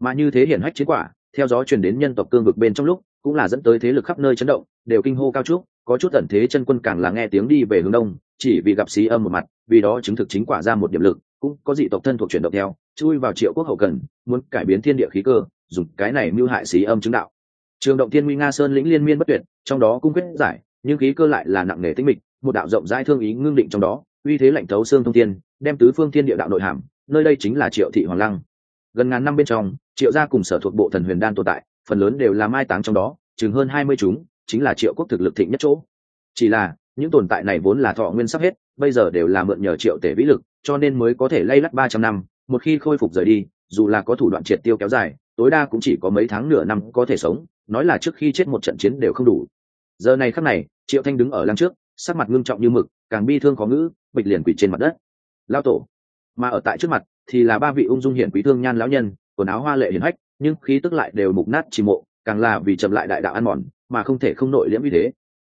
Speaker 1: Mà như thế hiển hách chiến quả, theo gió truyền đến nhân tộc cương vực bên trong lúc, cũng là dẫn tới thế lực khắp nơi chấn động, đều kinh hô cao trúc có chút ẩn thế chân quân càng là nghe tiếng đi về hướng đông, chỉ vì gặp xí âm một mặt, vì đó chứng thực chính quả ra một điểm lực, cũng có dị tộc thân thuộc chuyển động theo, chui vào triệu quốc hậu cần, muốn cải biến thiên địa khí cơ, dùng cái này mưu hại xí âm chứng đạo. Trường động thiên nguy nga sơn lĩnh liên miên bất tuyệt, trong đó cung quyết giải, nhưng khí cơ lại là nặng nề tinh mịch, một đạo rộng rãi thương ý ngưng định trong đó, uy thế lạnh thấu xương thông thiên, đem tứ phương thiên địa đạo nội hàm, nơi đây chính là triệu thị hoàng lăng. Gần ngàn năm bên trong, triệu gia cùng sở thuộc bộ thần huyền đan tồn tại, phần lớn đều là mai táng trong đó, chừng hơn hai mươi chúng chính là triệu quốc thực lực thịnh nhất chỗ. Chỉ là, những tồn tại này vốn là thọ nguyên sắp hết, bây giờ đều là mượn nhờ triệu tể vĩ lực, cho nên mới có thể lay lắt ba trăm năm, một khi khôi phục rời đi, dù là có thủ đoạn triệt tiêu kéo dài, tối đa cũng chỉ có mấy tháng nửa năm có thể sống, nói là trước khi chết một trận chiến đều không đủ. Giờ này khắc này, triệu thanh đứng ở lăng trước, sắc mặt ngưng trọng như mực, càng bi thương khó ngữ, bịch liền quỷ trên mặt đất. Lao tổ, mà ở tại trước mặt, thì là ba vị ung dung hiển quý thương nhan lão nhân, quần áo hoa lệ hiển hách, nhưng khí tức lại đều mục nát chỉ mộ càng là vì chậm lại đại đạo ăn mòn, mà không thể không nội liễm như thế.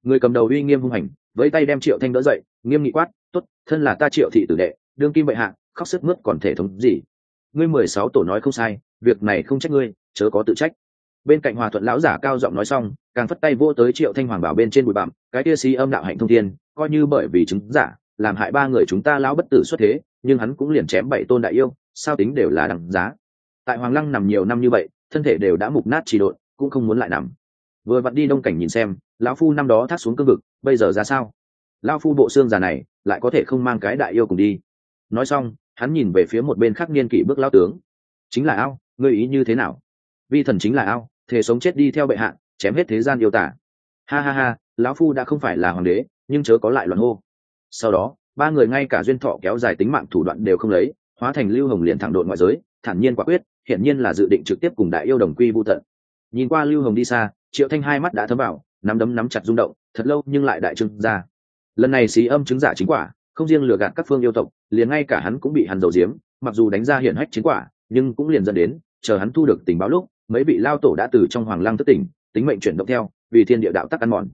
Speaker 1: Người cầm đầu uy nghiêm hung hành với tay đem triệu thanh đỡ dậy, nghiêm nghị quát t ố t thân là ta triệu thị tử đệ, đương kim bệ hạ, khóc sức mướt còn thể thống gì? Ngươi mười sáu tổ nói không sai, việc này không trách ngươi, chớ có tự trách. Bên cạnh hòa thuận lão giả cao giọng nói xong, càng phất tay vô tới triệu thanh hoàng bảo bên trên bụi bặm, cái tia xí âm đạo hạnh thông thiên, coi như bởi vì chứng giả, làm hại ba người chúng ta lão bất tử xuất thế, nhưng hắn cũng liền chém bảy tôn đại yêu, sao tính đều là đằng giá? Tại hoàng lăng nằm nhiều năm như vậy, thân thể đều đã mục nát trì độn cũng không muốn lại nằm. Vừa vặn đi đông cảnh nhìn xem, lão phu năm đó thắt xuống cương vực, bây giờ ra sao? Lão phu bộ xương già này, lại có thể không mang cái đại yêu cùng đi. Nói xong, hắn nhìn về phía một bên khác niên kỷ bước lao tướng. Chính là ao, ngươi ý như thế nào? Vi thần chính là ao thể sống chết đi theo bệ hạ, chém hết thế gian yêu tả. Ha ha ha, lão phu đã không phải là hoàng đế, nhưng chớ có lại loạn hô. Sau đó, ba người ngay cả duyên thọ kéo dài tính mạng thủ đoạn đều không lấy, hóa thành lưu hồng liền thẳng đội ngoại giới, thản nhiên quả quyết, hiển nhiên là dự định trực tiếp cùng đại yêu đồng quy vô tận nhìn qua lưu hồng đi xa, triệu thanh hai mắt đã thấm vào, nắm đấm nắm chặt rung động, thật lâu nhưng lại đại trưng ra. Lần này xí âm chứng giả chính quả, không riêng lừa gạt các phương yêu tộc, liền ngay cả hắn cũng bị hắn dầu diếm mặc dù đánh ra hiển hách chính quả, nhưng cũng liền dẫn đến, chờ hắn thu được tình báo lúc, mấy vị lao tổ đã từ trong hoàng lăng thất tỉnh, tính mệnh chuyển động theo, vì thiên địa đạo tắc ăn mòn.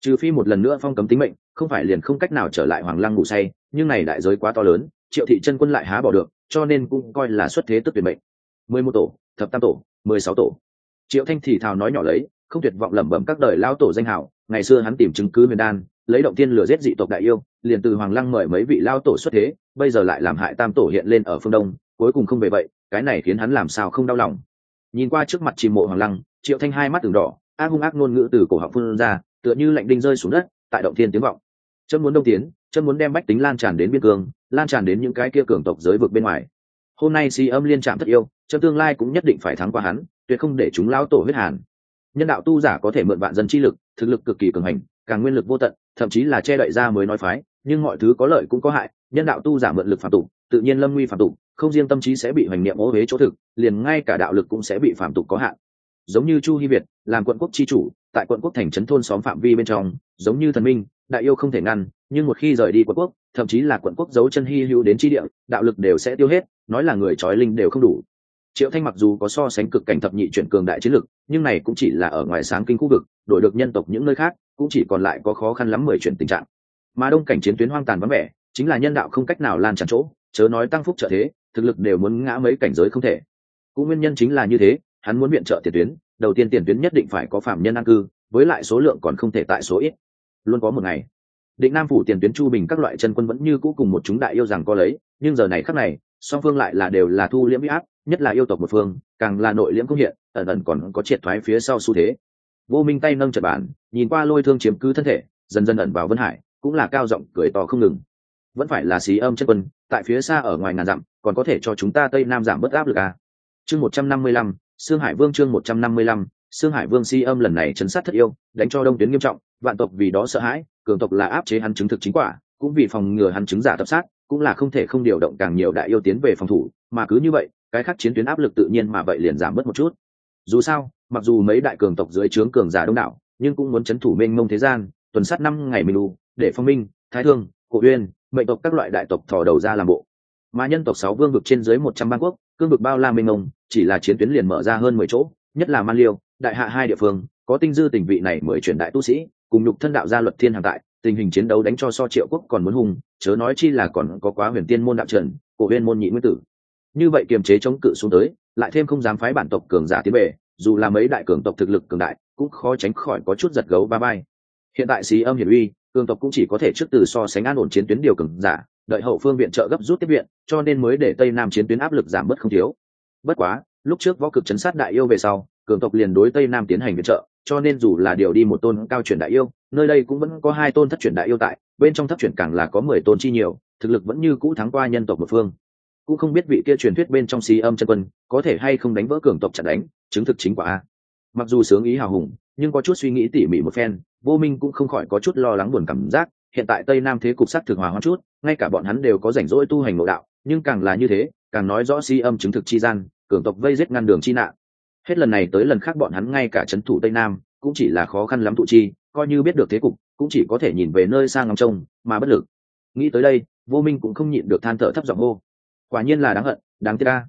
Speaker 1: Trừ phi một lần nữa phong cấm tính mệnh, không phải liền không cách nào trở lại hoàng lăng ngủ say, nhưng này đại giới quá to lớn, triệu thị chân quân lại há bỏ được, cho nên cũng coi là xuất thế tức tuyệt mệnh. Mười một tổ, thập tam tổ, mười sáu tổ triệu thanh thì thào nói nhỏ lấy, không tuyệt vọng lẩm bẩm các đời lao tổ danh hảo ngày xưa hắn tìm chứng cứ huyền đan, lấy động tiên lửa giết dị tộc đại yêu, liền từ hoàng lăng mời mấy vị lao tổ xuất thế, bây giờ lại làm hại tam tổ hiện lên ở phương đông, cuối cùng không về vậy, cái này khiến hắn làm sao không đau lòng. Nhìn qua trước mặt chìm mộ hoàng lăng, triệu thanh hai mắt từng đỏ, ác hung ác ngôn ngữ từ cổ họng phun ra, tựa như lạnh đinh rơi xuống đất, tại động thiên tiếng vọng. Chân muốn đông tiến chân muốn đem bách tính lan tràn đến biên cương, lan tràn đến những cái kia cường tộc giới vực bên ngoài hôm nay si âm liên trạm thất yêu trong tương lai cũng nhất định phải thắng qua hắn, tuyệt không để chúng lao tổ huyết hàn. Nhân đạo tu giả có thể mượn vạn dân chi lực, thực lực cực kỳ cường hành, càng nguyên lực vô tận, thậm chí là che đậy ra mới nói phái, nhưng mọi thứ có lợi cũng có hại, nhân đạo tu giả mượn lực phạm tục, tự nhiên lâm nguy phạm tục, không riêng tâm trí sẽ bị hoành niệm ô huế chỗ thực, liền ngay cả đạo lực cũng sẽ bị phạm tục có hạn. Giống như chu hy việt, làm quận quốc chi chủ, tại quận quốc thành trấn thôn xóm phạm vi bên trong, giống như thần minh đại yêu không thể ngăn, nhưng một khi rời đi quận quốc, thậm chí là quận quốc giấu chân hy hữu đến chi địa, đạo lực đều sẽ tiêu hết, nói là người trói linh đều không đủ. Triệu thanh mặc dù có so sánh cực cảnh thập nhị chuyển cường đại chiến lực, nhưng này cũng chỉ là ở ngoài sáng kinh khu vực, đổi được nhân tộc những nơi khác, cũng chỉ còn lại có khó khăn lắm mười chuyển tình trạng. Mà đông cảnh chiến tuyến hoang tàn vắng vẻ, chính là nhân đạo không cách nào lan tràn chỗ, chớ nói tăng phúc trợ thế, thực lực đều muốn ngã mấy cảnh giới không thể. Cũng nguyên nhân chính là như thế, hắn muốn viện trợ tiền tuyến, đầu tiên tiền tuyến nhất định phải có phạm nhân an cư, với lại số lượng còn không thể tại số ít luôn có một ngày. Định nam phủ tiền tuyến chu bình các loại chân quân vẫn như cũ cùng một chúng đại yêu rằng có lấy, nhưng giờ này khác này, song phương lại là đều là thu liễm huy áp, nhất là yêu tộc một phương, càng là nội liễm công hiện, ẩn ẩn còn có triệt thoái phía sau xu thế. Vô minh tay nâng trật bản nhìn qua lôi thương chiếm cứ thân thể, dần dần ẩn vào vân hải, cũng là cao giọng cười to không ngừng. Vẫn phải là xí âm chân quân, tại phía xa ở ngoài ngàn dặm, còn có thể cho chúng ta tây nam giảm bớt áp lực à. chương một trăm năm mươi lăm, sương hải vương chương một trăm năm mươi lăm sương hải vương si âm lần này chấn sát thất yêu, đánh cho đông tuyến nghiêm trọng, vạn tộc vì đó sợ hãi, cường tộc là áp chế hắn chứng thực chính quả, cũng vì phòng ngừa hắn chứng giả tập sát, cũng là không thể không điều động càng nhiều đại yêu tiến về phòng thủ, mà cứ như vậy, cái khác chiến tuyến áp lực tự nhiên mà vậy liền giảm bớt một chút. Dù sao, mặc dù mấy đại cường tộc dưới trướng cường giả đông đảo, nhưng cũng muốn chấn thủ mênh mông thế gian, tuần sát năm ngày mình lù để phong minh, thái thương, cổ uyên, mệnh tộc các loại đại tộc thò đầu ra làm bộ. Mà nhân tộc sáu vương vực trên dưới một trăm bang quốc, cương vực bao la mênh mông, chỉ là chiến tuyến liền mở ra hơn mười chỗ, nhất là man liêu đại hạ hai địa phương, có tinh dư tình vị này mới truyền đại tu sĩ, cùng nhục thân đạo gia luật thiên hàng tại, tình hình chiến đấu đánh cho so triệu quốc còn muốn hùng, chớ nói chi là còn có quá huyền tiên môn đạo trần, cổ huyền môn nhị nguyên tử. Như vậy kiềm chế chống cự xuống tới, lại thêm không dám phái bản tộc cường giả tiến về, dù là mấy đại cường tộc thực lực cường đại, cũng khó tránh khỏi có chút giật gấu ba bay hiện tại xí âm hiển uy, cường tộc cũng chỉ có thể trước từ so sánh an ổn chiến tuyến điều cường giả, đợi hậu phương viện trợ gấp rút tiếp viện, cho nên mới để tây nam chiến tuyến áp lực giảm bớt không thiếu. Bất quá, lúc trước võ cực chấn sát đại yêu về sau cường tộc liền đối tây nam tiến hành viện trợ, cho nên dù là điều đi một tôn cao chuyển đại yêu, nơi đây cũng vẫn có hai tôn thất chuyển đại yêu tại, bên trong thất chuyển càng là có mười tôn chi nhiều, thực lực vẫn như cũ thắng qua nhân tộc một phương. Cũng không biết vị kia truyền thuyết bên trong xí âm chân quân, có thể hay không đánh vỡ cường tộc chặt đánh, chứng thực chính quả. A mặc dù sướng ý hào hùng, nhưng có chút suy nghĩ tỉ mỉ một phen, vô minh cũng không khỏi có chút lo lắng buồn cảm giác, hiện tại tây nam thế cục sắc thực hòa hoa chút, ngay cả bọn hắn đều có rảnh rỗi tu hành nội đạo, nhưng càng là như thế, càng nói rõ si âm chứng thực chi gian, cường tộc vây giết ngăn đường chi nạn hết lần này tới lần khác bọn hắn ngay cả c h ấ n thủ tây nam cũng chỉ là khó khăn lắm tụ chi, coi như biết được thế cục, cũng chỉ có thể nhìn về nơi sang ngắm trông mà bất lực. Nghĩ tới đây, vô minh cũng không nhịn được than thở thấp giọng hô. Quả nhiên là đáng hận, đáng tiếc ca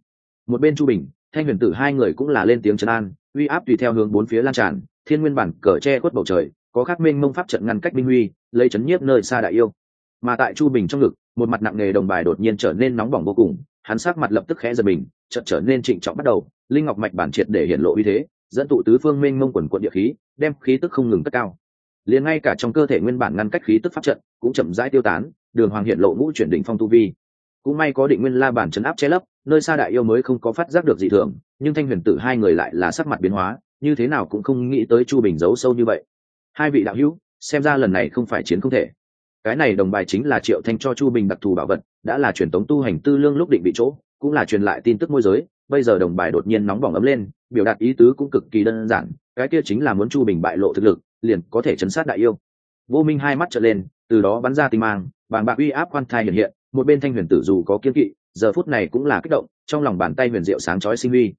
Speaker 1: một bên chu bình, thanh huyền tử hai người cũng là lên tiếng trấn an, uy áp tùy theo hướng bốn phía lan tràn, thiên nguyên bản cờ tre khuất bầu trời, có khắc minh mông pháp trận ngăn cách minh huy, lấy chấn nhiếp nơi xa đại yêu. Mà tại chu bình trong ngực, một mặt nặng nề đồng bài đột nhiên trở nên nóng bỏng vô cùng, hắn sắc mặt lập tức khẽ giật mình, chợt trở nên trịnh trọng bắt đầu linh ngọc mạch bản triệt để hiện lộ uy thế, dẫn tụ tứ phương minh mông quần quận địa khí, đem khí tức không ngừng tất cao. Liền ngay cả trong cơ thể nguyên bản ngăn cách khí tức pháp trận, cũng chậm rãi tiêu tán, đường hoàng hiện lộ ngũ chuyển đỉnh phong tu vi. Cũng may có định nguyên la bản chấn áp che lấp, nơi xa đại yêu mới không có phát giác được gì thường, nhưng thanh huyền tử hai người lại là sắc mặt biến hóa, như thế nào cũng không nghĩ tới chu bình giấu sâu như vậy. Hai vị đạo hữu, xem ra lần này không phải chiến không thể. Cái này đồng bài chính là triệu thanh cho chu bình đặc thù bảo vật, đã là truyền tống tu hành tư lương lúc định bị chỗ, cũng là truyền lại tin tức môi giới bây giờ đồng bài đột nhiên nóng bỏng ấm lên, biểu đạt ý tứ cũng cực kỳ đơn giản, cái kia chính là muốn chu bình bại lộ thực lực, liền có thể chấn sát đại yêu. Vô minh hai mắt trở lên, từ đó bắn ra tinh mang, bàng bạc uy áp quan thai hiện hiện, một bên thanh huyền tử dù có kiên kỵ, giờ phút này cũng là kích động, trong lòng bàn tay huyền diệu sáng chói sinh huy.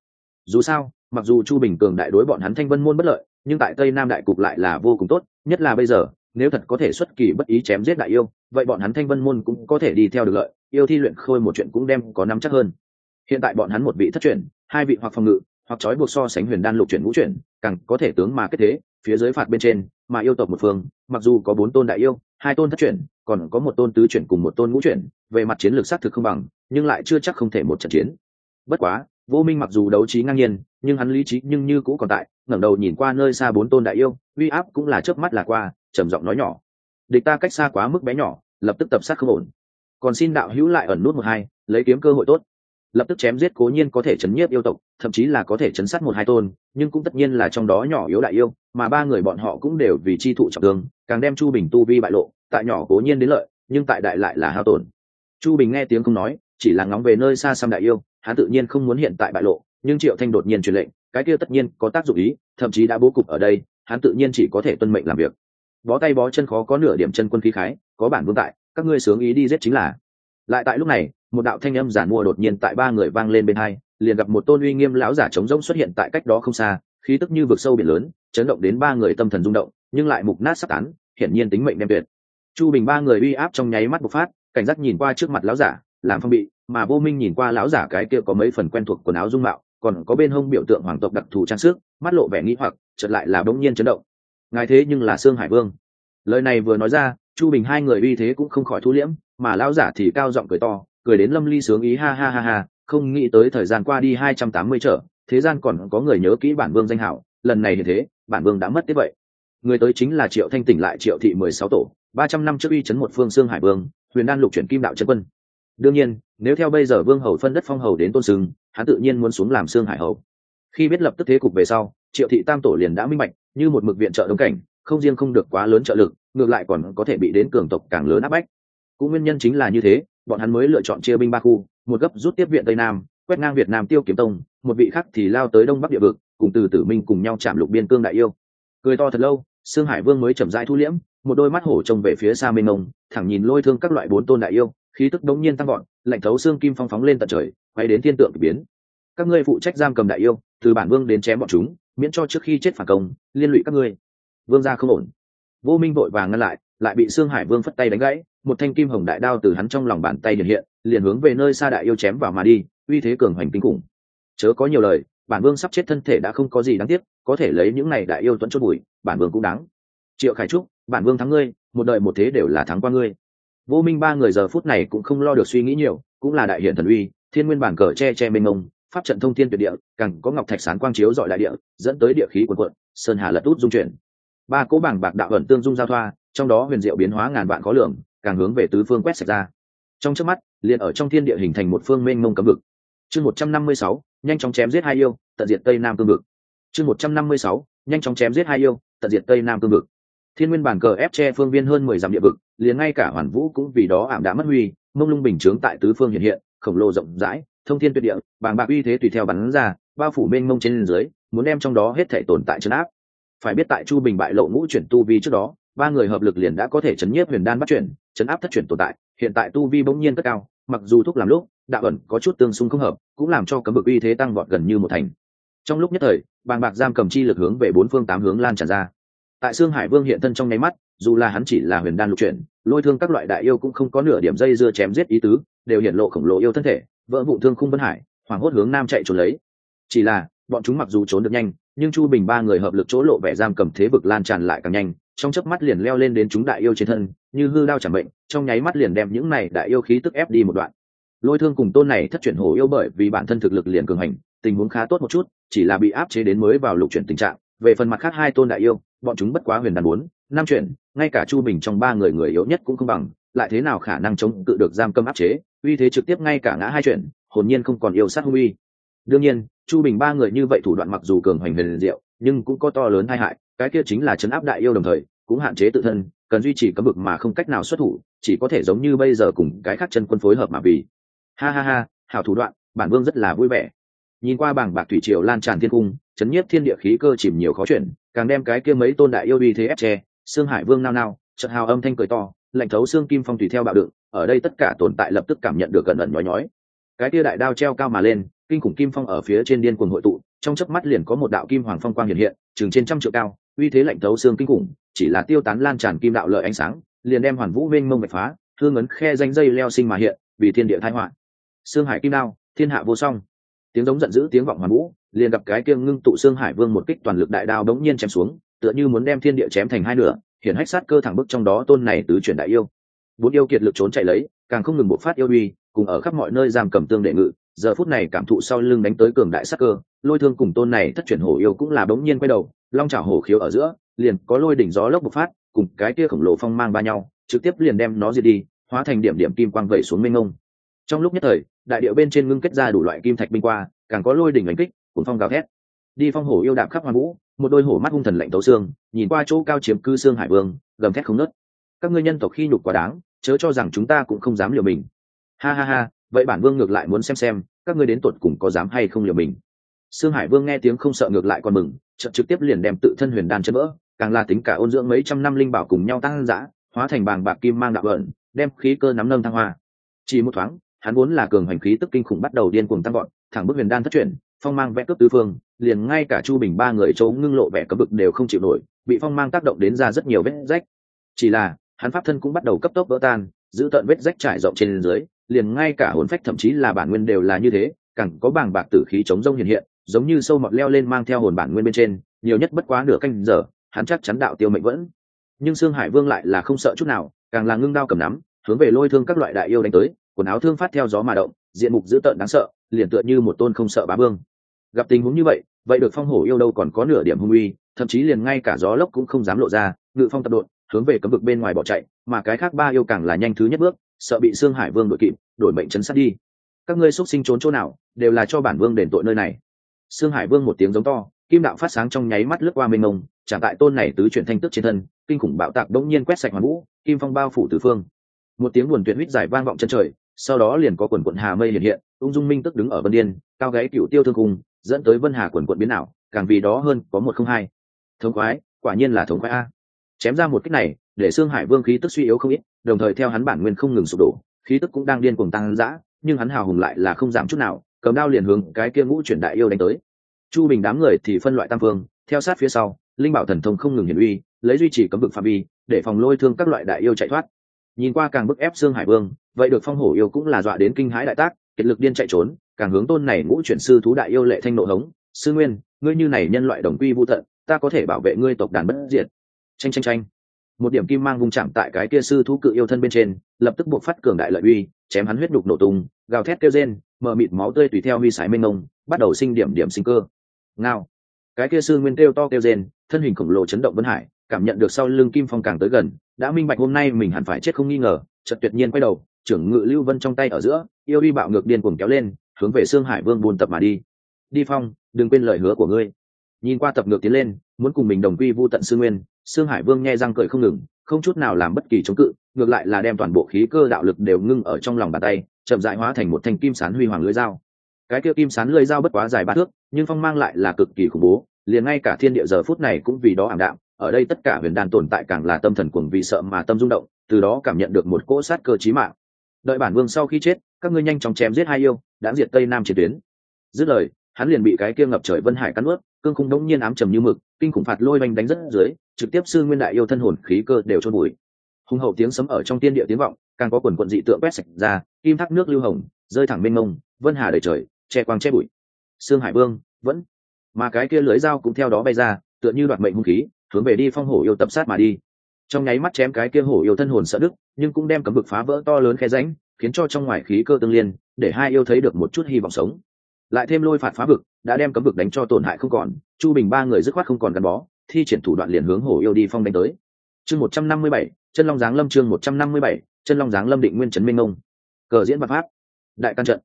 Speaker 1: Dù sao, mặc dù chu bình cường đại đối bọn hắn thanh vân môn bất lợi, nhưng tại tây nam đại cục lại là vô cùng tốt, nhất là bây giờ, nếu thật có thể xuất kỳ bất ý chém giết đại yêu, vậy bọn hắn thanh vân môn cũng có thể đi theo được lợi, yêu thi luyện khôi một chuyện cũng đem có nắm chắc hơn hiện tại bọn hắn một vị thất truyền, hai vị hoặc phòng ngự, hoặc trói buộc so sánh huyền đan lục chuyển ngũ chuyển, càng có thể tướng mà kết thế, phía dưới phạt bên trên, mà yêu tộc một phương, mặc dù có bốn tôn đại yêu, hai tôn thất chuyển còn có một tôn tứ chuyển cùng một tôn ngũ chuyển, về mặt chiến lược xác thực không bằng, nhưng lại chưa chắc không thể một trận chiến. Bất quá, vô minh mặc dù đấu trí ngang nhiên, nhưng hắn lý trí nhưng như cũ còn tại, ngẩng đầu nhìn qua nơi xa bốn tôn đại yêu, uy áp cũng là chớp mắt là qua, trầm giọng nói nhỏ. Địch ta cách xa quá mức bé nhỏ, lập tức tập sát không ổn. Còn xin đạo hữu lại ẩn nút một hai, lấy kiếm cơ hội tốt lập tức chém giết cố nhiên có thể chấn nhiếp yêu tộc, thậm chí là có thể chấn sát một hai tôn, nhưng cũng tất nhiên là trong đó nhỏ yếu đại yêu, mà ba người bọn họ cũng đều vì chi thụ trọng thương, càng đem chu bình tu vi bại lộ, tại nhỏ cố nhiên đến lợi, nhưng tại đại lại là hao tổn. Chu bình nghe tiếng không nói, chỉ là ngóng về nơi xa xăm đại yêu, hắn tự nhiên không muốn hiện tại bại lộ, nhưng triệu thanh đột nhiên truyền lệnh, cái kia tất nhiên có tác dụng ý, thậm chí đã bố cục ở đây, hắn tự nhiên chỉ có thể tuân mệnh làm việc. Bó tay bó chân khó có nửa điểm chân quân khí khái, có bản vương tại, các ngươi sướng ý đi giết chính là. Lại tại lúc này một đạo thanh âm giản mua đột nhiên tại ba người vang lên bên hai, liền gặp một tôn uy nghiêm lão giả trống rỗng xuất hiện tại cách đó không xa, khí tức như vực sâu biển lớn, chấn động đến ba người tâm thần rung động, nhưng lại mục nát sắp tán, hiển nhiên tính mệnh đem tuyệt. Chu bình ba người uy áp trong nháy mắt bộc phát, cảnh giác nhìn qua trước mặt lão giả, làm phong bị, mà vô minh nhìn qua lão giả cái kia có mấy phần quen thuộc quần áo dung mạo, còn có bên hông biểu tượng hoàng tộc đặc thù trang sức, mắt lộ vẻ nghĩ hoặc, chợt lại là bỗng nhiên chấn động. Ngài thế nhưng là sương hải vương. Lời này vừa nói ra, chu bình hai người uy thế cũng không khỏi thu liễm, mà lão giả thì cao giọng cười to cười đến lâm ly sướng ý ha ha ha ha, không nghĩ tới thời gian qua đi hai trăm tám mươi trở, thế gian còn có người nhớ kỹ bản vương danh hảo, lần này như thế, bản vương đã mất tiếp vậy. Người tới chính là triệu thanh tỉnh lại triệu thị mười sáu tổ, ba trăm năm trước uy chấn một phương xương hải vương, huyền đan lục chuyển kim đạo trấn quân. Đương nhiên, nếu theo bây giờ vương hầu phân đất phong hầu đến tôn sừng hắn tự nhiên muốn xuống làm xương hải hầu. Khi biết lập tức thế cục về sau, triệu thị tam tổ liền đã minh bạch, như một mực viện trợ đông cảnh, không riêng không được quá lớn trợ lực, ngược lại còn có thể bị đến cường tộc càng lớn áp bách. Cũng nguyên nhân chính là như thế bọn hắn mới lựa chọn chia binh ba khu, một gấp rút tiếp viện tây nam, quét ngang việt nam tiêu kiếm tông, một vị khác thì lao tới đông bắc địa vực, cùng từ tử minh cùng nhau chạm lục biên cương đại yêu. Cười to thật lâu, sương hải vương mới chậm rãi thu liễm, một đôi mắt hổ trông về phía xa mênh mông thẳng nhìn lôi thương các loại bốn tôn đại yêu, khí tức đống nhiên tăng gọn lạnh thấu xương kim phong phóng lên tận trời, quay đến thiên tượng k biến. Các ngươi phụ trách giam cầm đại yêu, từ bản vương đến chém bọn chúng, miễn cho trước khi chết phản công, liên lụy các ngươi. Vương gia không ổn. Vô minh vội vàng ngăn lại lại bị sương hải vương phất tay đánh gãy một thanh kim hồng đại đao từ hắn trong lòng bàn tay hiện hiện, liền hướng về nơi xa đại yêu chém vào mà đi, uy thế cường hoành kinh khủng. Chớ có nhiều lời, bản vương sắp chết thân thể đã không có gì đáng tiếc, có thể lấy những này đại yêu tuấn chốt bụi, bản vương cũng đáng. Triệu khải trúc, bản vương thắng ngươi, một đời một thế đều là thắng qua ngươi. Vô minh ba người giờ phút này cũng không lo được suy nghĩ nhiều, cũng là đại hiện thần uy, thiên nguyên bản cờ che che mênh mông, pháp trận thông thiên tuyệt địa, càng có ngọc thạch sán quang chiếu dọi đại địa, dẫn tới địa khí quần quận sơn hà lật út dung chuyển. Ba cỗ bảng bạc đạo ẩn tương dung giao thoa, trong đó huyền diệu biến hóa ngàn vạn khó lường càng hướng về tứ phương quét sạch ra. Trong trước mắt, liền ở trong thiên địa hình thành một phương mênh mông cấm vực. Chương một trăm năm mươi sáu, nhanh chóng chém giết hai yêu, tận diệt tây nam cương vực. Chương một trăm năm mươi sáu, nhanh chóng chém giết hai yêu, tận diệt tây nam cương vực. Thiên nguyên bản cờ ép che phương viên hơn mười dặm địa vực, liền ngay cả hoàn vũ cũng vì đó ảm đã mất huy, mông lung bình chướng tại tứ phương hiện hiện, khổng lồ rộng rãi, thông thiên tuyệt địa, bàng bạc uy thế tùy theo bắn ra, bao phủ mênh mông trên dưới, muốn đem trong đó hết thể tồn tại chấn áp. Phải biết tại chu bình bại lộ ngũ chuyển tu vi trước đó, ba người hợp lực liền đã có thể chấn nhiếp huyền đan bắt chuyển chấn áp thất chuyển tồn tại, hiện tại tu vi bỗng nhiên rất cao, mặc dù thuốc làm lúc, đạo ẩn có chút tương xung không hợp, cũng làm cho cấm bực uy thế tăng vọt gần như một thành. Trong lúc nhất thời, bàng bạc giam cầm chi lực hướng về bốn phương tám hướng lan tràn ra. Tại xương hải vương hiện thân trong nháy mắt, dù là hắn chỉ là huyền đan lục chuyển, lôi thương các loại đại yêu cũng không có nửa điểm dây dưa chém giết ý tứ, đều hiện lộ khổng lồ yêu thân thể, vỡ vụ thương khung vân hải, hoảng hốt hướng nam chạy trốn lấy. Chỉ là, bọn chúng mặc dù trốn được nhanh, nhưng chu bình ba người hợp lực chỗ lộ vẻ giam cầm thế vực lan tràn lại càng nhanh trong chớp mắt liền leo lên đến chúng đại yêu trên thân, như hư đao chẳng bệnh, trong nháy mắt liền đem những này đại yêu khí tức ép đi một đoạn. Lôi thương cùng tôn này thất chuyển hổ yêu bởi vì bản thân thực lực liền cường hành, tình huống khá tốt một chút, chỉ là bị áp chế đến mới vào lục chuyển tình trạng. Về phần mặt khác hai tôn đại yêu, bọn chúng bất quá huyền đàn bốn, năm chuyển, ngay cả chu bình trong ba người người yếu nhất cũng không bằng, lại thế nào khả năng chống cự được giam cầm áp chế, uy thế trực tiếp ngay cả ngã hai chuyển, hồn nhiên không còn yêu sát hung uy. Đương nhiên, chu bình ba người như vậy thủ đoạn mặc dù cường hoành huyền diệu, nhưng cũng có to lớn tai hại cái kia chính là chấn áp đại yêu đồng thời, cũng hạn chế tự thân, cần duy trì cấm vực mà không cách nào xuất thủ, chỉ có thể giống như bây giờ cùng cái khác chân quân phối hợp mà vì. Ha ha ha, hảo thủ đoạn, bản vương rất là vui vẻ. Nhìn qua bảng bạc thủy triều lan tràn thiên cung, chấn nhiếp thiên địa khí cơ chìm nhiều khó chuyển, càng đem cái kia mấy tôn đại yêu uy thế ép tre xương hải vương nao nao, chợt hào âm thanh cười to, lạnh thấu xương kim phong tùy theo bạo đựng, ở đây tất cả tồn tại lập tức cảm nhận được gần ẩn nhói nhói. Cái kia đại đao treo cao mà lên, kinh khủng kim phong ở phía trên điên cuồng hội tụ, trong chớp mắt liền có một đạo kim hoàng phong quang hiện hiện, chừng trên trăm triệu cao uy thế lạnh thấu xương kinh khủng, chỉ là tiêu tán lan tràn kim đạo lợi ánh sáng, liền đem hoàn vũ mênh mông bạch phá, thương ấn khe danh dây leo sinh mà hiện, vì thiên địa thái họa. Xương hải kim đao, thiên hạ vô song. Tiếng giống giận dữ, tiếng vọng hoàn vũ, liền gặp cái kia ngưng tụ xương hải vương một kích toàn lực đại đao đống nhiên chém xuống, tựa như muốn đem thiên địa chém thành hai nửa, hiển hách sát cơ thẳng bức trong đó tôn này tứ chuyển đại yêu. Bốn yêu kiệt lực trốn chạy lấy, càng không ngừng bộc phát yêu uy, cùng ở khắp mọi nơi giam cầm tương đệ ngự, giờ phút này cảm thụ sau lưng đánh tới cường đại sát cơ, lôi thương cùng tôn này thất chuyển hổ yêu cũng là bỗng nhiên quay đầu long chảo hổ khiếu ở giữa, liền có lôi đỉnh gió lốc bộc phát, cùng cái kia khổng lồ phong mang ba nhau, trực tiếp liền đem nó diệt đi, hóa thành điểm điểm kim quang vẩy xuống mênh ngông trong lúc nhất thời, đại điệu bên trên ngưng kết ra đủ loại kim thạch binh qua, càng có lôi đỉnh đánh kích, cuốn phong gào thét. Đi phong hổ yêu đạp khắp hoàng vũ, một đôi hổ mắt hung thần lạnh tấu xương, nhìn qua chỗ cao chiếm cư xương hải vương, gầm thét không nớt các ngươi nhân tộc khi nhục quá đáng, chớ cho rằng chúng ta cũng không dám liều mình. Ha ha ha, vậy bản vương ngược lại muốn xem xem, các ngươi đến tuột cùng có dám hay không liều mình. Sương Hải Vương nghe tiếng không sợ ngược lại còn mừng, chợt trực tiếp liền đem tự thân huyền đan chân vỡ, càng là tính cả ôn dưỡng mấy trăm năm linh bảo cùng nhau tăng dã, hóa thành bàng bạc kim mang đạo ẩn, đem khí cơ nắm nâng thăng hoa. Chỉ một thoáng, hắn vốn là cường hành khí tức kinh khủng bắt đầu điên cuồng tăng vọt, thẳng bức huyền đan thất chuyển, phong mang vẽ cướp tứ phương, liền ngay cả Chu Bình ba người chỗ ngưng lộ vẻ cấp bực đều không chịu nổi, bị phong mang tác động đến ra rất nhiều vết rách. Chỉ là, hắn pháp thân cũng bắt đầu cấp tốc vỡ tan, giữ tận vết rách trải rộng trên dưới, liền ngay cả hồn phách thậm chí là bản nguyên đều là như thế, càng có bàng bạc tử khí chống rông hiện hiện, giống như sâu mọt leo lên mang theo hồn bản nguyên bên trên, nhiều nhất bất quá nửa canh giờ, hắn chắc chắn đạo tiêu mệnh vẫn. Nhưng Sương Hải Vương lại là không sợ chút nào, càng là ngưng đao cầm nắm, hướng về lôi thương các loại đại yêu đánh tới, quần áo thương phát theo gió mà động, diện mục dữ tợn đáng sợ, liền tựa như một tôn không sợ bá vương. Gặp tình huống như vậy, vậy được phong hổ yêu đâu còn có nửa điểm hung uy, thậm chí liền ngay cả gió lốc cũng không dám lộ ra, ngự phong tập đột, hướng về cấm vực bên ngoài bỏ chạy, mà cái khác ba yêu càng là nhanh thứ nhất bước, sợ bị Sương Hải Vương đội kịp, đổi mệnh chấn sát đi. Các ngươi xuất sinh trốn chỗ nào, đều là cho bản vương đền tội nơi này. Sương Hải Vương một tiếng giống to, kim đạo phát sáng trong nháy mắt lướt qua mênh mông, chẳng tại tôn này tứ chuyển thanh tức trên thân, kinh khủng bạo tạc đống nhiên quét sạch hoàn vũ, kim phong bao phủ tứ phương. Một tiếng buồn tuyệt huyết giải vang vọng chân trời, sau đó liền có quần quần hà mây hiện hiện, ung dung minh tức đứng ở vân điên, cao gáy cựu tiêu thương cùng, dẫn tới vân hà quần quần biến ảo, càng vì đó hơn có một không hai. Thống khoái, quả nhiên là thống khoái a. Chém ra một kích này, để Sương Hải Vương khí tức suy yếu không ít, đồng thời theo hắn bản nguyên không ngừng sụp đổ, khí tức cũng đang điên cuồng tăng dã, nhưng hắn hào hùng lại là không giảm chút nào, cầm đao liền hướng cái kia ngũ chuyển đại yêu đánh tới. Chu bình đám người thì phân loại tam phương, theo sát phía sau, linh bảo thần thông không ngừng hiển uy, lấy duy trì cấm vực phạm vi, để phòng lôi thương các loại đại yêu chạy thoát. Nhìn qua càng bức ép xương hải vương, vậy được phong hổ yêu cũng là dọa đến kinh hãi đại tác, kiệt lực điên chạy trốn, càng hướng tôn này ngũ chuyển sư thú đại yêu lệ thanh nộ hống. Sư nguyên, ngươi như này nhân loại đồng quy vô tận, ta có thể bảo vệ ngươi tộc đàn bất diệt. Tranh tranh tranh một điểm kim mang vùng chạm tại cái kia sư thú cự yêu thân bên trên, lập tức buộc phát cường đại lợi uy, chém hắn huyết đục nổ tung, gào thét kêu rên mờ mịt máu tươi tùy theo huy sái mênh ngông bắt đầu sinh điểm điểm sinh cơ. Ngao. Cái kia sư nguyên kêu to kêu rên, thân hình khổng lồ chấn động vân hải, cảm nhận được sau lưng kim phong càng tới gần, đã minh bạch hôm nay mình hẳn phải chết không nghi ngờ, chợt tuyệt nhiên quay đầu, trưởng ngự lưu vân trong tay ở giữa, yêu đi bạo ngược điên cuồng kéo lên, hướng về xương hải vương buôn tập mà đi. Đi phong, đừng quên lời hứa của ngươi. Nhìn qua tập ngược tiến lên, muốn cùng mình đồng quy vu tận sư nguyên xương hải vương nghe răng cười không ngừng, không chút nào làm bất kỳ chống cự, ngược lại là đem toàn bộ khí cơ đạo lực đều ngưng ở trong lòng bàn tay chậm dại hóa thành một thanh kim sán huy hoàng lưới dao. Cái kia kim sán lưới dao bất quá dài ba thước, nhưng phong mang lại là cực kỳ khủng bố, liền ngay cả thiên địa giờ phút này cũng vì đó ảm đạm. Ở đây tất cả huyền đan tồn tại càng là tâm thần cuồng vì sợ mà tâm rung động, từ đó cảm nhận được một cỗ sát cơ chí mạng. Đợi bản vương sau khi chết, các ngươi nhanh chóng chém giết hai yêu đã diệt tây nam chiến tuyến. Dứt lời, hắn liền bị cái kia ngập trời vân hải cắn ướt cương khung đống nhiên ám trầm như mực, kinh khủng phạt lôi banh đánh rất dưới, trực tiếp sư nguyên đại yêu thân hồn khí cơ đều trôn bụi. Hùng hậu tiếng sấm ở trong tiên địa tiếng vọng càng có quần quận dị tượng quét sạch ra, kim thác nước lưu hồng, rơi thẳng bên mông, vân hà đầy trời, che quang che bụi. Sương hải vương, vẫn. Mà cái kia lưới dao cũng theo đó bay ra, tựa như đoạt mệnh hung khí, hướng về đi phong hổ yêu tập sát mà đi. Trong nháy mắt chém cái kia hổ yêu thân hồn sợ đức nhưng cũng đem cấm vực phá vỡ to lớn khe ránh khiến cho trong ngoài khí cơ tương liên, để hai yêu thấy được một chút hy vọng sống. Lại thêm lôi phạt phá vực, đã đem cấm vực đánh cho tổn hại không còn, chu bình ba người dứt khoát không còn gắn bó, thi triển thủ đoạn liền hướng hổ yêu đi phong đánh tới. Chương một trăm năm mươi bảy, chân long giáng lâm chương một trăm năm mươi bảy chân long giáng lâm định nguyên trấn minh ông. Cờ diễn bạc pháp. Đại căn trận.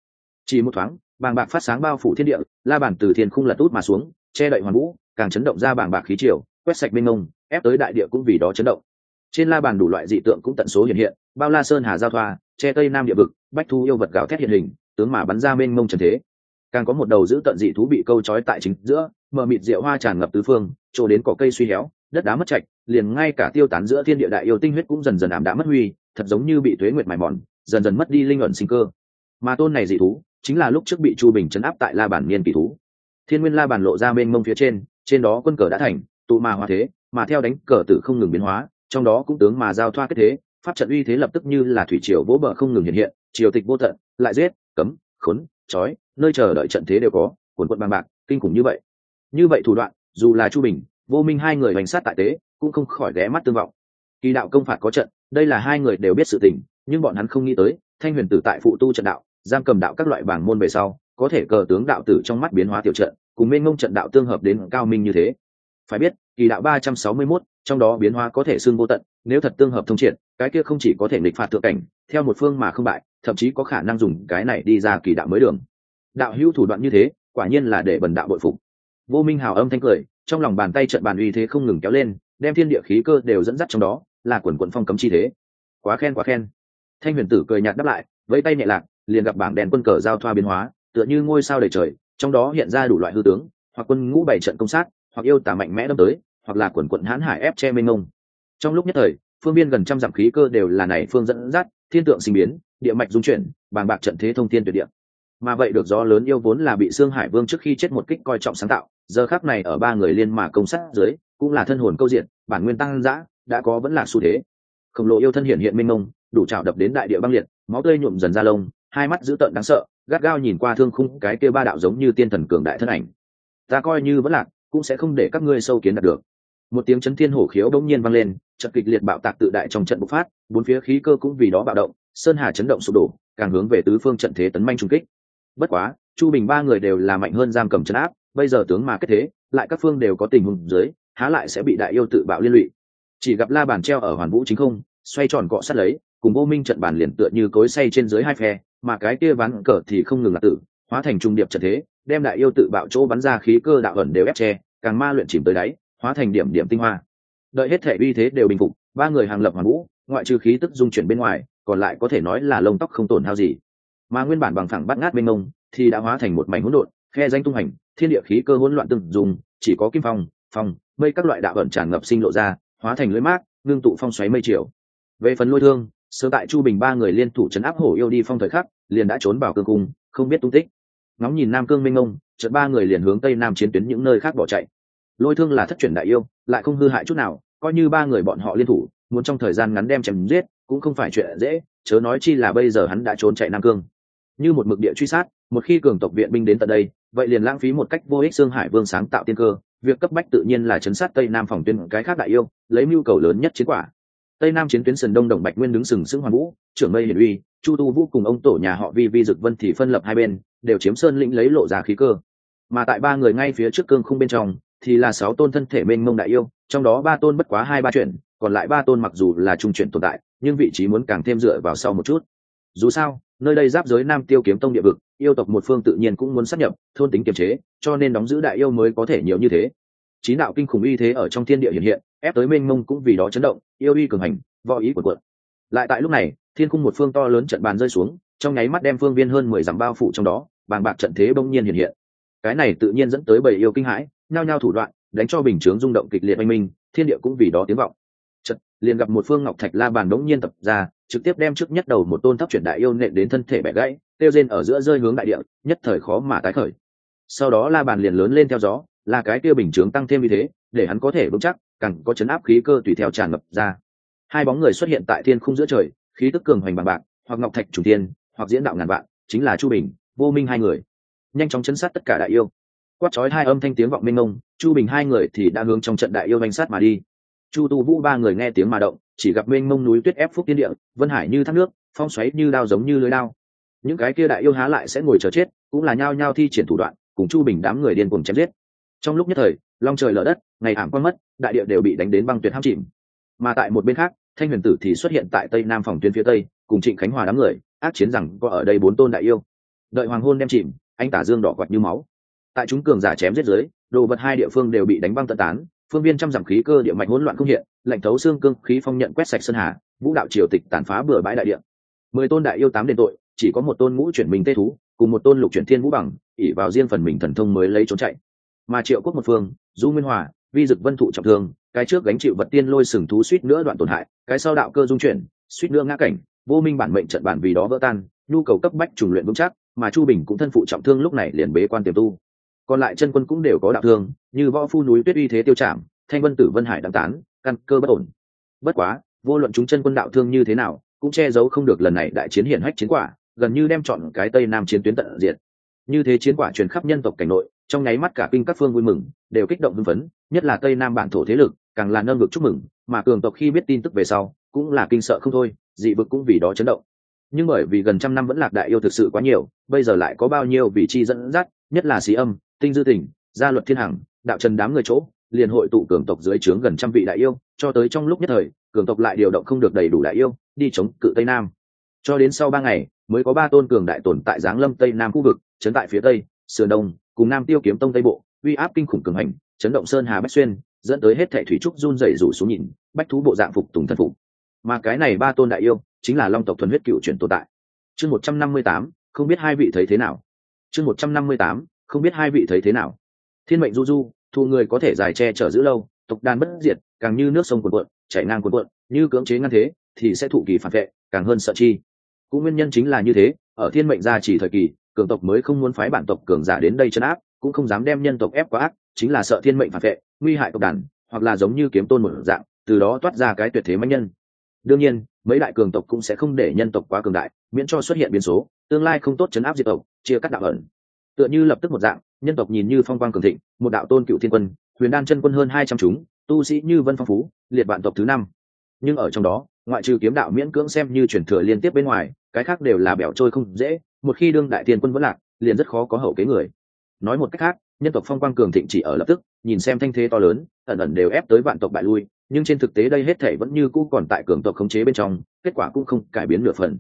Speaker 1: Chỉ một thoáng, bàng bạc phát sáng bao phủ thiên địa, la bàn từ thiên khung lật út mà xuống, che đậy hoàn vũ, càng chấn động ra bàng bạc khí triều, quét sạch minh ông, ép tới đại địa cũng vì đó chấn động. Trên la bàn đủ loại dị tượng cũng tận số hiện hiện, bao la sơn hà giao thoa, che tây nam địa vực, bách thu yêu vật gào thét hiện hình, tướng mà bắn ra mênh mông trần thế. Càng có một đầu giữ tận dị thú bị câu trói tại chính giữa, mờ mịt rượu hoa tràn ngập tứ phương, trổ đến cỏ cây suy héo, đất đá mất chạch liền ngay cả tiêu tán giữa thiên địa đại yêu tinh huyết cũng dần dần ảm đã mất huy thật giống như bị thuế nguyệt mài mòn, dần dần mất đi linh ẩn sinh cơ. Mà tôn này dị thú, chính là lúc trước bị chu bình chấn áp tại la bản niên kỳ thú. Thiên nguyên la bản lộ ra bên mông phía trên trên đó quân cờ đã thành, tụ mà hóa thế, mà theo đánh cờ tử không ngừng biến hóa, trong đó cũng tướng mà giao thoa kết thế, pháp trận uy thế lập tức như là thủy triều vỗ bờ không ngừng hiện hiện, triều tịch vô tận, lại giết, cấm, khốn, trói, nơi chờ đợi trận thế đều có, cuồn quận bằng bạc, kinh khủng như vậy. Như vậy thủ đoạn, dù là chu bình, vô minh hai người hành sát tại tế, cũng không khỏi ghé mắt tương vọng kỳ đạo công phạt có trận đây là hai người đều biết sự tình nhưng bọn hắn không nghĩ tới thanh huyền tử tại phụ tu trận đạo giam cầm đạo các loại bảng môn về sau có thể cờ tướng đạo tử trong mắt biến hóa tiểu trận cùng mênh ngông trận đạo tương hợp đến cao minh như thế. Phải biết kỳ đạo ba trăm sáu mươi 361, trong đó biến hóa có thể xương vô tận nếu thật tương hợp thông triệt cái kia không chỉ có thể nghịch phạt thượng cảnh theo một phương mà không bại thậm chí có khả năng dùng cái này đi ra kỳ đạo mới đường. Đạo hữu thủ đoạn như thế quả nhiên là để bần đạo bội phục. Vô minh hào âm thanh cười trong lòng bàn tay trận bàn uy thế không ngừng kéo lên đem thiên địa khí cơ đều dẫn dắt trong đó là quần quận phong cấm chi thế. Quá khen quá khen. Thanh huyền tử cười nhạt đáp lại, vẫy tay nhẹ lạc, liền gặp bảng đèn quân cờ giao thoa biến hóa, tựa như ngôi sao đầy trời, trong đó hiện ra đủ loại hư tướng, hoặc quân ngũ bảy trận công sát, hoặc yêu tả mạnh mẽ đâm tới, hoặc là quần quận hãn hải ép che mênh ngông trong lúc nhất thời, phương biên gần trăm dặm khí cơ đều là này phương dẫn dắt, thiên tượng sinh biến, địa mạch dung chuyển, bàng bạc trận thế thông thiên tuyệt địa. Mà vậy được do lớn yêu vốn là bị xương hải vương trước khi chết một kích coi trọng sáng tạo, giờ khác này ở ba người liên mà công sát dưới, cũng là thân hồn câu diện, bản nguyên tăng dã đã có vẫn là xu thế. Khổng lồ yêu thân hiện hiện minh mông, đủ trào đập đến đại địa băng liệt, máu tươi nhuộm dần ra lông, hai mắt dữ tợn đáng sợ, gắt gao nhìn qua thương khung cái kia ba đạo giống như tiên thần cường đại thân ảnh. Ta coi như vẫn lạc, cũng sẽ không để các ngươi sâu kiến đạt được. Một tiếng chấn thiên hổ khiếu bỗng nhiên vang lên, trận kịch liệt bạo tạc tự đại trong trận bộc phát, bốn phía khí cơ cũng vì đó bạo động, sơn hà chấn động sụp đổ, càng hướng về tứ phương trận thế tấn manh trung kích. Bất quá, chu bình ba người đều là mạnh hơn giam cầm chấn áp, bây giờ tướng mà kết thế, lại các phương đều có tình huống dưới, há lại sẽ bị đại yêu tự bạo liên lụy chỉ gặp la bàn treo ở hoàn vũ chính không, xoay tròn cọ sát lấy, cùng vô minh trận bàn liền tựa như cối say trên dưới hai phe, mà cái kia ván cờ thì không ngừng là tử, hóa thành trung điệp trận thế, đem đại yêu tự bạo chỗ bắn ra khí cơ đạo ẩn đều ép tre càng ma luyện chìm tới đáy, hóa thành điểm điểm tinh hoa. Đợi hết thể uy thế đều bình phục, ba người hàng lập hoàn vũ, ngoại trừ khí tức dung chuyển bên ngoài, còn lại có thể nói là lông tóc không tổn hao gì. Mà nguyên bản bằng phẳng bắt ngát bên ngông thì đã hóa thành một mảnh hỗn độn, khe danh tung hành, thiên địa khí cơ hỗn loạn từng dùng, chỉ có kim phong phong, mây các loại đạo ẩn tràn ngập sinh lộ ra hóa thành lưới mát, ngưng tụ phong xoáy mây chiều về phần lôi thương, sơ tại chu bình ba người liên thủ chấn áp hổ yêu đi phong thời khắc, liền đã trốn vào cương cung, không biết tung tích. Ngóng nhìn nam cương minh ngông, chợt ba người liền hướng tây nam chiến tuyến những nơi khác bỏ chạy. Lôi thương là thất truyền đại yêu, lại không hư hại chút nào, coi như ba người bọn họ liên thủ, muốn trong thời gian ngắn đem chém giết, cũng không phải chuyện dễ, chớ nói chi là bây giờ hắn đã trốn chạy nam cương. Như một mực địa truy sát, một khi cường tộc viện binh đến tận đây, vậy liền lãng phí một cách vô ích xương hải vương sáng tạo tiên cơ việc cấp bách tự nhiên là chấn sát tây nam phòng tuyến cái khác đại yêu, lấy mưu cầu lớn nhất chiến quả. Tây nam chiến tuyến sườn đông đồng bạch nguyên đứng sừng sững hoàn vũ, trưởng mây hiển uy, chu tu vũ cùng ông tổ nhà họ vi vi dực vân thì phân lập hai bên, đều chiếm sơn lĩnh lấy lộ ra khí cơ. Mà tại ba người ngay phía trước cương khung bên trong, thì là sáu tôn thân thể mênh mông đại yêu, trong đó ba tôn bất quá hai ba chuyện, còn lại ba tôn mặc dù là trung chuyển tồn tại, nhưng vị trí muốn càng thêm dựa vào sau một chút. Dù sao nơi đây giáp giới nam tiêu kiếm tông địa vực yêu tộc một phương tự nhiên cũng muốn sát nhập thôn tính kiềm chế cho nên đóng giữ đại yêu mới có thể nhiều như thế. Chín đạo kinh khủng uy thế ở trong thiên địa hiện hiện ép tới mênh mông cũng vì đó chấn động yêu uy cường hành võ ý của quận lại tại lúc này thiên cung một phương to lớn trận bàn rơi xuống trong nháy mắt đem phương viên hơn mười dặm bao phủ trong đó bàn bạc trận thế bỗng nhiên hiện hiện. Cái này tự nhiên dẫn tới bầy yêu kinh hãi nhao nhao thủ đoạn đánh cho bình chướng rung động kịch liệt oanh minh thiên địa cũng vì đó tiếng vọng. Chật, liền gặp một phương ngọc thạch la bàn đống nhiên tập ra trực tiếp đem trước nhất đầu một tôn thấp chuyển đại yêu nện đến thân thể bẻ gãy tiêu rên ở giữa rơi hướng đại địa, nhất thời khó mà tái khởi. Sau đó la bàn liền lớn lên theo gió, là cái tiêu bình chướng tăng thêm như thế, để hắn có thể vững chắc, càng có chấn áp khí cơ tùy theo tràn ngập ra. Hai bóng người xuất hiện tại thiên khung giữa trời, khí tức cường hoành bằng bạc, hoặc ngọc thạch chủ tiên, hoặc diễn đạo ngàn vạn, chính là chu bình, vô minh hai người. Nhanh chóng chấn sát tất cả đại yêu. Quát chói hai âm thanh tiếng vọng minh ông chu bình hai người thì đã hướng trong trận đại yêu danh sát mà đi chu tu vũ ba người nghe tiếng mà động, chỉ gặp mênh mông núi tuyết ép phúc tiên địa, vân hải như thác nước, phong xoáy như đao giống như lưới đao. Những cái kia đại yêu há lại sẽ ngồi chờ chết, cũng là nhao nhao thi triển thủ đoạn, cùng chu bình đám người điên cùng chém giết. Trong lúc nhất thời, long trời lở đất, ngày ảm quan mất, đại địa đều bị đánh đến băng tuyệt ham chìm. Mà tại một bên khác, thanh huyền tử thì xuất hiện tại tây nam phòng tuyến phía tây, cùng trịnh khánh hòa đám người, ác chiến rằng có ở đây bốn tôn đại yêu. Đợi hoàng hôn đem chìm, anh tả dương đỏ quạt như máu. Tại chúng cường giả chém giết dưới, đồ vật hai địa phương đều bị đánh băng tận tán phương viên trăm dặm khí cơ địa mạch hỗn loạn không hiện, lạnh thấu xương cương khí phong nhận quét sạch sơn hà, vũ đạo triều tịch tàn phá bừa bãi đại địa. Mười tôn đại yêu tám đền tội, chỉ có một tôn ngũ chuyển mình tê thú, cùng một tôn lục chuyển thiên vũ bằng ỉ vào riêng phần mình thần thông mới lấy trốn chạy. Mà triệu quốc một phương, du nguyên hòa, vi dực vân thụ trọng thương, cái trước gánh chịu vật tiên lôi sừng thú suýt nữa đoạn tổn hại, cái sau đạo cơ dung chuyển, suýt nữa ngã cảnh, vô minh bản mệnh trận bản vì đó vỡ tan, nhu cầu cấp bách trùng luyện vững chắc, mà chu bình cũng thân phụ trọng thương lúc này liền bế quan tiềm tu còn lại chân quân cũng đều có đạo thương, như võ phu núi tuyết uy thế tiêu chạm thanh vân tử vân hải đăng tán, căn cơ bất ổn. Bất quá, vô luận chúng chân quân đạo thương như thế nào, cũng che giấu không được lần này đại chiến hiển hách chiến quả, gần như đem chọn cái tây nam chiến tuyến tận diệt. Như thế chiến quả truyền khắp nhân tộc cảnh nội, trong nháy mắt cả kinh các phương vui mừng, đều kích động hưng phấn, nhất là tây nam bản thổ thế lực, càng là nâng ngực chúc mừng, mà cường tộc khi biết tin tức về sau, cũng là kinh sợ không thôi, dị vực cũng vì đó chấn động nhưng bởi vì gần trăm năm vẫn lạc đại yêu thực sự quá nhiều, bây giờ lại có bao nhiêu vị trí dẫn dắt, nhất là xí âm, tinh dư tỉnh gia luật thiên hằng, đạo trần đám người chỗ, liền hội tụ cường tộc dưới trướng gần trăm vị đại yêu, cho tới trong lúc nhất thời, cường tộc lại điều động không được đầy đủ đại yêu, đi chống cự tây nam. Cho đến sau ba ngày, mới có ba tôn cường đại tồn tại giáng lâm tây nam khu vực, chấn tại phía tây, sườn đông, cùng nam tiêu kiếm tông tây bộ, uy áp kinh khủng cường hành, chấn động sơn hà bách xuyên, dẫn tới hết thẻ thủy trúc run rẩy rủ xuống nhìn, bách thú bộ dạng phục tùng thần phục mà cái này ba tôn đại yêu chính là long tộc thuần huyết cựu chuyển tồn tại. Chương một trăm năm mươi tám, không biết hai vị thấy thế nào. Chương một trăm năm mươi tám, không biết hai vị thấy thế nào. Thiên mệnh du du thu người có thể dài che chở giữ lâu, tộc đàn bất diệt, càng như nước sông cuồn cuộn, chảy ngang cuồn cuộn, như cưỡng chế ngăn thế, thì sẽ thụ kỳ phản vệ, càng hơn sợ chi. Cũng nguyên nhân chính là như thế, ở thiên mệnh gia chỉ thời kỳ, cường tộc mới không muốn phái bản tộc cường giả đến đây chấn áp, cũng không dám đem nhân tộc ép quá ác, chính là sợ thiên mệnh phản vệ, nguy hại tộc đàn, hoặc là giống như kiếm tôn một dạng, từ đó toát ra cái tuyệt thế mạnh nhân đương nhiên, mấy đại cường tộc cũng sẽ không để nhân tộc quá cường đại, miễn cho xuất hiện biến số, tương lai không tốt chấn áp diệt tộc, chia cắt đạo ẩn. Tựa như lập tức một dạng, nhân tộc nhìn như phong quang cường thịnh, một đạo tôn cựu thiên quân, huyền đan chân quân hơn hai trăm chúng, tu sĩ như vân phong phú, liệt vạn tộc thứ năm. Nhưng ở trong đó, ngoại trừ kiếm đạo miễn cưỡng xem như chuyển thừa liên tiếp bên ngoài, cái khác đều là bẻo trôi không dễ, một khi đương đại thiên quân vẫn lạc, liền rất khó có hậu kế người. Nói một cách khác, nhân tộc phong quang cường thịnh chỉ ở lập tức, nhìn xem thanh thế to lớn, ẩn ẩn đều ép tới vạn tộc bại lui nhưng trên thực tế đây hết thể vẫn như cũ còn tại cường tộc khống chế bên trong, kết quả cũng không cải biến nửa phần.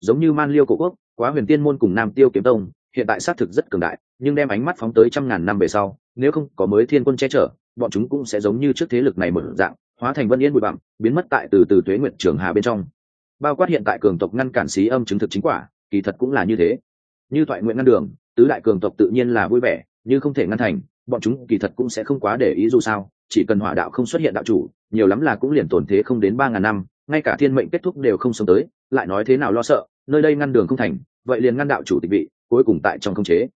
Speaker 1: Giống như man liêu cổ quốc, quá huyền tiên môn cùng nam tiêu kiếm tông, hiện tại xác thực rất cường đại, nhưng đem ánh mắt phóng tới trăm ngàn năm về sau, nếu không có mới thiên quân che chở, bọn chúng cũng sẽ giống như trước thế lực này mở dạng, hóa thành vân yên bụi bặm, biến mất tại từ từ tuế nguyện trường hà bên trong. Bao quát hiện tại cường tộc ngăn cản xí âm chứng thực chính quả, kỳ thật cũng là như thế. Như thoại nguyện ngăn đường, tứ đại cường tộc tự nhiên là vui vẻ, nhưng không thể ngăn thành, bọn chúng kỳ thật cũng sẽ không quá để ý dù sao chỉ cần hỏa đạo không xuất hiện đạo chủ, nhiều lắm là cũng liền tổn thế không đến ba ngàn năm, ngay cả thiên mệnh kết thúc đều không sống tới, lại nói thế nào lo sợ, nơi đây ngăn đường không thành, vậy liền ngăn đạo chủ tịch vị, cuối cùng tại trong không chế.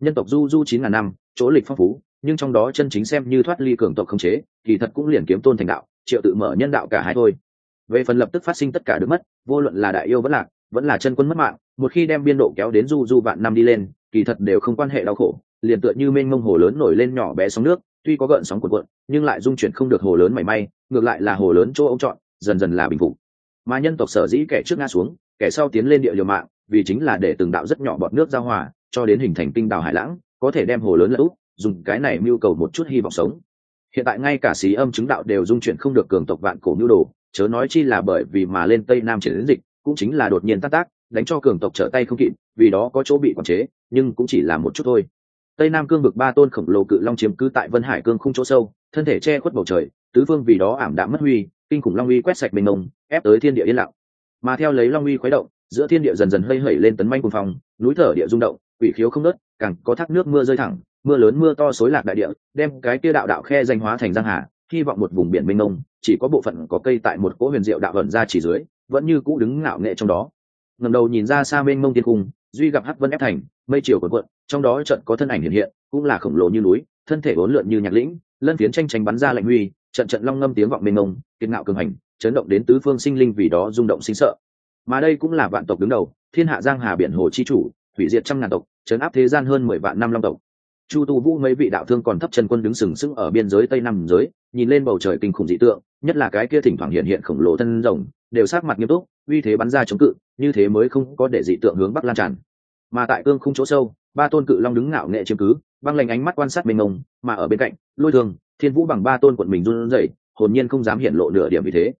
Speaker 1: Nhân tộc du du chín ngàn năm, chỗ lịch phong phú, nhưng trong đó chân chính xem như thoát ly cường tộc không chế, kỳ thật cũng liền kiếm tôn thành đạo, triệu tự mở nhân đạo cả hai thôi. Về phần lập tức phát sinh tất cả được mất, vô luận là đại yêu vẫn lạc vẫn là chân quân mất mạng, một khi đem biên độ kéo đến du du vạn năm đi lên, kỳ thật đều không quan hệ đau khổ, liền tựa như mênh mông hồ lớn nổi lên nhỏ bé sóng nước tuy có gợn sóng cuộn cuộn, nhưng lại dung chuyển không được hồ lớn mảy may, ngược lại là hồ lớn chỗ ông chọn, dần dần là bình phục. Mà nhân tộc sở dĩ kẻ trước ngã xuống, kẻ sau tiến lên địa liều mạng, vì chính là để từng đạo rất nhỏ bọt nước giao hòa, cho đến hình thành kinh đảo hải lãng, có thể đem hồ lớn lỡ úp, dùng cái này mưu cầu một chút hy vọng sống. Hiện tại ngay cả xí âm chứng đạo đều dung chuyển không được cường tộc vạn cổ nhu đồ, chớ nói chi là bởi vì mà lên tây nam triển đến dịch, cũng chính là đột nhiên tác tác, đánh cho cường tộc trở tay không kịp, vì đó có chỗ bị quản chế, nhưng cũng chỉ là một chút thôi tây nam cương vực ba tôn khổng lồ cự long chiếm cứ tại vân hải cương không chỗ sâu, thân thể che khuất bầu trời, tứ phương vì đó ảm đạm mất huy, kinh khủng long uy quét sạch mình mông, ép tới thiên địa yên lặng. Mà theo lấy long uy khuấy động, giữa thiên địa dần dần hơi hẩy lên tấn manh cùng phòng núi thở địa rung động, quỷ khiếu không nớt càng có thác nước mưa rơi thẳng, mưa lớn mưa to xối lạc đại địa, đem cái kia đạo đạo khe danh hóa thành giang hà, hy vọng một vùng biển mênh mông, chỉ có bộ phận có cây tại một cỗ huyền diệu đạo ẩn ra chỉ dưới, vẫn như cũ đứng ngạo nghệ trong đó. Ngầm đầu nhìn ra xa mênh mông tiên cung, duy gặp hắc vân ép thành mây chiều cuộn cuộn, trong đó trận có thân ảnh hiện hiện, cũng là khổng lồ như núi, thân thể uốn lượn như nhạc lĩnh, lân phiến tranh tranh bắn ra lạnh huy, trận trận long ngâm tiếng vọng mênh mông, kiệt ngạo cường hành, chấn động đến tứ phương sinh linh vì đó rung động sinh sợ. Mà đây cũng là vạn tộc đứng đầu, thiên hạ giang hà biển hồ chi chủ, hủy diệt trăm ngàn tộc chấn áp thế gian hơn mười vạn năm long tộc. Chu tu vũ mấy vị đạo thương còn thấp chân quân đứng sừng sững ở biên giới tây nam giới, nhìn lên bầu trời kinh khủng dị tượng, nhất là cái kia thỉnh thoảng hiện hiện khổng lồ thân rồng, đều sát mặt nghiêm túc, uy thế bắn ra chống cự, như thế mới không có để dị tượng hướng bắc lan tràn mà tại cương khung chỗ sâu, ba tôn cự long đứng ngạo nghệ chiếm cứ, băng lệnh ánh mắt quan sát mênh mông, mà ở bên cạnh, lôi thường, thiên vũ bằng ba tôn quận mình run rẩy, hồn nhiên không dám hiện lộ nửa điểm vì thế.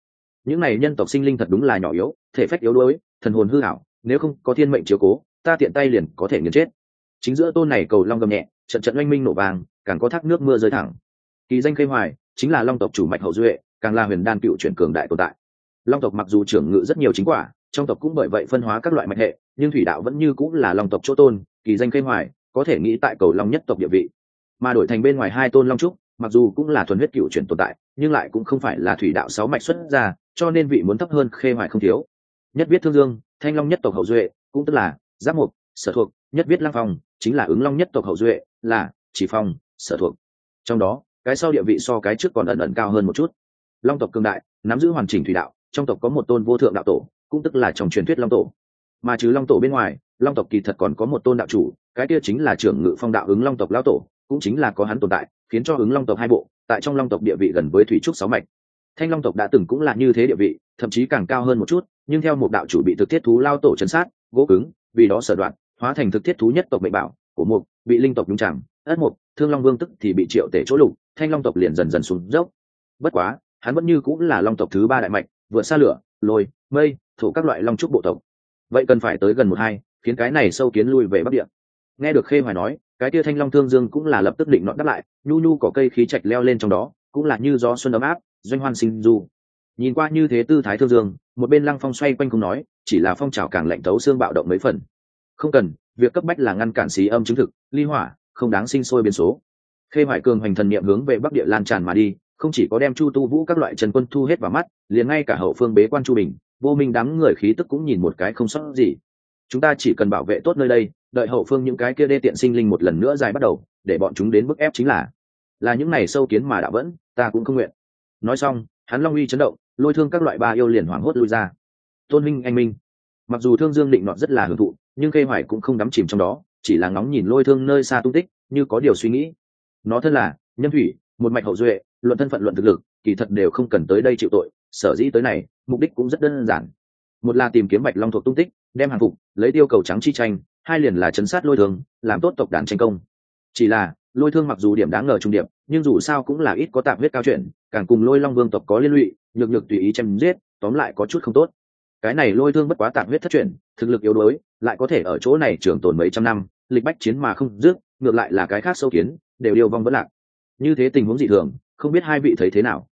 Speaker 1: Những này nhân tộc sinh linh thật đúng là nhỏ yếu, thể phách yếu đuối, thần hồn hư hảo nếu không có thiên mệnh chiếu cố, ta tiện tay liền có thể nghiền chết. Chính giữa tôn này cầu long gầm nhẹ, trận trận oanh minh nổ vàng càng có thác nước mưa rơi thẳng. Kỳ danh khê hoài, chính là long tộc chủ mạch hậu duệ, càng là huyền đan cựu chuyển cường đại tồn tại long tộc mặc dù trưởng ngự rất nhiều chính quả, trong tộc cũng bởi vậy phân hóa các loại mạch hệ, nhưng thủy đạo vẫn như cũng là long tộc chỗ tôn, kỳ danh khê hoài, có thể nghĩ tại cầu long nhất tộc địa vị. Mà đổi thành bên ngoài hai tôn long trúc, mặc dù cũng là thuần huyết cựu chuyển tồn tại, nhưng lại cũng không phải là thủy đạo sáu mạch xuất ra, cho nên vị muốn thấp hơn khê hoài không thiếu. Nhất viết thương dương, thanh long nhất tộc hậu duệ, cũng tức là giáp mục, sở thuộc, nhất viết lang phong, chính là ứng long nhất tộc hậu duệ, là chỉ phong, sở thuộc. Trong đó, cái sau địa vị so cái trước còn ẩn ẩn cao hơn một chút. Long tộc cương đại, nắm giữ hoàn chỉnh thủy đạo trong tộc có một tôn vô thượng đạo tổ, cũng tức là trong truyền thuyết long tổ. Mà trừ long tổ bên ngoài, long tộc kỳ thật còn có một tôn đạo chủ, cái kia chính là trưởng ngự phong đạo ứng long tộc lao tổ, cũng chính là có hắn tồn tại, khiến cho ứng long tộc hai bộ, tại trong long tộc địa vị gần với thủy trúc sáu mạch. Thanh long tộc đã từng cũng là như thế địa vị, thậm chí càng cao hơn một chút, nhưng theo một đạo chủ bị thực thiết thú lao tổ chấn sát, gỗ cứng, vì đó sở đoạn, hóa thành thực thiết thú nhất tộc mệnh bảo, của mục bị linh tộc nhung chẳng ất mục thương long vương tức thì bị triệu tể chỗ lục, thanh long tộc liền dần dần xuống dốc. Bất quá, hắn vẫn như cũng là long tộc thứ ba đại mạch vượt xa lửa, lôi, mây, thổ các loại long trúc bộ tộc. Vậy cần phải tới gần một hai, khiến cái này sâu kiến lui về bắc địa. Nghe được khê hoài nói, cái tia thanh long thương dương cũng là lập tức định nọn đáp lại, nhu nhu có cây khí chạch leo lên trong đó, cũng là như gió xuân ấm áp, doanh hoan sinh du. Nhìn qua như thế tư thái thương dương, một bên lăng phong xoay quanh không nói, chỉ là phong trào càng lạnh tấu xương bạo động mấy phần. Không cần, việc cấp bách là ngăn cản xí âm chứng thực, ly hỏa, không đáng sinh sôi biến số. Khê hoài cường hoành thần niệm hướng về bắc địa lan tràn mà đi không chỉ có đem chu tu vũ các loại trần quân thu hết vào mắt, liền ngay cả hậu phương bế quan chu bình, vô minh đám người khí tức cũng nhìn một cái không sót gì. Chúng ta chỉ cần bảo vệ tốt nơi đây, đợi hậu phương những cái kia đê tiện sinh linh một lần nữa dài bắt đầu, để bọn chúng đến bức ép chính là là những này sâu kiến mà đã vẫn, ta cũng không nguyện. Nói xong, hắn long uy chấn động, lôi thương các loại ba yêu liền hoảng hốt lui ra. Tôn minh, anh minh. Mặc dù thương dương định nọt rất là hưởng thụ, nhưng khê hoài cũng không đắm chìm trong đó, chỉ là ngóng nhìn lôi thương nơi xa tung tích, như có điều suy nghĩ. Nó thân là nhân thủy, một mạch hậu duệ luận thân phận, luận thực lực, kỳ thật đều không cần tới đây chịu tội, sở dĩ tới này, mục đích cũng rất đơn giản. Một là tìm kiếm bạch long thuộc tung tích, đem hàng phục, lấy tiêu cầu trắng chi tranh, hai liền là chấn sát lôi thương, làm tốt tộc đàn tranh công. Chỉ là, lôi thương mặc dù điểm đáng ngờ trung điểm nhưng dù sao cũng là ít có tạm huyết cao chuyện, càng cùng lôi long vương tộc có liên lụy, nhược nhược tùy ý chém giết, tóm lại có chút không tốt. Cái này lôi thương bất quá tạm huyết thất chuyển thực lực yếu đuối, lại có thể ở chỗ này trường tồn mấy trăm năm, lịch bách chiến mà không dứt, ngược lại là cái khác sâu kiến, đều điều vong vẫn lạc. Như thế tình huống dị thường không biết hai vị thấy thế nào.